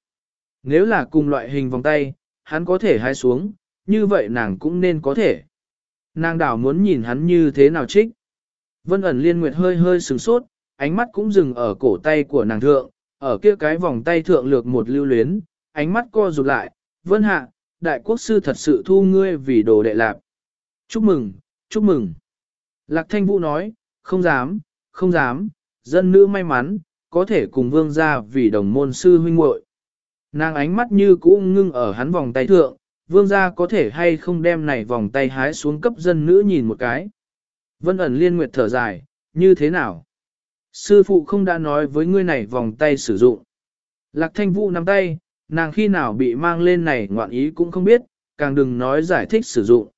Nếu là cùng loại hình vòng tay, hắn có thể hái xuống, như vậy nàng cũng nên có thể. Nàng đảo muốn nhìn hắn như thế nào trích. Vân ẩn liên nguyệt hơi hơi sửng sốt, ánh mắt cũng dừng ở cổ tay của nàng thượng, ở kia cái vòng tay thượng lược một lưu luyến, ánh mắt co rụt lại, vân hạ, đại quốc sư thật sự thu ngươi vì đồ đệ lạc. Chúc mừng, chúc mừng. Lạc thanh vũ nói, không dám, không dám, dân nữ may mắn, có thể cùng vương gia vì đồng môn sư huynh muội. Nàng ánh mắt như cũ ngưng ở hắn vòng tay thượng, vương gia có thể hay không đem này vòng tay hái xuống cấp dân nữ nhìn một cái. Vân ẩn liên nguyệt thở dài, như thế nào? Sư phụ không đã nói với ngươi này vòng tay sử dụng. Lạc thanh vũ nắm tay, nàng khi nào bị mang lên này ngoạn ý cũng không biết, càng đừng nói giải thích sử dụng.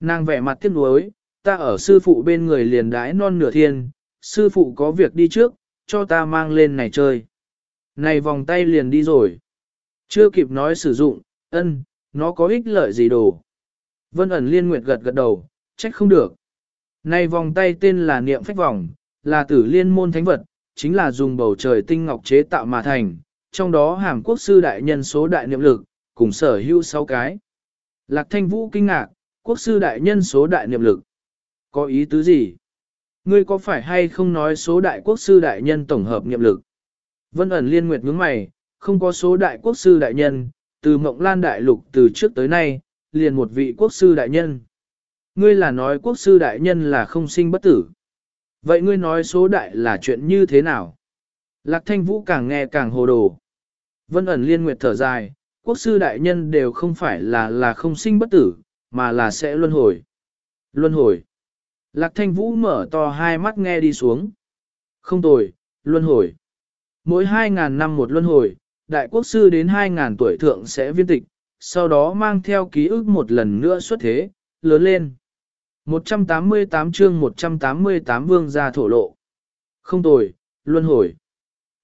Nàng vẻ mặt tiếc nuối, ta ở sư phụ bên người liền đái non nửa thiên, sư phụ có việc đi trước, cho ta mang lên này chơi. Này vòng tay liền đi rồi. Chưa kịp nói sử dụng, ân, nó có ích lợi gì đồ. Vân ẩn liên nguyệt gật gật đầu, trách không được. Này vòng tay tên là niệm phách vòng, là tử liên môn thánh vật, chính là dùng bầu trời tinh ngọc chế tạo mà thành, trong đó hàm quốc sư đại nhân số đại niệm lực, cùng sở hữu 6 cái. Lạc thanh vũ kinh ngạc, quốc sư đại nhân số đại niệm lực. Có ý tứ gì? Ngươi có phải hay không nói số đại quốc sư đại nhân tổng hợp niệm lực? Vân ẩn liên nguyệt nhướng mày, không có số đại quốc sư đại nhân, từ mộng lan đại lục từ trước tới nay, liền một vị quốc sư đại nhân. Ngươi là nói quốc sư đại nhân là không sinh bất tử. Vậy ngươi nói số đại là chuyện như thế nào? Lạc thanh vũ càng nghe càng hồ đồ. Vân ẩn liên nguyệt thở dài, quốc sư đại nhân đều không phải là là không sinh bất tử, mà là sẽ luân hồi. Luân hồi. Lạc thanh vũ mở to hai mắt nghe đi xuống. Không tồi, luân hồi. Mỗi 2.000 năm một luân hồi, đại quốc sư đến 2.000 tuổi thượng sẽ viên tịch, sau đó mang theo ký ức một lần nữa xuất thế, lớn lên. 188 chương 188 vương gia thổ lộ. Không tồi, luân hồi.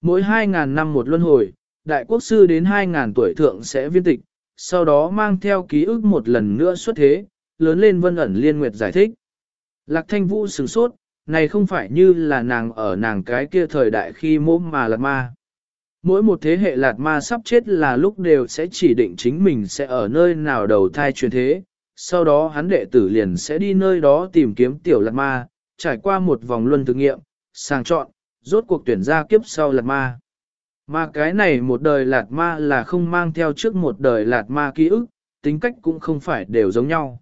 Mỗi 2.000 năm một luân hồi, đại quốc sư đến 2.000 tuổi thượng sẽ viên tịch, sau đó mang theo ký ức một lần nữa xuất thế, lớn lên vân ẩn liên nguyệt giải thích. Lạc thanh vũ sửng sốt, này không phải như là nàng ở nàng cái kia thời đại khi mốm mà lạt ma. Mỗi một thế hệ lạt ma sắp chết là lúc đều sẽ chỉ định chính mình sẽ ở nơi nào đầu thai truyền thế, sau đó hắn đệ tử liền sẽ đi nơi đó tìm kiếm tiểu lạt ma, trải qua một vòng luân thử nghiệm, sàng chọn, rốt cuộc tuyển ra kiếp sau lạt ma. Mà cái này một đời lạt ma là không mang theo trước một đời lạt ma ký ức, tính cách cũng không phải đều giống nhau.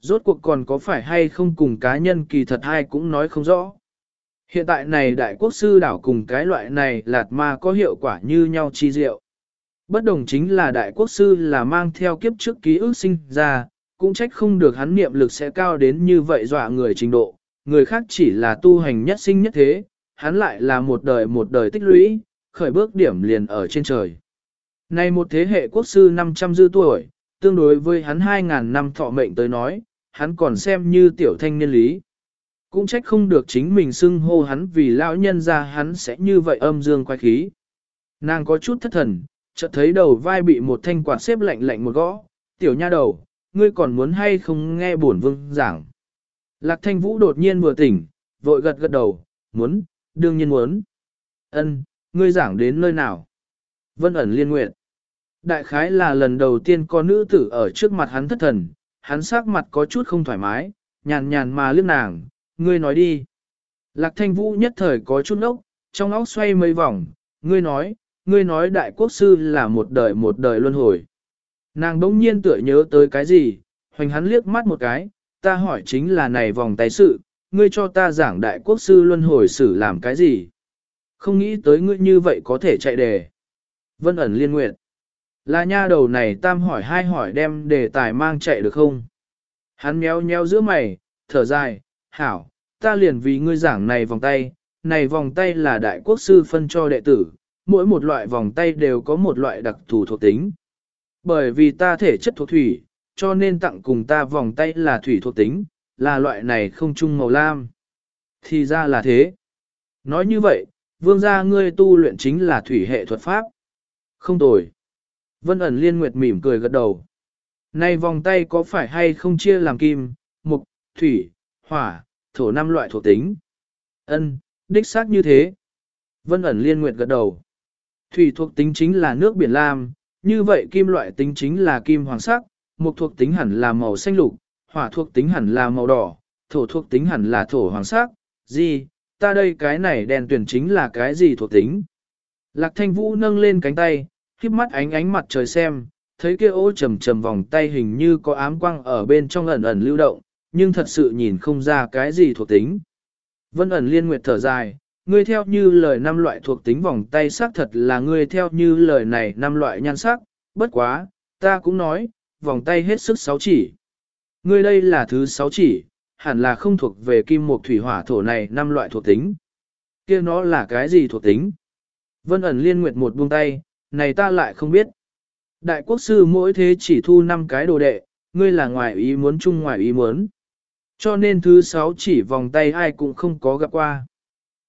Rốt cuộc còn có phải hay không cùng cá nhân kỳ thật hay cũng nói không rõ. Hiện tại này đại quốc sư đảo cùng cái loại này lạt ma có hiệu quả như nhau chi diệu. Bất đồng chính là đại quốc sư là mang theo kiếp trước ký ức sinh ra, cũng trách không được hắn niệm lực sẽ cao đến như vậy dọa người trình độ, người khác chỉ là tu hành nhất sinh nhất thế, hắn lại là một đời một đời tích lũy, khởi bước điểm liền ở trên trời. Nay một thế hệ quốc sư 500 dư tuổi, tương đối với hắn 2.000 năm thọ mệnh tới nói, hắn còn xem như tiểu thanh niên lý. Cũng trách không được chính mình xưng hô hắn vì lão nhân ra hắn sẽ như vậy âm dương quay khí. Nàng có chút thất thần, chợt thấy đầu vai bị một thanh quạt xếp lạnh lạnh một gõ, tiểu nha đầu, ngươi còn muốn hay không nghe bổn vương giảng. Lạc thanh vũ đột nhiên vừa tỉnh, vội gật gật đầu, muốn, đương nhiên muốn. Ân, ngươi giảng đến nơi nào? Vân ẩn liên nguyện. Đại khái là lần đầu tiên có nữ tử ở trước mặt hắn thất thần, hắn sắc mặt có chút không thoải mái, nhàn nhàn mà liếc nàng, ngươi nói đi. Lạc thanh vũ nhất thời có chút ốc, trong óc xoay mấy vòng, ngươi nói, ngươi nói đại quốc sư là một đời một đời luân hồi. Nàng bỗng nhiên tựa nhớ tới cái gì, hoành hắn liếc mắt một cái, ta hỏi chính là này vòng tay sự, ngươi cho ta giảng đại quốc sư luân hồi sử làm cái gì. Không nghĩ tới ngươi như vậy có thể chạy đề. Vân ẩn liên nguyện. Là nha đầu này tam hỏi hai hỏi đem đề tài mang chạy được không? Hắn méo nheo giữa mày, thở dài, hảo, ta liền vì ngươi giảng này vòng tay, này vòng tay là đại quốc sư phân cho đệ tử, mỗi một loại vòng tay đều có một loại đặc thù thuộc tính. Bởi vì ta thể chất thuộc thủy, cho nên tặng cùng ta vòng tay là thủy thuộc tính, là loại này không chung màu lam. Thì ra là thế. Nói như vậy, vương gia ngươi tu luyện chính là thủy hệ thuật pháp. Không tồi. Vân ẩn liên nguyệt mỉm cười gật đầu. Này vòng tay có phải hay không chia làm kim, mục, thủy, hỏa, thổ năm loại thuộc tính? Ân, đích xác như thế. Vân ẩn liên nguyệt gật đầu. Thủy thuộc tính chính là nước biển lam, như vậy kim loại tính chính là kim hoàng sắc, mục thuộc tính hẳn là màu xanh lục, hỏa thuộc tính hẳn là màu đỏ, thổ thuộc tính hẳn là thổ hoàng sắc. Gì, ta đây cái này đèn tuyển chính là cái gì thuộc tính? Lạc thanh vũ nâng lên cánh tay, khiếp mắt ánh ánh mặt trời xem, thấy kia ô trầm trầm vòng tay hình như có ám quang ở bên trong ẩn ẩn lưu động, nhưng thật sự nhìn không ra cái gì thuộc tính. Vân ẩn liên nguyệt thở dài, ngươi theo như lời năm loại thuộc tính vòng tay xác thật là ngươi theo như lời này năm loại nhan sắc, bất quá, ta cũng nói, vòng tay hết sức sáu chỉ. Ngươi đây là thứ sáu chỉ, hẳn là không thuộc về kim mộc thủy hỏa thổ này năm loại thuộc tính. kia nó là cái gì thuộc tính? Vân ẩn liên nguyệt một buông tay, này ta lại không biết. Đại quốc sư mỗi thế chỉ thu 5 cái đồ đệ, ngươi là ngoài ý muốn chung ngoài ý muốn. Cho nên thứ 6 chỉ vòng tay ai cũng không có gặp qua.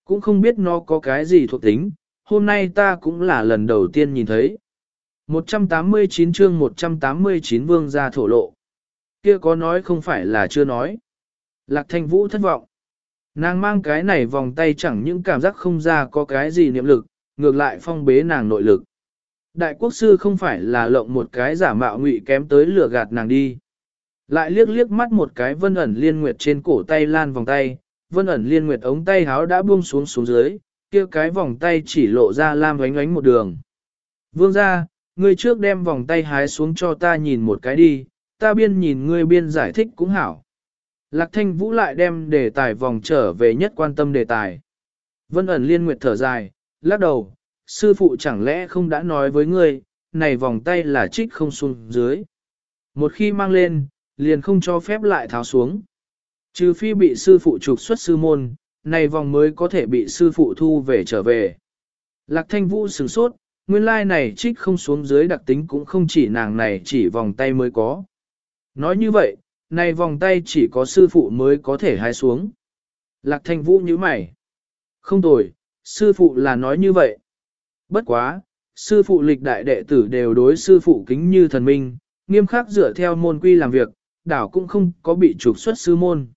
Cũng không biết nó có cái gì thuộc tính, hôm nay ta cũng là lần đầu tiên nhìn thấy. 189 chương 189 vương gia thổ lộ. Kia có nói không phải là chưa nói. Lạc thanh vũ thất vọng. Nàng mang cái này vòng tay chẳng những cảm giác không ra có cái gì niệm lực, ngược lại phong bế nàng nội lực. Đại quốc sư không phải là lộng một cái giả mạo ngụy kém tới lửa gạt nàng đi. Lại liếc liếc mắt một cái vân ẩn liên nguyệt trên cổ tay lan vòng tay, vân ẩn liên nguyệt ống tay háo đã buông xuống xuống dưới, kia cái vòng tay chỉ lộ ra lam ánh ánh một đường. Vương ra, ngươi trước đem vòng tay hái xuống cho ta nhìn một cái đi, ta biên nhìn ngươi biên giải thích cũng hảo. Lạc thanh vũ lại đem đề tài vòng trở về nhất quan tâm đề tài. Vân ẩn liên nguyệt thở dài, lắc đầu, sư phụ chẳng lẽ không đã nói với ngươi, này vòng tay là trích không xuống dưới. Một khi mang lên, liền không cho phép lại tháo xuống. Trừ phi bị sư phụ trục xuất sư môn, này vòng mới có thể bị sư phụ thu về trở về. Lạc thanh vũ sửng sốt, nguyên lai này trích không xuống dưới đặc tính cũng không chỉ nàng này chỉ vòng tay mới có. Nói như vậy, này vòng tay chỉ có sư phụ mới có thể hái xuống. Lạc thanh vũ như mày. Không tồi, sư phụ là nói như vậy. Bất quá, sư phụ lịch đại đệ tử đều đối sư phụ kính như thần minh, nghiêm khắc dựa theo môn quy làm việc, đảo cũng không có bị trục xuất sư môn.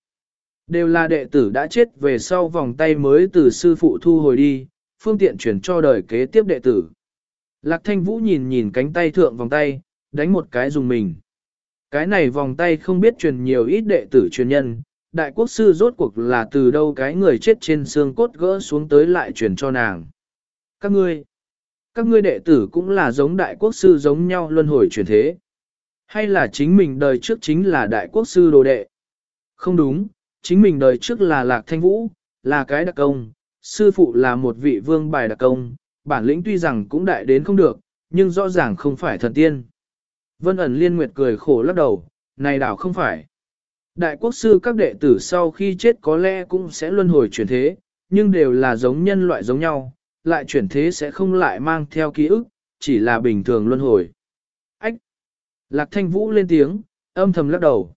Đều là đệ tử đã chết về sau vòng tay mới từ sư phụ thu hồi đi, phương tiện chuyển cho đời kế tiếp đệ tử. Lạc thanh vũ nhìn nhìn cánh tay thượng vòng tay, đánh một cái dùng mình. Cái này vòng tay không biết truyền nhiều ít đệ tử truyền nhân, đại quốc sư rốt cuộc là từ đâu cái người chết trên xương cốt gỡ xuống tới lại truyền cho nàng. Các ngươi, các ngươi đệ tử cũng là giống đại quốc sư giống nhau luân hồi truyền thế. Hay là chính mình đời trước chính là đại quốc sư đồ đệ? Không đúng, chính mình đời trước là lạc thanh vũ, là cái đặc công, sư phụ là một vị vương bài đặc công, bản lĩnh tuy rằng cũng đại đến không được, nhưng rõ ràng không phải thần tiên. Vân ẩn liên nguyệt cười khổ lắc đầu, này đảo không phải. Đại quốc sư các đệ tử sau khi chết có lẽ cũng sẽ luân hồi chuyển thế, nhưng đều là giống nhân loại giống nhau, lại chuyển thế sẽ không lại mang theo ký ức, chỉ là bình thường luân hồi. Ách! Lạc thanh vũ lên tiếng, âm thầm lắc đầu.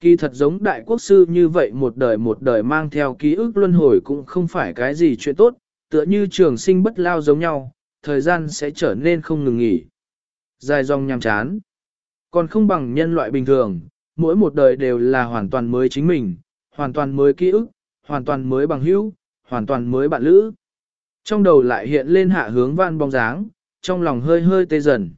Kỳ thật giống đại quốc sư như vậy một đời một đời mang theo ký ức luân hồi cũng không phải cái gì chuyện tốt, tựa như trường sinh bất lao giống nhau, thời gian sẽ trở nên không ngừng nghỉ. Dài dòng nhằm chán. Còn không bằng nhân loại bình thường, mỗi một đời đều là hoàn toàn mới chính mình, hoàn toàn mới ký ức, hoàn toàn mới bằng hữu, hoàn toàn mới bạn lữ. Trong đầu lại hiện lên hạ hướng văn bóng dáng, trong lòng hơi hơi tê dần.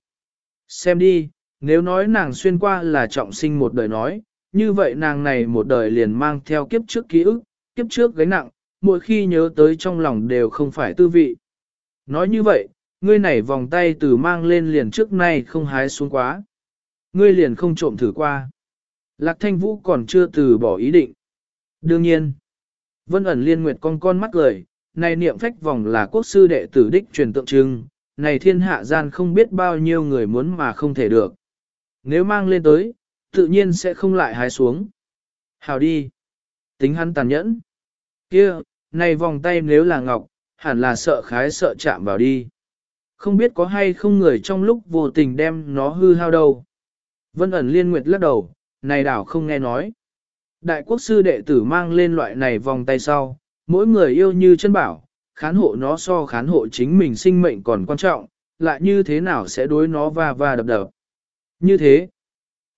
Xem đi, nếu nói nàng xuyên qua là trọng sinh một đời nói, như vậy nàng này một đời liền mang theo kiếp trước ký ức, kiếp trước gánh nặng, mỗi khi nhớ tới trong lòng đều không phải tư vị. Nói như vậy, ngươi này vòng tay từ mang lên liền trước nay không hái xuống quá. Ngươi liền không trộm thử qua. Lạc thanh vũ còn chưa từ bỏ ý định. Đương nhiên, vân ẩn liên nguyệt con con mắt lời, này niệm phách vòng là quốc sư đệ tử đích truyền tượng trưng, này thiên hạ gian không biết bao nhiêu người muốn mà không thể được. Nếu mang lên tới, tự nhiên sẽ không lại hái xuống. Hào đi. Tính hắn tàn nhẫn. kia này vòng tay nếu là ngọc, hẳn là sợ khái sợ chạm vào đi. Không biết có hay không người trong lúc vô tình đem nó hư hao đâu. Vân ẩn liên nguyệt lắc đầu, này đảo không nghe nói. Đại quốc sư đệ tử mang lên loại này vòng tay sau, mỗi người yêu như chân bảo, khán hộ nó so khán hộ chính mình sinh mệnh còn quan trọng, lại như thế nào sẽ đối nó va va đập đập. Như thế,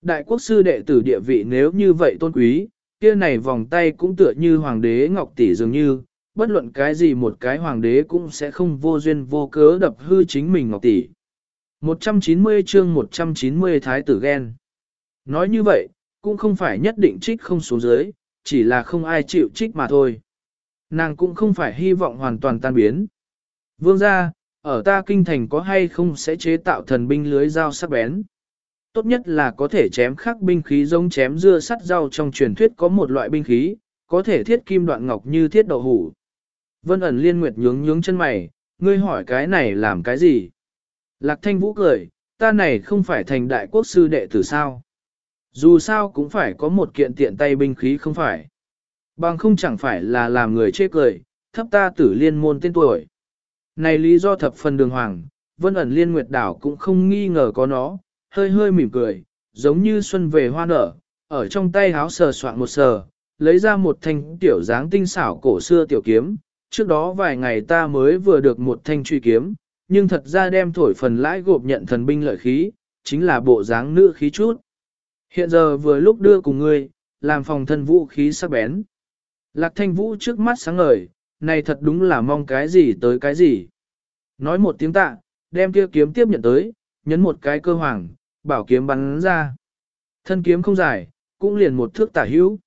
đại quốc sư đệ tử địa vị nếu như vậy tôn quý, kia này vòng tay cũng tựa như hoàng đế ngọc tỷ dường như, bất luận cái gì một cái hoàng đế cũng sẽ không vô duyên vô cớ đập hư chính mình ngọc tỷ. 190 chương 190 thái tử ghen. Nói như vậy, cũng không phải nhất định trích không xuống dưới, chỉ là không ai chịu trích mà thôi. Nàng cũng không phải hy vọng hoàn toàn tan biến. Vương gia, ở ta kinh thành có hay không sẽ chế tạo thần binh lưới dao sắc bén. Tốt nhất là có thể chém khắc binh khí giống chém dưa sắt rau trong truyền thuyết có một loại binh khí, có thể thiết kim đoạn ngọc như thiết đậu hủ. Vân ẩn liên nguyệt nhướng nhướng chân mày, ngươi hỏi cái này làm cái gì? Lạc thanh vũ cười, ta này không phải thành đại quốc sư đệ tử sao? Dù sao cũng phải có một kiện tiện tay binh khí không phải. Bằng không chẳng phải là làm người chê cười, thấp ta tử liên môn tên tuổi. Này lý do thập phần đường hoàng, vân ẩn liên nguyệt đảo cũng không nghi ngờ có nó, hơi hơi mỉm cười, giống như xuân về hoa nở, ở trong tay háo sờ soạn một sờ, lấy ra một thanh tiểu dáng tinh xảo cổ xưa tiểu kiếm, trước đó vài ngày ta mới vừa được một thanh truy kiếm, nhưng thật ra đem thổi phần lãi gộp nhận thần binh lợi khí, chính là bộ dáng nữ khí chút. Hiện giờ vừa lúc đưa cùng ngươi, làm phòng thân vũ khí sắc bén. Lạc thanh vũ trước mắt sáng ngời, này thật đúng là mong cái gì tới cái gì. Nói một tiếng tạ, đem kia kiếm tiếp nhận tới, nhấn một cái cơ hoàng, bảo kiếm bắn ra. Thân kiếm không dài, cũng liền một thước tả hữu.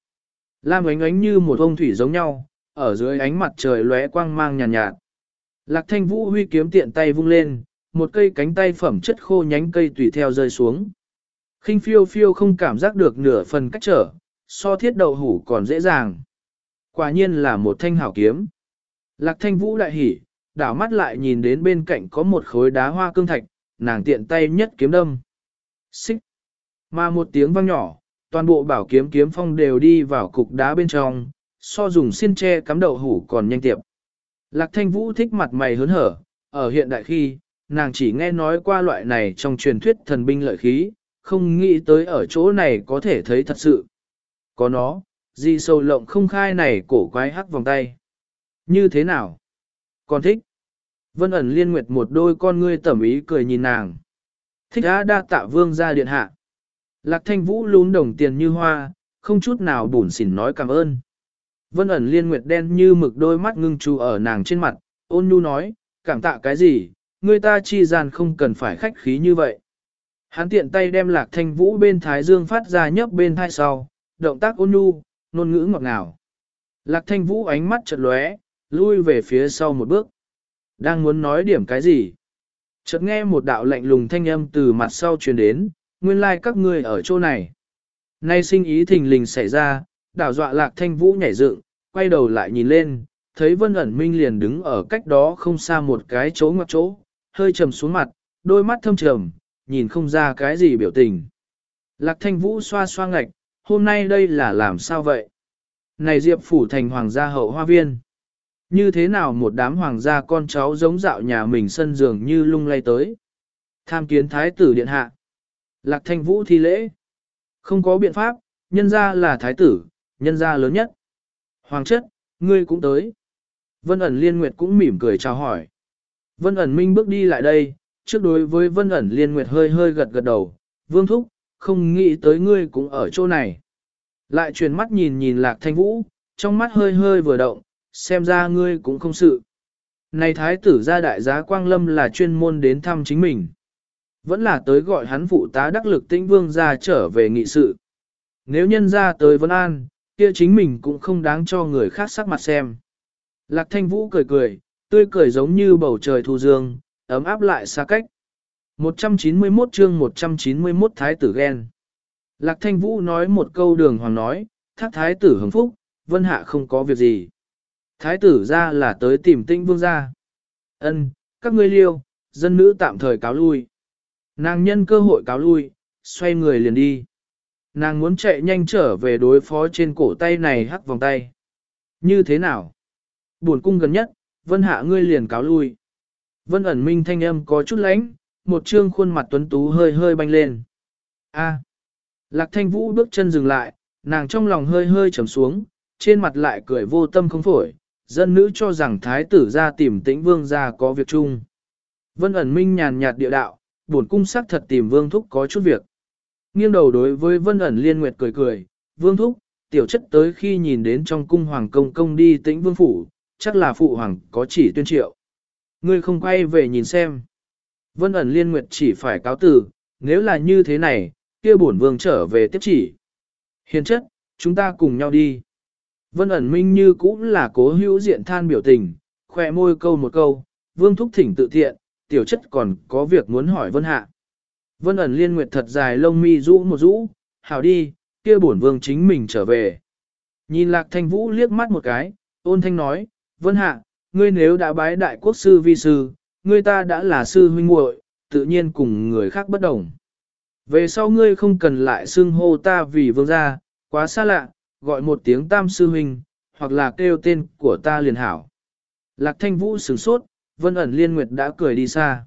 Lam ánh ánh như một ông thủy giống nhau, ở dưới ánh mặt trời lóe quang mang nhàn nhạt, nhạt. Lạc thanh vũ huy kiếm tiện tay vung lên, một cây cánh tay phẩm chất khô nhánh cây tùy theo rơi xuống. khinh phiêu phiêu không cảm giác được nửa phần cách trở, so thiết đầu hủ còn dễ dàng. Quả nhiên là một thanh hảo kiếm. Lạc thanh vũ đại hỉ, đảo mắt lại nhìn đến bên cạnh có một khối đá hoa cương thạch, nàng tiện tay nhất kiếm đâm. Xích. Mà một tiếng vang nhỏ, toàn bộ bảo kiếm kiếm phong đều đi vào cục đá bên trong, so dùng xiên tre cắm đậu hủ còn nhanh tiệp. Lạc thanh vũ thích mặt mày hớn hở, ở hiện đại khi, nàng chỉ nghe nói qua loại này trong truyền thuyết thần binh lợi khí, không nghĩ tới ở chỗ này có thể thấy thật sự. Có nó, gì sâu lộng không khai này cổ quái hắc vòng tay. Như thế nào? Còn thích. Vân ẩn liên nguyệt một đôi con ngươi tẩm ý cười nhìn nàng. Thích á đa tạ vương ra điện hạ. Lạc thanh vũ lún đồng tiền như hoa, không chút nào bủn xỉn nói cảm ơn. Vân ẩn liên nguyệt đen như mực đôi mắt ngưng chú ở nàng trên mặt, ôn nhu nói, cảm tạ cái gì, người ta chi gian không cần phải khách khí như vậy. Hắn tiện tay đem lạc thanh vũ bên thái dương phát ra nhấp bên thai sau, động tác ôn nhu, ngôn ngữ ngọt ngào. Lạc thanh vũ ánh mắt chợt lóe, lui về phía sau một bước. Đang muốn nói điểm cái gì? Chợt nghe một đạo lạnh lùng thanh âm từ mặt sau truyền đến, nguyên lai like các ngươi ở chỗ này. Nay sinh ý thình lình xảy ra, đảo dọa lạc thanh vũ nhảy dựng, quay đầu lại nhìn lên, thấy vân ẩn minh liền đứng ở cách đó không xa một cái chỗ ngoặc chỗ, hơi trầm xuống mặt, đôi mắt thâm trầm, nhìn không ra cái gì biểu tình. Lạc thanh vũ xoa xoa ngạch, hôm nay đây là làm sao vậy? Này Diệp Phủ thành hoàng gia hậu hoa viên. Như thế nào một đám hoàng gia con cháu giống dạo nhà mình sân giường như lung lay tới. Tham kiến thái tử điện hạ. Lạc thanh vũ thi lễ. Không có biện pháp, nhân gia là thái tử, nhân gia lớn nhất. Hoàng chất, ngươi cũng tới. Vân ẩn liên nguyệt cũng mỉm cười chào hỏi. Vân ẩn minh bước đi lại đây, trước đối với vân ẩn liên nguyệt hơi hơi gật gật đầu. Vương thúc, không nghĩ tới ngươi cũng ở chỗ này. Lại chuyển mắt nhìn nhìn lạc thanh vũ, trong mắt hơi hơi vừa động, xem ra ngươi cũng không sự. Này thái tử gia đại giá Quang Lâm là chuyên môn đến thăm chính mình. Vẫn là tới gọi hắn phụ tá đắc lực tĩnh vương ra trở về nghị sự. Nếu nhân ra tới Vân An, kia chính mình cũng không đáng cho người khác sắc mặt xem. Lạc thanh vũ cười cười, tươi cười giống như bầu trời thu dương, ấm áp lại xa cách. 191 chương 191 Thái tử ghen. Lạc thanh vũ nói một câu đường hoàng nói, thác thái tử hứng phúc, vân hạ không có việc gì. Thái tử ra là tới tìm tinh vương ra. Ân, các ngươi liêu, dân nữ tạm thời cáo lui. Nàng nhân cơ hội cáo lui, xoay người liền đi. Nàng muốn chạy nhanh trở về đối phó trên cổ tay này hắc vòng tay. Như thế nào? Buồn cung gần nhất, vân hạ ngươi liền cáo lui. Vân ẩn minh thanh âm có chút lánh, một trương khuôn mặt tuấn tú hơi hơi banh lên. A. Lạc thanh vũ bước chân dừng lại, nàng trong lòng hơi hơi trầm xuống, trên mặt lại cười vô tâm không phổi, dân nữ cho rằng thái tử ra tìm tĩnh vương ra có việc chung. Vân ẩn minh nhàn nhạt địa đạo, buồn cung sắc thật tìm vương thúc có chút việc. Nghiêng đầu đối với vân ẩn liên nguyệt cười cười, vương thúc, tiểu chất tới khi nhìn đến trong cung hoàng công công đi tĩnh vương phủ, chắc là phụ hoàng có chỉ tuyên triệu. Ngươi không quay về nhìn xem. Vân ẩn liên nguyệt chỉ phải cáo từ, nếu là như thế này, kia bổn vương trở về tiếp chỉ. Hiền chất, chúng ta cùng nhau đi. Vân ẩn minh như cũng là cố hữu diện than biểu tình, khỏe môi câu một câu, vương thúc thỉnh tự thiện, tiểu chất còn có việc muốn hỏi vân hạ. Vân ẩn liên nguyệt thật dài lông mi rũ một rũ, hảo đi, kia bổn vương chính mình trở về. Nhìn lạc thanh vũ liếc mắt một cái, ôn thanh nói, vân hạ, ngươi nếu đã bái đại quốc sư vi sư, ngươi ta đã là sư huynh muội, tự nhiên cùng người khác bất đồng. Về sau ngươi không cần lại xưng hô ta vì vương gia, quá xa lạ, gọi một tiếng tam sư huynh, hoặc là kêu tên của ta liền hảo. Lạc thanh vũ sửng sốt, vân ẩn liên nguyệt đã cười đi xa.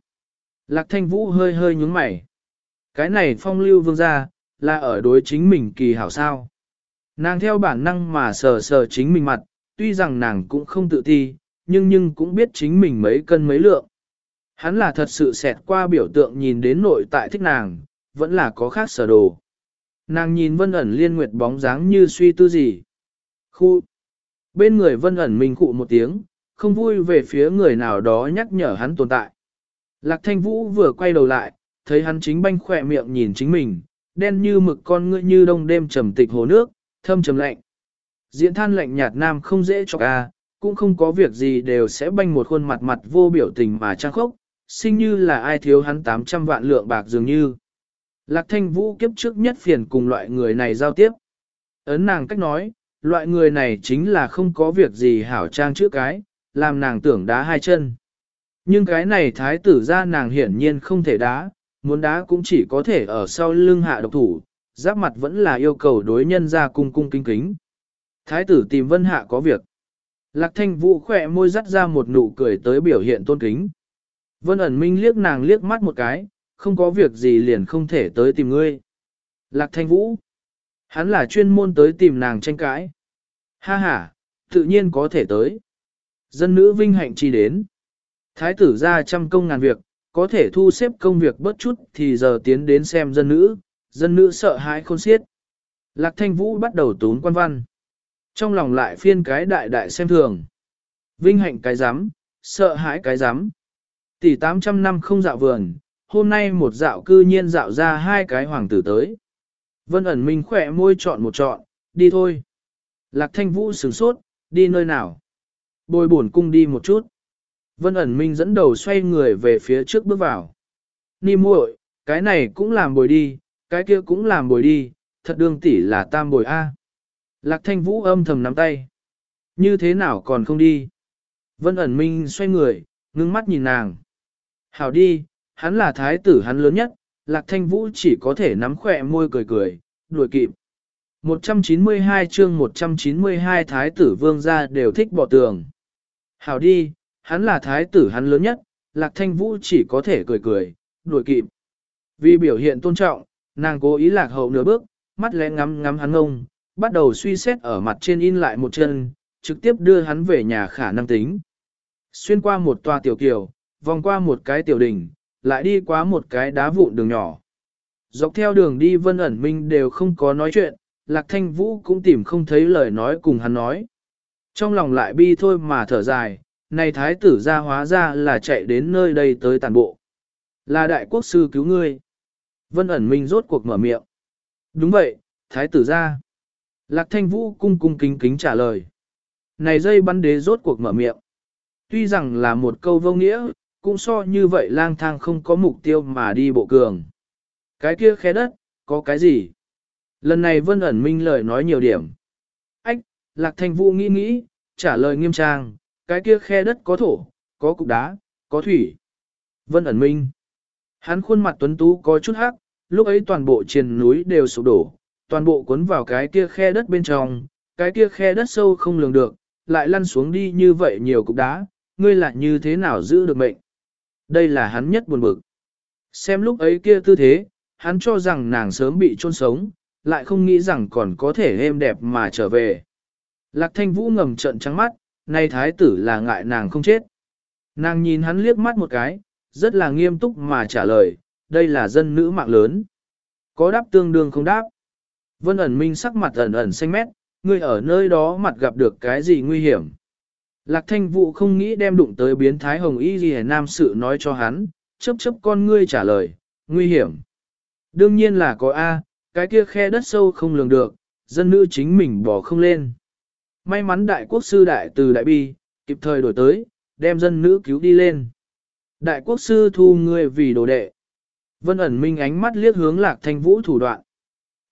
Lạc thanh vũ hơi hơi nhúng mày. Cái này phong lưu vương gia, là ở đối chính mình kỳ hảo sao. Nàng theo bản năng mà sờ sờ chính mình mặt, tuy rằng nàng cũng không tự ti, nhưng nhưng cũng biết chính mình mấy cân mấy lượng. Hắn là thật sự xẹt qua biểu tượng nhìn đến nội tại thích nàng, vẫn là có khác sở đồ. Nàng nhìn vân ẩn liên nguyệt bóng dáng như suy tư gì. Khu. Bên người vân ẩn mình cụ một tiếng, không vui về phía người nào đó nhắc nhở hắn tồn tại. Lạc thanh vũ vừa quay đầu lại, thấy hắn chính banh khỏe miệng nhìn chính mình, đen như mực con ngươi như đông đêm trầm tịch hồ nước, thâm trầm lạnh. Diễn than lạnh nhạt nam không dễ cho ca, à, cũng không có việc gì đều sẽ banh một khuôn mặt mặt vô biểu tình mà trang khốc, sinh như là ai thiếu hắn 800 vạn lượng bạc dường như. Lạc thanh vũ kiếp trước nhất phiền cùng loại người này giao tiếp. Ấn nàng cách nói, loại người này chính là không có việc gì hảo trang trước cái, làm nàng tưởng đá hai chân. Nhưng cái này thái tử ra nàng hiển nhiên không thể đá, muốn đá cũng chỉ có thể ở sau lưng hạ độc thủ, giáp mặt vẫn là yêu cầu đối nhân ra cung cung kinh kính. Thái tử tìm vân hạ có việc. Lạc thanh vũ khỏe môi dắt ra một nụ cười tới biểu hiện tôn kính. Vân ẩn minh liếc nàng liếc mắt một cái, không có việc gì liền không thể tới tìm ngươi. Lạc thanh vũ. Hắn là chuyên môn tới tìm nàng tranh cãi. Ha ha, tự nhiên có thể tới. Dân nữ vinh hạnh chi đến. Thái tử ra trăm công ngàn việc, có thể thu xếp công việc bớt chút thì giờ tiến đến xem dân nữ, dân nữ sợ hãi khôn xiết. Lạc thanh vũ bắt đầu tốn quan văn. Trong lòng lại phiên cái đại đại xem thường. Vinh hạnh cái rắm sợ hãi cái rắm Tỷ 800 năm không dạo vườn, hôm nay một dạo cư nhiên dạo ra hai cái hoàng tử tới. Vân ẩn minh khỏe môi chọn một chọn, đi thôi. Lạc thanh vũ sửng sốt, đi nơi nào? Bồi bổn cung đi một chút. Vân ẩn minh dẫn đầu xoay người về phía trước bước vào. Ni muội, cái này cũng làm bồi đi, cái kia cũng làm bồi đi, thật đương tỷ là tam bồi A. Lạc thanh vũ âm thầm nắm tay. Như thế nào còn không đi? Vân ẩn minh xoay người, ngưng mắt nhìn nàng. Hảo đi, hắn là thái tử hắn lớn nhất, lạc thanh vũ chỉ có thể nắm khỏe môi cười cười, đuổi kịp. 192 chương 192 thái tử vương gia đều thích bỏ tường. Hảo đi, hắn là thái tử hắn lớn nhất, lạc thanh vũ chỉ có thể cười cười, đuổi kịp. Vì biểu hiện tôn trọng, nàng cố ý lạc hậu nửa bước, mắt lẽ ngắm ngắm hắn ngông, bắt đầu suy xét ở mặt trên in lại một chân, trực tiếp đưa hắn về nhà khả năng tính. Xuyên qua một tòa tiểu kiều, vòng qua một cái tiểu đỉnh, lại đi qua một cái đá vụn đường nhỏ. Dọc theo đường đi Vân ẩn minh đều không có nói chuyện, Lạc Thanh Vũ cũng tìm không thấy lời nói cùng hắn nói. Trong lòng lại bi thôi mà thở dài, này thái tử ra hóa ra là chạy đến nơi đây tới tàn bộ. Là đại quốc sư cứu ngươi. Vân ẩn minh rốt cuộc mở miệng. Đúng vậy, thái tử ra. Lạc thanh vũ cung cung kính kính trả lời. Này dây bắn đế rốt cuộc mở miệng. Tuy rằng là một câu vô nghĩa, cũng so như vậy lang thang không có mục tiêu mà đi bộ cường. Cái kia khé đất, có cái gì? Lần này vân ẩn minh lời nói nhiều điểm. Ách, lạc thanh vũ nghĩ nghĩ, trả lời nghiêm trang, cái kia khe đất có thổ, có cục đá, có thủy. Vân ẩn minh. Hắn khuôn mặt tuấn tú có chút hắc, lúc ấy toàn bộ triền núi đều sụp đổ, toàn bộ cuốn vào cái kia khe đất bên trong, cái kia khe đất sâu không lường được, lại lăn xuống đi như vậy nhiều cục đá, ngươi lại như thế nào giữ được mệnh. Đây là hắn nhất buồn bực. Xem lúc ấy kia tư thế, hắn cho rằng nàng sớm bị chôn sống, lại không nghĩ rằng còn có thể êm đẹp mà trở về. Lạc thanh vũ ngầm trận trắng mắt, nay thái tử là ngại nàng không chết. Nàng nhìn hắn liếc mắt một cái, rất là nghiêm túc mà trả lời, đây là dân nữ mạng lớn. Có đáp tương đương không đáp. Vân ẩn minh sắc mặt ẩn ẩn xanh mét, ngươi ở nơi đó mặt gặp được cái gì nguy hiểm. Lạc thanh vụ không nghĩ đem đụng tới biến thái hồng y gì nam sự nói cho hắn, chấp chấp con ngươi trả lời, nguy hiểm. Đương nhiên là có A, cái kia khe đất sâu không lường được, dân nữ chính mình bỏ không lên. May mắn đại quốc sư đại từ đại bi, kịp thời đổi tới, đem dân nữ cứu đi lên. Đại quốc sư thu ngươi vì đồ đệ. Vân ẩn minh ánh mắt liếc hướng lạc thanh vũ thủ đoạn.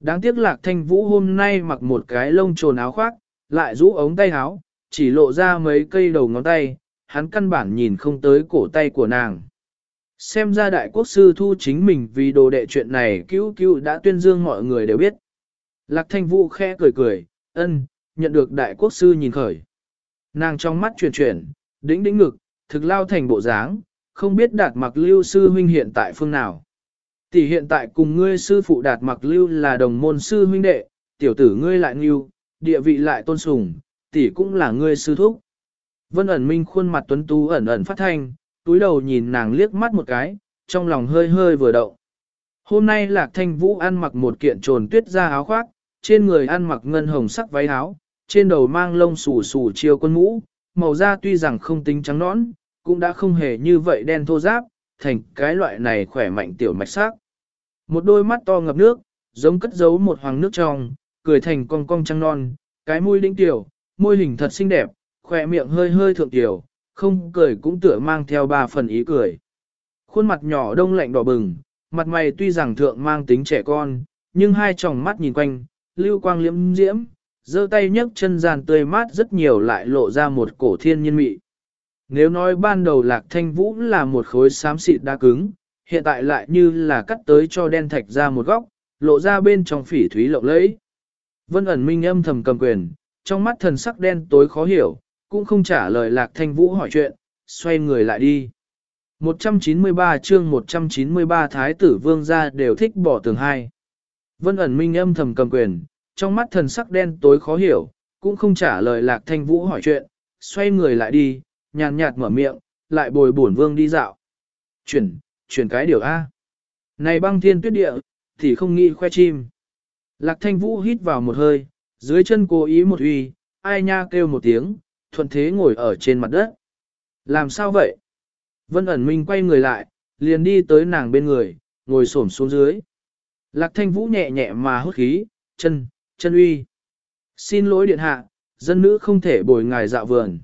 Đáng tiếc lạc thanh vũ hôm nay mặc một cái lông trồn áo khoác, lại rũ ống tay áo, chỉ lộ ra mấy cây đầu ngón tay, hắn căn bản nhìn không tới cổ tay của nàng. Xem ra đại quốc sư thu chính mình vì đồ đệ chuyện này cứu cứu đã tuyên dương mọi người đều biết. Lạc thanh vũ khẽ cười cười, ân, nhận được đại quốc sư nhìn khởi. Nàng trong mắt chuyển chuyển, đĩnh đĩnh ngực, thực lao thành bộ dáng, không biết đạt mặc lưu sư huynh hiện tại phương nào. Tỷ hiện tại cùng ngươi sư phụ đạt mặc lưu là đồng môn sư huynh đệ, tiểu tử ngươi lại nghiêu, địa vị lại tôn sùng, tỷ cũng là ngươi sư thúc. Vân ẩn minh khuôn mặt tuấn tú ẩn ẩn phát thanh, túi đầu nhìn nàng liếc mắt một cái, trong lòng hơi hơi vừa động. Hôm nay Lạc Thanh Vũ ăn mặc một kiện trồn tuyết da áo khoác, trên người ăn mặc ngân hồng sắc váy áo, trên đầu mang lông xù xù chiêu quân mũ, màu da tuy rằng không tính trắng nõn, cũng đã không hề như vậy đen thô giáp, thành cái loại này khỏe mạnh tiểu mạch sắc. Một đôi mắt to ngập nước, giống cất giấu một hoàng nước trong, cười thành cong cong trăng non, cái mũi đĩnh tiểu, môi hình thật xinh đẹp, khỏe miệng hơi hơi thượng tiểu, không cười cũng tựa mang theo ba phần ý cười. Khuôn mặt nhỏ đông lạnh đỏ bừng, mặt mày tuy rằng thượng mang tính trẻ con, nhưng hai tròng mắt nhìn quanh, lưu quang liễm diễm, giơ tay nhấc chân giàn tươi mát rất nhiều lại lộ ra một cổ thiên nhiên mị. Nếu nói ban đầu lạc thanh vũ là một khối xám xịt đa cứng, hiện tại lại như là cắt tới cho đen thạch ra một góc, lộ ra bên trong phỉ thúy lộng lẫy. Vân ẩn minh âm thầm cầm quyền, trong mắt thần sắc đen tối khó hiểu, cũng không trả lời lạc thanh vũ hỏi chuyện, xoay người lại đi. 193 chương 193 Thái tử vương gia đều thích bỏ tường hai. Vân ẩn minh âm thầm cầm quyền, trong mắt thần sắc đen tối khó hiểu, cũng không trả lời lạc thanh vũ hỏi chuyện, xoay người lại đi, nhàn nhạt mở miệng, lại bồi bổn vương đi dạo. Chuyển, chuyển cái điều A. Này băng thiên tuyết địa, thì không nghĩ khoe chim. Lạc thanh vũ hít vào một hơi, dưới chân cố ý một uy, ai nha kêu một tiếng, thuận thế ngồi ở trên mặt đất. Làm sao vậy? Vân ẩn minh quay người lại, liền đi tới nàng bên người, ngồi xổm xuống dưới. Lạc thanh vũ nhẹ nhẹ mà hốt khí, chân, chân uy. Xin lỗi điện hạ, dân nữ không thể bồi ngài dạo vườn.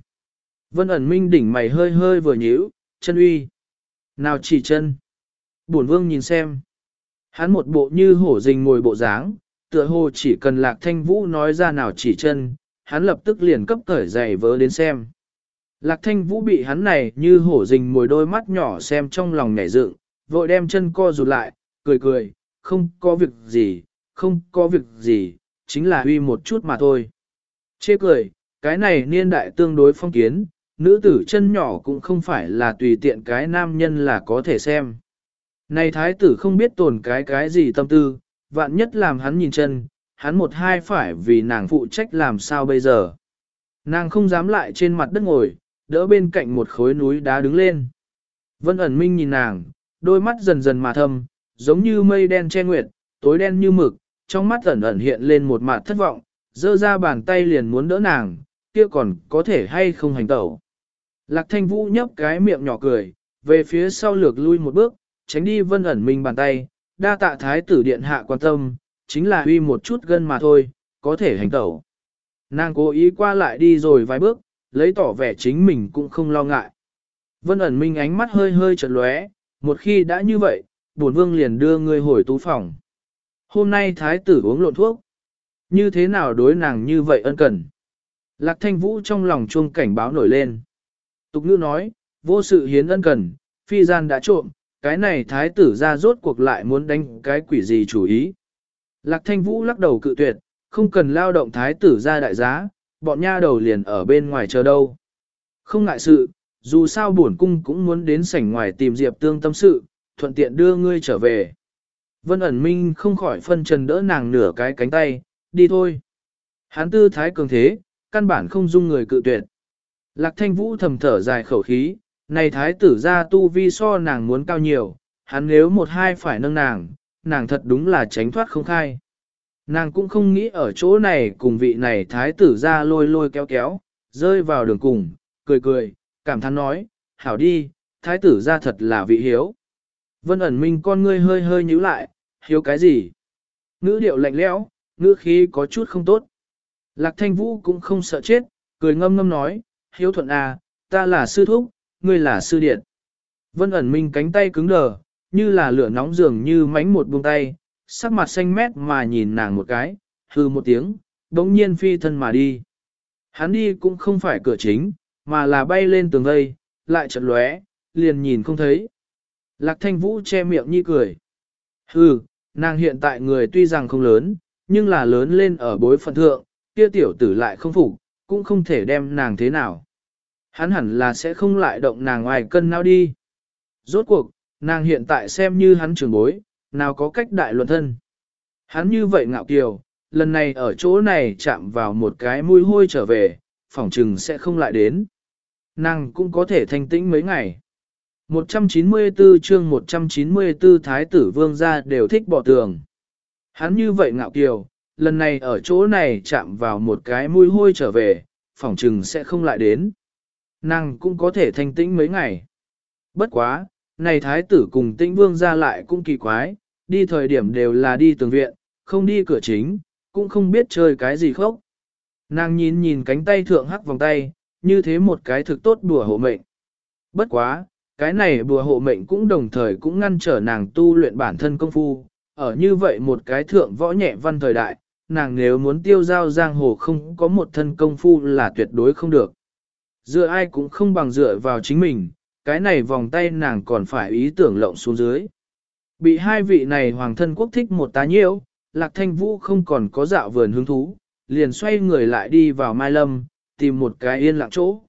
Vân ẩn minh đỉnh mày hơi hơi vừa nhíu, chân uy. Nào chỉ chân. Bổn vương nhìn xem. Hắn một bộ như hổ rình ngồi bộ dáng, tựa hồ chỉ cần lạc thanh vũ nói ra nào chỉ chân, hắn lập tức liền cấp cởi giày vớ đến xem. Lạc thanh vũ bị hắn này như hổ rình mồi đôi mắt nhỏ xem trong lòng nhảy dựng, vội đem chân co rụt lại, cười cười, không có việc gì, không có việc gì, chính là huy một chút mà thôi. Chê cười, cái này niên đại tương đối phong kiến, nữ tử chân nhỏ cũng không phải là tùy tiện cái nam nhân là có thể xem. Này thái tử không biết tồn cái cái gì tâm tư, vạn nhất làm hắn nhìn chân, hắn một hai phải vì nàng phụ trách làm sao bây giờ. Nàng không dám lại trên mặt đất ngồi, đỡ bên cạnh một khối núi đá đứng lên. Vân ẩn minh nhìn nàng, đôi mắt dần dần mà thâm, giống như mây đen che nguyệt, tối đen như mực, trong mắt ẩn ẩn hiện lên một mặt thất vọng, dơ ra bàn tay liền muốn đỡ nàng, kia còn có thể hay không hành tẩu. Lạc thanh vũ nhấp cái miệng nhỏ cười, về phía sau lược lui một bước, tránh đi vân ẩn minh bàn tay, đa tạ thái tử điện hạ quan tâm, chính là huy một chút gân mà thôi, có thể hành tẩu. Nàng cố ý qua lại đi rồi vài bước, lấy tỏ vẻ chính mình cũng không lo ngại. Vân ẩn minh ánh mắt hơi hơi chật lóe, một khi đã như vậy, bổn vương liền đưa ngươi hồi tú phòng. Hôm nay thái tử uống lộn thuốc. Như thế nào đối nàng như vậy ân cần? Lạc thanh vũ trong lòng chuông cảnh báo nổi lên. Tục ngữ nói, vô sự hiến ân cần, phi gian đã trộm, cái này thái tử ra rốt cuộc lại muốn đánh cái quỷ gì chủ ý. Lạc thanh vũ lắc đầu cự tuyệt, không cần lao động thái tử ra đại giá, bọn nha đầu liền ở bên ngoài chờ đâu. Không ngại sự, dù sao bổn cung cũng muốn đến sảnh ngoài tìm Diệp Tương tâm sự, thuận tiện đưa ngươi trở về. Vân ẩn minh không khỏi phân trần đỡ nàng nửa cái cánh tay, đi thôi. Hán tư thái cường thế, căn bản không dung người cự tuyệt. Lạc thanh vũ thầm thở dài khẩu khí, này thái tử ra tu vi so nàng muốn cao nhiều, hắn nếu một hai phải nâng nàng, nàng thật đúng là tránh thoát không khai. Nàng cũng không nghĩ ở chỗ này cùng vị này thái tử ra lôi lôi kéo kéo, rơi vào đường cùng, cười cười, cảm thán nói, hảo đi, thái tử ra thật là vị hiếu. Vân ẩn minh con ngươi hơi hơi nhíu lại, hiếu cái gì? Ngữ điệu lạnh lẽo, ngữ khí có chút không tốt. Lạc thanh vũ cũng không sợ chết, cười ngâm ngâm nói, hiếu thuận à, ta là sư thúc, ngươi là sư điện. Vân ẩn minh cánh tay cứng đờ, như là lửa nóng dường như mánh một buông tay, sắc mặt xanh mét mà nhìn nàng một cái, hư một tiếng, đống nhiên phi thân mà đi. Hắn đi cũng không phải cửa chính, mà là bay lên tường vây, lại chợt lóe, liền nhìn không thấy. Lạc thanh vũ che miệng nhi cười. Hừ, nàng hiện tại người tuy rằng không lớn, nhưng là lớn lên ở bối phận thượng, kia tiểu tử lại không phục, cũng không thể đem nàng thế nào. Hắn hẳn là sẽ không lại động nàng ngoài cân nào đi. Rốt cuộc, nàng hiện tại xem như hắn trưởng bối, nào có cách đại luận thân. Hắn như vậy ngạo kiều, lần này ở chỗ này chạm vào một cái mũi hôi trở về, phỏng trừng sẽ không lại đến. Nàng cũng có thể thanh tĩnh mấy ngày. 194 chương 194 Thái tử vương gia đều thích bỏ tường. Hắn như vậy ngạo kiều, lần này ở chỗ này chạm vào một cái mũi hôi trở về, phỏng trừng sẽ không lại đến. Nàng cũng có thể thanh tĩnh mấy ngày. Bất quá, này thái tử cùng tĩnh vương ra lại cũng kỳ quái, đi thời điểm đều là đi tường viện, không đi cửa chính, cũng không biết chơi cái gì khóc. Nàng nhìn nhìn cánh tay thượng hắc vòng tay, như thế một cái thực tốt đùa hộ mệnh. Bất quá, cái này bùa hộ mệnh cũng đồng thời cũng ngăn trở nàng tu luyện bản thân công phu, ở như vậy một cái thượng võ nhẹ văn thời đại, nàng nếu muốn tiêu giao giang hồ không có một thân công phu là tuyệt đối không được. Dựa ai cũng không bằng dựa vào chính mình, cái này vòng tay nàng còn phải ý tưởng lộng xuống dưới. Bị hai vị này hoàng thân quốc thích một tá nhiễu, lạc thanh vũ không còn có dạo vườn hứng thú, liền xoay người lại đi vào mai lâm, tìm một cái yên lặng chỗ.